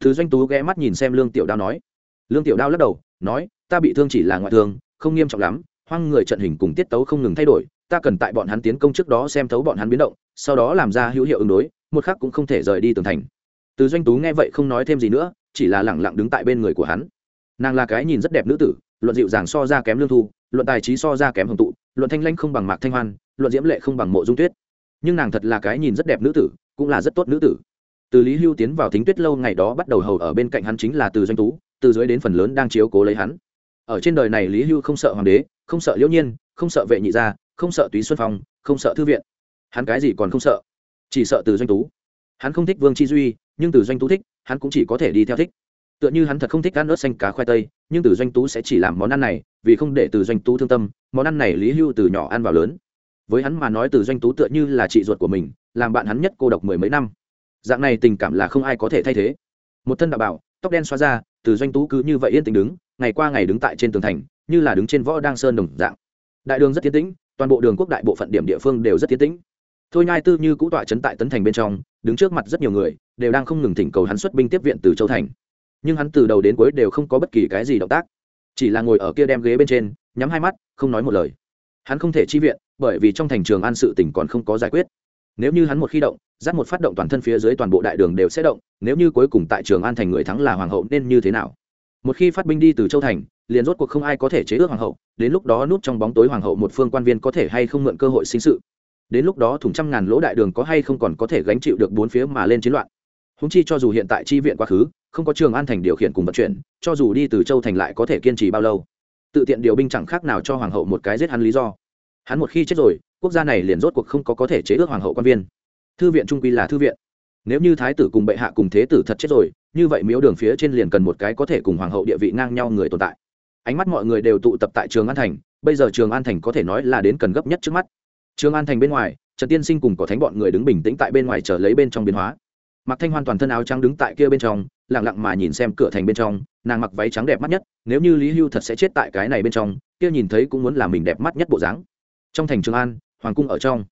Thứ doanh tú ghé mắt nhìn xem lương tiểu đao nói. Lương tiểu đao lắc đầu, nói, ta bị thương chỉ là ngoại thương, không nghiêm trọng lắm, hoang người trận hình cùng tiết tấu không ngừng thay đổi, ta cần tại bọn hắn tiến công trước đó xem thấu bọn hắn biến động, sau đó làm ra hữu hiệu ứng đối, một khắc cũng không thể rời đi tường thành. Từ doanh tú nghe vậy không nói thêm gì nữa, chỉ là lẳng lặng đứng tại bên người của hắn. Nàng là cái nhìn rất đẹp nữ tử luận dịu dàng so ra kém lương thu, luận tài trí so ra kém hồng tụ, luận thanh lanh không bằng mạc thanh hoan, luận diễm lệ không bằng mộ dung tuyết. Nhưng nàng thật là cái nhìn rất đẹp nữ tử, cũng là rất tốt nữ tử. Từ lý hưu tiến vào thính tuyết lâu ngày đó bắt đầu hầu ở bên cạnh hắn chính là từ doanh tú, từ dưới đến phần lớn đang chiếu cố lấy hắn. Ở trên đời này lý hưu không sợ hoàng đế, không sợ liễu nhiên, không sợ vệ nhị gia, không sợ túy xuân phong, không sợ thư viện. Hắn cái gì còn không sợ? Chỉ sợ từ doanh tú. Hắn không thích vương chi duy, nhưng từ doanh tú thích, hắn cũng chỉ có thể đi theo thích tựa như hắn thật không thích ăn ớt xanh cá khoai tây, nhưng từ doanh tú sẽ chỉ làm món ăn này, vì không để từ doanh tú thương tâm, món ăn này lý hưu từ nhỏ ăn vào lớn. Với hắn mà nói từ doanh tú tựa như là chị ruột của mình, làm bạn hắn nhất cô độc mười mấy năm. Dạng này tình cảm là không ai có thể thay thế. Một thân đạo bảo, tóc đen xóa ra, từ doanh tú cứ như vậy yên tĩnh đứng, ngày qua ngày đứng tại trên tường thành, như là đứng trên võ đang sơn đồng dạng. Đại đường rất tiến tĩnh, toàn bộ đường quốc đại bộ phận điểm địa phương đều rất tiến tĩnh. Thôi nhai tư như cũ tọa trấn tại tấn thành bên trong, đứng trước mặt rất nhiều người, đều đang không ngừng thỉnh cầu hắn xuất binh tiếp viện từ châu thành nhưng hắn từ đầu đến cuối đều không có bất kỳ cái gì động tác. Chỉ là ngồi ở kia đem ghế bên trên, nhắm hai mắt, không nói một lời. Hắn không thể chi viện, bởi vì trong thành trường an sự tỉnh còn không có giải quyết. Nếu như hắn một khi động dắt một phát động toàn thân phía dưới toàn bộ đại đường đều sẽ động, nếu như cuối cùng tại trường an thành người thắng là hoàng hậu nên như thế nào? Một khi phát binh đi từ châu thành, liền rốt cuộc không ai có thể chế ước hoàng hậu, đến lúc đó núp trong bóng tối hoàng hậu một phương quan viên có thể hay không mượn cơ hội sinh sự. Đến lúc đó thủng trăm ngàn lỗ đại đường có hay không còn có thể gánh chịu được bốn phía mà lên chiến loạn. Húng chi cho dù hiện tại chi viện quá khứ không có trường an thành điều khiển cùng vận chuyển, cho dù đi từ châu thành lại có thể kiên trì bao lâu. Tự tiện điều binh chẳng khác nào cho hoàng hậu một cái giết hắn lý do. Hắn một khi chết rồi, quốc gia này liền rốt cuộc không có có thể chế ước hoàng hậu quan viên. Thư viện trung quy là thư viện. Nếu như thái tử cùng bệ hạ cùng thế tử thật chết rồi, như vậy miếu đường phía trên liền cần một cái có thể cùng hoàng hậu địa vị ngang nhau người tồn tại. Ánh mắt mọi người đều tụ tập tại trường an thành, bây giờ trường an thành có thể nói là đến cần gấp nhất trước mắt. Trường an thành bên ngoài, trần tiên sinh cùng có thánh bọn người đứng bình tĩnh tại bên ngoài chờ lấy bên trong biến hóa mặc thanh hoan toàn thân áo trắng đứng tại kia bên trong, lặng lặng mà nhìn xem cửa thành bên trong, nàng mặc váy trắng đẹp mắt nhất, nếu như lý hưu thật sẽ chết tại cái này bên trong, kia nhìn thấy cũng muốn là mình đẹp mắt nhất bộ dáng. Trong thành trường an, hoàng cung ở trong.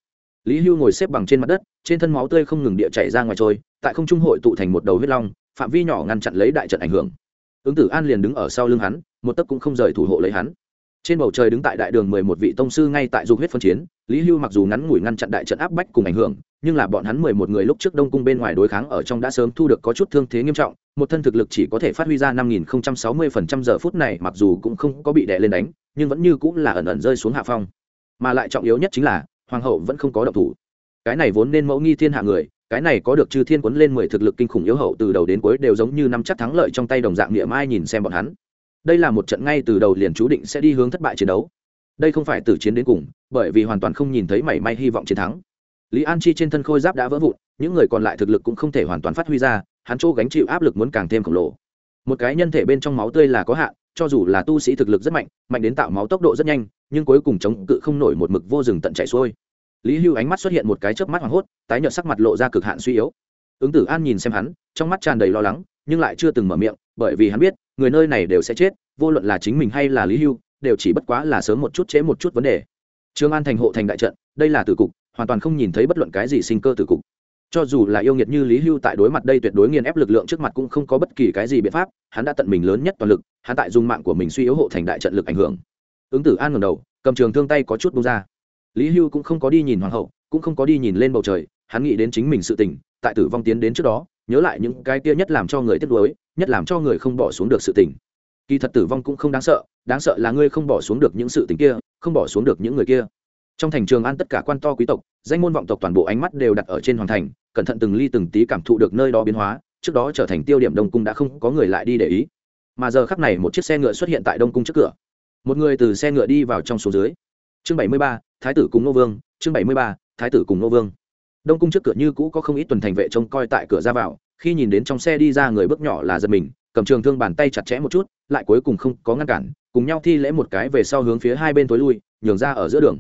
Lý hưu ngồi xếp bằng trên mặt đất, trên thân máu tươi không ngừng địa chảy ra ngoài trôi, tại không trung hội tụ thành một đầu huyết long, phạm vi nhỏ ngăn chặn lấy đại trận ảnh hưởng. Ứng tử an liền đứng ở sau lưng hắn, một tấc cũng không rời thủ hộ lấy hắn trên bầu trời đứng tại đại đường mười một vị tông sư ngay tại dục huyết phân chiến, lý hưu mặc dù ngắn ngủi ngăn chặn đại trận áp bách cùng ảnh hưởng, nhưng là bọn hắn mười một người lúc trước đông cung bên ngoài đối kháng ở trong đã sớm thu được có chút thương thế nghiêm trọng, một thân thực lực chỉ có thể phát huy ra năm nghìn không trăm sáu mươi phần trăm giờ phút này mặc dù cũng không có bị đè lên đánh, nhưng vẫn như cũng là ẩn ẩn rơi xuống hạ phong. Mà lại trọng yếu nhất chính là, hoàng hậu vẫn không có động thủ. Cái này vốn nên mẫu nghi thiên hạ người, cái này có được chư thiên quấn lên mười thực lực kinh khủng yếu hậu từ đầu đến cuối đều giống như năm chắc thắng lợi trong tay đồng dạng niệm ai nhìn xem bọn hắn đây là một trận ngay từ đầu liền chú định sẽ đi hướng thất bại chiến đấu. Đây không phải từ chiến đến cùng, bởi vì hoàn toàn không nhìn thấy mảy may hy vọng chiến thắng. Lý an chi trên thân khôi giáp đã vỡ vụn, những người còn lại thực lực cũng không thể hoàn toàn phát huy ra, hắn chỗ gánh chịu áp lực muốn càng thêm khổng lồ. Một cái nhân thể bên trong máu tươi là có hạn, cho dù là tu sĩ thực lực rất mạnh mạnh đến tạo máu tốc độ rất nhanh, nhưng cuối cùng chống cự không nổi một mực vô rừng tận chảy xuôi. Lý hưu ánh mắt xuất hiện một cái chớp mắt hoảng hốt, tái nhợt sắc mặt lộ ra cực hạn suy yếu. Ứng tử an nhìn xem hắn, trong mắt tràn đầy lo lắng, nhưng lại chưa từng mở miệng, bởi vì hắn biết người nơi này đều sẽ chết, vô luận là chính mình hay là lý hưu, đều chỉ bất quá là sớm một chút chế một chút vấn đề. Trương an thành hộ thành đại trận, đây là tử cục, hoàn toàn không nhìn thấy bất luận cái gì sinh cơ tử cục. Cho dù là yêu nghiệt như lý hưu tại đối mặt đây tuyệt đối nghiền ép lực lượng trước mặt cũng không có bất kỳ cái gì biện pháp, hắn đã tận mình lớn nhất toàn lực, hắn tại dùng mạng của mình suy yếu hộ thành đại trận lực ảnh hưởng. Ứng tử an ngầm đầu, cầm trường thương tay có chút bung ra. Lý hưu cũng không có đi nhìn hoàng hậu, cũng không có đi nhìn lên bầu trời hắn nghĩ đến chính mình sự tình, tại tử vong tiến đến trước đó, nhớ lại những cái kia nhất làm cho người tiếc nuối, nhất làm cho người không bỏ xuống được sự tình. Kỳ thật tử vong cũng không đáng sợ đáng sợ là ngươi không bỏ xuống được những sự tình kia, không bỏ xuống được những người kia. Trong thành trường an tất cả quan to quý tộc, danh môn vọng tộc toàn bộ ánh mắt đều đặt ở trên hoàng thành, cẩn thận từng ly từng tí cảm thụ được nơi đó biến hóa, trước đó trở thành tiêu điểm đông cung đã không có người lại đi để ý. Mà giờ khắc này một chiếc xe ngựa xuất hiện tại đông cung trước cửa. Một người từ xe ngựa đi vào trong số dưới. Chương bảy mươi ba, thái tử cùng nô vương, chương bảy mươi ba, thái tử cùng nô vương đông cung trước cửa như cũ có không ít tuần thành vệ trông coi tại cửa ra vào, khi nhìn đến trong xe đi ra người bước nhỏ là giật mình, cầm trường thương bàn tay chặt chẽ một chút, lại cuối cùng không có ngăn cản, cùng nhau thi lễ một cái về sau hướng phía hai bên tối lui, nhường ra ở giữa đường.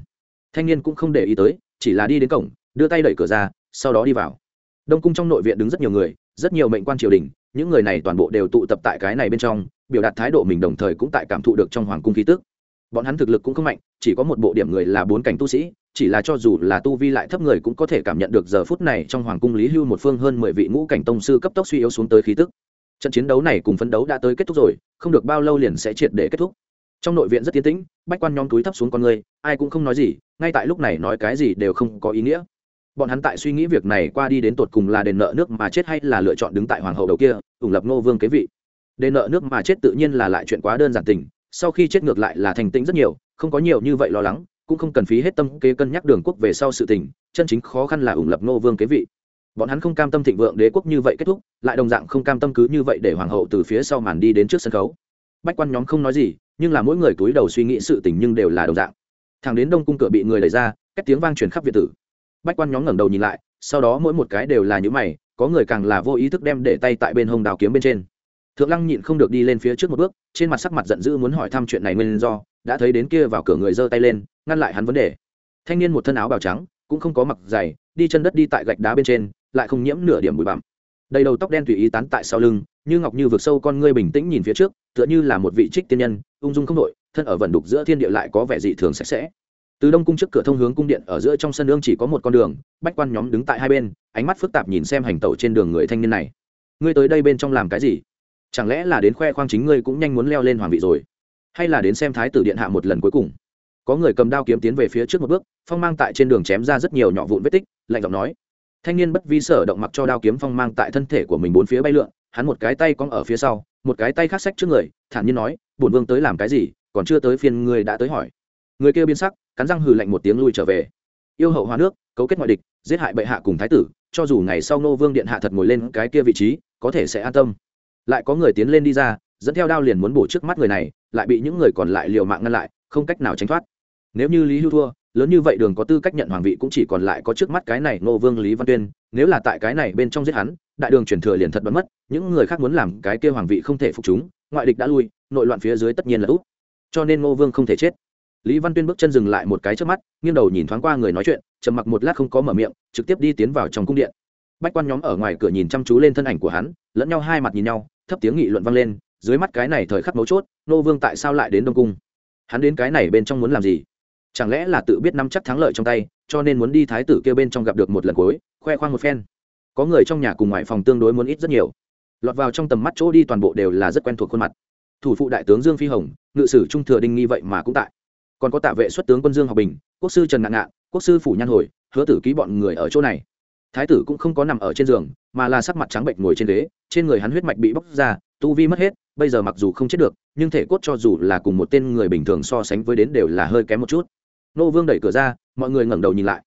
Thanh niên cũng không để ý tới, chỉ là đi đến cổng, đưa tay đẩy cửa ra, sau đó đi vào. Đông cung trong nội viện đứng rất nhiều người, rất nhiều mệnh quan triều đình, những người này toàn bộ đều tụ tập tại cái này bên trong, biểu đạt thái độ mình đồng thời cũng tại cảm thụ được trong hoàng cung khí tức bọn hắn thực lực cũng không mạnh, chỉ có một bộ điểm người là bốn cảnh tu sĩ, chỉ là cho dù là tu vi lại thấp người cũng có thể cảm nhận được giờ phút này trong hoàng cung lý hưu một phương hơn mười vị ngũ cảnh tông sư cấp tốc suy yếu xuống tới khí tức. Trận chiến đấu này cùng phấn đấu đã tới kết thúc rồi, không được bao lâu liền sẽ triệt để kết thúc. Trong nội viện rất tiến tĩnh, bách quan nhóm túi thấp xuống con người, ai cũng không nói gì, ngay tại lúc này nói cái gì đều không có ý nghĩa. Bọn hắn tại suy nghĩ việc này qua đi đến tột cùng là đền nợ nước mà chết hay là lựa chọn đứng tại hoàng hậu đầu kia, ủng lập ngô vương kế vị. Đền nợ nước mà chết tự nhiên là lại chuyện quá đơn giản tình sau khi chết ngược lại là thành tĩnh rất nhiều, không có nhiều như vậy lo lắng, cũng không cần phí hết tâm kế cân nhắc đường quốc về sau sự tình, chân chính khó khăn là ủng lập ngô vương kế vị. Bọn hắn không cam tâm thịnh vượng đế quốc như vậy kết thúc, lại đồng dạng không cam tâm cứ như vậy để hoàng hậu từ phía sau màn đi đến trước sân khấu. Bách quan nhóm không nói gì, nhưng là mỗi người túi đầu suy nghĩ sự tình nhưng đều là đồng dạng. Thằng đến đông cung cửa bị người đẩy ra, cách tiếng vang truyền khắp việt tử. Bách quan nhóm ngẩng đầu nhìn lại, sau đó mỗi một cái đều là những mày, có người càng là vô ý thức đem để tay tại bên hông đào kiếm bên trên thượng lăng nhịn không được đi lên phía trước một bước, trên mặt sắc mặt giận dữ muốn hỏi thăm chuyện này nguyên do, đã thấy đến kia vào cửa người giơ tay lên, ngăn lại hắn vấn đề. Thanh niên một thân áo bào trắng, cũng không có mặc giày, đi chân đất đi tại gạch đá bên trên, lại không nhiễm nửa điểm bụi bặm. Đầy đầu tóc đen tùy ý tán tại sau lưng, như ngọc như vực sâu con ngươi bình tĩnh nhìn phía trước, tựa như là một vị trích tiên nhân, ung dung không đội thân ở vần đục giữa thiên địa lại có vẻ dị thường sạch sẽ. Từ đông cung trước cửa thông hướng cung điện, ở giữa trong sân ương chỉ có một con đường, bách quan nhóm đứng tại hai bên, ánh mắt phức tạp nhìn xem hành tẩu trên đường người thanh niên này. Ngươi tới đây bên trong làm cái gì? Chẳng lẽ là đến khoe khoang chính ngươi cũng nhanh muốn leo lên hoàng vị rồi? Hay là đến xem thái tử điện hạ một lần cuối cùng? Có người cầm đao kiếm tiến về phía trước một bước, phong mang tại trên đường chém ra rất nhiều nhỏ vụn vết tích, lạnh giọng nói. Thanh niên bất vi sở động mặc cho đao kiếm phong mang tại thân thể của mình bốn phía bay lượn, hắn một cái tay cong ở phía sau, một cái tay khác sách trước người, thản nhiên nói, bổn vương tới làm cái gì? Còn chưa tới phiên ngươi đã tới hỏi. Người kia biến sắc, cắn răng hừ lạnh một tiếng lui trở về. Yêu hậu hoa nước, cấu kết ngoại địch, giết hại bệ hạ cùng thái tử, cho dù ngày sau nô vương điện hạ thật ngồi lên cái kia vị trí, có thể sẽ an tâm lại có người tiến lên đi ra, dẫn theo đao liền muốn bổ trước mắt người này, lại bị những người còn lại liều mạng ngăn lại, không cách nào tránh thoát. Nếu như lý hưu thua, lớn như vậy đường có tư cách nhận hoàng vị cũng chỉ còn lại có trước mắt cái này nô vương lý văn tuyên, nếu là tại cái này bên trong giết hắn, đại đường truyền thừa liền thật bắn mất, những người khác muốn làm cái kia hoàng vị không thể phục chúng, ngoại địch đã lui, nội loạn phía dưới tất nhiên là út cho nên ngô vương không thể chết. Lý văn tuyên bước chân dừng lại một cái trước mắt, nghiêng đầu nhìn thoáng qua người nói chuyện, trầm mặc một lát không có mở miệng, trực tiếp đi tiến vào trong cung điện. Bách quan nhóm ở ngoài cửa nhìn chăm chú lên thân ảnh của hắn, lẫn nhau hai mặt nhìn nhau thấp tiếng nghị luận vang lên, dưới mắt cái này thời khắc mấu chốt, nô vương tại sao lại đến đông cung? Hắn đến cái này bên trong muốn làm gì? Chẳng lẽ là tự biết nắm chắc thắng lợi trong tay, cho nên muốn đi thái tử kêu bên trong gặp được một lần cuối, khoe khoang một phen. Có người trong nhà cùng ngoại phòng tương đối muốn ít rất nhiều. Lọt vào trong tầm mắt chỗ đi toàn bộ đều là rất quen thuộc khuôn mặt. Thủ phụ đại tướng dương phi hồng, ngự sử trung thừa đinh nghi vậy mà cũng tại. Còn có tạ vệ xuất tướng quân dương học bình, quốc sư trần ngạn ngạn, quốc sư phủ nhan hồi, hứa tử ký bọn người ở chỗ này. Thái tử cũng không có nằm ở trên giường, mà là sắc mặt trắng bệnh ngồi trên ghế trên người hắn huyết mạch bị bóc ra, tu vi mất hết, bây giờ mặc dù không chết được, nhưng thể cốt cho dù là cùng một tên người bình thường so sánh với đến đều là hơi kém một chút. Nô vương đẩy cửa ra, mọi người ngẩng đầu nhìn lại.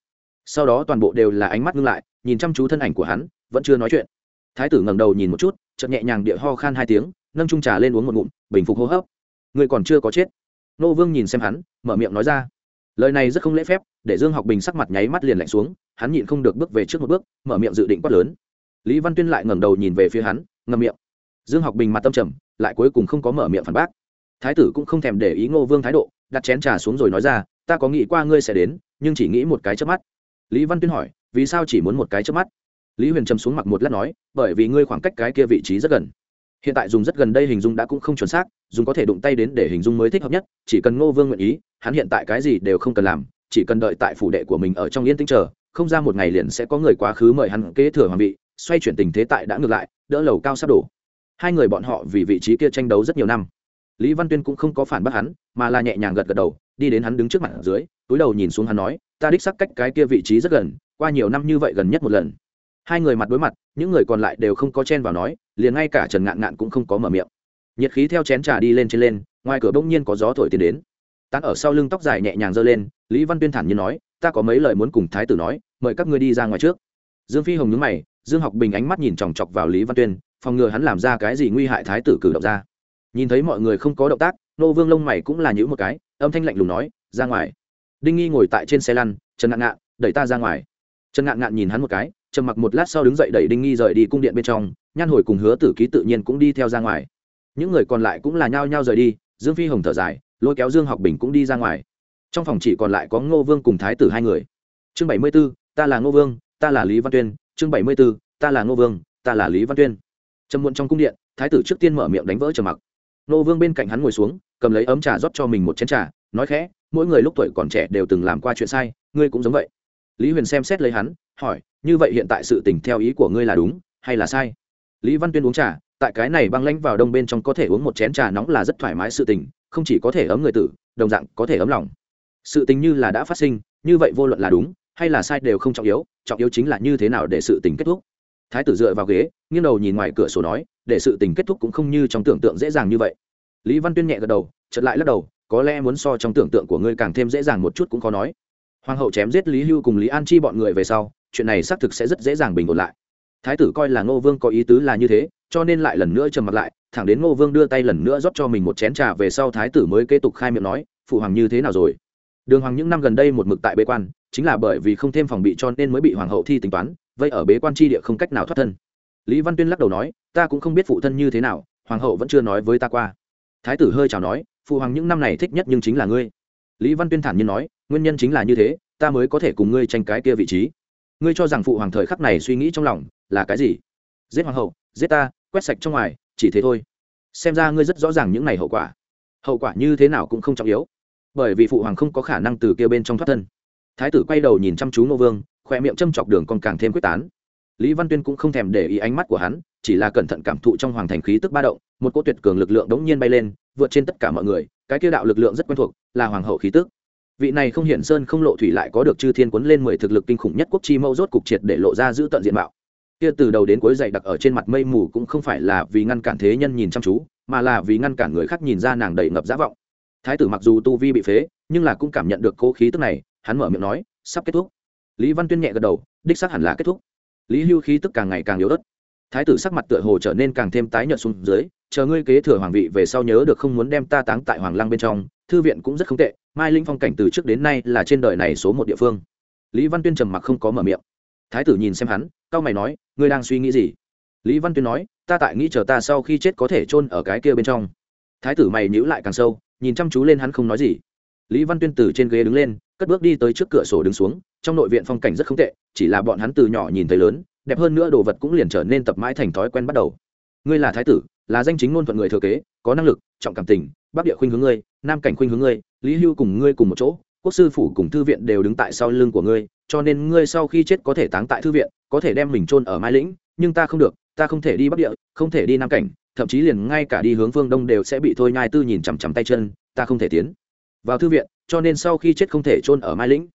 Sau đó toàn bộ đều là ánh mắt ngưng lại, nhìn chăm chú thân ảnh của hắn, vẫn chưa nói chuyện. Thái tử ngẩng đầu nhìn một chút, chợt nhẹ nhàng địa ho khan hai tiếng, nâng trung trà lên uống một ngụm, bình phục hô hấp. Người còn chưa có chết. Nô vương nhìn xem hắn, mở miệng nói ra. Lời này rất không lễ phép, để dương học bình sắc mặt nháy mắt liền lạnh xuống, hắn nhịn không được bước về trước một bước, mở miệng dự định quát lớn lý văn tuyên lại ngẩng đầu nhìn về phía hắn, ngậm miệng. Dương học bình mặt tâm trầm, lại cuối cùng không có mở miệng phản bác. Thái tử cũng không thèm để ý ngô vương thái độ, đặt chén trà xuống rồi nói ra, ta có nghĩ qua ngươi sẽ đến, nhưng chỉ nghĩ một cái trước mắt. Lý văn tuyên hỏi, vì sao chỉ muốn một cái trước mắt? Lý huyền trầm xuống mặt một lát nói, bởi vì ngươi khoảng cách cái kia vị trí rất gần. Hiện tại dùng rất gần đây hình dung đã cũng không chuẩn xác, dùng có thể đụng tay đến để hình dung mới thích hợp nhất, chỉ cần ngô vương nguyện ý, hắn hiện tại cái gì đều không cần làm, chỉ cần đợi tại phủ đệ của mình ở trong yên tĩnh chờ, không ra một ngày liền sẽ có người quá khứ mời hắn kế thừa hoàng vị xoay chuyển tình thế tại đã ngược lại, đỡ lầu cao sắp đổ. Hai người bọn họ vì vị trí kia tranh đấu rất nhiều năm. Lý văn tuyên cũng không có phản bác hắn, mà là nhẹ nhàng gật gật đầu, đi đến hắn đứng trước mặt ở dưới, túi đầu nhìn xuống hắn nói, ta đích sắc cách cái kia vị trí rất gần, qua nhiều năm như vậy gần nhất một lần. Hai người mặt đối mặt, những người còn lại đều không có chen vào nói, liền ngay cả trần ngạn ngạn cũng không có mở miệng. Nhiệt khí theo chén trà đi lên trên lên, ngoài cửa bỗng nhiên có gió thổi tiến đến. Tán ở sau lưng tóc dài nhẹ nhàng giơ lên, lý văn tuyên thản nhiên nói, ta có mấy lời muốn cùng thái tử nói, mời các ngươi đi ra ngoài trước. Dương phi hồng nhướng mày dương học bình ánh mắt nhìn chòng chọc vào lý văn tuyên, phòng ngừa hắn làm ra cái gì nguy hại thái tử cử động ra. Nhìn thấy mọi người không có động tác, nô vương lông mày cũng là nhữ một cái, âm thanh lạnh lùng nói, ra ngoài. Đinh nghi ngồi tại trên xe lăn, trần ngạn ngạn, đẩy ta ra ngoài. Trần ngạn ngạn nhìn hắn một cái, trầm mặc một lát sau đứng dậy đẩy đinh nghi rời đi cung điện bên trong, nhan hồi cùng hứa tử ký tự nhiên cũng đi theo ra ngoài. Những người còn lại cũng là nhao nhao rời đi, dương phi hồng thở dài, lôi kéo dương học bình cũng đi ra ngoài. Trong phòng chỉ còn lại có ngô vương cùng thái tử hai người. Chương bảy mươi b ố ta là ngô vương, ta là lý văn tuyên chương bảy mươi b ố ta là ngô vương, ta là lý văn tuyên. Trầm muộn trong cung điện, thái tử trước tiên mở miệng đánh vỡ trầm mặc. Ngô vương bên cạnh hắn ngồi xuống, cầm lấy ấm trà rót cho mình một chén trà, nói khẽ, mỗi người lúc tuổi còn trẻ đều từng làm qua chuyện sai, ngươi cũng giống vậy. Lý huyền xem xét lấy hắn, hỏi, như vậy hiện tại sự tình theo ý của ngươi là đúng hay là sai? Lý văn tuyên uống trà, tại cái này băng lãnh vào đông bên trong có thể uống một chén trà nóng là rất thoải mái sự tình, không chỉ có thể ấm người tử, đồng dạng có thể ấm lòng. Sự tình như là đã phát sinh, như vậy vô luận là đúng hay là sai đều không trọng yếu trọng yếu chính là như thế nào để sự tình kết thúc. Thái tử dựa vào ghế, nghiêng đầu nhìn ngoài cửa sổ nói, để sự tình kết thúc cũng không như trong tưởng tượng dễ dàng như vậy. Lý văn tuyên nhẹ gật đầu chật lại lắc đầu, có lẽ muốn so trong tưởng tượng của ngươi càng thêm dễ dàng một chút cũng khó nói. Hoàng hậu chém giết lý hưu cùng lý an chi bọn người về sau, chuyện này xác thực sẽ rất dễ dàng bình ổn lại. Thái tử coi là ngô vương có ý tứ là như thế, cho nên lại lần nữa trầm mặt lại, thẳng đến ngô vương đưa tay lần nữa rót cho mình một chén trà về sau thái tử mới kế tục khai miệng nói, phụ hoàng như thế nào rồi? Đường hoàng những năm gần đây một mực tại bế quan chính là bởi vì không thêm phòng bị cho nên mới bị hoàng hậu thi tính toán vậy ở bế quan tri địa không cách nào thoát thân. Lý văn tuyên lắc đầu nói, ta cũng không biết phụ thân như thế nào, hoàng hậu vẫn chưa nói với ta qua. Thái tử hơi chào nói, phụ hoàng những năm này thích nhất nhưng chính là ngươi. Lý văn tuyên thản nhiên nói, nguyên nhân chính là như thế, ta mới có thể cùng ngươi tranh cái kia vị trí. Ngươi cho rằng phụ hoàng thời khắc này suy nghĩ trong lòng là cái gì? Giết hoàng hậu, giết ta, quét sạch trong ngoài, chỉ thế thôi. Xem ra ngươi rất rõ ràng những này hậu quả. Hậu quả như thế nào cũng không trọng yếu. Bởi vì phụ hoàng không có khả năng từ kia bên trong thoát thân thái tử quay đầu nhìn chăm chú ngô vương khoe miệng châm chọc đường còn càng thêm quyết tán. Lý văn tuyên cũng không thèm để ý ánh mắt của hắn, chỉ là cẩn thận cảm thụ trong hoàng thành khí tức ba động, một cỗ tuyệt cường lực lượng đống nhiên bay lên, vượt trên tất cả mọi người, cái kia đạo lực lượng rất quen thuộc, là hoàng hậu khí tức. Vị này không hiển sơn không lộ thủy lại có được chư thiên quấn lên mười thực lực kinh khủng nhất quốc chi mâu rốt cục triệt để lộ ra giữ tận diện mạo. Kia từ đầu đến cuối dày đặc ở trên mặt mây mù cũng không phải là vì ngăn cản thế nhân nhìn chăm chú, mà là vì ngăn cản người khác nhìn ra nàng đầy ngập giả vọng. Thái tử mặc dù tu vi bị phế, nhưng là cũng cảm nhận được cố khí tức này hắn mở miệng nói, sắp kết thúc. Lý văn tuyên nhẹ gật đầu, đích xác hẳn là kết thúc. Lý hưu khí tức càng ngày càng yếu đất thái tử sắc mặt tựa hồ trở nên càng thêm tái nhợt xuống dưới, chờ ngươi kế thừa hoàng vị về sau nhớ được không muốn đem ta táng tại hoàng lăng bên trong, thư viện cũng rất không tệ, mai linh phong cảnh từ trước đến nay là trên đời này số một địa phương. Lý văn tuyên trầm mặc không có mở miệng. Thái tử nhìn xem hắn, cao mày nói, ngươi đang suy nghĩ gì? Lý văn tuyên nói, ta tại nghĩ chờ ta sau khi chết có thể chôn ở cái kia bên trong. Thái tử mày nhữ lại càng sâu, nhìn chăm chú lên hắn không nói gì lý văn tuyên từ trên ghế đứng lên, cất bước đi tới trước cửa sổ đứng xuống, trong nội viện phong cảnh rất không tệ, chỉ là bọn hắn từ nhỏ nhìn thấy lớn, đẹp hơn nữa đồ vật cũng liền trở nên tập mãi thành thói quen bắt đầu. Ngươi là thái tử, là danh chính ngôn thuận người thừa kế, có năng lực, trọng cảm tình bắc địa khuynh hướng ngươi, nam cảnh khuynh hướng ngươi, lý hưu cùng ngươi cùng một chỗ, quốc sư phủ cùng thư viện đều đứng tại sau lưng của ngươi, cho nên ngươi sau khi chết có thể táng tại thư viện, có thể đem mình chôn ở mai lĩnh, nhưng ta không được, ta không thể đi bắc địa, không thể đi nam cảnh, thậm chí liền ngay cả đi hướng phương đông đều sẽ bị thôi nhai tư nhìn chằm chằm tay chân, ta không thể tiến vào thư viện, cho nên sau khi chết không thể chôn ở mai lĩnh.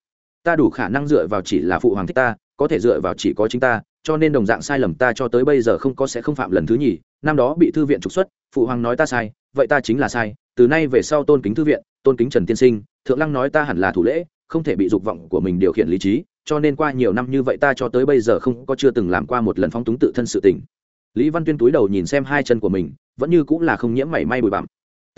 Ta đủ khả năng dựa vào chỉ là phụ hoàng thích ta, có thể dựa vào chỉ có chính ta, cho nên đồng dạng sai lầm ta cho tới bây giờ không có sẽ không phạm lần thứ nhì. Năm đó bị thư viện trục xuất, phụ hoàng nói ta sai, vậy ta chính là sai. Từ nay về sau tôn kính thư viện, tôn kính trần tiên sinh, thượng lăng nói ta hẳn là thủ lễ, không thể bị dục vọng của mình điều khiển lý trí, cho nên qua nhiều năm như vậy ta cho tới bây giờ không có chưa từng làm qua một lần phóng túng tự thân sự tình. Lý văn tuyên túi đầu nhìn xem hai chân của mình, vẫn như cũng là không nhiễm mảy may bụi bặm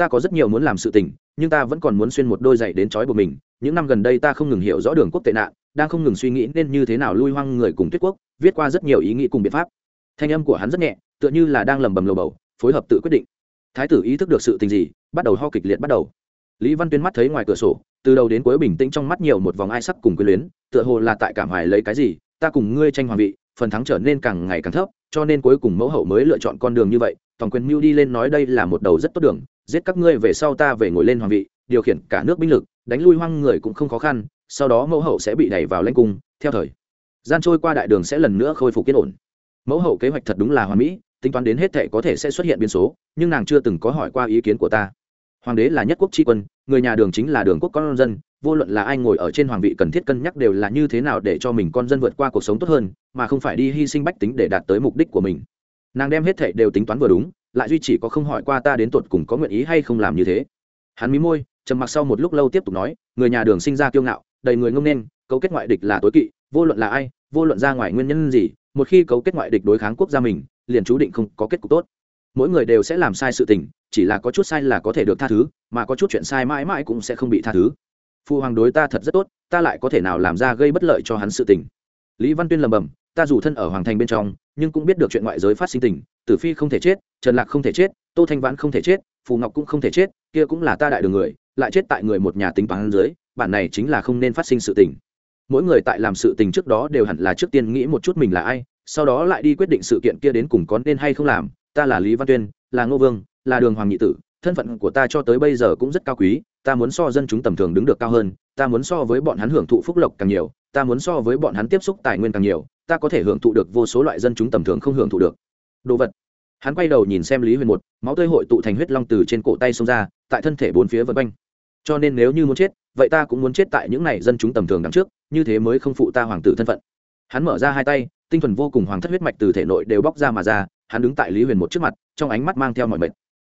ta có rất nhiều muốn làm sự tình, nhưng ta vẫn còn muốn xuyên một đôi giày đến trói buộc mình. Những năm gần đây ta không ngừng hiểu rõ đường quốc tệ nạn, đang không ngừng suy nghĩ nên như thế nào lui hoang người cùng tuyết quốc, viết qua rất nhiều ý nghĩ cùng biện pháp. Thanh âm của hắn rất nhẹ, tựa như là đang lầm bầm lầu bầu, phối hợp tự quyết định. Thái tử ý thức được sự tình gì, bắt đầu ho kịch liệt bắt đầu. Lý văn tuyên mắt thấy ngoài cửa sổ, từ đầu đến cuối bình tĩnh trong mắt nhiều một vòng ai sắc cùng quyền luyến, tựa hồ là tại cảm hoài lấy cái gì, ta cùng ngươi tranh hoàng vị, phần thắng trở nên càng ngày càng thấp, cho nên cuối cùng mẫu hậu mới lựa chọn con đường như vậy toàn quyền mưu đi lên nói đây là một đầu rất tốt đường giết các ngươi về sau ta về ngồi lên hoàng vị, điều khiển cả nước binh lực, đánh lui hoang người cũng không khó khăn, sau đó mẫu hậu sẽ bị đẩy vào lãnh cung, theo thời gian trôi qua đại đường sẽ lần nữa khôi phục yên ổn. Mẫu hậu kế hoạch thật đúng là hoàn mỹ, tính toán đến hết thệ có thể sẽ xuất hiện biến số, nhưng nàng chưa từng có hỏi qua ý kiến của ta. Hoàng đế là nhất quốc tri quân, người nhà đường chính là đường quốc con dân, vô luận là ai ngồi ở trên hoàng vị cần thiết cân nhắc đều là như thế nào để cho mình con dân vượt qua cuộc sống tốt hơn, mà không phải đi hy sinh bách tính để đạt tới mục đích của mình. Nàng đem hết thệ đều tính toán vừa đúng lại duy chỉ có không hỏi qua ta đến tột cùng có nguyện ý hay không làm như thế. Hắn mí môi, trầm mặc sau một lúc lâu tiếp tục nói, người nhà đường sinh ra kiêu ngạo, đầy người ngông nên, cấu kết ngoại địch là tối kỵ, vô luận là ai, vô luận ra ngoài nguyên nhân gì, một khi cấu kết ngoại địch đối kháng quốc gia mình, liền chú định không có kết cục tốt. Mỗi người đều sẽ làm sai sự tình, chỉ là có chút sai là có thể được tha thứ, mà có chút chuyện sai mãi mãi cũng sẽ không bị tha thứ. Phụ hoàng đối ta thật rất tốt, ta lại có thể nào làm ra gây bất lợi cho hắn sự tình? Lý văn tuyên lầm bầm ta dù thân ở hoàng thành bên trong, nhưng cũng biết được chuyện ngoại giới phát sinh tình tử phi không thể chết, trần lạc không thể chết, tô thanh vãn không thể chết, phù ngọc cũng không thể chết, kia cũng là ta đại đường người, lại chết tại người một nhà tính toán dưới, bản này chính là không nên phát sinh sự tình. Mỗi người tại làm sự tình trước đó đều hẳn là trước tiên nghĩ một chút mình là ai, sau đó lại đi quyết định sự kiện kia đến cùng có nên hay không làm. Ta là lý văn tuyên, là ngô vương, là đường hoàng nhị tử, thân phận của ta cho tới bây giờ cũng rất cao quý, ta muốn so dân chúng tầm thường đứng được cao hơn, ta muốn so với bọn hắn hưởng thụ phúc lộc càng nhiều, ta muốn so với bọn hắn tiếp xúc tài nguyên càng nhiều, ta có thể hưởng thụ được vô số loại dân chúng tầm thường không hưởng thụ được đồ vật. Hắn quay đầu nhìn xem lý huyền một, máu tươi hội tụ thành huyết long từ trên cổ tay xông ra, tại thân thể bốn phía vân quanh. Cho nên nếu như muốn chết, vậy ta cũng muốn chết tại những này dân chúng tầm thường đằng trước, như thế mới không phụ ta hoàng tử thân phận. Hắn mở ra hai tay, tinh thần vô cùng hoàng thất huyết mạch từ thể nội đều bóc ra mà ra, hắn đứng tại lý huyền một trước mặt, trong ánh mắt mang theo mọi mệt.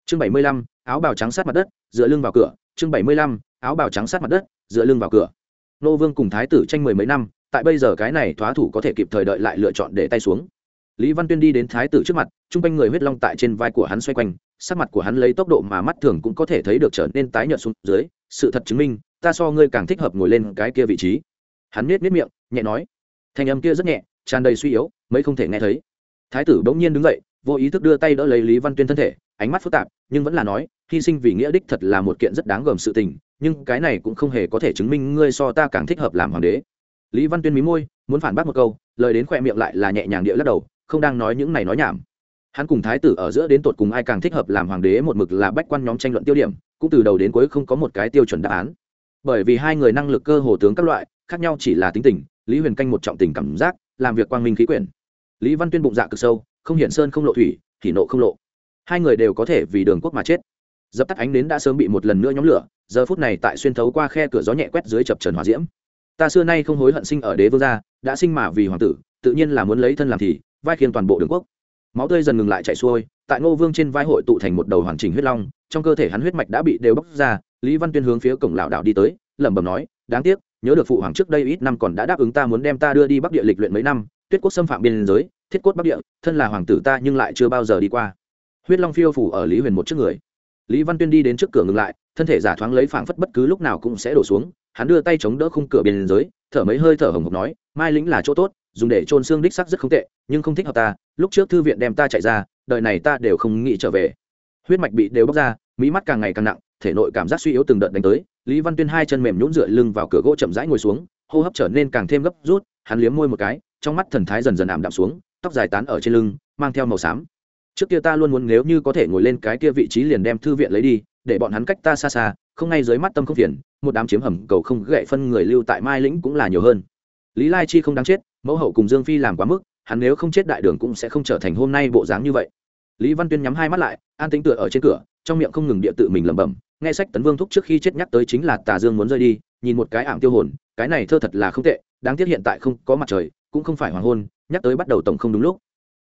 Chương bảy mươi lăm, áo bào trắng sát mặt đất, dựa lưng vào cửa. Chương bảy mươi lăm, áo bào trắng sát mặt đất, dựa lưng vào cửa. Nô vương cùng thái tử tranh mười mấy năm, tại bây giờ cái này thoá thủ có thể kịp thời đợi lại lựa chọn để tay xuống lý văn tuyên đi đến thái tử trước mặt, chung quanh người huyết long tại trên vai của hắn xoay quanh, sắc mặt của hắn lấy tốc độ mà mắt thường cũng có thể thấy được trở nên tái nhợt xuống dưới, sự thật chứng minh, ta so ngươi càng thích hợp ngồi lên cái kia vị trí. Hắn miết miết miệng, nhẹ nói. Thanh âm kia rất nhẹ, tràn đầy suy yếu, mấy không thể nghe thấy. Thái tử bỗng nhiên đứng dậy, vô ý thức đưa tay đỡ lấy lý văn tuyên thân thể, ánh mắt phức tạp, nhưng vẫn là nói, hy sinh vì nghĩa đích thật là một kiện rất đáng gờm sự tình, nhưng cái này cũng không hề có thể chứng minh ngươi so ta càng thích hợp làm hoàng đế. Lý văn tuyên mí môi, muốn phản bác một câu, lời đến khoe miệng lại là nhẹ nhàng địa lắc đầu không đang nói những này nói nhảm. Hắn cùng thái tử ở giữa đến tột cùng ai càng thích hợp làm hoàng đế một mực là bách quan nhóm tranh luận tiêu điểm, cũng từ đầu đến cuối không có một cái tiêu chuẩn đáp án. Bởi vì hai người năng lực cơ hồ tướng các loại, khác nhau chỉ là tính tình, lý huyền canh một trọng tình cảm giác, làm việc quang minh khí quyển. Lý văn tuyên bụng dạ cực sâu, không hiển sơn không lộ thủy thì nộ không lộ. Hai người đều có thể vì đường quốc mà chết. Dập tắt ánh đến đã sớm bị một lần nữa nhóm lửa, giờ phút này tại xuyên thấu qua khe cửa gió nhẹ quét dưới chập trần hòa diễm. Ta xưa nay không hối hận sinh ở đế vương gia, đã sinh mà vì hoàng tử, tự nhiên là muốn lấy thân làm thì vai khiên toàn bộ đường quốc. Máu tươi dần ngừng lại chạy xuôi, tại ngô vương trên vai hội tụ thành một đầu hoàn chỉnh huyết long, trong cơ thể hắn huyết mạch đã bị đều bóc ra, lý văn tuyên hướng phía cổng lão đảo đi tới, lẩm bẩm nói, đáng tiếc, nhớ được phụ hoàng trước đây ít năm còn đã đáp ứng ta muốn đem ta đưa đi bắc địa lịch luyện mấy năm, tuyết quốc xâm phạm biên giới, thiết cốt bắc địa, thân là hoàng tử ta nhưng lại chưa bao giờ đi qua. Huyết long phiêu phủ ở lý huyền một trước người. Lý văn tuyên đi đến trước cửa ngừng lại, thân thể giả thoáng lấy phảng phất bất cứ lúc nào cũng sẽ đổ xuống, hắn đưa tay chống đỡ khung cửa biên giới, thở mấy hơi thở hồng hộc nói, mai lĩnh là chỗ tốt dùng để trôn xương đích sắc rất không tệ, nhưng không thích hợp ta, lúc trước thư viện đem ta chạy ra đợi này ta đều không nghĩ trở về. Huyết mạch bị đều bóc ra, mỹ mắt càng ngày càng nặng, thể nội cảm giác suy yếu từng đợt đánh tới, lý văn tuyên hai chân mềm nhũn dựa lưng vào cửa gỗ chậm rãi ngồi xuống, hô hấp trở nên càng thêm gấp rút, hắn liếm môi một cái, trong mắt thần thái dần dần ảm đạm xuống, tóc dài tán ở trên lưng, mang theo màu xám. Trước kia ta luôn muốn nếu như có thể ngồi lên cái kia vị trí liền đem thư viện lấy đi, để bọn hắn cách ta xa xa, không ngay dưới mắt tâm không phiền, một đám chiếm hầm cầu không gậy phân người lưu tại mai lĩnh cũng là nhiều hơn. Lý lai chi không đáng chết mẫu hậu cùng dương phi làm quá mức, hắn nếu không chết đại đường cũng sẽ không trở thành hôm nay bộ dáng như vậy. Lý văn tuyên nhắm hai mắt lại, an tính tựa ở trên cửa, trong miệng không ngừng địa tự mình lẩm bẩm, nghe sách tấn vương thúc trước khi chết nhắc tới chính là tà dương muốn rơi đi, nhìn một cái ảm tiêu hồn, cái này thơ thật là không tệ, đáng tiếc hiện tại không có mặt trời, cũng không phải hoàng hôn, nhắc tới bắt đầu tổng không đúng lúc.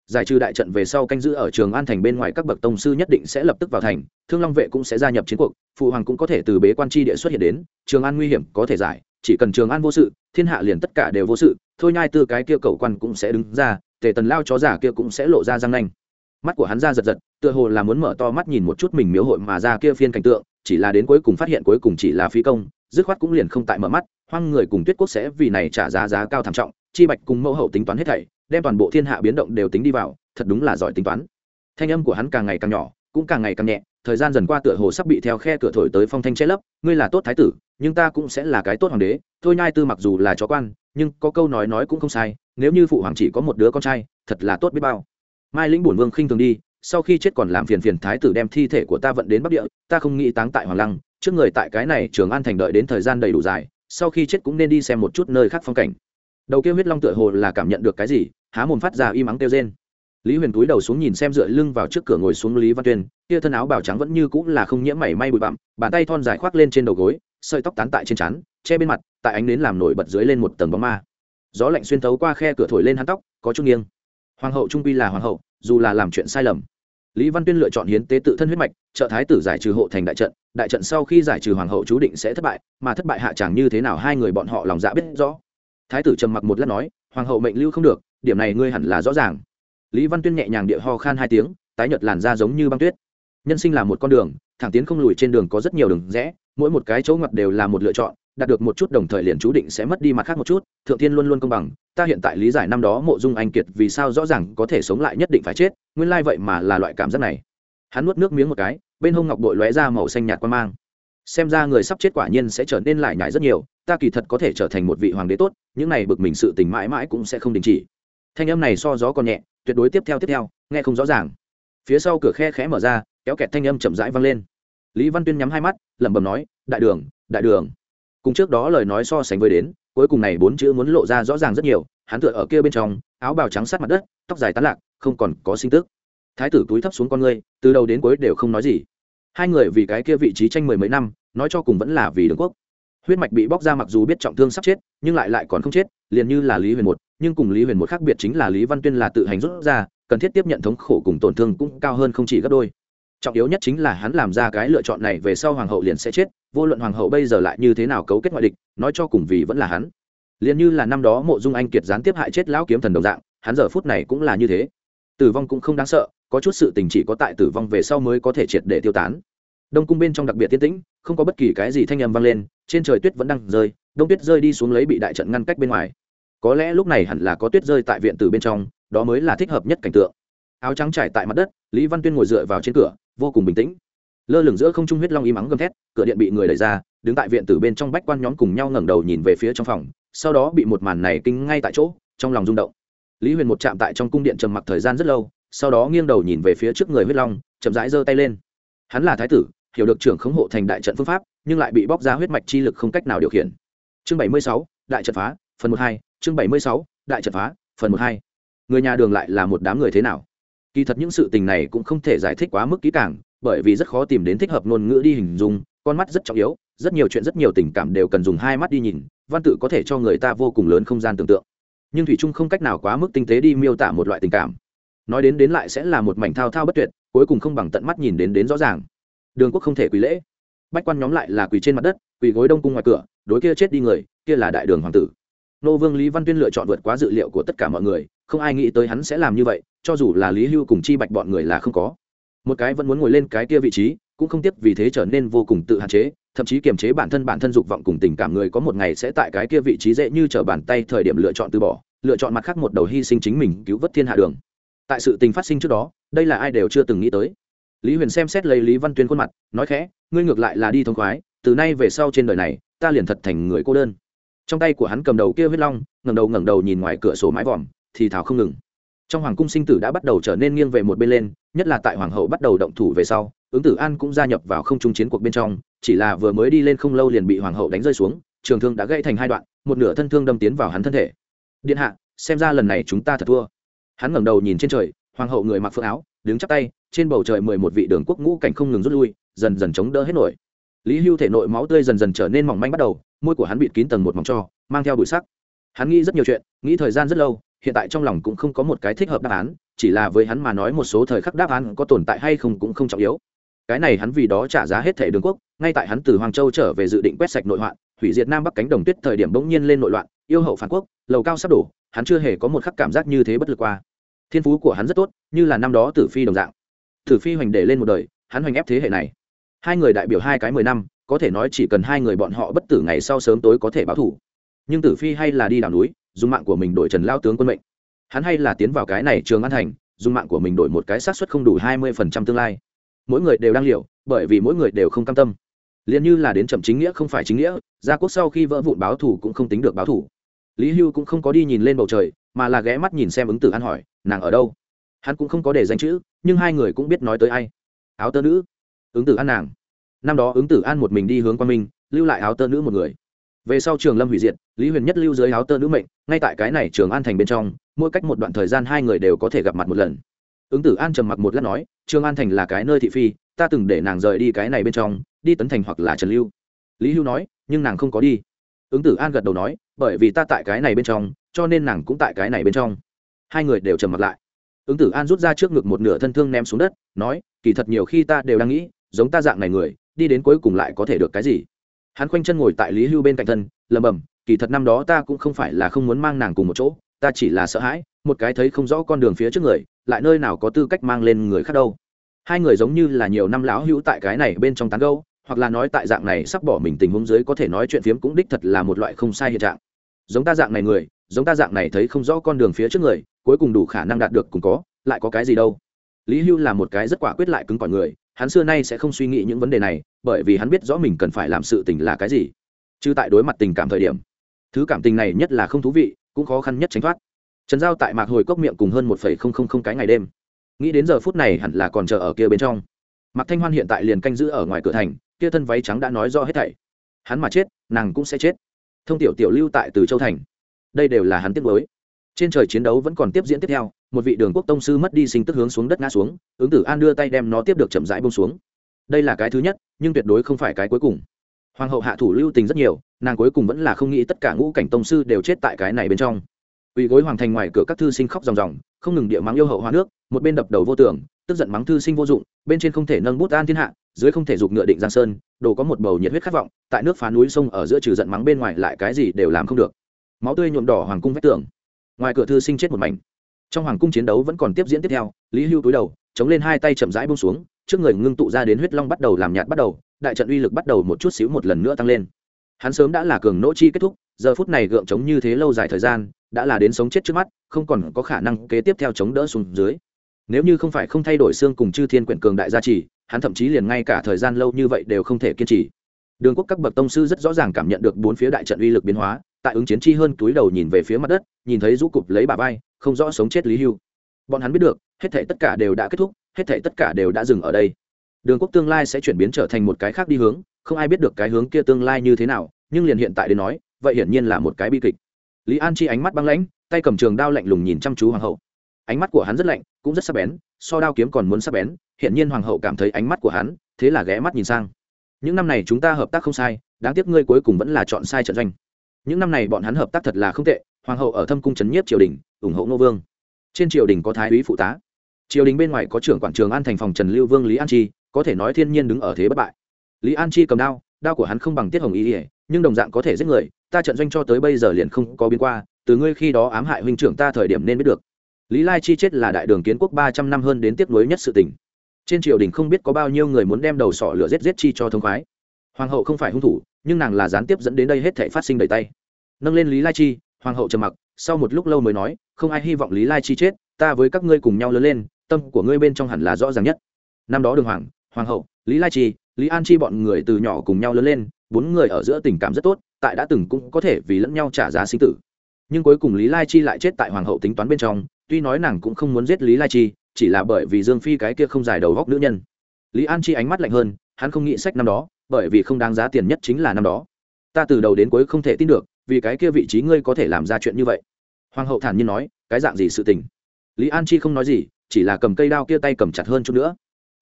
Giải trừ đại trận về sau canh giữ ở trường an thành bên ngoài các bậc tông sư nhất định sẽ lập tức vào thành, thương long vệ cũng sẽ gia nhập chiến cuộc, phụ hoàng cũng có thể từ bế quan tri địa xuất hiện đến, trường an nguy hiểm có thể giải, chỉ cần trường an vô sự, thiên hạ liền tất cả đều vô sự thôi nhai tư cái kia cầu quan cũng sẽ đứng ra, tề tần lao chó giả kia cũng sẽ lộ ra răng nanh. Mắt của hắn ra giật giật, tựa hồ là muốn mở to mắt nhìn một chút mình miếu hội mà ra kia phiên cảnh tượng, chỉ là đến cuối cùng phát hiện cuối cùng chỉ là phí công, dứt khoát cũng liền không tại mở mắt, hoang người cùng tuyết quốc sẽ vì này trả giá giá cao thảm trọng, chi bạch cùng mẫu hậu tính toán hết thảy, đem toàn bộ thiên hạ biến động đều tính đi vào, thật đúng là giỏi tính toán. Thanh âm của hắn càng ngày càng nhỏ, cũng càng ngày càng nhẹ, thời gian dần qua tựa hồ sắp bị theo khe cửa thổi tới phong thanh che lấp, ngươi là tốt thái tử nhưng ta cũng sẽ là cái tốt hoàng đế, thôi nhai tư mặc dù là chó quan, nhưng có câu nói nói cũng không sai, nếu như phụ hoàng chỉ có một đứa con trai, thật là tốt biết bao. Mai lĩnh bổn vương khinh thường đi, sau khi chết còn làm phiền phiền thái tử đem thi thể của ta vận đến bắc địa, ta không nghĩ táng tại hoàng lăng, trước người tại cái này trường an thành đợi đến thời gian đầy đủ dài, sau khi chết cũng nên đi xem một chút nơi khác phong cảnh. Đầu kia huyết long tựa hồ là cảm nhận được cái gì, há mồm phát ra y mắng kêu rên. Lý huyền túi đầu xuống nhìn xem dựa lưng vào trước cửa ngồi xuống lý văn tuyên, kia thân áo bào trắng vẫn như cũng là không nhiễm mảy may bụi bặm, bàn tay thon dài khoác lên trên đầu gối sợi tóc tán tại trên trán, che bên mặt, tại ánh nến làm nổi bật dưới lên một tầng bóng ma. Gió lạnh xuyên thấu qua khe cửa thổi lên hắn tóc, có chút nghiêng. Hoàng hậu trung quy là hoàng hậu, dù là làm chuyện sai lầm. Lý văn tuyên lựa chọn hiến tế tự thân huyết mạch, trợ thái tử giải trừ hộ thành đại trận đại trận sau khi giải trừ hoàng hậu chú định sẽ thất bại, mà thất bại hạ chẳng như thế nào hai người bọn họ lòng dạ biết rõ. Thái tử trầm mặc một lát nói, hoàng hậu mệnh lưu không được, điểm này ngươi hẳn là rõ ràng. Lý văn tuyên nhẹ nhàng địa ho khan hai tiếng, tái nhợt làn da giống như băng tuyết. Nhân sinh là một con đường thẳng tiến không lùi trên đường có rất nhiều đường rẽ, mỗi một cái chỗ ngoặt đều là một lựa chọn, đạt được một chút đồng thời liền chú định sẽ mất đi mặt khác một chút, thượng thiên luôn luôn công bằng, ta hiện tại lý giải năm đó mộ dung anh kiệt vì sao rõ ràng có thể sống lại nhất định phải chết, nguyên lai vậy mà là loại cảm giác này. Hắn nuốt nước miếng một cái, bên hông ngọc bội lóe ra màu xanh nhạt quan mang. Xem ra người sắp chết quả nhiên sẽ trở nên lại nhải rất nhiều, ta kỳ thật có thể trở thành một vị hoàng đế tốt, những này bực mình sự tình mãi mãi cũng sẽ không đình chỉ. Thanh âm này so gió còn nhẹ, tuyệt đối tiếp theo tiếp theo, nghe không rõ ràng. Phía sau cửa khe khẽ mở ra kéo kẹt thanh âm chậm rãi vang lên. Lý văn tuyên nhắm hai mắt, lẩm bẩm nói, đại đường đại đường. Cùng trước đó lời nói so sánh với đến, cuối cùng này bốn chữ muốn lộ ra rõ ràng rất nhiều, hắn tựa ở kia bên trong, áo bào trắng sát mặt đất, tóc dài tán lạc, không còn có sinh tức. Thái tử túi thấp xuống con ngươi, từ đầu đến cuối đều không nói gì. Hai người vì cái kia vị trí tranh mười mấy năm, nói cho cùng vẫn là vì đường quốc. Huyết mạch bị bóc ra mặc dù biết trọng thương sắp chết, nhưng lại lại còn không chết, liền như là lý huyền một, nhưng cùng lý huyền một khác biệt chính là lý văn tuyên là tự hành rút ra, cần thiết tiếp nhận thống khổ cùng tổn thương cũng cao hơn không chỉ gấp đôi trọng yếu nhất chính là hắn làm ra cái lựa chọn này về sau hoàng hậu liền sẽ chết, vô luận hoàng hậu bây giờ lại như thế nào cấu kết ngoại địch, nói cho cùng vì vẫn là hắn. Liền như là năm đó mộ dung anh kiệt gián tiếp hại chết lão kiếm thần đồng dạng, hắn giờ phút này cũng là như thế. Tử vong cũng không đáng sợ, có chút sự tình chỉ có tại tử vong về sau mới có thể triệt để tiêu tán. Đông cung bên trong đặc biệt tiên tĩnh, không có bất kỳ cái gì thanh âm vang lên, trên trời tuyết vẫn đang rơi, đông tuyết rơi đi xuống lấy bị đại trận ngăn cách bên ngoài. Có lẽ lúc này hẳn là có tuyết rơi tại viện từ bên trong, đó mới là thích hợp nhất cảnh tượng. Áo trắng trải tại mặt đất, lý văn tuyên ngồi dựa vào trên cửa vô cùng bình tĩnh. Lơ lửng giữa không trung huyết long y mắng gầm thét, cửa điện bị người đẩy ra, đứng tại viện từ bên trong bách quan nhóm cùng nhau ngẩng đầu nhìn về phía trong phòng, sau đó bị một màn này kinh ngay tại chỗ, trong lòng rung động. Lý huyền một chạm tại trong cung điện trầm mặc thời gian rất lâu, sau đó nghiêng đầu nhìn về phía trước người huyết long, chậm rãi giơ tay lên. Hắn là thái tử, hiểu được trưởng khống hộ thành đại trận phương pháp, nhưng lại bị bóc ra huyết mạch chi lực không cách nào điều khiển. Chương bảy mươi sáu, đại trận phá, phần một hai, chương bảy mươi sáu, đại trận phá, phần một hai. Người nhà đường lại là một đám người thế nào? Kỳ thật những sự tình này cũng không thể giải thích quá mức kỹ càng, bởi vì rất khó tìm đến thích hợp ngôn ngữ đi hình dung, con mắt rất trọng yếu, rất nhiều chuyện rất nhiều tình cảm đều cần dùng hai mắt đi nhìn, văn tự có thể cho người ta vô cùng lớn không gian tưởng tượng. Nhưng thủy trung không cách nào quá mức tinh tế đi miêu tả một loại tình cảm. Nói đến đến lại sẽ là một mảnh thao thao bất tuyệt, cuối cùng không bằng tận mắt nhìn đến đến rõ ràng. Đường quốc không thể quỳ lễ. Bách quan nhóm lại là quỳ trên mặt đất, quỳ gối đông cung ngoài cửa, đối kia chết đi người, kia là đại đường hoàng tử nô vương lý văn tuyên lựa chọn vượt quá dự liệu của tất cả mọi người, không ai nghĩ tới hắn sẽ làm như vậy, cho dù là lý hưu cùng chi bạch bọn người là không có. Một cái vẫn muốn ngồi lên cái kia vị trí, cũng không tiếc vì thế trở nên vô cùng tự hạn chế, thậm chí kiềm chế bản thân bản thân dục vọng cùng tình cảm người có một ngày sẽ tại cái kia vị trí dễ như trở bàn tay thời điểm lựa chọn từ bỏ, lựa chọn mặt khác một đầu hy sinh chính mình, cứu vớt thiên hạ đường. Tại sự tình phát sinh trước đó, đây là ai đều chưa từng nghĩ tới. Lý huyền xem xét lấy lý văn tuyên khuôn mặt, nói khẽ, ngươi ngược lại là đi thông khoái, từ nay về sau trên đời này, ta liền thật thành người cô đơn trong tay của hắn cầm đầu kia huyết long, ngẩng đầu ngẩng đầu nhìn ngoài cửa sổ mái vòm, thì thảo không ngừng. Trong hoàng cung sinh tử đã bắt đầu trở nên nghiêng về một bên lên, nhất là tại hoàng hậu bắt đầu động thủ về sau, ứng tử an cũng gia nhập vào không trung chiến cuộc bên trong, chỉ là vừa mới đi lên không lâu liền bị hoàng hậu đánh rơi xuống, trường thương đã gãy thành hai đoạn, một nửa thân thương đâm tiến vào hắn thân thể. Điện hạ, xem ra lần này chúng ta thật thua. Hắn ngẩng đầu nhìn trên trời, hoàng hậu người mặc phượng áo, đứng chắp tay, trên bầu trời mười một vị đường quốc ngũ cảnh không ngừng rút lui, dần dần chống đỡ hết nổi. Lý hưu thể nội máu tươi dần dần trở nên mỏng manh bắt đầu môi của hắn bịt kín tầng một mỏng cho, mang theo bụi sắc. Hắn nghĩ rất nhiều chuyện, nghĩ thời gian rất lâu, hiện tại trong lòng cũng không có một cái thích hợp đáp án, chỉ là với hắn mà nói một số thời khắc đáp án có tồn tại hay không cũng không trọng yếu. Cái này hắn vì đó trả giá hết thể đường quốc, ngay tại hắn từ hoàng châu trở về dự định quét sạch nội hoạn, hủy diệt nam bắc cánh đồng tuyết thời điểm bỗng nhiên lên nội loạn, yêu hậu phản quốc, lầu cao sắp đổ, hắn chưa hề có một khắc cảm giác như thế bất lực qua. Thiên phú của hắn rất tốt, như là năm đó tử phi đồng dạng. Tử phi hoành để lên một đời, hắn hoành ép thế hệ này. Hai người đại biểu hai cái mười năm có thể nói chỉ cần hai người bọn họ bất tử ngày sau sớm tối có thể báo thủ. Nhưng tử phi hay là đi đảo núi, dùng mạng của mình đổi trần lao tướng quân mệnh. Hắn hay là tiến vào cái này trường an thành, dùng mạng của mình đổi một cái xác suất không đủ hai mươi phần trăm tương lai. Mỗi người đều đang liều, bởi vì mỗi người đều không cam tâm. Liền như là đến chậm chính nghĩa không phải chính nghĩa, gia quốc sau khi vỡ vụn báo thủ cũng không tính được báo thủ lý hưu cũng không có đi nhìn lên bầu trời, mà là ghé mắt nhìn xem ứng tử an hỏi, nàng ở đâu? Hắn cũng không có để danh chữ, nhưng hai người cũng biết nói tới ai. Áo tơ nữ. Ứng tử an nàng năm đó ứng tử an một mình đi hướng qua minh, lưu lại áo tơ nữ một người. Về sau trường lâm hủy diệt, lý huyền nhất lưu dưới áo tơ nữ mệnh, ngay tại cái này trường an thành bên trong, mỗi cách một đoạn thời gian hai người đều có thể gặp mặt một lần. Ứng tử an trầm mặc một lát nói, trường an thành là cái nơi thị phi, ta từng để nàng rời đi cái này bên trong, đi tấn thành hoặc là trần lưu. Lý hưu nói, nhưng nàng không có đi. Ứng tử an gật đầu nói, bởi vì ta tại cái này bên trong, cho nên nàng cũng tại cái này bên trong. Hai người đều trầm mặc lại. Ứng tử an rút ra trước ngực một nửa thân thương ném xuống đất, nói, kỳ thật nhiều khi ta đều đang nghĩ, giống ta dạng này người đi đến cuối cùng lại có thể được cái gì? Hắn khoanh chân ngồi tại lý hưu bên cạnh thân lầm bầm kỳ thật năm đó ta cũng không phải là không muốn mang nàng cùng một chỗ, ta chỉ là sợ hãi, một cái thấy không rõ con đường phía trước người, lại nơi nào có tư cách mang lên người khác đâu. Hai người giống như là nhiều năm lão hữu tại cái này bên trong tán gâu hoặc là nói tại dạng này sắp bỏ mình tình huống dưới có thể nói chuyện phiếm cũng đích thật là một loại không sai hiện trạng. Giống ta dạng này người, giống ta dạng này thấy không rõ con đường phía trước người, cuối cùng đủ khả năng đạt được cùng có, lại có cái gì đâu. Lý hưu là một cái rất quả quyết lại cứng cỏi người hắn xưa nay sẽ không suy nghĩ những vấn đề này, bởi vì hắn biết rõ mình cần phải làm sự tình là cái gì. Chứ tại đối mặt tình cảm thời điểm, thứ cảm tình này nhất là không thú vị, cũng khó khăn nhất tránh thoát. Trần giao tại mạc hồi cốc miệng cùng hơn một phẩy không không không cái ngày đêm. Nghĩ đến giờ phút này hẳn là còn chờ ở kia bên trong. Mạc thanh hoan hiện tại liền canh giữ ở ngoài cửa thành, kia thân váy trắng đã nói rõ hết thảy. Hắn mà chết, nàng cũng sẽ chết. Thông tiểu tiểu lưu tại từ châu thành. Đây đều là hắn tiếc mới trên trời chiến đấu vẫn còn tiếp diễn tiếp theo một vị đường quốc tông sư mất đi sinh tức hướng xuống đất ngã xuống, ứng tử an đưa tay đem nó tiếp được chậm rãi bông xuống. Đây là cái thứ nhất, nhưng tuyệt đối không phải cái cuối cùng. Hoàng hậu hạ thủ lưu tình rất nhiều, nàng cuối cùng vẫn là không nghĩ tất cả ngũ cảnh tông sư đều chết tại cái này bên trong. Ủy gối hoàng thành ngoài cửa các thư sinh khóc ròng ròng, không ngừng địa mắng yêu hậu hoa nước, một bên đập đầu vô tưởng tức giận mắng thư sinh vô dụng, bên trên không thể nâng bút an thiên hạ, dưới không thể dục ngựa định giang sơn, đồ có một bầu nhiệt huyết khát vọng, tại nước phá núi sông ở giữa trừ giận mắng bên ngoài lại cái gì đều làm không được. Máu tươi nhuộm đỏ hoàng cung vách tường. Ngoài cửa thư sinh chết một mảnh trong hoàng cung chiến đấu vẫn còn tiếp diễn tiếp theo, lý hưu túi đầu, chống lên hai tay chậm rãi bông xuống, trước người ngưng tụ ra đến huyết long bắt đầu làm nhạt bắt đầu, đại trận uy lực bắt đầu một chút xíu một lần nữa tăng lên. Hắn sớm đã là cường nỗ chi kết thúc, giờ phút này gượng chống như thế lâu dài thời gian, đã là đến sống chết trước mắt, không còn có khả năng kế tiếp theo chống đỡ xuống dưới. Nếu như không phải không thay đổi xương cùng chư thiên quyển cường đại gia trì, hắn thậm chí liền ngay cả thời gian lâu như vậy đều không thể kiên trì. Đường quốc các bậc tông sư rất rõ ràng cảm nhận được bốn phía đại trận uy lực biến hóa tại ứng chiến chi hơn túi đầu nhìn về phía mặt đất, nhìn thấy rũ cụp lấy bà vai, không rõ sống chết lý hưu. Bọn hắn biết được, hết thể tất cả đều đã kết thúc, hết thể tất cả đều đã dừng ở đây. Đường quốc tương lai sẽ chuyển biến trở thành một cái khác đi hướng, không ai biết được cái hướng kia tương lai như thế nào, nhưng liền hiện tại đến nói, vậy hiển nhiên là một cái bi kịch. Lý an chi ánh mắt băng lãnh, tay cầm trường đao lạnh lùng nhìn chăm chú hoàng hậu. Ánh mắt của hắn rất lạnh, cũng rất sắc bén, so đao kiếm còn muốn sắc bén hiện nhiên hoàng hậu cảm thấy ánh mắt của hắn, thế là ghé mắt nhìn sang. Những năm này chúng ta hợp tác không sai, đáng tiếc ngươi cuối cùng vẫn là chọn sai trận doanh những năm này bọn hắn hợp tác thật là không tệ, hoàng hậu ở thâm cung trấn nhiếp triều đình, ủng hộ ngô vương. Trên triều đình có thái úy phụ tá. Triều đình bên ngoài có trưởng quảng trường an thành phòng trần lưu vương lý an chi, có thể nói thiên nhiên đứng ở thế bất bại. Lý an chi cầm đao đao của hắn không bằng tiết hồng ý ỉa nhưng đồng dạng có thể giết người, ta trận doanh cho tới bây giờ liền không có biến qua, từ ngươi khi đó ám hại huynh trưởng ta thời điểm nên biết được. Lý lai chi chết là đại đường kiến quốc ba trăm năm hơn đến tiếc nuối nhất sự tình. Trên triều đình không biết có bao nhiêu người muốn đem đầu sỏ lửa giết giết chi cho thông khoái. Hoàng hậu không phải hung thủ nhưng nàng là gián tiếp dẫn đến đây hết thể phát sinh đầy tay. Nâng lên lý lai chi, hoàng hậu trầm mặc, sau một lúc lâu mới nói, không ai hy vọng lý lai chi chết, ta với các ngươi cùng nhau lớn lên, tâm của ngươi bên trong hẳn là rõ ràng nhất. Năm đó đường hoàng hoàng hậu, lý lai chi, lý an chi bọn người từ nhỏ cùng nhau lớn lên, bốn người ở giữa tình cảm rất tốt, tại đã từng cũng có thể vì lẫn nhau trả giá sinh tử. Nhưng cuối cùng lý lai chi lại chết tại hoàng hậu tính toán bên trong, tuy nói nàng cũng không muốn giết lý lai chi, chỉ là bởi vì dương phi cái kia không dài đầu góc nữ nhân. Lý an chi ánh mắt lạnh hơn, hắn không nghĩ sách năm đó bởi vì không đáng giá tiền nhất chính là năm đó. Ta từ đầu đến cuối không thể tin được, vì cái kia vị trí ngươi có thể làm ra chuyện như vậy. Hoàng hậu thản nhiên nói, cái dạng gì sự tình? Lý an chi không nói gì, chỉ là cầm cây đao kia tay cầm chặt hơn chút nữa.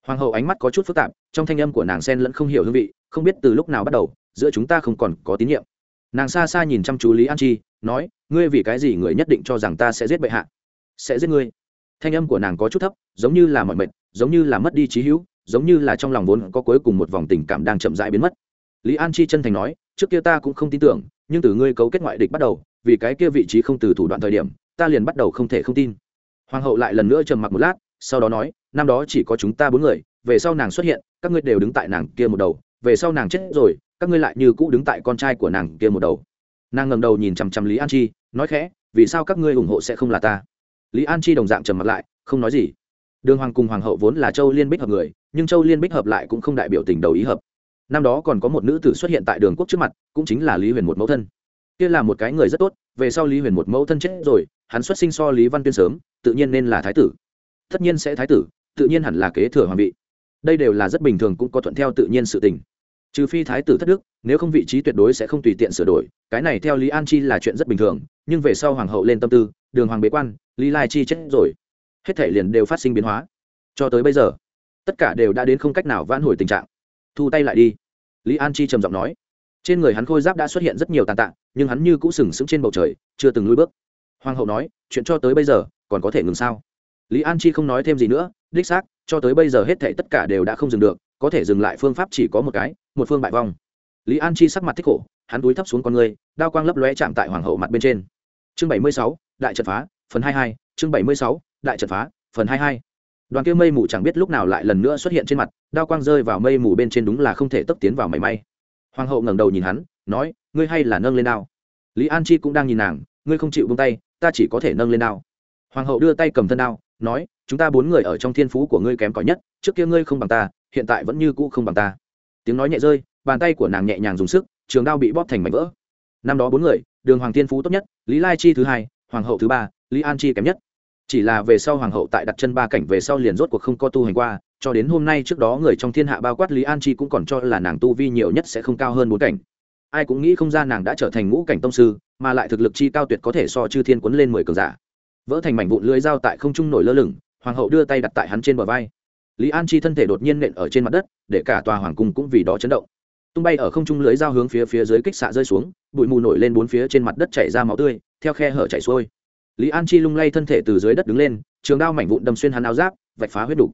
Hoàng hậu ánh mắt có chút phức tạp, trong thanh âm của nàng sen lẫn không hiểu hương vị, không biết từ lúc nào bắt đầu, giữa chúng ta không còn có tín nhiệm. Nàng xa xa nhìn chăm chú lý an chi, nói, ngươi vì cái gì người nhất định cho rằng ta sẽ giết bệ hạ? Sẽ giết ngươi. Thanh âm của nàng có chút thấp, giống như là mọi mệt giống như là mất đi trí hữu giống như là trong lòng vốn có cuối cùng một vòng tình cảm đang chậm rãi biến mất. Lý an chi chân thành nói, trước kia ta cũng không tin tưởng, nhưng từ ngươi cấu kết ngoại địch bắt đầu, vì cái kia vị trí không từ thủ đoạn thời điểm, ta liền bắt đầu không thể không tin. Hoàng hậu lại lần nữa trầm mặc một lát, sau đó nói, năm đó chỉ có chúng ta bốn người, về sau nàng xuất hiện, các ngươi đều đứng tại nàng kia một đầu, về sau nàng chết rồi, các ngươi lại như cũ đứng tại con trai của nàng kia một đầu. Nàng ngẩng đầu nhìn chằm chằm lý an chi, nói khẽ, vì sao các ngươi ủng hộ sẽ không là ta? Lý an chi đồng dạng trầm mặt lại, không nói gì đường hoàng cùng hoàng hậu vốn là châu liên bích hợp người, nhưng châu liên bích hợp lại cũng không đại biểu tình đầu ý hợp. Năm đó còn có một nữ tử xuất hiện tại đường quốc trước mặt, cũng chính là lý huyền một mẫu thân. Kia là một cái người rất tốt, về sau lý huyền một mẫu thân chết rồi, hắn xuất sinh so lý văn tuyên sớm, tự nhiên nên là thái tử. Tất nhiên sẽ thái tử, tự nhiên hẳn là kế thừa hoàng vị. Đây đều là rất bình thường cũng có thuận theo tự nhiên sự tình. Trừ phi thái tử thất đức, nếu không vị trí tuyệt đối sẽ không tùy tiện sửa đổi, cái này theo lý an chi là chuyện rất bình thường, nhưng về sau hoàng hậu lên tâm tư, đường hoàng bế quan, lý lai chi chết rồi hết thể liền đều phát sinh biến hóa. Cho tới bây giờ, tất cả đều đã đến không cách nào vãn hồi tình trạng. Thu tay lại đi. Lý an chi trầm giọng nói. Trên người hắn khôi giáp đã xuất hiện rất nhiều tàn tạ, nhưng hắn như cũ sừng sững trên bầu trời, chưa từng lùi bước. Hoàng hậu nói, chuyện cho tới bây giờ, còn có thể ngừng sao? Lý an chi không nói thêm gì nữa, đích xác, cho tới bây giờ hết thệ tất cả đều đã không dừng được, có thể dừng lại phương pháp chỉ có một cái, một phương bại vong. Lý an chi sắc mặt thích khổ, hắn túi thấp xuống con người, đao quang lấp lóe chạm tại hoàng hậu mặt bên trên. Chương bảy mươi sáu, đại trận phá, phần hai hai, chương bảy mươi sáu đại trận phá, phần hai hai. Đoàn kia mây mù chẳng biết lúc nào lại lần nữa xuất hiện trên mặt, đao quang rơi vào mây mù bên trên đúng là không thể tấp tiến vào mảy may. Hoàng hậu ngẩng đầu nhìn hắn, nói, ngươi hay là nâng lên đao. Lý an chi cũng đang nhìn nàng, ngươi không chịu bông tay, ta chỉ có thể nâng lên đao. Hoàng hậu đưa tay cầm thân đao, nói, chúng ta bốn người ở trong thiên phú của ngươi kém cỏi nhất, trước kia ngươi không bằng ta, hiện tại vẫn như cũ không bằng ta. Tiếng nói nhẹ rơi, bàn tay của nàng nhẹ nhàng dùng sức, trường đao bị bóp thành mảnh vỡ. Năm đó bốn người, đường hoàng thiên phú tốt nhất, lý lai chi thứ hai, hoàng hậu thứ ba, lý an chi kém nhất chỉ là về sau hoàng hậu tại đặt chân ba cảnh về sau liền rốt cuộc không có tu hành qua, cho đến hôm nay trước đó người trong thiên hạ bao quát lý an chi cũng còn cho là nàng tu vi nhiều nhất sẽ không cao hơn bốn cảnh. Ai cũng nghĩ không ra nàng đã trở thành ngũ cảnh tông sư, mà lại thực lực chi cao tuyệt có thể so chư thiên quấn lên mười cường giả. Vỡ thành mảnh vụn lưới dao tại không trung nổi lơ lửng, hoàng hậu đưa tay đặt tại hắn trên bờ vai. Lý an chi thân thể đột nhiên nện ở trên mặt đất, để cả tòa hoàng cung cũng vì đó chấn động. Tung bay ở không trung lưới dao hướng phía phía dưới kích xạ rơi xuống, bụi mù nổi lên bốn phía trên mặt đất chảy ra máu tươi, theo khe hở chảy xuôi lý an chi lung lay thân thể từ dưới đất đứng lên, trường đao mảnh vụn đâm xuyên hắn áo giáp, vạch phá huyết đục.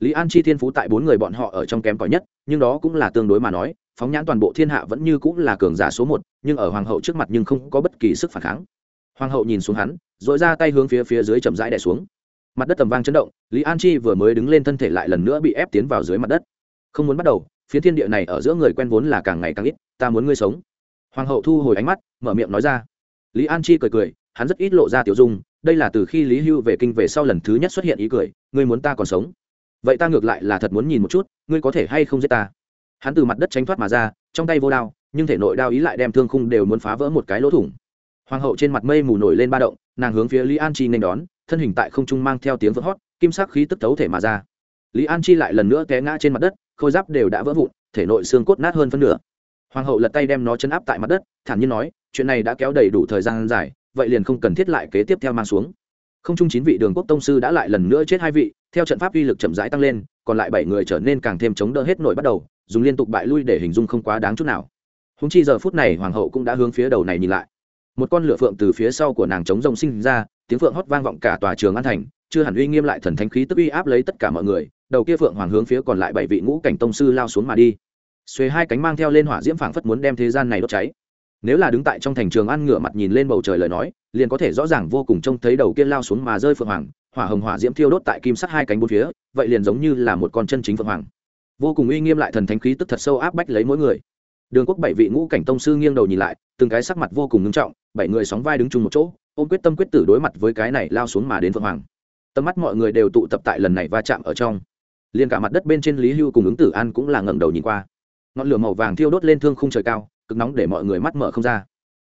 Lý an chi thiên phú tại bốn người bọn họ ở trong kém cỏi nhất, nhưng đó cũng là tương đối mà nói, phóng nhãn toàn bộ thiên hạ vẫn như cũng là cường giả số một, nhưng ở hoàng hậu trước mặt nhưng không có bất kỳ sức phản kháng. Hoàng hậu nhìn xuống hắn dội ra tay hướng phía phía dưới chậm rãi đẻ xuống. Mặt đất tầm vang chấn động, lý an chi vừa mới đứng lên thân thể lại lần nữa bị ép tiến vào dưới mặt đất. Không muốn bắt đầu, phía thiên địa này ở giữa người quen vốn là càng ngày càng ít, ta muốn ngươi sống. Hoàng hậu thu hồi ánh mắt, mở miệng nói ra. Lý an chi cười cười hắn rất ít lộ ra tiểu dung, đây là từ khi lý hưu về kinh về sau lần thứ nhất xuất hiện ý cười, ngươi muốn ta còn sống? Vậy ta ngược lại là thật muốn nhìn một chút, ngươi có thể hay không giết ta? Hắn từ mặt đất tránh thoát mà ra, trong tay vô đao, nhưng thể nội đao ý lại đem thương khung đều muốn phá vỡ một cái lỗ thủng. Hoàng hậu trên mặt mây mù nổi lên ba động, nàng hướng phía lý an chi nên đón, thân hình tại không trung mang theo tiếng vỡ hót, kim sắc khí tức thấu thể mà ra. Lý an chi lại lần nữa té ngã trên mặt đất, khôi giáp đều đã vỡ vụn, thể nội xương cốt nát hơn phân nửa. Hoàng hậu lật tay đem nó chấn áp tại mặt đất, thản nhiên nói, chuyện này đã kéo đầy đủ thời gian dài vậy liền không cần thiết lại kế tiếp theo mang xuống. Không chung chín vị đường quốc tông sư đã lại lần nữa chết hai vị, theo trận pháp uy lực chậm rãi tăng lên, còn lại bảy người trở nên càng thêm chống đỡ hết nổi bắt đầu, dùng liên tục bại lui để hình dung không quá đáng chút nào. Húng chi giờ phút này hoàng hậu cũng đã hướng phía đầu này nhìn lại. Một con lửa phượng từ phía sau của nàng chống rồng sinh ra, tiếng phượng hót vang vọng cả tòa trường an thành, chưa hẳn uy nghiêm lại thần thánh khí tức uy áp lấy tất cả mọi người, đầu kia phượng hoàng hướng phía còn lại bảy vị ngũ cảnh tông sư lao xuống mà đi. Xuế hai cánh mang theo lên hỏa diễm phảng phất muốn đem thế gian này đốt cháy nếu là đứng tại trong thành trường ăn ngửa mặt nhìn lên bầu trời lời nói, liền có thể rõ ràng vô cùng trông thấy đầu kia lao xuống mà rơi phượng hoàng, hỏa hồng hỏa diễm thiêu đốt tại kim sắt hai cánh bốn phía, vậy liền giống như là một con chân chính phượng hoàng. Vô cùng uy nghiêm lại thần thánh khí tức thật sâu áp bách lấy mỗi người. Đường quốc bảy vị ngũ cảnh tông sư nghiêng đầu nhìn lại, từng cái sắc mặt vô cùng ngưng trọng, bảy người sóng vai đứng chung một chỗ, ôm quyết tâm quyết tử đối mặt với cái này lao xuống mà đến phượng hoàng. Tầm mắt mọi người đều tụ tập tại lần này va chạm ở trong. Liền cả mặt đất bên trên lý hưu cùng ứng tử an cũng là ngẩng đầu nhìn qua. Ngọn lửa màu vàng thiêu đốt lên thương khung trời cao cực nóng để mọi người mắt mở không ra.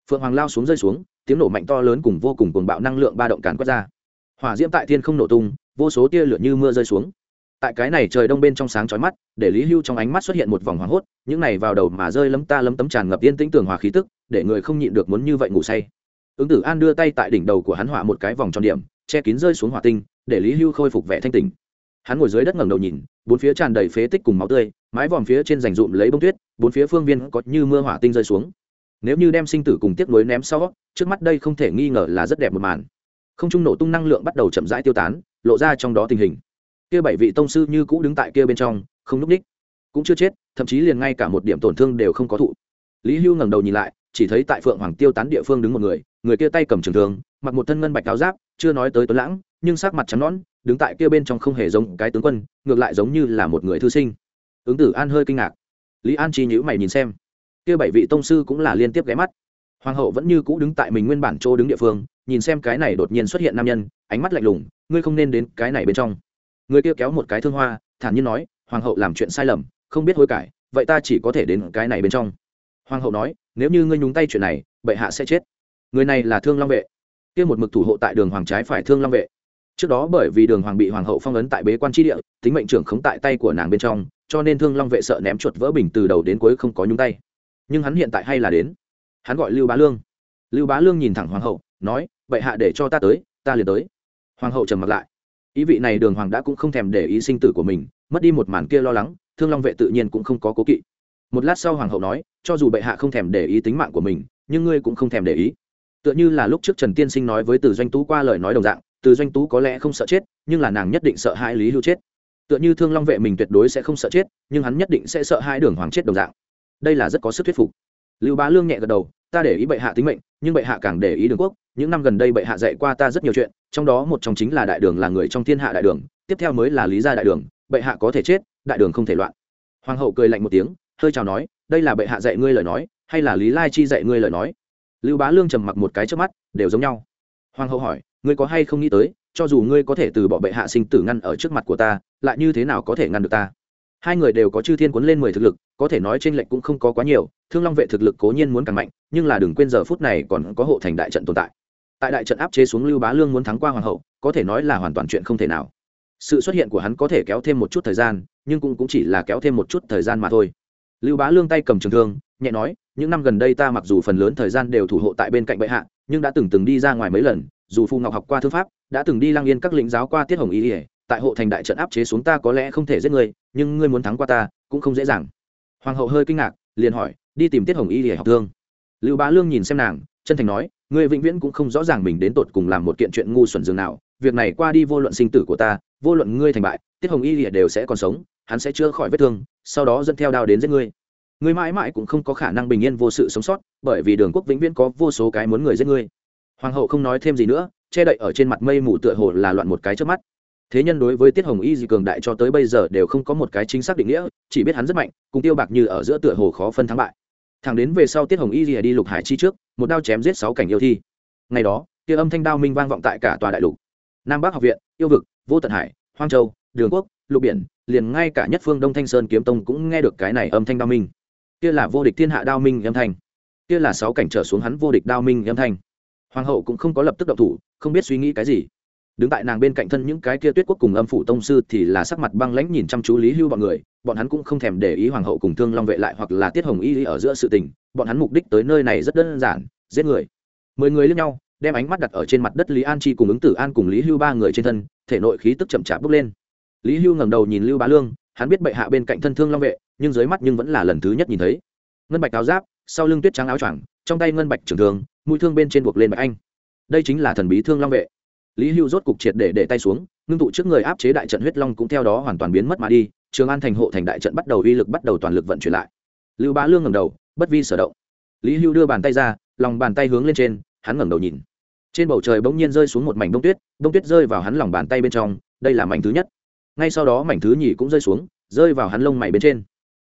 Phượng hoàng lao xuống rơi xuống, tiếng nổ mạnh to lớn cùng vô cùng cuồng bạo năng lượng ba động càn quét ra. Hỏa diễm tại thiên không nổ tung, vô số tia lửa như mưa rơi xuống. Tại cái này trời đông bên trong sáng chói mắt, để lý hưu trong ánh mắt xuất hiện một vòng hoảng hốt, những này vào đầu mà rơi lấm ta lấm tấm tràn ngập yên tĩnh tường hòa khí tức, để người không nhịn được muốn như vậy ngủ say. Ứng tử an đưa tay tại đỉnh đầu của hắn hỏa một cái vòng tròn điểm, che kín rơi xuống hỏa tinh, để lý hưu khôi phục vẻ thanh tình hắn ngồi dưới đất ngẩng đầu nhìn, bốn phía tràn đầy phế tích cùng máu tươi mái vòm phía trên dành dụm lấy bông tuyết, bốn phía phương viên có như mưa hỏa tinh rơi xuống. Nếu như đem sinh tử cùng tiếc nuối ném sau, trước mắt đây không thể nghi ngờ là rất đẹp một màn. Không trung nổ tung năng lượng bắt đầu chậm rãi tiêu tán, lộ ra trong đó tình hình. Kia bảy vị tông sư như cũ đứng tại kia bên trong, không núp ních, cũng chưa chết, thậm chí liền ngay cả một điểm tổn thương đều không có thụ. Lý hưu ngẩng đầu nhìn lại, chỉ thấy tại phượng hoàng tiêu tán địa phương đứng một người người kia tay cầm trường thường mặc một thân ngân bạch áo giáp, chưa nói tới tuấn lãng, nhưng sắc mặt trắng nõn, đứng tại kia bên trong không hề giống cái tướng quân, ngược lại giống như là một người thư sinh ứng tử an hơi kinh ngạc. Lý an chi nhữ mày nhìn xem. Kia bảy vị tông sư cũng là liên tiếp ghé mắt. Hoàng hậu vẫn như cũ đứng tại mình nguyên bản chỗ đứng địa phương, nhìn xem cái này đột nhiên xuất hiện nam nhân, ánh mắt lạnh lùng, ngươi không nên đến cái này bên trong. Người kia kéo một cái thương hoa, thản nhiên nói, hoàng hậu làm chuyện sai lầm, không biết hối cải, vậy ta chỉ có thể đến cái này bên trong. Hoàng hậu nói, nếu như ngươi nhúng tay chuyện này, bệ hạ sẽ chết. Người này là thương long vệ. Kia một mực thủ hộ tại đường hoàng trái phải thương long vệ. Trước đó bởi vì đường hoàng bị hoàng hậu phong ấn tại bế quan tri địa, tính mệnh trưởng khống tại tay của nàng bên trong cho nên thương long vệ sợ ném chuột vỡ bình từ đầu đến cuối không có nhúng tay. Nhưng hắn hiện tại hay là đến. Hắn gọi lưu bá lương. Lưu bá lương nhìn thẳng hoàng hậu, nói, bệ hạ để cho ta tới, ta liền tới. Hoàng hậu trầm mặt lại. Ý vị này đường hoàng đã cũng không thèm để ý sinh tử của mình, mất đi một màn kia lo lắng, thương long vệ tự nhiên cũng không có cố kỵ. Một lát sau hoàng hậu nói, cho dù bệ hạ không thèm để ý tính mạng của mình, nhưng ngươi cũng không thèm để ý. Tựa như là lúc trước trần tiên sinh nói với từ doanh tú qua lời nói đồng dạng, từ doanh tú có lẽ không sợ chết, nhưng là nàng nhất định sợ hai lý hưu chết tựa như thương long vệ mình tuyệt đối sẽ không sợ chết, nhưng hắn nhất định sẽ sợ hai đường hoàng chết đồng dạng. Đây là rất có sức thuyết phục. Lưu bá lương nhẹ gật đầu, ta để ý bệ hạ tính mệnh, nhưng bệ hạ càng để ý đường quốc. Những năm gần đây bệ hạ dạy qua ta rất nhiều chuyện, trong đó một trong chính là đại đường là người trong thiên hạ đại đường, tiếp theo mới là lý gia đại đường, bệ hạ có thể chết, đại đường không thể loạn. Hoàng hậu cười lạnh một tiếng, hơi chào nói, đây là bệ hạ dạy ngươi lời nói, hay là lý lai chi dạy ngươi lời nói? Lưu bá lương trầm mặc một cái trước mắt, đều giống nhau. Hoàng hậu hỏi, ngươi có hay không nghĩ tới cho dù ngươi có thể từ bỏ bệ hạ sinh tử ngăn ở trước mặt của ta lại như thế nào có thể ngăn được ta? Hai người đều có chư thiên cuốn lên mười thực lực có thể nói trên lệnh cũng không có quá nhiều thương long vệ thực lực cố nhiên muốn càng mạnh nhưng là đừng quên giờ phút này còn có hộ thành đại trận tồn tại. Tại đại trận áp chế xuống lưu bá lương muốn thắng qua hoàng hậu có thể nói là hoàn toàn chuyện không thể nào. Sự xuất hiện của hắn có thể kéo thêm một chút thời gian nhưng cũng, cũng chỉ là kéo thêm một chút thời gian mà thôi. Lưu bá lương tay cầm trường thương nhẹ nói những năm gần đây ta mặc dù phần lớn thời gian đều thủ hộ tại bên cạnh bệ hạ nhưng đã từng từng đi ra ngoài mấy lần dù phu ngọc học qua thư pháp, đã từng đi lang yên các lĩnh giáo qua tiết hồng Y ỉa tại hộ thành đại trận áp chế xuống ta có lẽ không thể giết ngươi, nhưng ngươi muốn thắng qua ta, cũng không dễ dàng. Hoàng hậu hơi kinh ngạc, liền hỏi, đi tìm tiết hồng y ỉa học thương. Lưu bá lương nhìn xem nàng, chân thành nói, ngươi vĩnh viễn cũng không rõ ràng mình đến tột cùng làm một kiện chuyện ngu xuẩn dường nào, việc này qua đi vô luận sinh tử của ta, vô luận ngươi thành bại, tiết hồng y ỉa đều sẽ còn sống, hắn sẽ chữa khỏi vết thương, sau đó dẫn theo đao đến giết ngươi. Ngươi mãi mãi cũng không có khả năng bình yên vô sự sống sót, bởi vì đường quốc vĩnh viễn có vô số cái muốn người giết ngươi hoàng hậu không nói thêm gì nữa, che đậy ở trên mặt mây mù tựa hồ là loạn một cái trước mắt. Thế nhân đối với tiết hồng y gì cường đại cho tới bây giờ đều không có một cái chính xác định nghĩa, chỉ biết hắn rất mạnh, cùng tiêu bạc như ở giữa tựa hồ khó phân thắng bại. Thẳng đến về sau tiết hồng y gì đi lục hải chi trước, một đao chém giết sáu cảnh yêu thi. Ngày đó, kia âm thanh đao minh vang vọng tại cả tòa đại lục. Nam bắc học viện, yêu vực, vô tận hải, hoang châu, đường quốc, lục biển, liền ngay cả nhất phương đông thanh sơn kiếm tông cũng nghe được cái này âm thanh đao minh. Kia là vô địch thiên hạ đao minh âm thanh. Kia là sáu cảnh trở xuống hắn vô địch đao minh âm thanh hoàng hậu cũng không có lập tức động thủ, không biết suy nghĩ cái gì. Đứng tại nàng bên cạnh thân những cái kia tuyết quốc cùng âm phủ tông sư thì là sắc mặt băng lãnh nhìn chăm chú lý hưu bọn người, bọn hắn cũng không thèm để ý hoàng hậu cùng thương long vệ lại hoặc là tiết hồng y ở giữa sự tình, bọn hắn mục đích tới nơi này rất đơn giản, giết người. Mười người lướt nhau, đem ánh mắt đặt ở trên mặt đất lý an chi cùng ứng tử an cùng lý hưu ba người trên thân, thể nội khí tức chậm chạp bước lên. Lý hưu ngẩng đầu nhìn lưu bá lương, hắn biết bệ hạ bên cạnh thân thương long vệ, nhưng dưới mắt nhưng vẫn là lần thứ nhất nhìn thấy. Ngân bạch áo giáp, sau lưng tuyết trắng áo choàng, trong tay ngân bạch trường thường mũi thương bên trên buộc lên bạch anh. Đây chính là thần bí thương long vệ. Lý hưu rốt cục triệt để để tay xuống, ngưng tụ trước người áp chế đại trận huyết long cũng theo đó hoàn toàn biến mất mà đi, trường an thành hộ thành đại trận bắt đầu uy lực bắt đầu toàn lực vận chuyển lại. Lưu bá lương ngẩng đầu, bất vi sở động. Lý hưu đưa bàn tay ra, lòng bàn tay hướng lên trên, hắn ngẩng đầu nhìn. Trên bầu trời bỗng nhiên rơi xuống một mảnh bông tuyết bông tuyết rơi vào hắn lòng bàn tay bên trong, đây là mảnh thứ nhất. Ngay sau đó mảnh thứ nhì cũng rơi xuống, rơi vào hắn lông mày bên trên.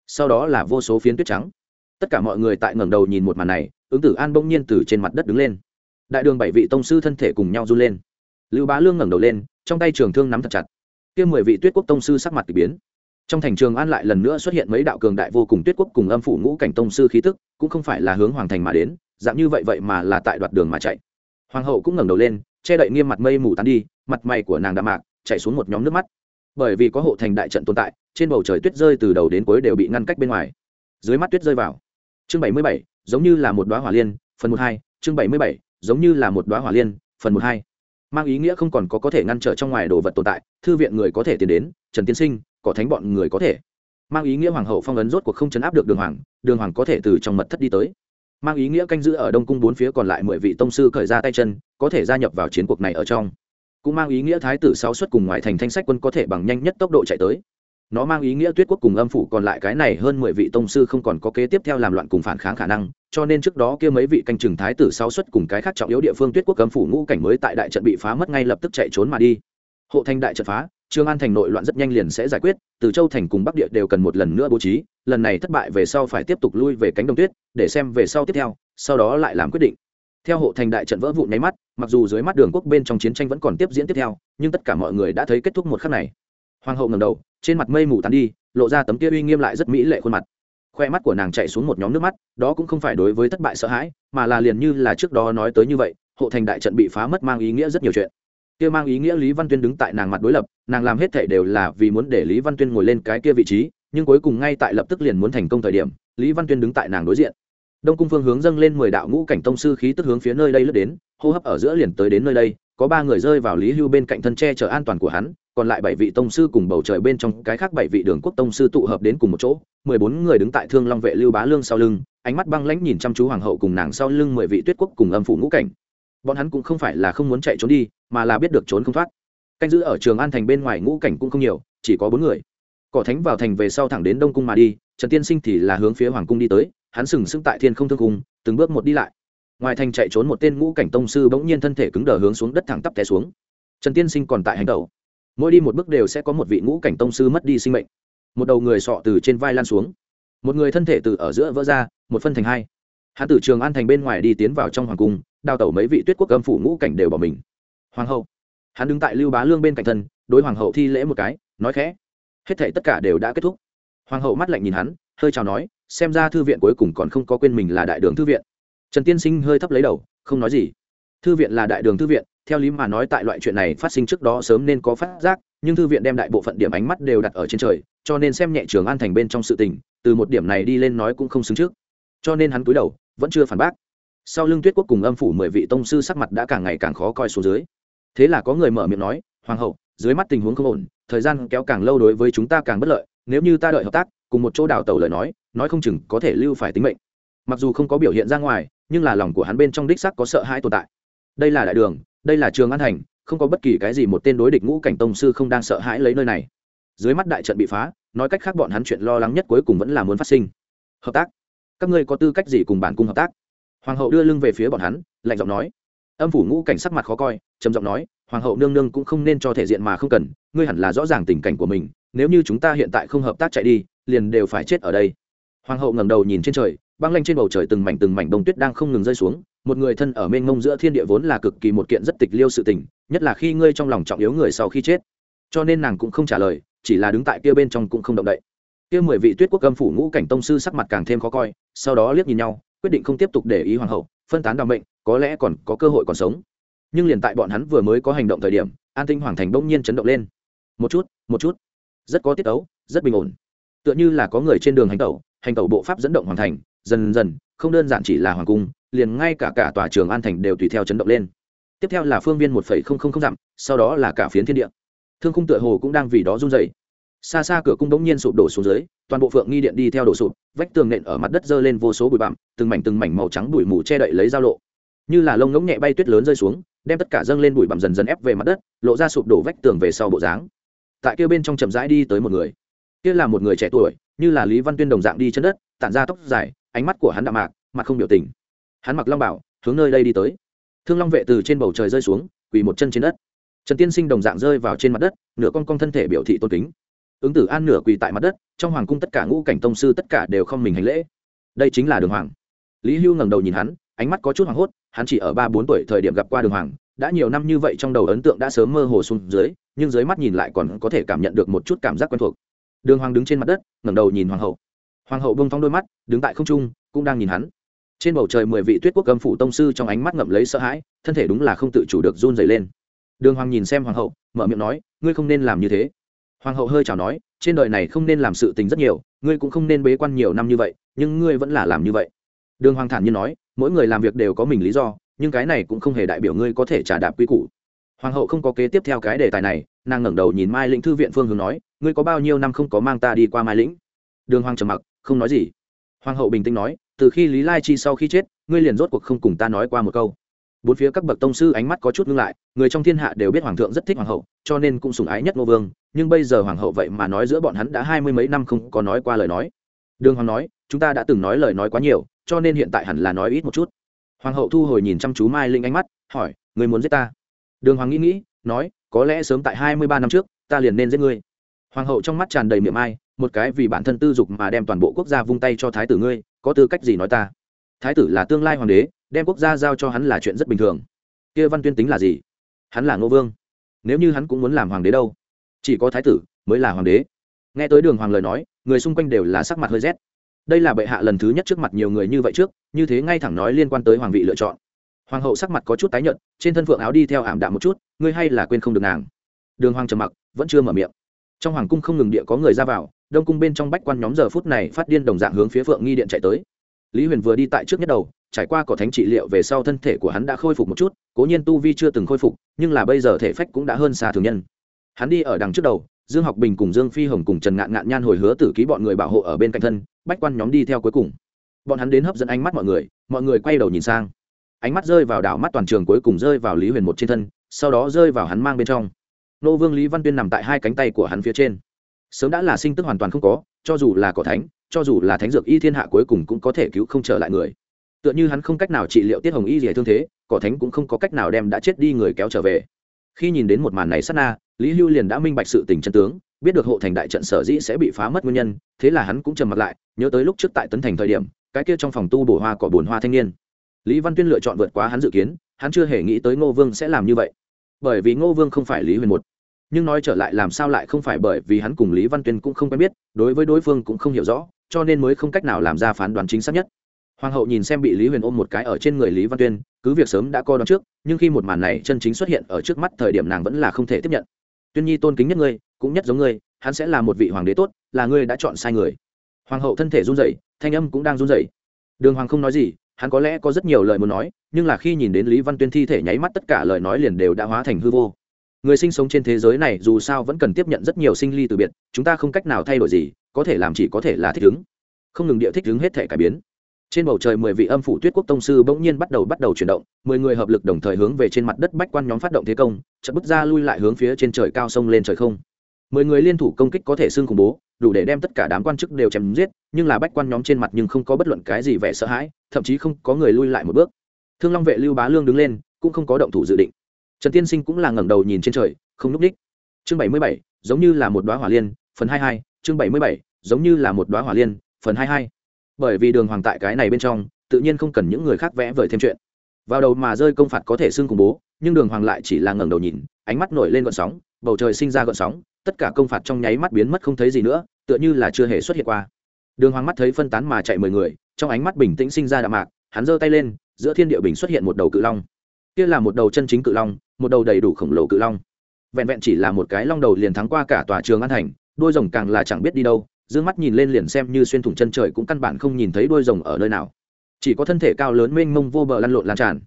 Sau đó là vô số phiến tuyết trắng tất cả mọi người tại ngẩng đầu nhìn một màn này, ứng tử an bỗng nhiên từ trên mặt đất đứng lên. Đại đường bảy vị tông sư thân thể cùng nhau run lên. Lưu bá lương ngẩng đầu lên, trong tay trường thương nắm thật chặt. Kia mười vị tuyết quốc tông sư sắc mặt k ỳ biến. Trong thành trường an lại lần nữa xuất hiện mấy đạo cường đại vô cùng tuyết quốc cùng âm phủ ngũ cảnh tông sư khí tức, cũng không phải là hướng hoàng thành mà đến, dạng như vậy vậy mà là tại đoạt đường mà chạy. Hoàng hậu cũng ngẩng đầu lên, che đậy nghiêm mặt mây mù tán đi, mặt mày của nàng đạm mạc chạy xuống một nhóm nước mắt. Bởi vì có hộ thành đại trận tồn tại, trên bầu trời tuyết rơi từ đầu đến cuối đều bị ngăn cách bên ngoài. Dưới mắt tuyết rơi vào chương bảy mươi bảy, giống như là một đoá hỏa liên, phần một hai, chương bảy mươi bảy, giống như là một đoá hỏa liên, phần một hai. Mang ý nghĩa không còn có có thể ngăn trở trong ngoài đồ vật tồn tại, thư viện người có thể tiến đến, trần tiên sinh có thánh bọn người có thể. Mang ý nghĩa hoàng hậu phong ấn rốt cuộc không chấn áp được đường hoàng đường hoàng có thể từ trong mật thất đi tới. Mang ý nghĩa canh giữ ở đông cung bốn phía còn lại mười vị tông sư khởi ra tay chân, có thể gia nhập vào chiến cuộc này ở trong. Cũng mang ý nghĩa thái tử sáu xuất cùng ngoại thành thanh sách quân có thể bằng nhanh nhất tốc độ chạy tới nó mang ý nghĩa tuyết quốc cùng âm phủ còn lại cái này hơn mười vị tông sư không còn có kế tiếp theo làm loạn cùng phản kháng khả năng, cho nên trước đó kia mấy vị canh chừng thái tử sáu xuất cùng cái khác trọng yếu địa phương tuyết quốc âm phủ ngũ cảnh mới tại đại trận bị phá mất ngay lập tức chạy trốn mà đi. Hộ Thanh đại trận phá, trương an thành nội loạn rất nhanh liền sẽ giải quyết, từ châu thành cùng bắc địa đều cần một lần nữa bố trí, lần này thất bại về sau phải tiếp tục lui về cánh đồng tuyết, để xem về sau tiếp theo, sau đó lại làm quyết định. Theo hộ thành đại trận vỡ vụn nháy mắt, mặc dù dưới mắt đường quốc bên trong chiến tranh vẫn còn tiếp diễn tiếp theo, nhưng tất cả mọi người đã thấy kết thúc một khắc này hoàng hậu ngầm đầu, trên mặt mây mù tán đi, lộ ra tấm kia uy nghiêm lại rất mỹ lệ khuôn mặt. Khoe mắt của nàng chạy xuống một nhóm nước mắt, đó cũng không phải đối với thất bại sợ hãi, mà là liền như là trước đó nói tới như vậy, hộ thành đại trận bị phá mất mang ý nghĩa rất nhiều chuyện. Kia mang ý nghĩa lý văn tuyên đứng tại nàng mặt đối lập, nàng làm hết thể đều là vì muốn để lý văn tuyên ngồi lên cái kia vị trí, nhưng cuối cùng ngay tại lập tức liền muốn thành công thời điểm, lý văn tuyên đứng tại nàng đối diện. Đông cung phương hướng dâng lên mười đạo ngũ cảnh tông sư khí tức hướng phía nơi đây lướt đến, hô hấp ở giữa liền tới đến nơi đây có ba người rơi vào lý hưu bên cạnh thân tre chở an toàn của hắn, còn lại bảy vị tông sư cùng bầu trời bên trong cái khác bảy vị đường quốc tông sư tụ hợp đến cùng một chỗ. Mười bốn người đứng tại thương long vệ lưu bá lương sau lưng, ánh mắt băng lãnh nhìn chăm chú hoàng hậu cùng nàng sau lưng mười vị tuyết quốc cùng âm phủ ngũ cảnh. Bọn hắn cũng không phải là không muốn chạy trốn đi, mà là biết được trốn không thoát. Canh giữ ở trường an thành bên ngoài ngũ cảnh cũng không nhiều, chỉ có bốn người. Cỏ thánh vào thành về sau thẳng đến đông cung mà đi, trần tiên sinh thì là hướng phía hoàng cung đi tới, hắn sừng sững tại thiên không thương cung, từng bước một đi lại ngoài thành chạy trốn một tên ngũ cảnh tông sư bỗng nhiên thân thể cứng đờ hướng xuống đất thẳng tắp té xuống. Trần tiên sinh còn tại hành tẩu. Mỗi đi một bước đều sẽ có một vị ngũ cảnh tông sư mất đi sinh mệnh. Một đầu người sọ từ trên vai lan xuống. Một người thân thể từ ở giữa vỡ ra, một phân thành hai. Hắn tử trường an thành bên ngoài đi tiến vào trong hoàng cung, đào tẩu mấy vị tuyết quốc âm phủ ngũ cảnh đều bỏ mình. Hoàng hậu. Hắn đứng tại lưu bá lương bên cạnh thân, đối hoàng hậu thi lễ một cái, nói khẽ. Hết thể tất cả đều đã kết thúc. Hoàng hậu mắt lạnh nhìn hắn, hơi chào nói, xem ra thư viện cuối cùng còn không có quên mình là đại đường thư viện trần tiên sinh hơi thấp lấy đầu, không nói gì. Thư viện là đại đường thư viện, theo lý mà nói tại loại chuyện này phát sinh trước đó sớm nên có phát giác, nhưng thư viện đem đại bộ phận điểm ánh mắt đều đặt ở trên trời, cho nên xem nhẹ trường an thành bên trong sự tình, từ một điểm này đi lên nói cũng không xứng trước. Cho nên hắn cúi đầu, vẫn chưa phản bác. Sau lưng tuyết quốc cùng âm phủ mười vị tông sư sắc mặt đã càng ngày càng khó coi xuống dưới. Thế là có người mở miệng nói, hoàng hậu, dưới mắt tình huống không ổn, thời gian kéo càng lâu đối với chúng ta càng bất lợi, nếu như ta đợi hợp tác, cùng một chỗ đào tẩu lời nói nói không chừng có thể lưu phải tính mệnh. Mặc dù không có biểu hiện ra ngoài nhưng là lòng của hắn bên trong đích sắc có sợ hãi tồn tại. Đây là đại đường, đây là trường an thành, không có bất kỳ cái gì một tên đối địch ngũ cảnh tông sư không đang sợ hãi lấy nơi này. Dưới mắt đại trận bị phá, nói cách khác bọn hắn chuyện lo lắng nhất cuối cùng vẫn là muốn phát sinh. Hợp tác. Các ngươi có tư cách gì cùng bản cung hợp tác? Hoàng hậu đưa lưng về phía bọn hắn, lạnh giọng nói. Âm phủ ngũ cảnh sắc mặt khó coi, trầm giọng nói, hoàng hậu nương nương cũng không nên cho thể diện mà không cần, ngươi hẳn là rõ ràng tình cảnh của mình, nếu như chúng ta hiện tại không hợp tác chạy đi, liền đều phải chết ở đây. Hoàng hậu ngẩng đầu nhìn trên trời băng lanh trên bầu trời từng mảnh từng mảnh đông tuyết đang không ngừng rơi xuống, một người thân ở mênh mông giữa thiên địa vốn là cực kỳ một kiện rất tịch liêu sự tình, nhất là khi ngươi trong lòng trọng yếu người sau khi chết. Cho nên nàng cũng không trả lời, chỉ là đứng tại kia bên trong cũng không động đậy. Kia mười vị tuyết quốc âm phủ ngũ cảnh tông sư sắc mặt càng thêm khó coi, sau đó liếc nhìn nhau, quyết định không tiếp tục để ý hoàng hậu, phân tán đ mệnh, có lẽ còn có cơ hội còn sống. Nhưng liền tại bọn hắn vừa mới có hành động thời điểm, an tinh hoàng thành đông nhiên chấn động lên. Một chút một chút. Rất có tiết ấu rất bình ổn. Tựa như là có người trên đường hành tẩu hành tẩu bộ pháp dẫn động hoàn thành dần dần, không đơn giản chỉ là hoàng cung, liền ngay cả cả tòa trường an thành đều tùy theo chấn động lên. Tiếp theo là phương viên một phẩy không không không dặm, sau đó là cả phiến thiên địa. Thương khung tựa hồ cũng đang vì đó run dày xa xa cửa cung đống nhiên sụp đổ xuống dưới, toàn bộ phượng nghi điện đi theo đổ sụp, vách tường nện ở mặt đất dơ lên vô số bụi bặm, từng mảnh từng mảnh màu trắng bụi mù che đậy lấy giao lộ. Như là lông ngỗng nhẹ bay tuyết lớn rơi xuống, đem tất cả dâng lên bụi bặm dần dần ép về mặt đất, lộ ra sụp đổ vách tường về sau bộ dáng. Tại kia bên trong chậm rãi đi tới một người. Kia là một người trẻ tuổi, như là lý văn tuyên đồng dạng đi chân đất, tản ra tóc dài ánh mắt của hắn đạm mạc, mặt không biểu tình. Hắn mặc long bảo, hướng nơi đây đi tới. Thương long vệ từ trên bầu trời rơi xuống, quỳ một chân trên đất. Trần tiên sinh đồng dạng rơi vào trên mặt đất, nửa con con thân thể biểu thị tôn kính. Ứng tử an nửa quỳ tại mặt đất, trong hoàng cung tất cả ngũ cảnh tông sư tất cả đều không mình hành lễ. Đây chính là đường hoàng. Lý hưu ngẩng đầu nhìn hắn, ánh mắt có chút hoảng hốt, hắn chỉ ở ba bốn tuổi thời điểm gặp qua đường hoàng, đã nhiều năm như vậy trong đầu ấn tượng đã sớm mơ hồ xuống dưới, nhưng dưới mắt nhìn lại còn có thể cảm nhận được một chút cảm giác quen thuộc. Đường hoàng đứng trên mặt đất, ngẩng đầu nhìn hoàng hậu hoàng hậu bông thong đôi mắt, đứng tại không trung, cũng đang nhìn hắn. Trên bầu trời mười vị tuyết quốc âm phủ tông sư trong ánh mắt ngậm lấy sợ hãi, thân thể đúng là không tự chủ được run dày lên. Đường hoàng nhìn xem hoàng hậu, mở miệng nói, ngươi không nên làm như thế. Hoàng hậu hơi chào nói, trên đời này không nên làm sự tình rất nhiều, ngươi cũng không nên bế quan nhiều năm như vậy, nhưng ngươi vẫn là làm như vậy. Đường hoàng thản nhiên nói, mỗi người làm việc đều có mình lý do, nhưng cái này cũng không hề đại biểu ngươi có thể trả đạp quy củ. Hoàng hậu không có kế tiếp theo cái đề tài này, nàng ngẩng đầu nhìn mai lĩnh thư viện phương hướng nói, ngươi có bao nhiêu năm không có mang ta đi qua mai lĩnh? Đường hoàng trầm mặc không nói gì. Hoàng hậu bình tĩnh nói, từ khi lý lai chi sau khi chết, ngươi liền rốt cuộc không cùng ta nói qua một câu. Bốn phía các bậc tông sư ánh mắt có chút ngưng lại, người trong thiên hạ đều biết hoàng thượng rất thích hoàng hậu, cho nên cũng sủng ái nhất ngô vương, nhưng bây giờ hoàng hậu vậy mà nói giữa bọn hắn đã hai mươi mấy năm không có nói qua lời nói. Đường hoàng nói, chúng ta đã từng nói lời nói quá nhiều, cho nên hiện tại hẳn là nói ít một chút. Hoàng hậu thu hồi nhìn chăm chú mai linh ánh mắt, hỏi người muốn giết ta? Đường hoàng nghĩ nghĩ, nói, có lẽ sớm tại hai mươi ba năm trước, ta liền nên giết ngươi. Hoàng hậu trong mắt tràn đầy miệng ai một cái vì bản thân tư dục mà đem toàn bộ quốc gia vung tay cho thái tử ngươi, có tư cách gì nói ta? Thái tử là tương lai hoàng đế, đem quốc gia giao cho hắn là chuyện rất bình thường. Kia văn tuyên tính là gì? Hắn là ngô vương. Nếu như hắn cũng muốn làm hoàng đế đâu? Chỉ có thái tử mới là hoàng đế. Nghe tới đường hoàng lời nói, người xung quanh đều là sắc mặt hơi rét. Đây là bệ hạ lần thứ nhất trước mặt nhiều người như vậy trước, như thế ngay thẳng nói liên quan tới hoàng vị lựa chọn. Hoàng hậu sắc mặt có chút tái nhợt, trên thân phượng áo đi theo ảm đạm một chút, ngươi hay là quên không được nàng. Đường hoàng trầm mặc, vẫn chưa mở miệng. Trong hoàng cung không ngừng địa có người ra vào đông cung bên trong bách quan nhóm giờ phút này phát điên đồng dạng hướng phía phượng nghi điện chạy tới lý huyền vừa đi tại trước nhất đầu trải qua cỏ thánh trị liệu về sau thân thể của hắn đã khôi phục một chút cố nhiên tu vi chưa từng khôi phục nhưng là bây giờ thể phách cũng đã hơn xa thường nhân hắn đi ở đằng trước đầu dương học bình cùng dương phi hồng cùng trần ngạn ngạn nhan hồi hứa tử ký bọn người bảo hộ ở bên cạnh thân bách quan nhóm đi theo cuối cùng bọn hắn đến hấp dẫn ánh mắt mọi người mọi người quay đầu nhìn sang ánh mắt rơi vào đảo mắt toàn trường cuối cùng rơi vào lý huyền một trên thân sau đó rơi vào hắn mang bên trong nô vương lý văn tuyên nằm tại hai cánh tay của hắn phía trên sớm đã là sinh tức hoàn toàn không có, cho dù là cỏ thánh, cho dù là thánh dược y thiên hạ cuối cùng cũng có thể cứu không trở lại người. Tựa như hắn không cách nào trị liệu tiết hồng y gì thương thế, cỏ thánh cũng không có cách nào đem đã chết đi người kéo trở về. Khi nhìn đến một màn này sát na, lý hưu liền đã minh bạch sự tình chân tướng, biết được hộ thành đại trận sở dĩ sẽ bị phá mất nguyên nhân, thế là hắn cũng trầm mặt lại, nhớ tới lúc trước tại tấn thành thời điểm, cái kia trong phòng tu bổ hoa cỏ bồn hoa thanh niên. Lý văn tuyên lựa chọn vượt quá hắn dự kiến, hắn chưa hề nghĩ tới ngô vương sẽ làm như vậy. Bởi vì ngô vương không phải lý huyền một nhưng nói trở lại làm sao lại không phải bởi vì hắn cùng lý văn tuyên cũng không quen biết, đối với đối phương cũng không hiểu rõ, cho nên mới không cách nào làm ra phán đoán chính xác nhất. Hoàng hậu nhìn xem bị lý huyền ôm một cái ở trên người lý văn tuyên, cứ việc sớm đã coi đón trước, nhưng khi một màn này chân chính xuất hiện ở trước mắt thời điểm nàng vẫn là không thể tiếp nhận. Tuyên nhi tôn kính nhất ngươi, cũng nhất giống ngươi, hắn sẽ là một vị hoàng đế tốt, là ngươi đã chọn sai người. Hoàng hậu thân thể run rẩy, thanh âm cũng đang run rẩy. Đường hoàng không nói gì, hắn có lẽ có rất nhiều lời muốn nói, nhưng là khi nhìn đến lý văn tuyên thi thể nháy mắt tất cả lời nói liền đều đã hóa thành hư vô người sinh sống trên thế giới này dù sao vẫn cần tiếp nhận rất nhiều sinh ly từ biệt, chúng ta không cách nào thay đổi gì, có thể làm chỉ có thể là thích ứng. Không ngừng địa thích ứng hết thể cải biến. Trên bầu trời mười vị âm phủ tuyết quốc tông sư bỗng nhiên bắt đầu bắt đầu chuyển động, mười người hợp lực đồng thời hướng về trên mặt đất bách quan nhóm phát động thế công chật bước ra lui lại hướng phía trên trời cao sông lên trời không. Mười người liên thủ công kích có thể xương khủng bố, đủ để đem tất cả đám quan chức đều chém giết, nhưng là bách quan nhóm trên mặt nhưng không có bất luận cái gì vẻ sợ hãi, thậm chí không có người lui lại một bước. Thương long vệ lưu bá lương đứng lên, cũng không có động thủ dự định trần tiên sinh cũng là ngẩng đầu nhìn trên trời, không lúc đích. Chương bảy mươi bảy, giống như là một đoá hỏa liên, phần hai hai, chương bảy mươi bảy, giống như là một đoá hỏa liên, phần hai hai. Bởi vì đường hoàng tại cái này bên trong, tự nhiên không cần những người khác vẽ vời thêm chuyện. Vào đầu mà rơi công phạt có thể xưng khủng bố, nhưng đường hoàng lại chỉ là ngẩng đầu nhìn, ánh mắt nổi lên gợn sóng, bầu trời sinh ra gợn sóng, tất cả công phạt trong nháy mắt biến mất không thấy gì nữa, tựa như là chưa hề xuất hiện qua. Đường hoàng mắt thấy phân tán mà chạy mười người, trong ánh mắt bình tĩnh sinh ra đạm mạc, hắn giơ tay lên, giữa thiên địa bình xuất hiện một đầu cự long. Kia là một đầu chân chính cự long một đầu đầy đủ khổng lồ cự long. Vẹn vẹn chỉ là một cái long đầu liền thắng qua cả tòa trường an thành đôi rồng càng là chẳng biết đi đâu d ư ơ n g mắt nhìn lên liền xem như xuyên thủng chân trời cũng căn bản không nhìn thấy đôi rồng ở nơi nào. Chỉ có thân thể cao lớn mênh mông vô bờ lăn lộn lan tràn.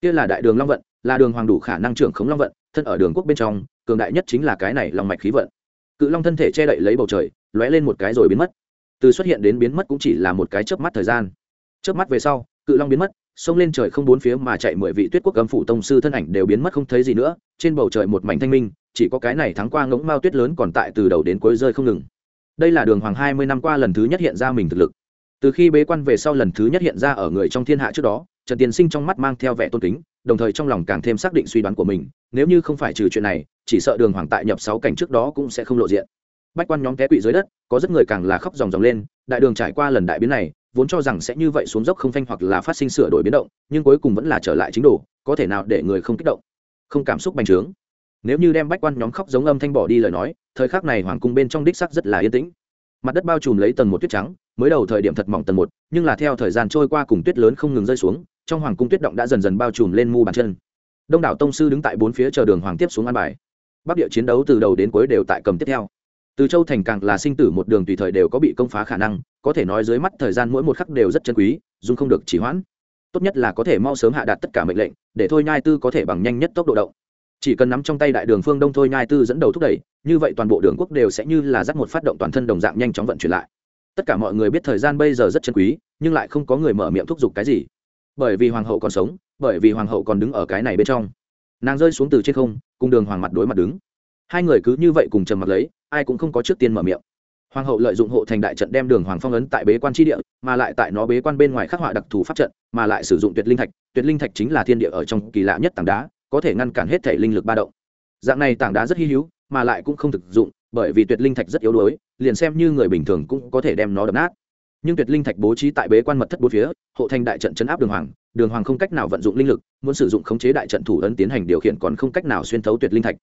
Kia là đại đường long vận, là đường hoàng đủ khả năng trưởng khống long vận, thân ở đường quốc bên trong, cường đại nhất chính là cái này lòng mạch khí vận. Cự long thân thể che đậy lấy bầu trời, lóe lên một cái rồi biến mất. Từ xuất hiện đến biến mất cũng chỉ là một cái chớp mắt thời gian. Chớp mắt về sau, cự long biến mất xông lên trời không bốn phía mà chạy mười vị tuyết quốc âm phủ tông sư thân ảnh đều biến mất không thấy gì nữa, trên bầu trời một mảnh thanh minh, chỉ có cái này thắng qua ngỗng mao tuyết lớn còn tại từ đầu đến cuối rơi không ngừng. Đây là đường hoàng hai mươi năm qua lần thứ nhất hiện ra mình thực lực. Từ khi bế quan về sau lần thứ nhất hiện ra ở người trong thiên hạ trước đó, trần tiên sinh trong mắt mang theo vẻ tôn kính, đồng thời trong lòng càng thêm xác định suy đoán của mình, nếu như không phải trừ chuyện này, chỉ sợ đường hoàng tại nhập sáu cảnh trước đó cũng sẽ không lộ diện. Bách quan nhóm té quỵ dưới đất, có rất người càng là khóc ròng ròng lên, đại đường trải qua lần đại biến này vốn cho rằng sẽ như vậy xuống dốc không phanh hoặc là phát sinh sửa đổi biến động, nhưng cuối cùng vẫn là trở lại chính đồ, có thể nào để người không kích động, không cảm xúc bành trướng. Nếu như đem bách quan nhóm khóc giống âm thanh bỏ đi lời nói, thời khắc này hoàng cung bên trong đích sắc rất là yên tĩnh. Mặt đất bao trùm lấy tầng một tuyết trắng, mới đầu thời điểm thật mỏng tầng một, nhưng là theo thời gian trôi qua cùng tuyết lớn không ngừng rơi xuống, trong hoàng cung tuyết động đã dần dần bao trùm lên mu bàn chân. Đông đảo tông sư đứng tại bốn phía chờ đường hoàng tiếp xuống an bài. Bắc địa chiến đấu từ đầu đến cuối đều tại cầm tiếp theo từ châu thành càng là sinh tử một đường tùy thời đều có bị công phá khả năng, có thể nói dưới mắt thời gian mỗi một khắc đều rất chân quý dung không được chỉ hoãn. Tốt nhất là có thể mau sớm hạ đạt tất cả mệnh lệnh, để thôi nhai tư có thể bằng nhanh nhất tốc độ động. Chỉ cần nắm trong tay đại đường phương đông thôi nhai tư dẫn đầu thúc đẩy, như vậy toàn bộ đường quốc đều sẽ như là dắt một phát động toàn thân đồng dạng nhanh chóng vận chuyển lại. Tất cả mọi người biết thời gian bây giờ rất chân quý, nhưng lại không có người mở miệng thúc giục cái gì. Bởi vì hoàng hậu còn sống, bởi vì hoàng hậu còn đứng ở cái này bên trong. Nàng rơi xuống từ trên không, cùng đường hoàng mặt đối mặt đứng. Hai người cứ như vậy cùng trầm mặt lấy ai cũng không có trước tiên mở miệng. Hoàng hậu lợi dụng hộ thành đại trận đem đường hoàng phong ấn tại bế quan tri địa, mà lại tại nó bế quan bên ngoài khắc họa đặc thù pháp trận, mà lại sử dụng tuyệt linh thạch. Tuyệt linh thạch chính là thiên địa ở trong kỳ lạ nhất tảng đá, có thể ngăn cản hết thể linh lực ba động. Dạng này tảng đá rất hy hữu, mà lại cũng không thực dụng, bởi vì tuyệt linh thạch rất yếu đuối, liền xem như người bình thường cũng có thể đem nó đập nát. Nhưng tuyệt linh thạch bố trí tại bế quan mật thất bốn phía, hộ thành đại trận chấn áp đường hoàng đường hoàng không cách nào vận dụng linh lực, muốn sử dụng khống chế đại trận thủ ấn tiến hành điều khiển còn không cách nào xuyên thấu tuyệt linh thạch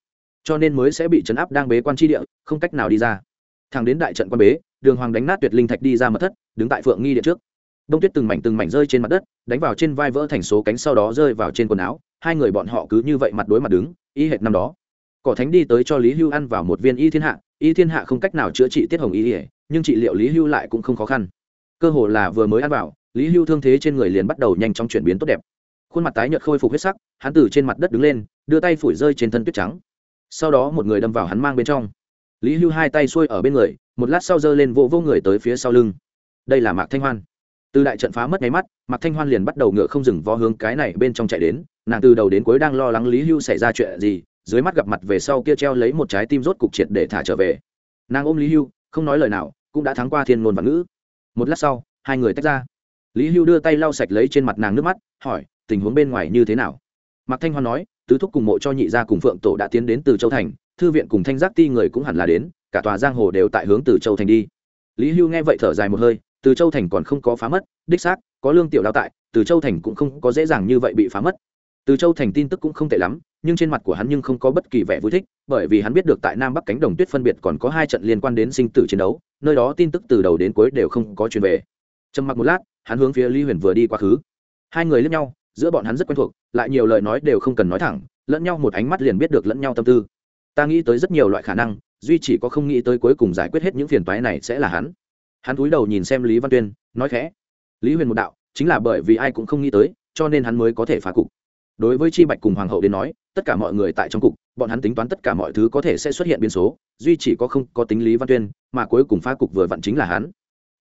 cho nên mới sẽ bị chấn áp đang bế quan tri địa, không cách nào đi ra. Thẳng đến đại trận quan bế, đường hoàng đánh nát tuyệt linh thạch đi ra mật thất, đứng tại phượng nghi điện trước. Đông tuyết từng mảnh từng mảnh rơi trên mặt đất, đánh vào trên vai vỡ thành số cánh sau đó rơi vào trên quần áo, hai người bọn họ cứ như vậy mặt đối mặt đứng, y hệt năm đó. Cỏ thánh đi tới cho lý hưu ăn vào một viên y thiên hạ, y thiên hạ không cách nào chữa trị tiết hồng y ỉa nhưng trị liệu lý hưu lại cũng không khó khăn. Cơ hồ là vừa mới ăn vào, lý hưu thương thế trên người liền bắt đầu nhanh chóng chuyển biến tốt đẹp. Khuôn mặt tái nhợt khôi phục huyết sắc, hắn từ trên mặt đất đứng lên, đưa tay phủi rơi trên thân tuyết trắng sau đó một người đâm vào hắn mang bên trong. Lý hưu hai tay xuôi ở bên người, một lát sau giơ lên vỗ vô người tới phía sau lưng. Đây là mạc thanh hoan. Từ đại trận phá mất nháy mắt, mạc thanh hoan liền bắt đầu ngựa không dừng vó hướng cái này bên trong chạy đến, nàng từ đầu đến cuối đang lo lắng lý hưu xảy ra chuyện gì, dưới mắt gặp mặt về sau kia treo lấy một trái tim rốt cục triệt để thả trở về. Nàng ôm lý hưu, không nói lời nào, cũng đã thắng qua thiên ngôn và ngữ. Một lát sau, hai người tách ra. Lý hưu đưa tay lau sạch lấy trên mặt nàng nước mắt, hỏi, tình huống bên ngoài như thế nào? Mạc thanh hoan nói tứ thúc cùng mộ cho nhị gia cùng phượng tổ đã tiến đến từ châu thành, thư viện cùng thanh giác ti người cũng hẳn là đến, cả tòa giang hồ đều tại hướng từ châu thành đi. Lý hưu nghe vậy thở dài một hơi, từ châu thành còn không có phá mất, đích xác, có lương tiểu đào tại, từ châu thành cũng không có dễ dàng như vậy bị phá mất. Từ châu thành tin tức cũng không tệ lắm, nhưng trên mặt của hắn nhưng không có bất kỳ vẻ vui thích, bởi vì hắn biết được tại nam bắc cánh đồng tuyết phân biệt còn có hai trận liên quan đến sinh tử chiến đấu, nơi đó tin tức từ đầu đến cuối đều không có truyền về. Trầm mặc một lát, hắn hướng phía lý huyền vừa đi quá khứ hai người lẫn nhau giữa bọn hắn rất quen thuộc, lại nhiều lời nói đều không cần nói thẳng, lẫn nhau một ánh mắt liền biết được lẫn nhau tâm tư. Ta nghĩ tới rất nhiều loại khả năng, duy chỉ có không nghĩ tới cuối cùng giải quyết hết những phiền toái này sẽ là hắn. Hắn cúi đầu nhìn xem lý văn tuyên, nói khẽ, lý huyền một đạo, chính là bởi vì ai cũng không nghĩ tới, cho nên hắn mới có thể phá cục. Đối với chi bạch cùng hoàng hậu đến nói, tất cả mọi người tại trong cục, bọn hắn tính toán tất cả mọi thứ có thể sẽ xuất hiện biến số, duy chỉ có không có tính lý văn tuyên, mà cuối cùng phá cục vừa vặn chính là hắn.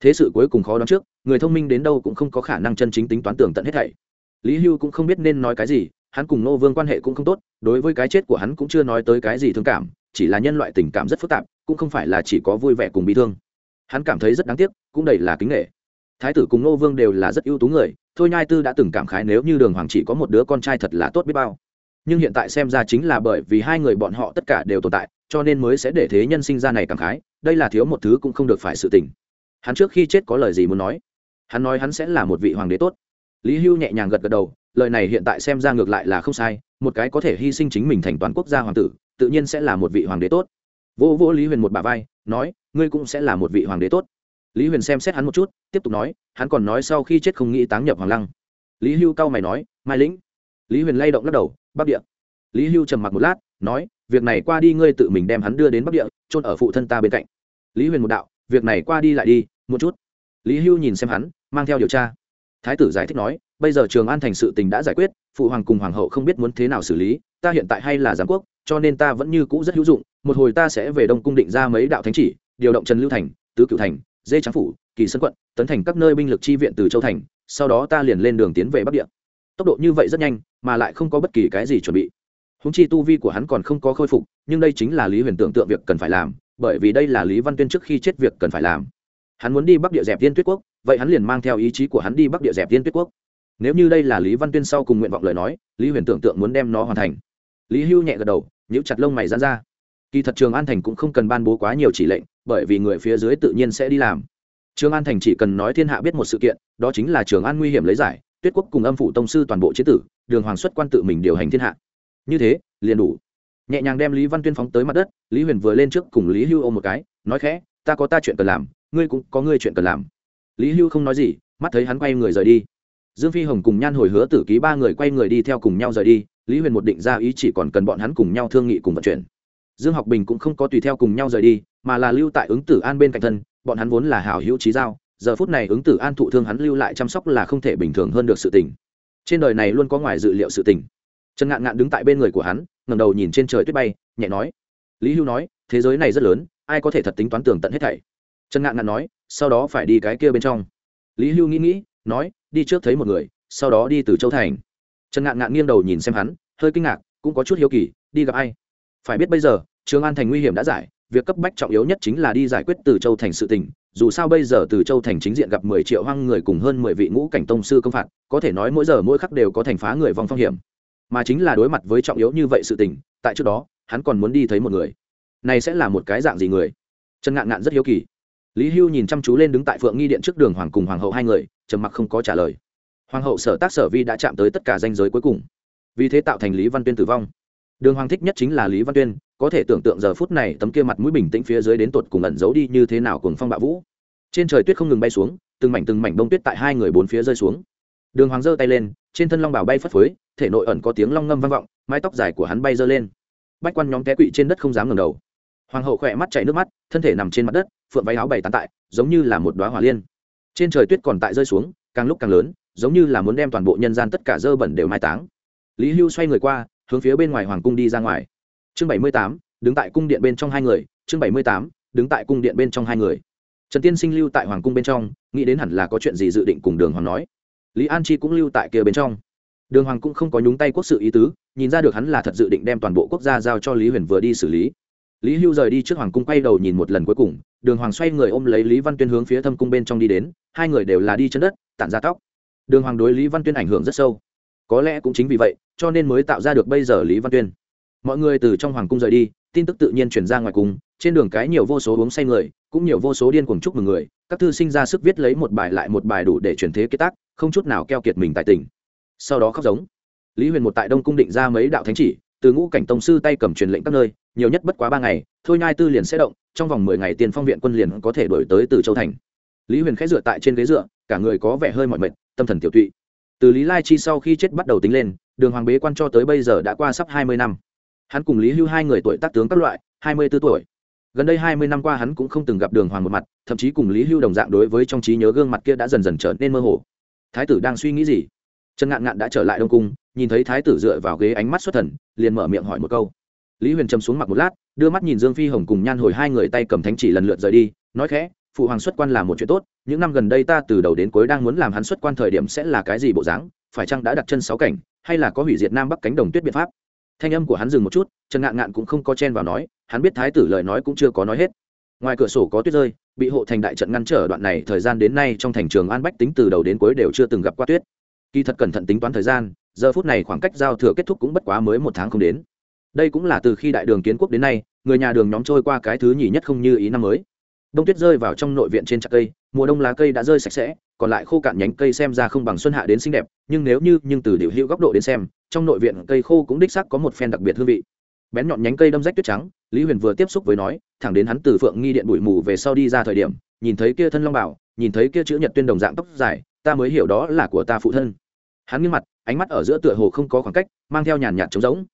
Thế sự cuối cùng khó đoán trước, người thông minh đến đâu cũng không có khả năng chân chính tính toán tường tận hết thảy lý hưu cũng không biết nên nói cái gì, hắn cùng nô vương quan hệ cũng không tốt, đối với cái chết của hắn cũng chưa nói tới cái gì thương cảm, chỉ là nhân loại tình cảm rất phức tạp, cũng không phải là chỉ có vui vẻ cùng bị thương. Hắn cảm thấy rất đáng tiếc, cũng đầy là kính nghệ thái tử cùng nô vương đều là rất ưu tú người, thôi nhai tư đã từng cảm khái nếu như đường hoàng chỉ có một đứa con trai thật là tốt biết bao. Nhưng hiện tại xem ra chính là bởi vì hai người bọn họ tất cả đều tồn tại, cho nên mới sẽ để thế nhân sinh ra này cảm khái, đây là thiếu một thứ cũng không được phải sự tình. Hắn trước khi chết có lời gì muốn nói? Hắn nói hắn sẽ là một vị hoàng đế tốt lý hưu nhẹ nhàng gật gật đầu, lời này hiện tại xem ra ngược lại là không sai, một cái có thể hy sinh chính mình thành toàn quốc gia hoàng tử, tự nhiên sẽ là một vị hoàng đế tốt. Vô vô lý huyền một bà vai, nói, ngươi cũng sẽ là một vị hoàng đế tốt. Lý huyền xem xét hắn một chút, tiếp tục nói, hắn còn nói sau khi chết không nghĩ táng nhập hoàng lăng. Lý hưu cau mày nói, mai lĩnh. Lý huyền lay động lắc đầu, bắc địa. Lý hưu trầm mặc một lát, nói, việc này qua đi ngươi tự mình đem hắn đưa đến bắc địa trôn ở phụ thân ta bên cạnh. Lý huyền một đạo, việc này qua đi lại đi, một chút. Lý hưu nhìn xem hắn, mang theo điều tra thái tử giải thích nói, bây giờ trường an thành sự tình đã giải quyết, phụ hoàng cùng hoàng hậu không biết muốn thế nào xử lý, ta hiện tại hay là giám quốc, cho nên ta vẫn như cũ rất hữu dụng, một hồi ta sẽ về đông cung định ra mấy đạo thánh chỉ, điều động trần lưu thành, tứ cửu thành, dê tráng phủ, kỳ sơn quận, tấn thành các nơi binh lực chi viện từ châu thành, sau đó ta liền lên đường tiến về bắc địa. Tốc độ như vậy rất nhanh, mà lại không có bất kỳ cái gì chuẩn bị. Húng chi tu vi của hắn còn không có khôi phục, nhưng đây chính là lý huyền tưởng tượng việc cần phải làm, bởi vì đây là lý văn tuyên trước khi chết việc cần phải làm. Hắn muốn đi bắc địa dẹp viên tuyết quốc vậy hắn liền mang theo ý chí của hắn đi bắc địa dẹp tiên tuyết quốc. Nếu như đây là lý văn tuyên sau cùng nguyện vọng lời nói, lý huyền tưởng tượng muốn đem nó hoàn thành. Lý hưu nhẹ gật đầu, nhíu chặt lông mày dán ra. Kỳ thật trường an thành cũng không cần ban bố quá nhiều chỉ lệnh, bởi vì người phía dưới tự nhiên sẽ đi làm. Trường an thành chỉ cần nói thiên hạ biết một sự kiện, đó chính là trường an nguy hiểm lấy giải, tuyết quốc cùng âm phủ tông sư toàn bộ chế tử, đường hoàng xuất quan tự mình điều hành thiên hạ. Như thế, liền đủ. Nhẹ nhàng đem lý văn tuyên phóng tới mặt đất, lý huyền vừa lên trước cùng lý hưu ôm một cái, nói khẽ, ta có ta chuyện cần làm, ngươi cũng có ngươi chuyện cần làm lý hưu không nói gì, mắt thấy hắn quay người rời đi. Dương phi hồng cùng nhan hồi hứa tử ký ba người quay người đi theo cùng nhau rời đi, lý huyền một định ra ý chỉ còn cần bọn hắn cùng nhau thương nghị cùng vận chuyển. Dương học bình cũng không có tùy theo cùng nhau rời đi, mà là lưu tại ứng tử an bên cạnh thân, bọn hắn vốn là hào hữu trí giao, giờ phút này ứng tử an thụ thương hắn lưu lại chăm sóc là không thể bình thường hơn được sự tình. Trên đời này luôn có ngoài dự liệu sự tình. Trần ngạn ngạn đứng tại bên người của hắn ngầm đầu nhìn trên trời tuyết bay, nhẹ nói. Lý hưu nói, thế giới này rất lớn, ai có thể thật tính toán tường tận hết thảy? Trần ngạn ngạn nói sau đó phải đi cái kia bên trong. Lý hưu nghĩ nghĩ, nói, đi trước thấy một người, sau đó đi từ châu thành. Trần ngạn ngạn nghiêng đầu nhìn xem hắn, hơi kinh ngạc, cũng có chút hiếu kỳ, đi gặp ai? Phải biết bây giờ, trường an thành nguy hiểm đã giải, việc cấp bách trọng yếu nhất chính là đi giải quyết từ châu thành sự tình. Dù sao bây giờ từ châu thành chính diện gặp mười triệu hoang người cùng hơn mười vị ngũ cảnh tông sư công phạt, có thể nói mỗi giờ mỗi khắc đều có thành phá người vòng phong hiểm. Mà chính là đối mặt với trọng yếu như vậy sự tình, tại trước đó, hắn còn muốn đi thấy một người. Này sẽ là một cái dạng gì người? Trần ngạn ngạn rất hiếu kỳ lý hưu nhìn chăm chú lên đứng tại phượng nghi điện trước đường hoàng cùng hoàng hậu hai người, trầm mặc không có trả lời. Hoàng hậu sở tác sở vi đã chạm tới tất cả danh giới cuối cùng. Vì thế tạo thành lý văn tuyên tử vong. Đường hoàng thích nhất chính là lý văn tuyên, có thể tưởng tượng giờ phút này tấm kia mặt mũi bình tĩnh phía dưới đến tột cùng ẩn giấu đi như thế nào cùng phong bạo vũ. Trên trời tuyết không ngừng bay xuống, từng mảnh từng mảnh bông tuyết tại hai người bốn phía rơi xuống. Đường hoàng giơ tay lên, trên thân long bảo bay phất phới, thể nội ẩn có tiếng long ngâm vang vọng, mái tóc dài của hắn bay giơ lên. Bách quan nhóm té quỵ trên đất không dám ngẩng đầu. Hoàng hậu khỏe mắt chảy nước mắt, thân thể nằm trên mặt đất phượng váy áo bày tán tại, giống như là một đoá hỏa liên. Trên trời tuyết còn tại rơi xuống, càng lúc càng lớn, giống như là muốn đem toàn bộ nhân gian tất cả dơ bẩn đều mai táng. Lý hưu xoay người qua, hướng phía bên ngoài hoàng cung đi ra ngoài. Chương bảy mươi tám, đứng tại cung điện bên trong hai người. Chương bảy mươi tám, đứng tại cung điện bên trong hai người. Trần tiên sinh lưu tại hoàng cung bên trong, nghĩ đến hẳn là có chuyện gì dự định cùng đường hoàng nói. Lý an chi cũng lưu tại kia bên trong. Đường hoàng cũng không có nhúng tay quốc sự ý tứ, nhìn ra được hắn là thật dự định đem toàn bộ quốc gia giao cho lý huyền vừa đi xử lý. Lý hưu rời đi trước hoàng cung quay đầu nhìn một lần cuối cùng đường hoàng xoay người ôm lấy lý văn tuyên hướng phía thâm cung bên trong đi đến, hai người đều là đi chân đất, tản ra tóc. Đường hoàng đối lý văn tuyên ảnh hưởng rất sâu. Có lẽ cũng chính vì vậy, cho nên mới tạo ra được bây giờ lý văn tuyên. Mọi người từ trong hoàng cung rời đi, tin tức tự nhiên chuyển ra ngoài cung, trên đường cái nhiều vô số uống say người, cũng nhiều vô số điên cuồng chúc mừng người, các thư sinh ra sức viết lấy một bài lại một bài đủ để chuyển thế kế tác, không chút nào keo kiệt mình tại tỉnh. Sau đó khóc giống. Lý huyền một tại đông cung định ra mấy đạo thánh chỉ, từ ngũ cảnh tông sư tay cầm truyền lệnh các nơi, nhiều nhất bất quá ba ngày, thôi nhai tư liền sẽ động trong vòng mười ngày tiền phong viện quân liền có thể đổi tới từ châu thành. Lý huyền khẽ dựa tại trên ghế dựa, cả người có vẻ hơi mỏi mệt, tâm thần tiểu tụy. Từ lý lai chi sau khi chết bắt đầu tính lên, đường hoàng bế quan cho tới bây giờ đã qua sắp hai mươi năm. Hắn cùng lý hưu hai người tuổi tác tướng các loại, hai mươi b ố tuổi. Gần đây hai mươi năm qua hắn cũng không từng gặp đường hoàng một mặt, thậm chí cùng lý hưu đồng dạng đối với trong trí nhớ gương mặt kia đã dần dần trở nên mơ hồ. Thái tử đang suy nghĩ gì? Trần ngạn ngạn đã trở lại đông cung, nhìn thấy thái tử dựa vào ghế ánh mắt xuất thần, liền mở miệng hỏi một câu lý huyền trầm xuống mặt một lát, đưa mắt nhìn dương phi hồng cùng nhan hồi hai người tay cầm thánh chỉ lần lượt rời đi, nói khẽ, phụ hoàng xuất quan là một chuyện tốt, những năm gần đây ta từ đầu đến cuối đang muốn làm hắn xuất quan thời điểm sẽ là cái gì bộ dáng, phải chăng đã đặt chân sáu cảnh, hay là có hủy diệt nam bắc cánh đồng tuyết biện pháp? Thanh âm của hắn dừng một chút, trần ngạn ngạn cũng không có chen vào nói, hắn biết thái tử lời nói cũng chưa có nói hết. Ngoài cửa sổ có tuyết rơi, bị hộ thành đại trận ngăn trở đoạn này, thời gian đến nay trong thành trường an bách tính từ đầu đến cuối đều chưa từng gặp qua tuyết. Kỳ thật cẩn thận tính toán thời gian, giờ phút này khoảng cách giao thừa kết thúc cũng bất quá mới một tháng không đến đây cũng là từ khi đại đường kiến quốc đến nay, người nhà đường nhóm trôi qua cái thứ nhì nhất không như ý năm mới. Đông tuyết rơi vào trong nội viện trên chặt cây, mùa đông lá cây đã rơi sạch sẽ, còn lại khô cạn nhánh cây xem ra không bằng xuân hạ đến xinh đẹp, nhưng nếu như, nhưng từ điều hữu góc độ đến xem, trong nội viện cây khô cũng đích sắc có một phen đặc biệt hương vị. Bén nhọn nhánh cây đâm rách tuyết trắng, lý huyền vừa tiếp xúc với nói, thẳng đến hắn từ phượng nghi điện bụi mù về sau đi ra thời điểm, nhìn thấy kia thân long bảo, nhìn thấy kia chữ nhật tuyên đồng dạng tóc dài, ta mới hiểu đó là của ta phụ thân. Hắn nghiêm mặt, ánh mắt ở giữa tựa hồ không có khoảng cách, mang theo nhàn nhạt trống rỗng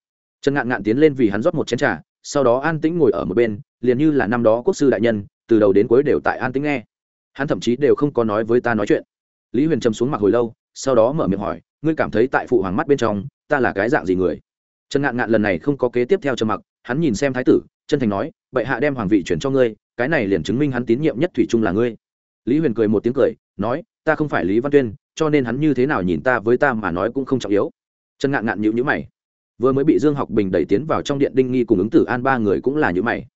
trần ngạn ngạn tiến lên vì hắn rót một chén trà, sau đó an tĩnh ngồi ở một bên, liền như là năm đó quốc sư đại nhân, từ đầu đến cuối đều tại an tĩnh nghe. Hắn thậm chí đều không có nói với ta nói chuyện. Lý huyền trầm xuống mặt hồi lâu, sau đó mở miệng hỏi, ngươi cảm thấy tại phụ hoàng mắt bên trong, ta là cái dạng gì người? Trần ngạn ngạn lần này không có kế tiếp theo trầm mặc, hắn nhìn xem thái tử, chân thành nói, bệ hạ đem hoàng vị chuyển cho ngươi, cái này liền chứng minh hắn tín nhiệm nhất thủy chung là ngươi. Lý huyền cười một tiếng cười, nói, ta không phải lý văn tuyên, cho nên hắn như thế nào nhìn ta với ta mà nói cũng không trọng yếu. Trần ngạn ngạn nhịu nhữ mày vừa mới bị dương học bình đẩy tiến vào trong điện đinh nghi cùng ứng tử an ba người cũng là như mày.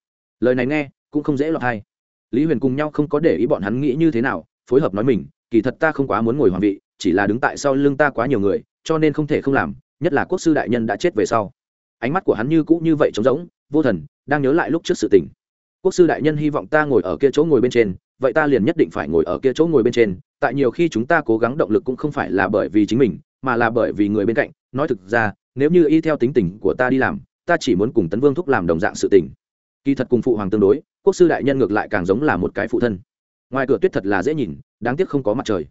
Lời này nghe, cũng không dễ lọt hay. Lý huyền cùng nhau không có để ý bọn hắn nghĩ như thế nào, phối hợp nói mình, kỳ thật ta không quá muốn ngồi hoàng vị, chỉ là đứng tại sau lưng ta quá nhiều người, cho nên không thể không làm, nhất là quốc sư đại nhân đã chết về sau. Ánh mắt của hắn như cũ như vậy trống rỗng, vô thần, đang nhớ lại lúc trước sự tình. Quốc sư đại nhân hy vọng ta ngồi ở kia chỗ ngồi bên trên, vậy ta liền nhất định phải ngồi ở kia chỗ ngồi bên trên, tại nhiều khi chúng ta cố gắng động lực cũng không phải là bởi vì chính mình, mà là bởi vì người bên cạnh. Nói thực ra nếu như y theo tính tình của ta đi làm, ta chỉ muốn cùng tấn vương thúc làm đồng dạng sự tình. Kỳ thật cùng phụ hoàng tương đối, quốc sư đại nhân ngược lại càng giống là một cái phụ thân. Ngoài cửa tuyết thật là dễ nhìn, đáng tiếc không có mặt trời.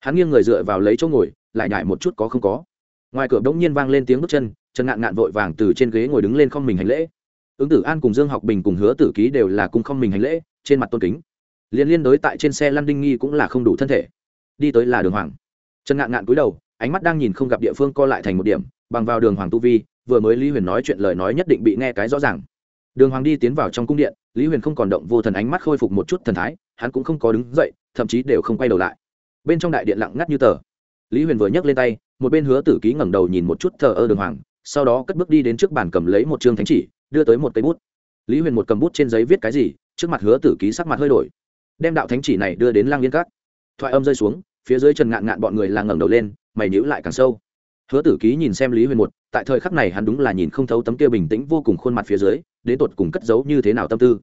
Hắn nghiêng người dựa vào lấy chỗ ngồi, lại nhại một chút có không có. Ngoài cửa đống nhiên vang lên tiếng bước chân, trần ngạn ngạn vội vàng từ trên ghế ngồi đứng lên không mình hành lễ. Ứng tử an cùng dương học bình cùng hứa tử ký đều là cùng không mình hành lễ, trên mặt tôn kính. Liên liên đối tại trên xe lăn đinh nghi cũng là không đủ thân thể. Đi tới là đường hoàng. Trần ngạn ngạn cúi đầu, ánh mắt đang nhìn không gặp địa phương co lại thành một điểm bằng vào đường hoàng tu vi, vừa mới lý huyền nói chuyện lời nói nhất định bị nghe cái rõ ràng. Đường hoàng đi tiến vào trong cung điện, lý huyền không còn động vô thần ánh mắt khôi phục một chút thần thái, hắn cũng không có đứng dậy, thậm chí đều không quay đầu lại. Bên trong đại điện lặng ngắt như tờ. Lý huyền vừa nhấc lên tay, một bên hứa tử ký ngẩng đầu nhìn một chút thờ ơ đường hoàng, sau đó cất bước đi đến trước bàn cầm lấy một chương thánh chỉ, đưa tới một cây bút. Lý huyền một cầm bút trên giấy viết cái gì, trước mặt hứa tử ký sắc mặt hơi đổi. Đem đạo thánh chỉ này đưa đến lang liên cát thoại âm rơi xuống, phía dưới trần ngạn ngạn bọn người là ngẩng đầu lên, mày nhữ lại càng sâu hứa tử ký nhìn xem lý huyền một, tại thời khắc này hắn đúng là nhìn không thấu tấm kia bình tĩnh vô cùng khuôn mặt phía dưới, đến tột cùng cất giấu như thế nào tâm tư.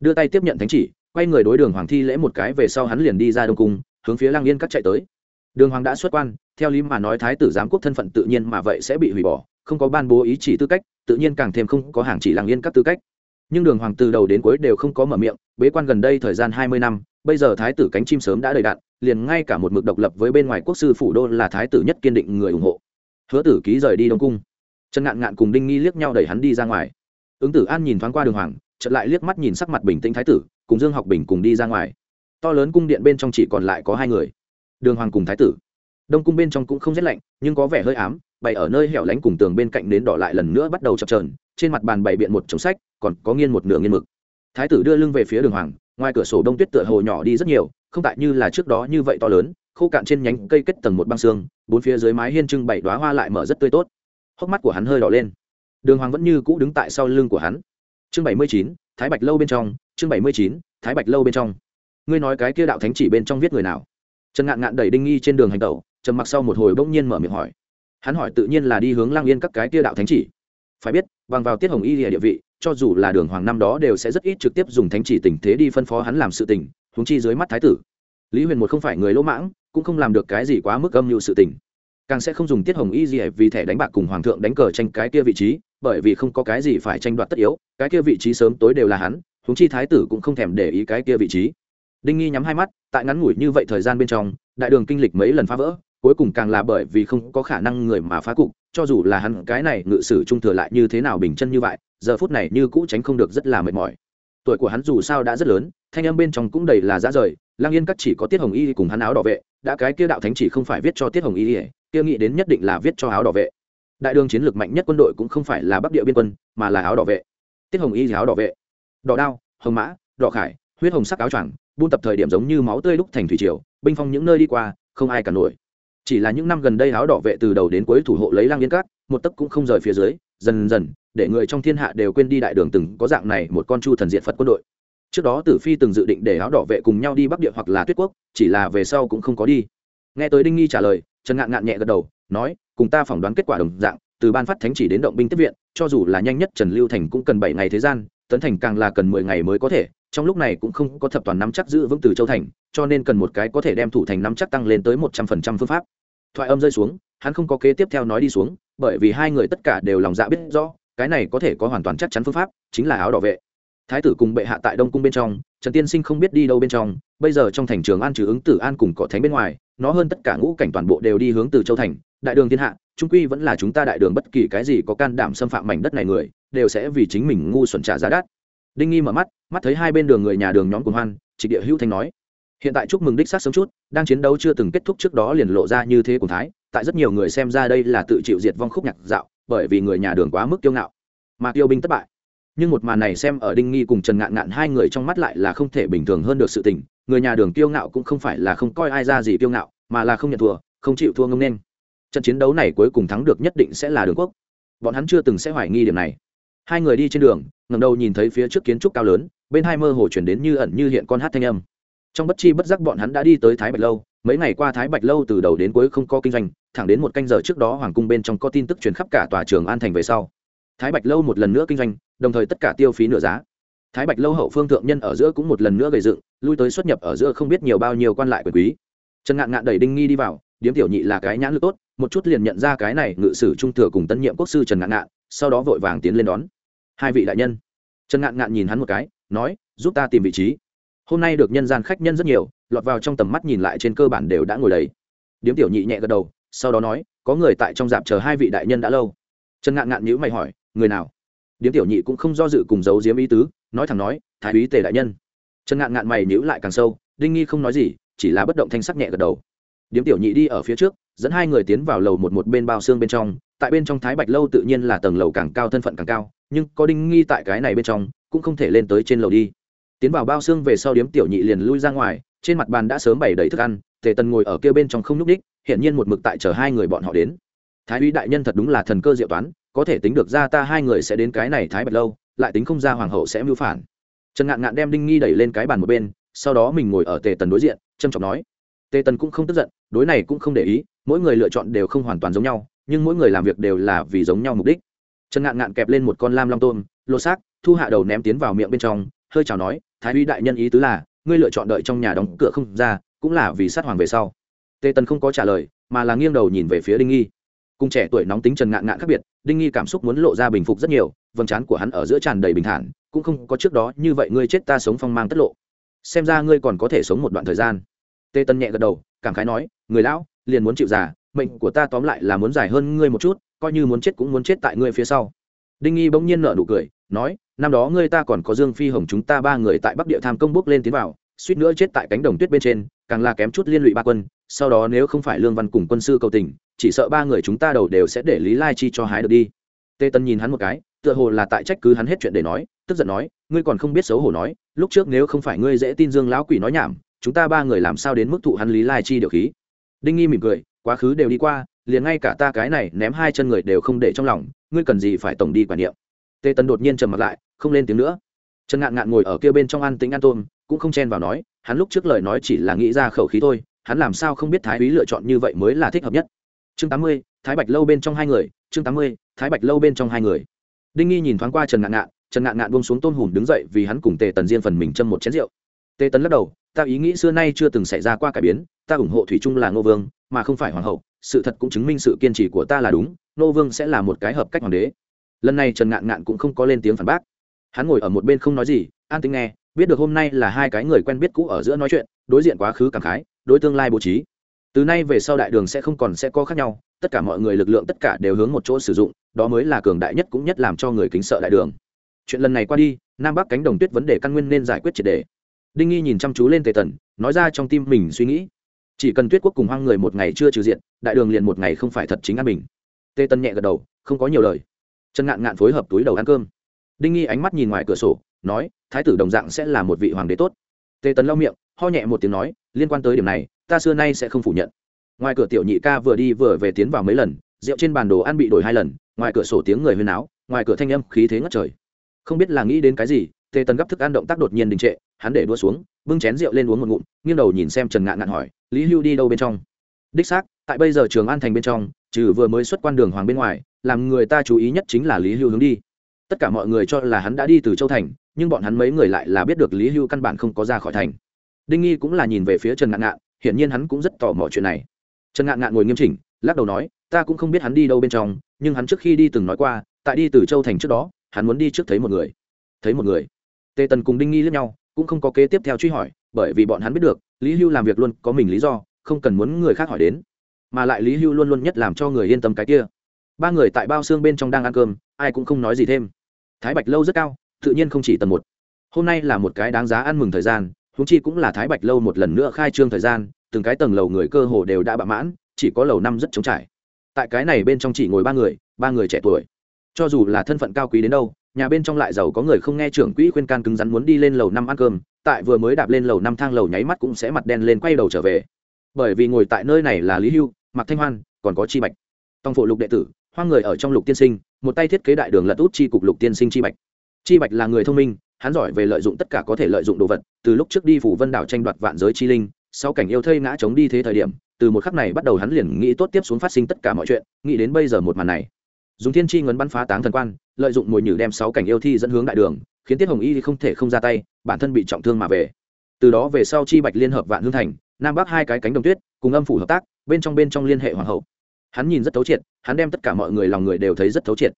Đưa tay tiếp nhận thánh chỉ, quay người đối đường hoàng thi lễ một cái về sau hắn liền đi ra đông cung, hướng phía lang yên cắt chạy tới. Đường hoàng đã xuất quan, theo lý mà nói thái tử giám quốc thân phận tự nhiên mà vậy sẽ bị hủy bỏ, không có ban bố ý chỉ tư cách, tự nhiên càng thêm không có hàng chỉ Lang yên các tư cách. Nhưng đường hoàng từ đầu đến cuối đều không có mở miệng, bế quan gần đây thời gian hai mươi năm, bây giờ thái tử cánh chim sớm đã đầy đạn, liền ngay cả một mực độc lập với bên ngoài quốc sư phủ đô là thái tử nhất kiên định người ủng hộ hứa tử ký rời đi đông cung. Trần ngạn ngạn cùng đinh nghi liếc nhau đẩy hắn đi ra ngoài. Ứng tử an nhìn thoáng qua đường hoàng, chợt lại liếc mắt nhìn sắc mặt bình tĩnh thái tử, cùng dương học bình cùng đi ra ngoài. To lớn cung điện bên trong chỉ còn lại có hai người, đường hoàng cùng thái tử. Đông cung bên trong cũng không rét lạnh, nhưng có vẻ hơi ám, bày ở nơi hẻo lánh cùng tường bên cạnh nến đỏ lại lần nữa bắt đầu chập trờn trên mặt bàn bày biện một chồng sách, còn có nghiên một nửa nghiên mực. Thái tử đưa lưng về phía đường hoàng, ngoài cửa sổ đông tuyết tựa hồ nhỏ đi rất nhiều, không tại như là trước đó như vậy to lớn khô cạn trên nhánh cây kết tầng một băng xương, bốn phía dưới mái hiên trưng bảy đoá hoa lại mở rất tươi tốt. Hốc mắt của hắn hơi đỏ lên. Đường hoàng vẫn như cũ đứng tại sau lưng của hắn. Chương bảy mươi chín, thái bạch lâu bên trong, chương bảy mươi chín, thái bạch lâu bên trong. Ngươi nói cái kia đạo thánh chỉ bên trong viết người nào? Trần ngạn ngạn đẩy đinh nghi trên đường hành tẩu, trầm mặc sau một hồi bỗng nhiên mở miệng hỏi. Hắn hỏi tự nhiên là đi hướng lang yên các cái kia đạo thánh chỉ. Phải biết, bằng vào tiết hồng y địa vị, cho dù là đường hoàng năm đó đều sẽ rất ít trực tiếp dùng thánh chỉ tình thế đi phân phó hắn làm sự tình húng chi dưới mắt thái tử. Lý huyền một không phải người lỗ mãng cũng không làm được cái gì quá mức âm mưu sự tình. Càng sẽ không dùng tiết hồng y gì vì thẻ đánh bạc cùng hoàng thượng đánh cờ tranh cái kia vị trí, bởi vì không có cái gì phải tranh đoạt tất yếu, cái kia vị trí sớm tối đều là hắn húng chi thái tử cũng không thèm để ý cái kia vị trí. Đinh nghi nhắm hai mắt, tại ngắn ngủi như vậy thời gian bên trong, đại đường kinh lịch mấy lần phá vỡ, cuối cùng càng là bởi vì không có khả năng người mà phá cục, cho dù là hắn cái này ngự sử trung thừa lại như thế nào bình chân như vậy, giờ phút này như cũ tránh không được rất là mệt mỏi. Tuổi của hắn dù sao đã rất lớn, thanh âm bên trong cũng đầy là dã rời lang yên cắt chỉ có tiết hồng y cùng hắn áo đỏ vệ đã cái kia đạo thánh chỉ không phải viết cho tiết hồng y kia nghĩ đến nhất định là viết cho áo đỏ vệ. Đại đường chiến lược mạnh nhất quân đội cũng không phải là bắc địa biên quân, mà là áo đỏ vệ. Tiết hồng y áo đỏ vệ. Đỏ đao, hồng mã, đỏ khải, huyết hồng sắc áo choàng, buôn tập thời điểm giống như máu tươi lúc thành thủy triều, binh phong những nơi đi qua, không ai cả nổi. Chỉ là những năm gần đây áo đỏ vệ từ đầu đến cuối thủ hộ lấy lang yên cát một tấc cũng không rời phía dưới, dần dần, để người trong thiên hạ đều quên đi đại đường từng có dạng này một con chu thần diện phật quân đội trước đó tử phi từng dự định để áo đỏ vệ cùng nhau đi bắc địa hoặc là tuyết quốc, chỉ là về sau cũng không có đi. Nghe tới đinh nghi trả lời, trần ngạn ngạn nhẹ gật đầu, nói, cùng ta phỏng đoán kết quả đồng dạng, từ ban phát thánh chỉ đến động binh tiếp viện, cho dù là nhanh nhất trần lưu thành cũng cần bảy ngày thế gian, tấn thành càng là cần mười ngày mới có thể, trong lúc này cũng không có thập toàn nắm chắc giữ vững từ châu thành, cho nên cần một cái có thể đem thủ thành nắm chắc tăng lên tới một trăm phần trăm phương pháp. Thoại âm rơi xuống, hắn không có kế tiếp theo nói đi xuống, bởi vì hai người tất cả đều lòng dạ biết rõ, cái này có thể có hoàn toàn chắc chắn phương pháp, chính là áo đỏ vệ thái tử cùng bệ hạ tại đông cung bên trong, trần tiên sinh không biết đi đâu bên trong, bây giờ trong thành trường an trừ ứng tử an cùng cỏ thánh bên ngoài, nó hơn tất cả ngũ cảnh toàn bộ đều đi hướng từ châu thành. Đại đường thiên hạ, trung quy vẫn là chúng ta đại đường bất kỳ cái gì có can đảm xâm phạm mảnh đất này người, đều sẽ vì chính mình ngu xuẩn trả giá đắt. Đinh nghi mở mắt mắt thấy hai bên đường người nhà đường nhóm cùng hoan trịnh địa hữu thanh nói, hiện tại chúc mừng đích xác sớm chút, đang chiến đấu chưa từng kết thúc trước đó liền lộ ra như thế cùng thái, tại rất nhiều người xem ra đây là tự chịu diệt vong khúc nhạc dạo, bởi vì người nhà đường quá mức kiêu ngạo. Mà tiêu binh thất bại nhưng một màn này xem ở đinh nghi cùng trần ngạn ngạn hai người trong mắt lại là không thể bình thường hơn được sự tình. Người nhà đường kiêu ngạo cũng không phải là không coi ai ra gì kiêu ngạo, mà là không nhận thua, không chịu thua ngông nên trận chiến đấu này cuối cùng thắng được nhất định sẽ là đường quốc. Bọn hắn chưa từng sẽ hoài nghi điểm này. Hai người đi trên đường ngầm đầu nhìn thấy phía trước kiến trúc cao lớn, bên hai mơ hồ chuyển đến như ẩn như hiện con hát thanh âm. Trong bất chi bất giác bọn hắn đã đi tới thái bạch lâu, mấy ngày qua thái bạch lâu từ đầu đến cuối không có kinh doanh, thẳng đến một canh giờ trước đó hoàng cung bên trong có tin tức truyền khắp cả tòa trường an thành về sau thái bạch lâu một lần nữa kinh doanh, đồng thời tất cả tiêu phí nửa giá. Thái bạch lâu hậu phương thượng nhân ở giữa cũng một lần nữa gây dựng, lui tới xuất nhập ở giữa không biết nhiều bao nhiêu quan lại quyền quý. Trần ngạn ngạn đẩy đinh nghi đi vào, điếm tiểu nhị là cái nhãn lực tốt, một chút liền nhận ra cái này ngự sử trung thừa cùng tân nhiệm quốc sư trần ngạn ngạn, sau đó vội vàng tiến lên đón. Hai vị đại nhân. Trần ngạn ngạn nhìn hắn một cái, nói, giúp ta tìm vị trí. Hôm nay được nhân gian khách nhân rất nhiều, lọt vào trong tầm mắt nhìn lại trên cơ bản đều đã ngồi đầy. Điếm tiểu nhị nhẹ gật đầu, sau đó nói, có người tại trong dạp chờ hai vị đại nhân đã lâu. Trần ngạn ngạn nhữ mày hỏi người nào? Điếm tiểu nhị cũng không do dự cùng giấu diếm ý tứ, nói thẳng nói, thái úy tề đại nhân. Trần ngạn ngạn mày nhữ lại càng sâu, đinh nghi không nói gì, chỉ là bất động thanh sắc nhẹ gật đầu. Điếm tiểu nhị đi ở phía trước, dẫn hai người tiến vào lầu một một bên bao xương bên trong, tại bên trong thái bạch lâu tự nhiên là tầng lầu càng cao thân phận càng cao, nhưng có đinh nghi tại cái này bên trong, cũng không thể lên tới trên lầu đi. Tiến vào bao xương về sau điếm tiểu nhị liền lui ra ngoài, trên mặt bàn đã sớm bày đầy thức ăn, tề tần ngồi ở kia bên trong không nhúc ních hiện nhiên một mực tại chờ hai người bọn họ đến. Thái úy đại nhân thật đúng là thần cơ diệu toán có thể tính được ra ta hai người sẽ đến cái này thái bạch lâu, lại tính không ra hoàng hậu sẽ mưu phản. Trần ngạn ngạn đem đinh nghi đẩy lên cái bàn một bên, sau đó mình ngồi ở tề tần đối diện trâm trọng nói, tề tần cũng không tức giận, đối này cũng không để ý, mỗi người lựa chọn đều không hoàn toàn giống nhau, nhưng mỗi người làm việc đều là vì giống nhau mục đích. Trần ngạn ngạn kẹp lên một con lam long tôm lô xác, thu hạ đầu ném tiến vào miệng bên trong, hơi chào nói, thái uy đại nhân ý tứ là, ngươi lựa chọn đợi trong nhà đóng cửa không ra, cũng là vì sát hoàng về sau. Tề tần không có trả lời, mà là nghiêng đầu nhìn về phía đinh nghi cùng trẻ tuổi nóng tính trần ngạn ngạn khác biệt, đinh nghi cảm xúc muốn lộ ra bình phục rất nhiều, vầng trán của hắn ở giữa tràn đầy bình thản, cũng không có trước đó như vậy ngươi chết ta sống phong mang tất lộ. Xem ra ngươi còn có thể sống một đoạn thời gian. Tê tân nhẹ gật đầu, cảm khái nói, người lão, liền muốn chịu già, mệnh của ta tóm lại là muốn dài hơn ngươi một chút, coi như muốn chết cũng muốn chết tại ngươi phía sau. Đinh nghi bỗng nhiên nở nụ cười, nói, năm đó ngươi ta còn có dương phi hồng chúng ta ba người tại bắc địa tham công bước lên tiến vào, suýt nữa chết tại cánh đồng tuyết bên trên, càng là kém chút liên lụy ba quân sau đó nếu không phải lương văn cùng quân sư cầu tình, chỉ sợ ba người chúng ta đầu đều sẽ để lý lai chi cho hái được đi. Tê tân nhìn hắn một cái, tựa hồ là tại trách cứ hắn hết chuyện để nói, tức giận nói, ngươi còn không biết xấu hổ nói, lúc trước nếu không phải ngươi dễ tin dương lão quỷ nói nhảm, chúng ta ba người làm sao đến mức thụ hắn lý lai chi điều khí? Đinh nghi mỉm cười, quá khứ đều đi qua, liền ngay cả ta cái này ném hai chân người đều không để trong lòng, ngươi cần gì phải tổng đi quản niệm? Tê tân đột nhiên trầm mặt lại, không lên tiếng nữa. Trần ngạn ngạn ngồi ở kia bên trong ăn tính ăn tôm, cũng không chen vào nói, hắn lúc trước lời nói chỉ là nghĩ ra khẩu khí thôi hắn làm sao không biết thái úy lựa chọn như vậy mới là thích hợp nhất. Chương tám mươi, thái bạch lâu bên trong hai người, chương tám mươi, thái bạch lâu bên trong hai người. Đinh nghi nhìn thoáng qua trần ngạn ngạn, trần ngạn ngạn buông xuống tôn hùm đứng dậy vì hắn cùng tề tần diên phần mình châm một chén rượu. Tề tần lắc đầu, ta ý nghĩ xưa nay chưa từng xảy ra qua cải biến, ta ủng hộ thủy trung là ngô vương, mà không phải hoàng hậu, sự thật cũng chứng minh sự kiên trì của ta là đúng, ngô vương sẽ là một cái hợp cách hoàng đế. Lần này trần ngạn ngạn cũng không có lên tiếng phản bác. Hắn ngồi ở một bên không nói gì, an tính nghe, biết được hôm nay là hai cái người quen biết cũ ở giữa nói chuyện, đối diện quá khứ cảm khái đối tương lai bố trí. Từ nay về sau đại đường sẽ không còn sẽ có khác nhau, tất cả mọi người lực lượng tất cả đều hướng một chỗ sử dụng, đó mới là cường đại nhất cũng nhất làm cho người kính sợ đại đường. Chuyện lần này qua đi, nam bắc cánh đồng tuyết vấn đề căn nguyên nên giải quyết triệt đề. Đinh nghi nhìn chăm chú lên tề tần, nói ra trong tim mình suy nghĩ. Chỉ cần tuyết quốc cùng hoang người một ngày chưa trừ diện, đại đường liền một ngày không phải thật chính an bình. Tề tần nhẹ gật đầu, không có nhiều lời. Chân ngạn ngạn phối hợp túi đầu ăn cơm. Đinh nghi ánh mắt nhìn ngoài cửa sổ, nói, thái tử đồng dạng sẽ là một vị hoàng đế tốt. Tề tần lau miệng ho nhẹ một tiếng nói, liên quan tới điểm này, ta xưa nay sẽ không phủ nhận. Ngoài cửa tiểu nhị ca vừa đi vừa về tiến vào mấy lần, rượu trên bàn đồ ăn bị đổi hai lần, ngoài cửa sổ tiếng người huyên áo ngoài cửa thanh âm khí thế ngất trời. Không biết là nghĩ đến cái gì, tề tần gấp thức ăn động tác đột nhiên đình trệ, hắn để đua xuống, bưng chén rượu lên uống một ngụm, nghiêng đầu nhìn xem trần ngạn ngạn hỏi, lý hưu đi đâu bên trong? Đích xác, tại bây giờ trường an thành bên trong, trừ vừa mới xuất quan đường hoàng bên ngoài, làm người ta chú ý nhất chính là lý hưu hướng đi. Tất cả mọi người cho là hắn đã đi từ châu thành, nhưng bọn hắn mấy người lại là biết được lý hưu căn bản không có ra khỏi thành đinh nghi cũng là nhìn về phía trần ngạn ngạn, hiển nhiên hắn cũng rất tò mò chuyện này. Trần ngạn ngạn ngồi nghiêm chỉnh, lắc đầu nói, ta cũng không biết hắn đi đâu bên trong, nhưng hắn trước khi đi từng nói qua, tại đi từ châu thành trước đó, hắn muốn đi trước thấy một người. Thấy một người. Tề tần cùng đinh nghi lẫn nhau, cũng không có kế tiếp theo truy hỏi, bởi vì bọn hắn biết được, lý hưu làm việc luôn có mình lý do, không cần muốn người khác hỏi đến. Mà lại lý hưu luôn luôn nhất làm cho người yên tâm cái kia. Ba người tại bao xương bên trong đang ăn cơm, ai cũng không nói gì thêm. Thái bạch lâu rất cao, tự nhiên không chỉ tầng một. Hôm nay là một cái đáng giá ăn mừng thời gian húng chi cũng là thái bạch lâu một lần nữa khai trương thời gian, từng cái tầng lầu người cơ hồ đều đã bạ mãn, chỉ có lầu năm rất trống trải. Tại cái này bên trong chỉ ngồi ba người ba người trẻ tuổi. Cho dù là thân phận cao quý đến đâu, nhà bên trong lại giàu có người không nghe trưởng quỹ khuyên can cứng rắn muốn đi lên lầu năm ăn cơm, tại vừa mới đạp lên lầu năm thang lầu nháy mắt cũng sẽ mặt đen lên quay đầu trở về. Bởi vì ngồi tại nơi này là lý hưu, mạc thanh hoan, còn có chi bạch. Tòng phụ lục đệ tử, hoang người ở trong lục tiên sinh, một tay thiết kế đại đường lật út chi cục lục tiên sinh chi bạch. Chi bạch là người thông minh hắn giỏi về lợi dụng tất cả có thể lợi dụng đồ vật, từ lúc trước đi phủ vân đảo tranh đoạt vạn giới chi linh, sau cảnh yêu thây ngã chống đi thế thời điểm, từ một khắc này bắt đầu hắn liền nghĩ tốt tiếp xuống phát sinh tất cả mọi chuyện, nghĩ đến bây giờ một màn này. Dùng thiên tri ngấn bắn phá táng thần quan, lợi dụng mồi nhử đem sáu cảnh yêu thi dẫn hướng đại đường, khiến tiết hồng y không thể không ra tay, bản thân bị trọng thương mà về. Từ đó về sau chi bạch liên hợp vạn hương thành, nam bắc hai cái cánh đồng tuyết, cùng âm phủ hợp tác, bên trong bên trong liên hệ hoàng hậu. Hắn nhìn rất thấu triệt, hắn đem tất cả mọi người lòng người đều thấy rất thấu triệt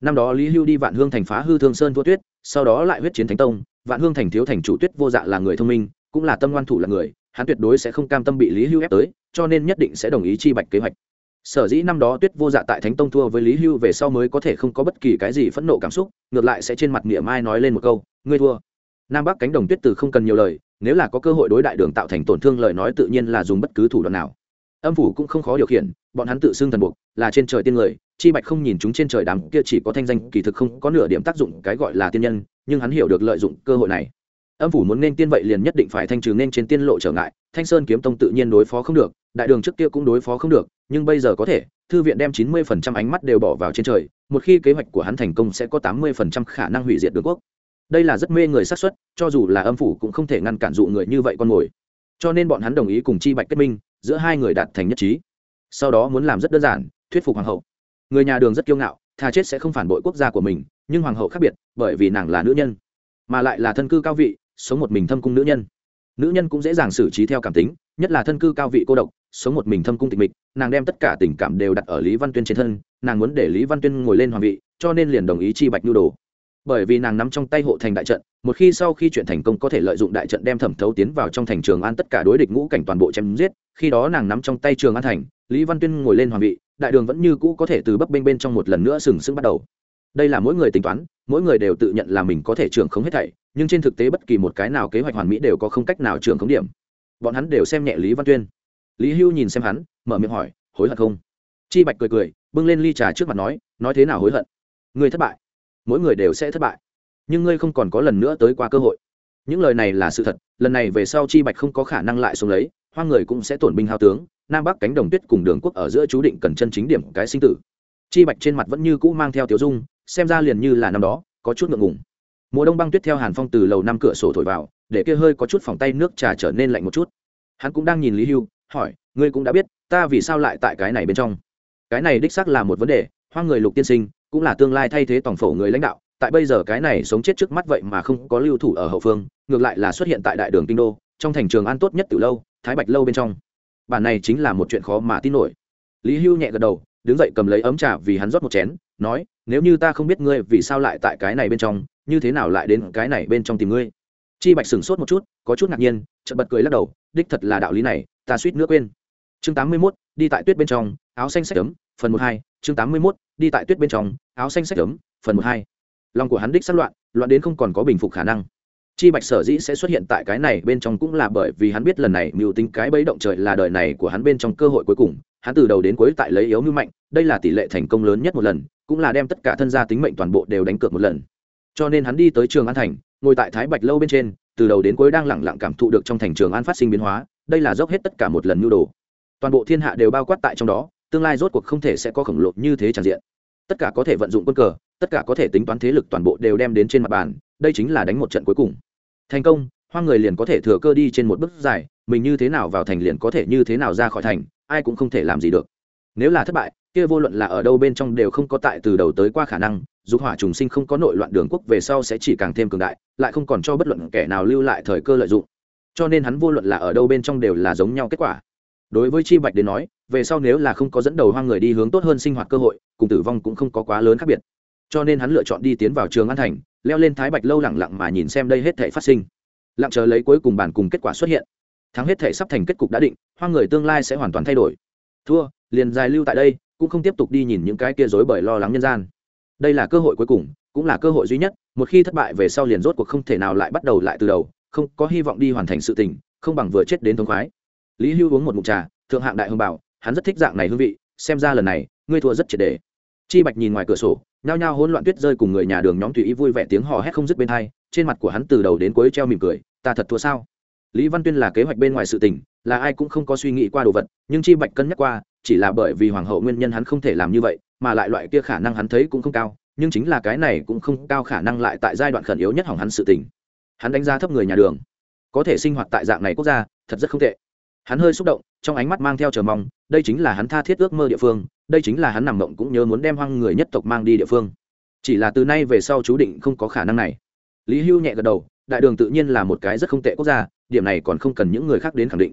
năm đó lý hưu đi vạn hương thành phá hư thương sơn thua tuyết, sau đó lại huyết chiến thánh tông. Vạn hương thành thiếu thành chủ tuyết vô dạ là người thông minh, cũng là tâm ngoan thủ là người, hắn tuyệt đối sẽ không cam tâm bị lý hưu ép tới, cho nên nhất định sẽ đồng ý chi bạch kế hoạch. Sở dĩ năm đó tuyết vô dạ tại thánh tông thua với lý hưu về sau mới có thể không có bất kỳ cái gì phẫn nộ cảm xúc, ngược lại sẽ trên mặt nghĩa mai nói lên một câu, ngươi thua. Nam bắc cánh đồng tuyết từ không cần nhiều lời, nếu là có cơ hội đối đại đường tạo thành tổn thương lời nói tự nhiên là dùng bất cứ thủ đoạn nào. Âm phủ cũng không khó điều khiển, bọn hắn tự xưng thần buộc là trên trời tiên người chi bạch không nhìn chúng trên trời đám kia chỉ có thanh danh, kỳ thực không có nửa điểm tác dụng cái gọi là tiên nhân, nhưng hắn hiểu được lợi dụng cơ hội này. Âm phủ muốn nên tiên vậy liền nhất định phải thanh trừ nên trên tiên lộ trở ngại, thanh sơn kiếm tông tự nhiên đối phó không được, đại đường trước kia cũng đối phó không được, nhưng bây giờ có thể, thư viện đem chín mươi phần trăm ánh mắt đều bỏ vào trên trời, một khi kế hoạch của hắn thành công sẽ có tám mươi phần trăm khả năng hủy diệt đường quốc. Đây là rất mê người xác suất, cho dù là âm phủ cũng không thể ngăn cản dụ người như vậy con mồi. Cho nên bọn hắn đồng ý cùng chi bạch kết minh, giữa hai người đạt thành nhất trí. Sau đó muốn làm rất đơn giản, thuyết phục hoàng hậu người nhà đường rất kiêu ngạo, thà chết sẽ không phản bội quốc gia của mình, nhưng hoàng hậu khác biệt, bởi vì nàng là nữ nhân, mà lại là thân cư cao vị, sống một mình thâm cung nữ nhân. Nữ nhân cũng dễ dàng xử trí theo cảm tính, nhất là thân cư cao vị cô độc, sống một mình thâm cung tịch mịch, nàng đem tất cả tình cảm đều đặt ở lý văn tuyên trên thân, nàng muốn để lý văn tuyên ngồi lên hoàng vị, cho nên liền đồng ý chi bạch nhu đồ. Bởi vì nàng nắm trong tay hộ thành đại trận, một khi sau khi chuyện thành công có thể lợi dụng đại trận đem thẩm thấu tiến vào trong thành trường an tất cả đối địch ngũ cảnh toàn bộ chém giết, khi đó nàng nắm trong tay trường an thành, lý văn tuyên ngồi lên hoàng vị đại đường vẫn như cũ có thể từ bấp bênh bên trong một lần nữa sừng sững bắt đầu. Đây là mỗi người tính toán, mỗi người đều tự nhận là mình có thể trưởng không hết thảy, nhưng trên thực tế bất kỳ một cái nào kế hoạch hoàn mỹ đều có không cách nào trưởng khống điểm. Bọn hắn đều xem nhẹ lý văn tuyên. Lý hưu nhìn xem hắn, mở miệng hỏi, hối hận không? Chi bạch cười cười, bưng lên ly trà trước mặt nói nói thế nào hối hận? Ngươi thất bại. Mỗi người đều sẽ thất bại. Nhưng ngươi không còn có lần nữa tới qua cơ hội. Những lời này là sự thật, lần này về sau chi bạch không có khả năng lại xuống lấy, hoang người cũng sẽ tổn binh hao tướng nam bắc cánh đồng tuyết cùng đường quốc ở giữa chú định cần chân chính điểm cái sinh tử. Chi bạch trên mặt vẫn như cũ mang theo tiểu dung, xem ra liền như là năm đó, có chút ngượng ngùng. Mùa đông băng tuyết theo hàn phong từ lầu năm cửa sổ thổi vào, để kia hơi có chút phòng tay nước trà trở nên lạnh một chút. Hắn cũng đang nhìn lý hưu, hỏi, ngươi cũng đã biết, ta vì sao lại tại cái này bên trong? Cái này đích xác là một vấn đề, hoang người lục tiên sinh, cũng là tương lai thay thế tổng phổ người lãnh đạo, tại bây giờ cái này sống chết trước mắt vậy mà không có lưu thủ ở hậu phương, ngược lại là xuất hiện tại đại đường kinh đô, trong thành trường an tốt nhất từ lâu, thái bạch lâu bên trong bản này chính là một chuyện khó mà tin nổi. Lý hưu nhẹ gật đầu đứng dậy cầm lấy ấm trà vì hắn rót một chén nói nếu như ta không biết ngươi vì sao lại tại cái này bên trong như thế nào lại đến cái này bên trong tìm ngươi? Chi bạch sửng sốt một chút có chút ngạc nhiên chợt bật cười lắc đầu đích thật là đạo lý này ta suýt nữa quên. Chương tám mươi 81, đi tại tuyết bên trong áo xanh sách ấm phần một hai chương tám mươi 81, đi tại tuyết bên trong áo xanh sách ấm phần một hai. Lòng của hắn đích sát loạn loạn đến không còn có bình phục khả năng chi bạch sở dĩ sẽ xuất hiện tại cái này bên trong cũng là bởi vì hắn biết lần này mưu tính cái bẫy động trời là đời này của hắn bên trong cơ hội cuối cùng. Hắn từ đầu đến cuối tại lấy yếu mưu mạnh, đây là tỷ lệ thành công lớn nhất một lần, cũng là đem tất cả thân gia tính mệnh toàn bộ đều đánh cược một lần. Cho nên hắn đi tới trường an thành, ngồi tại thái bạch lâu bên trên, từ đầu đến cuối đang lẳng lặng cảm thụ được trong thành trường an phát sinh biến hóa, đây là dốc hết tất cả một lần nhu đồ. Toàn bộ thiên hạ đều bao quát tại trong đó, tương lai rốt cuộc không thể sẽ có khổng lồ như thế tràn diện. Tất cả có thể vận dụng quân cờ, tất cả có thể tính toán thế lực toàn bộ đều đem đến trên mặt bàn, đây chính là đánh một trận cuối cùng thành công hoa người liền có thể thừa cơ đi trên một bước dài, mình như thế nào vào thành liền có thể như thế nào ra khỏi thành, ai cũng không thể làm gì được. Nếu là thất bại, kia vô luận là ở đâu bên trong đều không có tại từ đầu tới qua khả năng, dục hỏa trùng sinh không có nội loạn đường quốc về sau sẽ chỉ càng thêm cường đại, lại không còn cho bất luận kẻ nào lưu lại thời cơ lợi dụng. Cho nên hắn vô luận là ở đâu bên trong đều là giống nhau kết quả. Đối với chi bạch đến nói, về sau nếu là không có dẫn đầu hoang người đi hướng tốt hơn sinh hoạt cơ hội, cùng tử vong cũng không có quá lớn khác biệt. Cho nên hắn lựa chọn đi tiến vào trường an thành leo lên thái bạch lâu lẳng lặng mà nhìn xem đây hết thể phát sinh. Lặng chờ lấy cuối cùng bản cùng kết quả xuất hiện. Thắng hết thể sắp thành kết cục đã định, hoang người tương lai sẽ hoàn toàn thay đổi. Thua, liền dài lưu tại đây, cũng không tiếp tục đi nhìn những cái kia dối bởi lo lắng nhân gian. Đây là cơ hội cuối cùng, cũng là cơ hội duy nhất, một khi thất bại về sau liền rốt cuộc không thể nào lại bắt đầu lại từ đầu, không có hy vọng đi hoàn thành sự tình, không bằng vừa chết đến thống khoái. Lý hưu uống một mụn trà, thượng hạng đại hưng bảo, hắn rất thích dạng này hương vị, xem ra lần này, ngươi thua rất triệt đề chi bạch nhìn ngoài cửa sổ nhao nhao hỗn loạn tuyết rơi cùng người nhà đường nhóm tùy ý vui vẻ tiếng hò hét không dứt bên hai, trên mặt của hắn từ đầu đến cuối treo mỉm cười, ta thật thua sao? Lý văn tuyên là kế hoạch bên ngoài sự tình, là ai cũng không có suy nghĩ qua đồ vật, nhưng chi bạch cân nhắc qua, chỉ là bởi vì hoàng hậu nguyên nhân hắn không thể làm như vậy, mà lại loại kia khả năng hắn thấy cũng không cao, nhưng chính là cái này cũng không cao khả năng lại tại giai đoạn khẩn yếu nhất hỏng hắn sự tình. Hắn đánh giá thấp người nhà đường, có thể sinh hoạt tại dạng này quốc gia, thật rất không tệ. Hắn hơi xúc động, trong ánh mắt mang theo chờ mong, đây chính là hắn tha thiết ước mơ địa phương đây chính là hắn nằm mộng cũng nhớ muốn đem hoang người nhất tộc mang đi địa phương. Chỉ là từ nay về sau chú định không có khả năng này. Lý hưu nhẹ gật đầu, đại đường tự nhiên là một cái rất không tệ quốc gia, điểm này còn không cần những người khác đến khẳng định.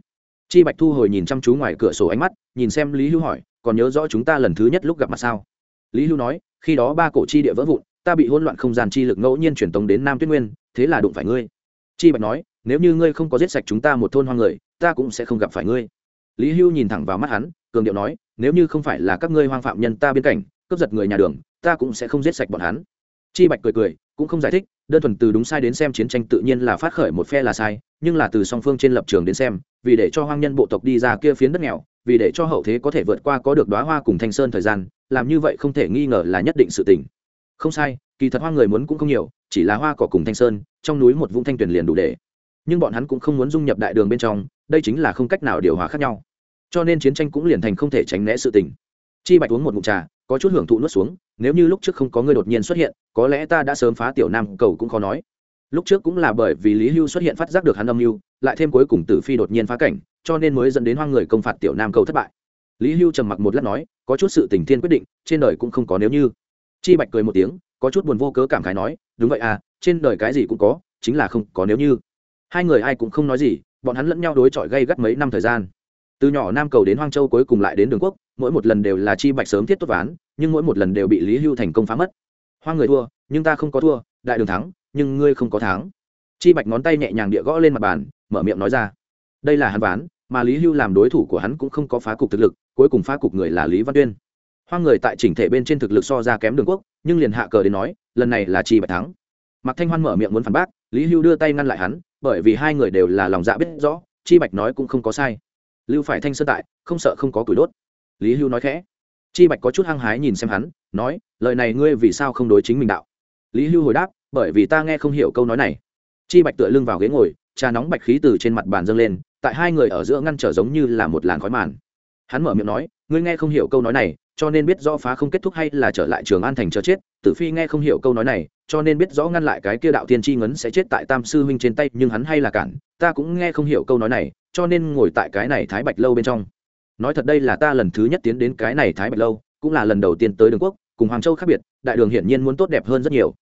Chi bạch thu hồi nhìn chăm chú ngoài cửa sổ ánh mắt, nhìn xem lý hưu hỏi, còn nhớ rõ chúng ta lần thứ nhất lúc gặp mặt sao? Lý hưu nói, khi đó ba cổ chi địa vỡ vụn, ta bị hỗn loạn không gian chi lực ngẫu nhiên truyền tống đến nam tuyết nguyên, thế là đụng phải ngươi. Chi bạch nói, nếu như ngươi không có giết sạch chúng ta một thôn hoang người, ta cũng sẽ không gặp phải ngươi. Lý hưu nhìn thẳng vào mắt hắn, cường điệu nói nếu như không phải là các ngươi hoang phạm nhân ta bên cạnh cướp giật người nhà đường, ta cũng sẽ không giết sạch bọn hắn. Chi bạch cười cười, cũng không giải thích, đơn thuần từ đúng sai đến xem chiến tranh tự nhiên là phát khởi một phe là sai, nhưng là từ song phương trên lập trường đến xem, vì để cho hoang nhân bộ tộc đi ra kia phiến đất nghèo, vì để cho hậu thế có thể vượt qua có được đoá hoa cùng thanh sơn thời gian, làm như vậy không thể nghi ngờ là nhất định sự tình. Không sai, kỳ thật hoa người muốn cũng không nhiều, chỉ là hoa cỏ cùng thanh sơn, trong núi một vũng thanh tuyển liền đủ để. Nhưng bọn hắn cũng không muốn dung nhập đại đường bên trong, đây chính là không cách nào điều hòa khác nhau cho nên chiến tranh cũng liền thành không thể tránh né sự tình. Chi bạch uống một ngụm trà, có chút hưởng thụ nuốt xuống, nếu như lúc trước không có người đột nhiên xuất hiện, có lẽ ta đã sớm phá tiểu nam cầu cũng khó nói. Lúc trước cũng là bởi vì lý hưu xuất hiện phát giác được hắn âm mưu, lại thêm cuối cùng tử phi đột nhiên phá cảnh, cho nên mới dẫn đến hoang người công phạt tiểu nam cầu thất bại. Lý hưu trầm mặc một lát nói, có chút sự tình thiên quyết định, trên đời cũng không có nếu như. Chi bạch cười một tiếng, có chút buồn vô cớ cảm khái nói, đúng vậy à trên đời cái gì cũng có, chính là không có nếu như. Hai người ai cũng không nói gì, bọn hắn lẫn nhau đối chọi gây gắt mấy năm thời gian từ nhỏ nam cầu đến hoang châu cuối cùng lại đến đường quốc, mỗi một lần đều là chi bạch sớm thiết tốt ván, nhưng mỗi một lần đều bị lý hưu thành công phá mất. Hoang người thua, nhưng ta không có thua, đại đường thắng, nhưng ngươi không có thắng. Chi bạch ngón tay nhẹ nhàng địa gõ lên mặt bàn, mở miệng nói ra. Đây là hắn ván, mà lý hưu làm đối thủ của hắn cũng không có phá cục thực lực, cuối cùng phá cục người là lý văn tuyên. Hoang người tại chỉnh thể bên trên thực lực so ra kém đường quốc, nhưng liền hạ cờ đến nói, lần này là chi bạch thắng. Mạc thanh hoan mở miệng muốn phản bác, lý hưu đưa tay ngăn lại hắn, bởi vì hai người đều là lòng dạ biết rõ, chi bạch nói cũng không có sai lưu phải thanh sơn tại, không sợ không có củi đốt. Lý hưu nói khẽ. Chi bạch có chút hăng hái nhìn xem hắn, nói, lời này ngươi vì sao không đối chính mình đạo? Lý hưu hồi đáp, bởi vì ta nghe không hiểu câu nói này. Chi bạch tựa lưng vào ghế ngồi, trà nóng bạch khí từ trên mặt bàn dâng lên, tại hai người ở giữa ngăn trở giống như là một làn khói màn. Hắn mở miệng nói, ngươi nghe không hiểu câu nói này, cho nên biết rõ phá không kết thúc hay là trở lại trường an thành chờ chết. Tử phi nghe không hiểu câu nói này, cho nên biết rõ ngăn lại cái kia đạo tiên tri ngấn sẽ chết tại tam sư huynh trên tay, nhưng hắn hay là cản, ta cũng nghe không hiểu câu nói này cho nên ngồi tại cái này thái bạch lâu bên trong. Nói thật đây là ta lần thứ nhất tiến đến cái này thái bạch lâu, cũng là lần đầu tiên tới đường quốc, cùng hoàng châu khác biệt, đại đường hiển nhiên muốn tốt đẹp hơn rất nhiều.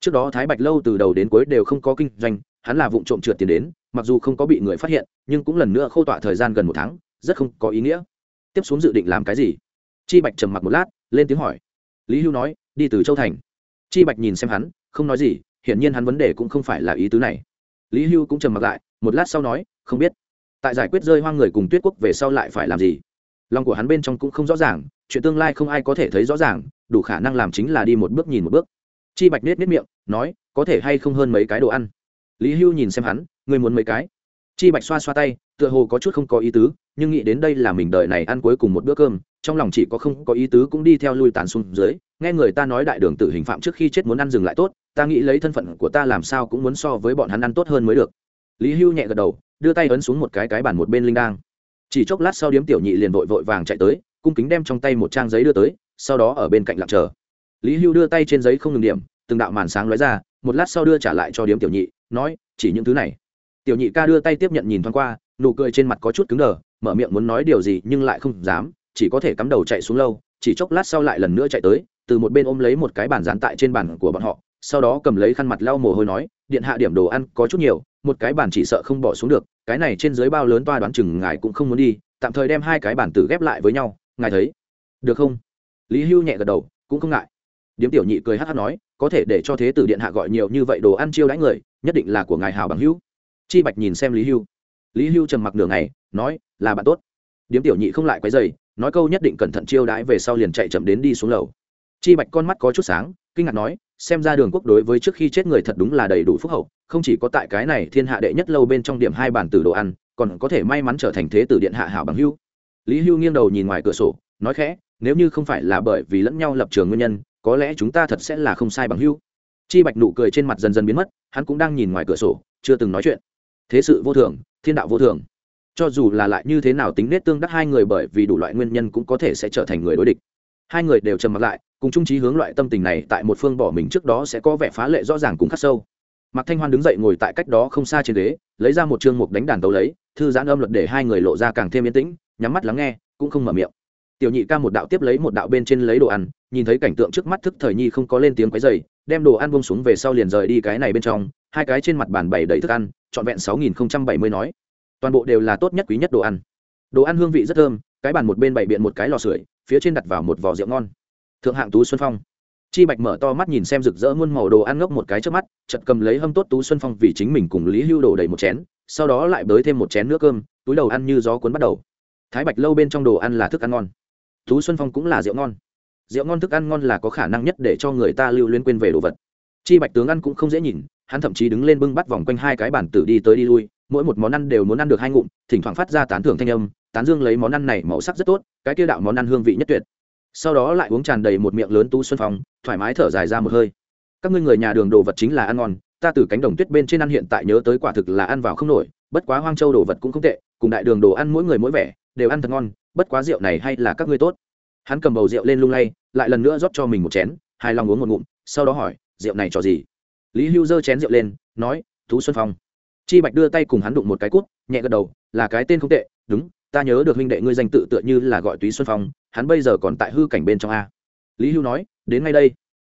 Trước đó thái bạch lâu từ đầu đến cuối đều không có kinh doanh, hắn là vụ trộm trượt tiền đến, mặc dù không có bị người phát hiện, nhưng cũng lần nữa khâu tọa thời gian gần một tháng, rất không có ý nghĩa. Tiếp xuống dự định làm cái gì? Chi bạch trầm mặc một lát, lên tiếng hỏi. Lý hưu nói, đi từ châu thành. Chi bạch nhìn xem hắn, không nói gì, hiển nhiên hắn vấn đề cũng không phải là ý tứ này. Lý hưu cũng trầm mặc lại, một lát sau nói, không biết tại giải quyết rơi hoang người cùng tuyết quốc về sau lại phải làm gì? Lòng của hắn bên trong cũng không rõ ràng, chuyện tương lai không ai có thể thấy rõ ràng, đủ khả năng làm chính là đi một bước nhìn một bước. Chi bạch nết nết miệng, nói, có thể hay không hơn mấy cái đồ ăn? Lý hưu nhìn xem hắn, ngươi muốn mấy cái? Chi bạch xoa xoa tay, tựa hồ có chút không có ý tứ, nhưng nghĩ đến đây là mình đợi này ăn cuối cùng một bữa cơm, trong lòng chỉ có không có ý tứ cũng đi theo lui tàn xuống dưới, nghe người ta nói đại đường tử hình phạm trước khi chết muốn ăn dừng lại tốt, ta nghĩ lấy thân phận của ta làm sao cũng muốn so với bọn hắn ăn tốt hơn mới được. Lý hưu nhẹ gật đầu đưa tay ấn xuống một cái cái bàn một bên linh đang. Chỉ chốc lát sau điếm tiểu nhị liền vội vội vàng chạy tới, cung kính đem trong tay một trang giấy đưa tới, sau đó ở bên cạnh lặng chờ. Lý hưu đưa tay trên giấy không ngừng điểm, từng đạo màn sáng lóe ra, một lát sau đưa trả lại cho điếm tiểu nhị, nói, chỉ những thứ này. Tiểu nhị ca đưa tay tiếp nhận nhìn thoáng qua, nụ cười trên mặt có chút cứng đờ, mở miệng muốn nói điều gì nhưng lại không dám, chỉ có thể cắm đầu chạy xuống lâu, chỉ chốc lát sau lại lần nữa chạy tới, từ một bên ôm lấy một cái bàn dán tại trên bàn của bọn họ, sau đó cầm lấy khăn mặt lau mồ hôi nói, điện hạ điểm đồ ăn có chút nhiều một cái bản chỉ sợ không bỏ xuống được, cái này trên dưới bao lớn toa đoán chừng ngài cũng không muốn đi, tạm thời đem hai cái bản tử ghép lại với nhau, ngài thấy được không? Lý hưu nhẹ gật đầu, cũng không ngại. Điếm tiểu nhị cười hát hát nói, có thể để cho thế tử điện hạ gọi nhiều như vậy đồ ăn chiêu đãi người, nhất định là của ngài hào bằng hữu. Chi bạch nhìn xem lý hưu. Lý hưu trầm mặc nửa ngày, nói, là bạn tốt. Điếm tiểu nhị không lại quấy dày nói câu nhất định cẩn thận chiêu đãi về sau liền chạy chậm đến đi xuống lầu. Chi bạch con mắt có chút sáng, kinh ngạc nói xem ra đường quốc đối với trước khi chết người thật đúng là đầy đủ phúc hậu, không chỉ có tại cái này thiên hạ đệ nhất lâu bên trong điểm hai bản tử đồ ăn, còn có thể may mắn trở thành thế tử điện hạ hảo bằng hưu lý hưu nghiêng đầu nhìn ngoài cửa sổ, nói khẽ, nếu như không phải là bởi vì lẫn nhau lập trường nguyên nhân, có lẽ chúng ta thật sẽ là không sai bằng hưu chi bạch nụ cười trên mặt dần dần biến mất, hắn cũng đang nhìn ngoài cửa sổ, chưa từng nói chuyện. Thế sự vô thường, thiên đạo vô thường. Cho dù là lại như thế nào tính nết tương đắc hai người bởi vì đủ loại nguyên nhân cũng có thể sẽ trở thành người đối địch hai người đều trầm mặc lại, cùng trung trí hướng loại tâm tình này tại một phương bỏ mình trước đó sẽ có vẻ phá lệ rõ ràng cùng khắc sâu. Mạc thanh hoan đứng dậy ngồi tại cách đó không xa trên ghế, lấy ra một chương mục đánh đàn tấu lấy, thư giãn âm luật để hai người lộ ra càng thêm yên tĩnh, nhắm mắt lắng nghe, cũng không mở miệng. Tiểu nhị ca một đạo tiếp lấy một đạo bên trên lấy đồ ăn, nhìn thấy cảnh tượng trước mắt thức thời nhi không có lên tiếng quấy dày đem đồ ăn bông xuống về sau liền rời đi cái này bên trong, hai cái trên mặt bàn bày đầy thức ăn, trọn vẹn sáu nghìn bảy mươi nói. Toàn bộ đều là tốt nhất quý nhất đồ ăn. Đồ ăn hương vị rất thơm, cái bàn một bên bày biện một cái lò sưởi phía trên đặt vào một vò rượu ngon. Thượng hạng tú xuân phong. Chi bạch mở to mắt nhìn xem rực rỡ muôn màu đồ ăn ngốc một cái trước mắt chật cầm lấy hâm tốt tú xuân phong vì chính mình cùng lý hưu đổ đầy một chén, sau đó lại bới thêm một chén nước cơm, túi đầu ăn như gió cuốn bắt đầu. Thái bạch lâu bên trong đồ ăn là thức ăn ngon. Tú xuân phong cũng là rượu ngon. Rượu ngon thức ăn ngon là có khả năng nhất để cho người ta lưu liên quên về đồ vật. Chi bạch tướng ăn cũng không dễ nhìn, hắn thậm chí đứng lên bưng bắt vòng quanh hai cái bản tử đi tới đi lui, mỗi một món ăn đều muốn ăn được hai ngụm, thỉnh thoảng phát ra tán thưởng thanh âm tán dương lấy món ăn này màu sắc rất tốt, cái kia đạo món ăn hương vị nhất tuyệt. Sau đó lại uống tràn đầy một miệng lớn tú xuân phong, thoải mái thở dài ra một hơi. Các ngươi người nhà đường đồ vật chính là ăn ngon, ta từ cánh đồng tuyết bên trên ăn hiện tại nhớ tới quả thực là ăn vào không nổi, bất quá hoang châu đồ vật cũng không tệ, cùng đại đường đồ ăn mỗi người mỗi vẻ, đều ăn thật ngon, bất quá rượu này hay là các ngươi tốt. Hắn cầm bầu rượu lên lung lay, lại lần nữa rót cho mình một chén, hài lòng uống một ngụm, sau đó hỏi, rượu này cho gì? Lý hưu giơ chén rượu lên, nói, tú xuân phong. Chi bạch đưa tay cùng hắn đụng một cái cút, nhẹ gật đầu, là cái tên không tệ, đúng ta nhớ được huynh đệ ngươi danh tự tựa như là gọi túy xuân phong hắn bây giờ còn tại hư cảnh bên trong a. Lý hưu nói đến ngay đây.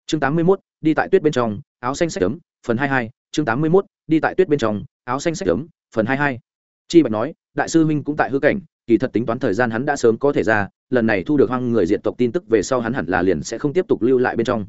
Chương tám mươi 81, đi tại tuyết bên trong áo xanh sách ấm phần hai hai. Chương tám mươi 81, đi tại tuyết bên trong áo xanh sách ấm phần hai hai. Chi bạch nói đại sư huynh cũng tại hư cảnh kỳ thật tính toán thời gian hắn đã sớm có thể ra lần này thu được hoang người diện tộc tin tức về sau hắn hẳn là liền sẽ không tiếp tục lưu lại bên trong.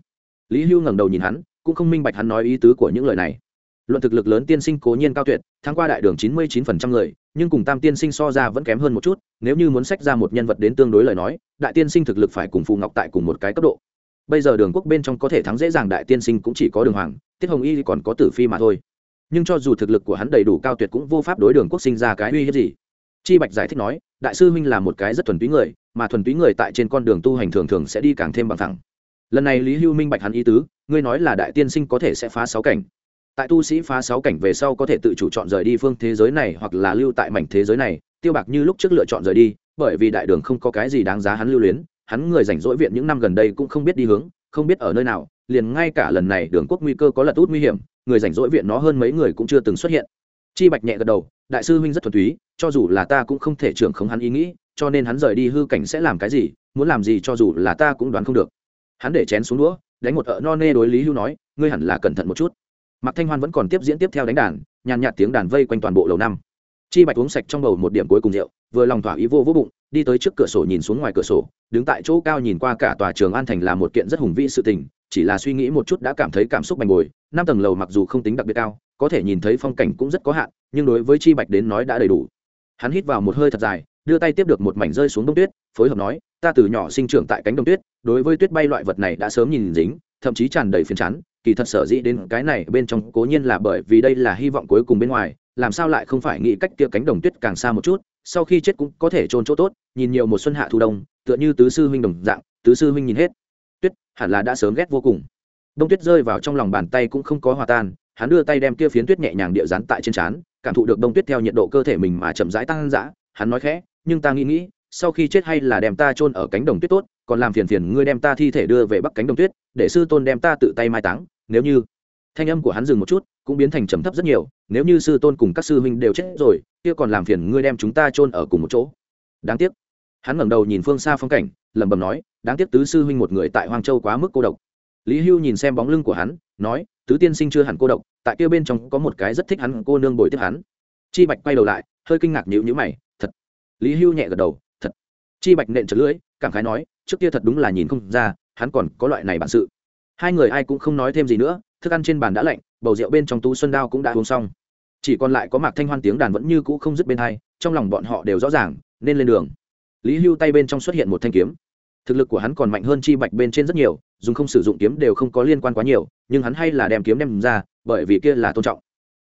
Lý hưu ngẩng đầu nhìn hắn cũng không minh bạch hắn nói ý tứ của những lời này luận thực lực lớn tiên sinh cố nhiên cao tuyệt, thắng qua đại đường chín mươi chín phần trăm người, nhưng cùng tam tiên sinh so ra vẫn kém hơn một chút, nếu như muốn sách ra một nhân vật đến tương đối lời nói, đại tiên sinh thực lực phải cùng phù ngọc tại cùng một cái cấp độ. Bây giờ đường quốc bên trong có thể thắng dễ dàng đại tiên sinh cũng chỉ có đường hoàng, tiết hồng y còn có tử phi mà thôi. Nhưng cho dù thực lực của hắn đầy đủ cao tuyệt cũng vô pháp đối đường quốc sinh ra cái uy hiếp gì. Chi bạch giải thích nói, đại sư huynh là một cái rất thuần túy người, mà thuần túy người tại trên con đường tu hành thường thường sẽ đi càng thêm bằng thẳng. Lần này lý hưu minh bạch hắn ý tứ, ngươi nói là đại tiên sinh có thể sẽ phá sáu cảnh tại tu sĩ phá sáu cảnh về sau có thể tự chủ chọn rời đi phương thế giới này hoặc là lưu tại mảnh thế giới này, tiêu bạc như lúc trước lựa chọn rời đi, bởi vì đại đường không có cái gì đáng giá hắn lưu luyến, hắn người rảnh rỗi viện những năm gần đây cũng không biết đi hướng, không biết ở nơi nào, liền ngay cả lần này đường quốc nguy cơ có lật út nguy hiểm, người rảnh rỗi viện nó hơn mấy người cũng chưa từng xuất hiện. Chi bạch nhẹ gật đầu, đại sư huynh rất thuần túy, cho dù là ta cũng không thể trưởng không hắn ý nghĩ, cho nên hắn rời đi hư cảnh sẽ làm cái gì, muốn làm gì cho dù là ta cũng đoán không được. Hắn để chén xuống đũa, đánh một ợ no nê đối lý hưu nói, ngươi hẳn là cẩn thận một chút mạc thanh hoan vẫn còn tiếp diễn tiếp theo đánh đàn, nhàn nhạt tiếng đàn vây quanh toàn bộ lầu năm. Chi bạch uống sạch trong bầu một điểm cuối cùng rượu, vừa lòng thỏa ý vô vô bụng, đi tới trước cửa sổ nhìn xuống ngoài cửa sổ, đứng tại chỗ cao nhìn qua cả tòa trường an thành là một kiện rất hùng vĩ sự tình, chỉ là suy nghĩ một chút đã cảm thấy cảm xúc bành bồi. Năm tầng lầu mặc dù không tính đặc biệt cao, có thể nhìn thấy phong cảnh cũng rất có hạn, nhưng đối với chi bạch đến nói đã đầy đủ. Hắn hít vào một hơi thật dài, đưa tay tiếp được một mảnh rơi xuống đông tuyết, phối hợp nói, ta từ nhỏ sinh trưởng tại cánh đồng tuyết, đối với tuyết bay loại vật này đã sớm nhìn dính, thậm chí tràn đầy phiền chán kỳ thật sở dĩ đến cái này bên trong cố nhiên là bởi vì đây là hy vọng cuối cùng bên ngoài, làm sao lại không phải nghĩ cách kia cánh đồng tuyết càng xa một chút, sau khi chết cũng có thể trôn chỗ tốt, nhìn nhiều một xuân hạ thu đông, tựa như tứ sư huynh đồng dạng, tứ sư huynh nhìn hết. Tuyết, hẳn là đã sớm ghét vô cùng. Đông tuyết rơi vào trong lòng bàn tay cũng không có hòa tan, hắn đưa tay đem kia phiến tuyết nhẹ nhàng địa dán tại trên trán, cảm thụ được đông tuyết theo nhiệt độ cơ thể mình mà chậm rãi tăng dã, hắn nói khẽ, nhưng ta nghĩ nghĩ, sau khi chết hay là đem ta chôn ở cánh đồng tuyết tốt, còn làm phiền phiền ngươi đem ta thi thể đưa về bắc cánh đồng tuyết, để sư tôn đem ta tự tay mai táng nếu như thanh âm của hắn dừng một chút, cũng biến thành trầm thấp rất nhiều, nếu như sư tôn cùng các sư huynh đều chết rồi, kia còn làm phiền ngươi đem chúng ta chôn ở cùng một chỗ. Đáng tiếc. Hắn ngẩng đầu nhìn phương xa phong cảnh, lẩm bẩm nói, đáng tiếc tứ sư huynh một người tại hoang châu quá mức cô độc. Lý hưu nhìn xem bóng lưng của hắn, nói, tứ tiên sinh chưa hẳn cô độc, tại kia bên trong có một cái rất thích hắn cô nương bồi tiếp hắn. Chi bạch quay đầu lại, hơi kinh ngạc nhịu nhữ mày, thật. Lý hưu nhẹ gật đầu, thật. Chi bạch nện trật lưỡi, cảm khái nói, trước kia thật đúng là nhìn không ra, hắn còn có loại này bản sự hai người ai cũng không nói thêm gì nữa, thức ăn trên bàn đã lạnh, bầu rượu bên trong tú xuân đao cũng đã uống xong. Chỉ còn lại có mạc thanh hoan tiếng đàn vẫn như cũ không dứt bên hai, trong lòng bọn họ đều rõ ràng, nên lên đường. Lý hưu tay bên trong xuất hiện một thanh kiếm. Thực lực của hắn còn mạnh hơn chi bạch bên trên rất nhiều, dùng không sử dụng kiếm đều không có liên quan quá nhiều, nhưng hắn hay là đem kiếm đem ra, bởi vì kia là tôn trọng.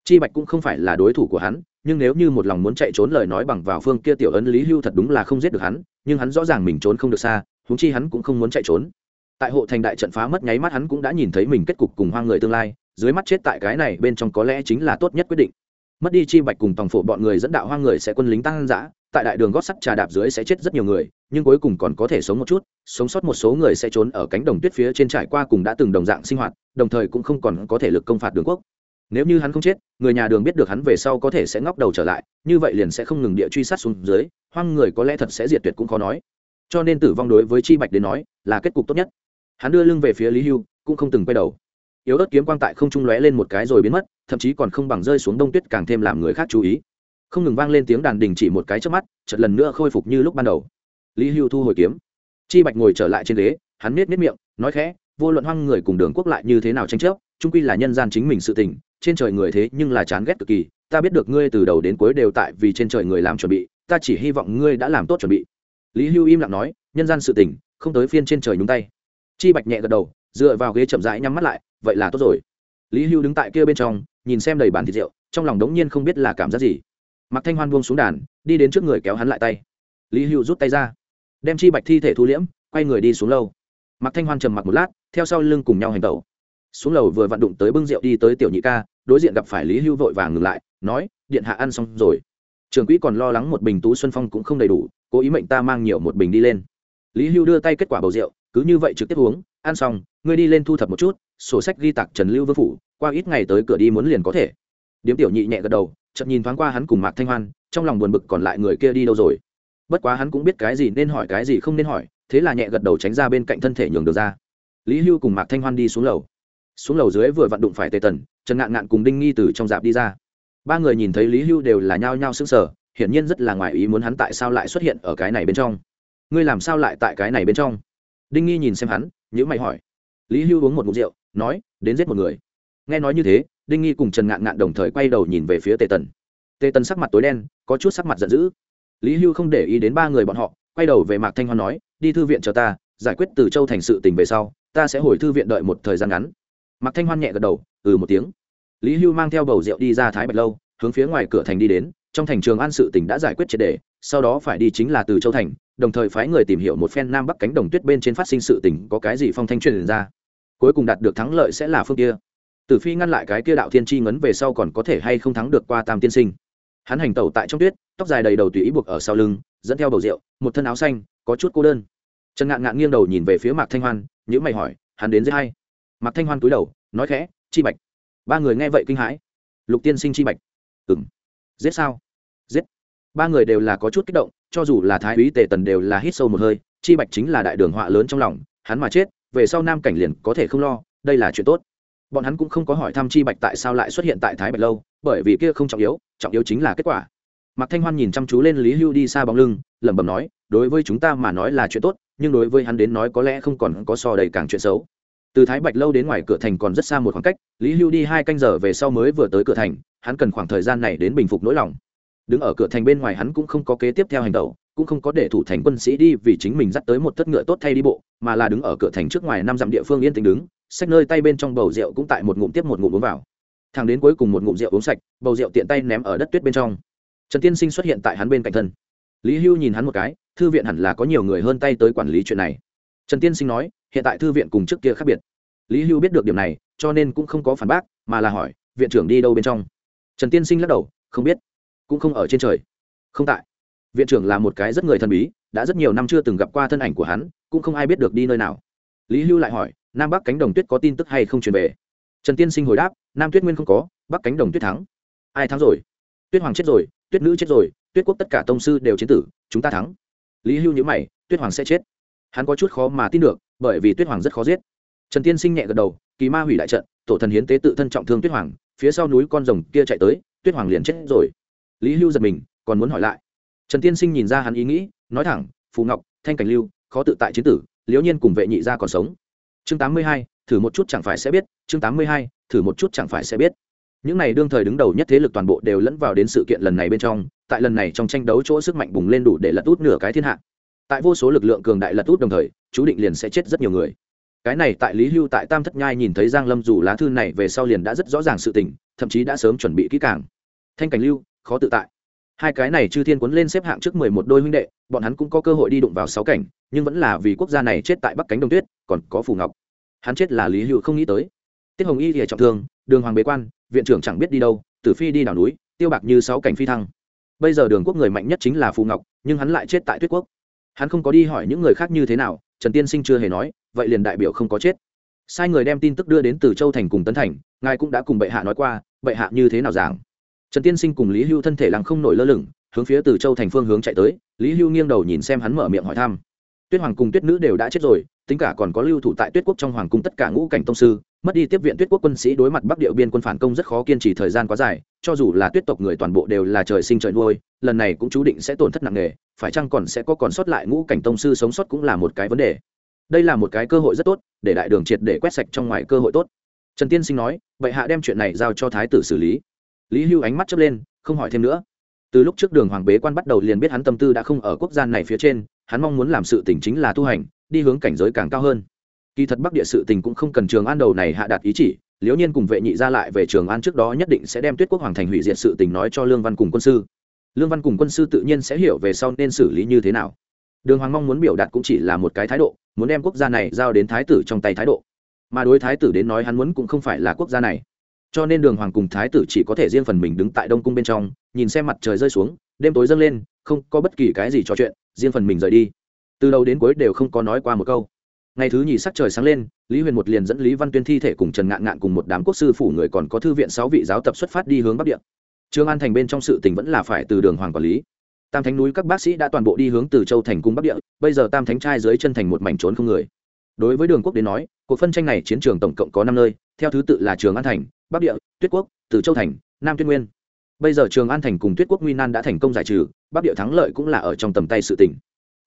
Chi bạch cũng không phải là đối thủ của hắn, nhưng nếu như một lòng muốn chạy trốn lời nói bằng vào phương kia tiểu ấn lý hưu thật đúng là không giết được hắn, nhưng hắn rõ ràng mình trốn không được xa húng chi hắn cũng không muốn chạy trốn tại hộ thành đại trận phá mất nháy mắt hắn cũng đã nhìn thấy mình kết cục cùng hoang người tương lai, dưới mắt chết tại cái này bên trong có lẽ chính là tốt nhất quyết định. Mất đi chi bạch cùng tòng phổ bọn người dẫn đạo hoang người sẽ quân lính tăng giã tại đại đường gót sắt trà đạp dưới sẽ chết rất nhiều người, nhưng cuối cùng còn có thể sống một chút, sống sót một số người sẽ trốn ở cánh đồng tuyết phía trên trải qua cùng đã từng đồng dạng sinh hoạt, đồng thời cũng không còn có thể lực công phạt đường quốc. Nếu như hắn không chết, người nhà đường biết được hắn về sau có thể sẽ ngóc đầu trở lại, như vậy liền sẽ không ngừng địa truy sát xuống dưới, hoang người có lẽ thật sẽ diệt tuyệt cũng khó nói. Cho nên tử vong đối với chi bạch đến nói, là kết cục tốt nhất hắn đưa lưng về phía lý hưu, cũng không từng quay đầu. Yếu ớt kiếm quang tại không trung lóe lên một cái rồi biến mất, thậm chí còn không bằng rơi xuống đông tuyết càng thêm làm người khác chú ý. Không ngừng vang lên tiếng đàn đình chỉ một cái trước mắt, chợt lần nữa khôi phục như lúc ban đầu. Lý hưu thu hồi kiếm. Chi bạch ngồi trở lại trên ghế, hắn miết miết miệng, nói khẽ, vô luận hoang người cùng đường quốc lại như thế nào tranh chấp trung quy là nhân gian chính mình sự tình, trên trời người thế nhưng là chán ghét cực kỳ, ta biết được ngươi từ đầu đến cuối đều tại vì trên trời người làm chuẩn bị, ta chỉ hy vọng ngươi đã làm tốt chuẩn bị. Lý hưu im lặng nói, nhân gian sự tình, không tới phiên trên trời nhúng tay chi bạch nhẹ gật đầu, dựa vào ghế chậm rãi nhắm mắt lại, vậy là tốt rồi. Lý hưu đứng tại kia bên trong, nhìn xem đầy bàn thịt rượu, trong lòng đống nhiên không biết là cảm giác gì. Mặc thanh hoan buông xuống đàn, đi đến trước người kéo hắn lại tay. Lý hưu rút tay ra, đem chi bạch thi thể thu liễm, quay người đi xuống lâu mặc thanh hoan trầm mặc một lát, theo sau lưng cùng nhau hành tẩu. Xuống lầu vừa vặn đụng tới bưng rượu đi tới tiểu nhị ca, đối diện gặp phải lý hưu vội vàng ngừng lại, nói, điện hạ ăn xong rồi. Trường quỹ còn lo lắng một bình tú xuân phong cũng không đầy đủ, cố ý mệnh ta mang nhiều một bình đi lên. Lý hưu đưa tay kết quả bầu rượu cứ như vậy trực tiếp uống, ăn xong, ngươi đi lên thu thập một chút, sổ sách ghi tặc trần lưu vương phủ, qua ít ngày tới cửa đi muốn liền có thể. Điếm tiểu nhị nhẹ gật đầu chậm nhìn thoáng qua hắn cùng mạc thanh hoan, trong lòng buồn bực còn lại người kia đi đâu rồi? Bất quá hắn cũng biết cái gì nên hỏi cái gì không nên hỏi, thế là nhẹ gật đầu tránh ra bên cạnh thân thể nhường được ra. Lý hưu cùng mạc thanh hoan đi xuống lầu. Xuống lầu dưới vừa vặn đụng phải tề tần, trần ngạn ngạn cùng đinh nghi từ trong dạp đi ra. Ba người nhìn thấy lý hưu đều là nhao nhao sững sờ, hiển nhiên rất là ngoài ý muốn hắn tại sao lại xuất hiện ở cái này bên trong. Ngươi làm sao lại tại cái này bên trong? Đinh nghi nhìn xem hắn nhữ mày hỏi. Lý hưu uống một mục rượu, nói, đến giết một người. Nghe nói như thế, đinh nghi cùng trần ngạn ngạn đồng thời quay đầu nhìn về phía tề tần. Tề tần sắc mặt tối đen, có chút sắc mặt giận dữ. Lý hưu không để ý đến ba người bọn họ, quay đầu về mạc thanh hoan nói, đi thư viện chờ ta, giải quyết từ châu thành sự tình về sau, ta sẽ hồi thư viện đợi một thời gian ngắn. Mạc thanh hoan nhẹ gật đầu ừ một tiếng. Lý hưu mang theo bầu rượu đi ra thái bạch lâu, hướng phía ngoài cửa thành đi đến, trong thành trường an sự tỉnh đã giải quyết triệt đề sau đó phải đi chính là từ châu thành đồng thời phái người tìm hiểu một phen nam bắc cánh đồng tuyết bên trên phát sinh sự tình có cái gì phong thanh truyền ra. Cuối cùng đạt được thắng lợi sẽ là phương kia. Tử phi ngăn lại cái kia đạo thiên tri ngấn về sau còn có thể hay không thắng được qua tam tiên sinh. Hắn hành tẩu tại trong tuyết, tóc dài đầy đầu tùy ý buộc ở sau lưng, dẫn theo bầu rượu, một thân áo xanh, có chút cô đơn. Trần ngạn ngạn nghiêng đầu nhìn về phía mạc thanh hoan nhữ mày hỏi, hắn đến dễ hay. Mạc thanh hoan cúi đầu, nói khẽ, chi bạch. Ba người nghe vậy kinh hãi. Lục tiên sinh chi bạch. Ừng giết sao? Giết. Ba người đều là có chút kích động cho dù là thái úy tề tần đều là hít sâu một hơi, chi bạch chính là đại đường họa lớn trong lòng, hắn mà chết, về sau nam cảnh liền có thể không lo, đây là chuyện tốt. Bọn hắn cũng không có hỏi thăm chi bạch tại sao lại xuất hiện tại thái bạch lâu, bởi vì kia không trọng yếu trọng yếu chính là kết quả. Mạc thanh hoan nhìn chăm chú lên lý hưu đi xa bóng lưng, lẩm bẩm nói, đối với chúng ta mà nói là chuyện tốt, nhưng đối với hắn đến nói có lẽ không còn có so đầy càng chuyện xấu. Từ thái bạch lâu đến ngoài cửa thành còn rất xa một khoảng cách, lý hưu đi hai canh giờ về sau mới vừa tới cửa thành, hắn cần khoảng thời gian này đến bình phục nỗi lòng đứng ở cửa thành bên ngoài hắn cũng không có kế tiếp theo hành động cũng không có để thủ thành quân sĩ đi vì chính mình dắt tới một thất ngựa tốt thay đi bộ, mà là đứng ở cửa thành trước ngoài năm dặm địa phương yên tĩnh đứng, xách nơi tay bên trong bầu rượu cũng tại một ngụm tiếp một ngụm uống vào. Thằng đến cuối cùng một ngụm rượu uống sạch, bầu rượu tiện tay ném ở đất tuyết bên trong. Trần tiên sinh xuất hiện tại hắn bên cạnh thân. Lý hưu nhìn hắn một cái, thư viện hẳn là có nhiều người hơn tay tới quản lý chuyện này. Trần tiên sinh nói, hiện tại thư viện cùng trước kia khác biệt. Lý hưu biết được điểm này, cho nên cũng không có phản bác, mà là hỏi, viện trưởng đi đâu bên trong? Trần tiên sinh lắc đầu, không biết cũng không ở trên trời. Không tại. Viện trưởng là một cái rất người thần bí, đã rất nhiều năm chưa từng gặp qua thân ảnh của hắn, cũng không ai biết được đi nơi nào. Lý hưu lại hỏi, nam bắc cánh đồng tuyết có tin tức hay không truyền về? Trần tiên sinh hồi đáp, nam tuyết nguyên không có, bắc cánh đồng tuyết thắng. Ai thắng rồi? Tuyết hoàng chết rồi, tuyết nữ chết rồi, tuyết quốc tất cả tông sư đều chiến tử, chúng ta thắng. Lý hưu nhữ mày, tuyết hoàng sẽ chết. Hắn có chút khó mà tin được, bởi vì tuyết hoàng rất khó giết. Trần tiên sinh nhẹ gật đầu, kỳ ma hủy đại trận, tổ thần hiến tế tự thân trọng thương tuyết hoàng, phía sau núi con rồng kia chạy tới, tuyết hoàng liền chết rồi lý hưu giật mình, còn muốn hỏi lại. Trần tiên sinh nhìn ra hắn ý nghĩ, nói thẳng, phù ngọc, thanh cảnh lưu, khó tự tại chiến tử, liễu nhiên cùng vệ nhị gia còn sống. Chương tám mươi hai, thử một chút chẳng phải sẽ biết. Chương tám mươi hai, thử một chút chẳng phải sẽ biết. Những này đương thời đứng đầu nhất thế lực toàn bộ đều lẫn vào đến sự kiện lần này bên trong, tại lần này trong tranh đấu chỗ sức mạnh bùng lên đủ để lật út nửa cái thiên hạ. Tại vô số lực lượng cường đại lật út đồng thời, chú định liền sẽ chết rất nhiều người. Cái này tại lý hưu, tại tam thất nhai nhìn thấy giang lâm dù lá thư này về sau liền đã rất rõ ràng sự tình, thậm chí đã sớm chuẩn bị kỹ càng. Thanh cảnh lưu khó tự tại. Hai cái này chư thiên cuốn lên xếp hạng trước mười một đôi huynh đệ, bọn hắn cũng có cơ hội đi đụng vào sáu cảnh, nhưng vẫn là vì quốc gia này chết tại bắc cánh đồng tuyết, còn có phù ngọc. Hắn chết là lý hữu không nghĩ tới. Tiết hồng y thì trọng thương, đường hoàng bế quan, viện trưởng chẳng biết đi đâu, tử phi đi đảo núi, tiêu bạc như sáu cảnh phi thăng. Bây giờ đường quốc người mạnh nhất chính là phù ngọc, nhưng hắn lại chết tại tuyết quốc. Hắn không có đi hỏi những người khác như thế nào, trần tiên sinh chưa hề nói, vậy liền đại biểu không có chết. Sai người đem tin tức đưa đến từ châu thành cùng tấn thành, ngài cũng đã cùng bệ hạ nói qua, bệ hạ như thế nào giảng? Trần tiên sinh cùng lý hưu thân thể lặng không nổi lơ lửng, hướng phía từ châu thành phương hướng chạy tới, lý hưu nghiêng đầu nhìn xem hắn mở miệng hỏi thăm. Tuyết hoàng cùng tuyết nữ đều đã chết rồi, tính cả còn có lưu thủ tại tuyết quốc trong hoàng cung tất cả ngũ cảnh tông sư, mất đi tiếp viện tuyết quốc quân sĩ đối mặt bắc điệu biên quân phản công rất khó kiên trì thời gian quá dài, cho dù là tuyết tộc người toàn bộ đều là trời sinh trời nuôi, lần này cũng chú định sẽ tổn thất nặng nề, phải chăng còn sẽ có còn sót lại ngũ cảnh tông sư sống sót cũng là một cái vấn đề. Đây là một cái cơ hội rất tốt, để đại đường triệt để quét sạch trong ngoài cơ hội tốt. Trần tiên sinh nói vậy hạ đem chuyện này giao cho thái tử xử lý lý hưu ánh mắt chớp lên, không hỏi thêm nữa. Từ lúc trước đường hoàng bế quan bắt đầu liền biết hắn tâm tư đã không ở quốc gia này phía trên, hắn mong muốn làm sự tình chính là tu hành, đi hướng cảnh giới càng cao hơn. Kỳ thật bắc địa sự tình cũng không cần trường an đầu này hạ đạt ý chỉ, liễu nhiên cùng vệ nhị ra lại về trường an trước đó nhất định sẽ đem tuyết quốc hoàng thành hủy diệt sự tình nói cho lương văn cùng quân sư. Lương văn cùng quân sư tự nhiên sẽ hiểu về sau nên xử lý như thế nào. Đường hoàng mong muốn biểu đạt cũng chỉ là một cái thái độ, muốn đem quốc gia này giao đến thái tử trong tay thái độ. Mà đối thái tử đến nói hắn muốn cũng không phải là quốc gia này cho nên đường hoàng cùng thái tử chỉ có thể riêng phần mình đứng tại đông cung bên trong, nhìn xem mặt trời rơi xuống, đêm tối dâng lên, không có bất kỳ cái gì trò chuyện, riêng phần mình rời đi. Từ đầu đến cuối đều không có nói qua một câu. Ngày thứ nhì sắc trời sáng lên, lý huyền một liền dẫn lý văn tuyên thi thể cùng trần ngạn ngạn cùng một đám quốc sư phủ người còn có thư viện sáu vị giáo tập xuất phát đi hướng bắc địa. Trương an thành bên trong sự tình vẫn là phải từ đường hoàng quản lý. Tam thánh núi các bác sĩ đã toàn bộ đi hướng từ châu thành cung bắc địa, bây giờ tam thánh trai dưới chân thành một mảnh trốn không người. Đối với đường quốc đến nói, cuộc phân tranh này chiến trường tổng cộng có năm nơi, theo thứ tự là trường an thành bắc địa, tuyết quốc, từ châu thành, nam tuyên nguyên. Bây giờ trường an thành cùng tuyết quốc nguy nan đã thành công giải trừ, bắc địa thắng lợi cũng là ở trong tầm tay sự tỉnh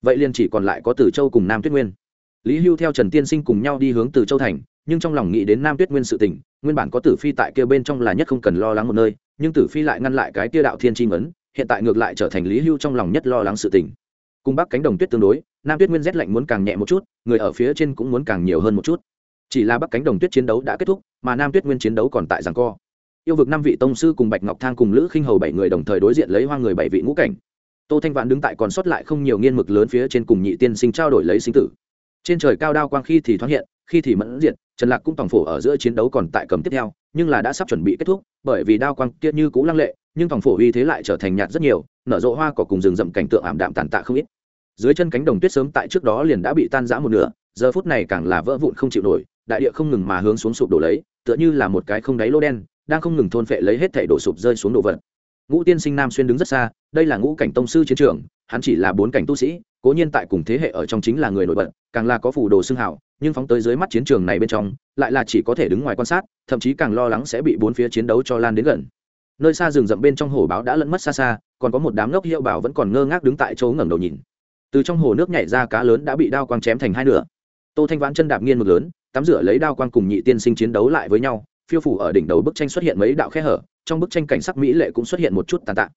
vậy liền chỉ còn lại có từ châu cùng nam tuyết nguyên. Lý hưu theo trần tiên sinh cùng nhau đi hướng từ châu thành, nhưng trong lòng nghĩ đến nam tuyết nguyên sự tỉnh nguyên bản có tử phi tại kia bên trong là nhất không cần lo lắng một nơi, nhưng tử phi lại ngăn lại cái kia đạo thiên tri ngấn, hiện tại ngược lại trở thành lý hưu trong lòng nhất lo lắng sự tỉnh cùng bắc cánh đồng tuyết tương đối, nam tuyết nguyên rét lạnh muốn càng nhẹ một chút, người ở phía trên cũng muốn càng nhiều hơn một chút chỉ là bắc cánh đồng tuyết chiến đấu đã kết thúc, mà nam tuyết nguyên chiến đấu còn tại giảng co. Yêu vực năm vị tông sư cùng bạch ngọc thang cùng lữ khinh hầu bảy người đồng thời đối diện lấy hoa người bảy vị ngũ cảnh. Tô thanh vạn đứng tại còn sót lại không nhiều nghiên mực lớn phía trên cùng nhị tiên sinh trao đổi lấy sinh tử. Trên trời cao đao quang khi thì thoáng hiện, khi thì mẫn diệt, trần lạc cũng tòng phổ ở giữa chiến đấu còn tại cầm tiếp theo, nhưng là đã sắp chuẩn bị kết thúc, bởi vì đao quang kia như cũ lăng lệ, nhưng tòng phổ uy thế lại trở thành nhạt rất nhiều, nở rộ hoa cỏ cùng rừng rậm cảnh tượng ảm đạm tàn tạ không ít. Dưới chân cánh đồng tuyết sớm tại trước đó liền đã bị tan rã một nửa, giờ phút này càng là vỡ vụn không chịu nổi đại địa không ngừng mà hướng xuống sụp đổ lấy, tựa như là một cái không đáy lô đen, đang không ngừng thôn phệ lấy hết thảy đổ sụp rơi xuống đồ vật. Ngũ tiên sinh nam xuyên đứng rất xa, đây là ngũ cảnh tông sư chiến trường, hắn chỉ là bốn cảnh tu sĩ, cố nhiên tại cùng thế hệ ở trong chính là người nổi bật, càng là có phù đồ xưng hảo nhưng phóng tới dưới mắt chiến trường này bên trong, lại là chỉ có thể đứng ngoài quan sát, thậm chí càng lo lắng sẽ bị bốn phía chiến đấu cho lan đến gần. Nơi xa rừng rậm bên trong hồ báo đã lẫn mất xa xa, còn có một đám ngốc hiệu bảo vẫn còn ngơ ngác đứng tại chỗ ngẩng đầu nhìn. Từ trong hồ nước nhảy ra cá lớn đã bị đao quang chém thành hai nửa. Tô thanh vãn chân đạp nghiên mực lớn tắm rửa lấy đao quang cùng nhị tiên sinh chiến đấu lại với nhau, phiêu phủ ở đỉnh đầu bức tranh xuất hiện mấy đạo khe hở, trong bức tranh cảnh sắc mỹ lệ cũng xuất hiện một chút tàn tạ.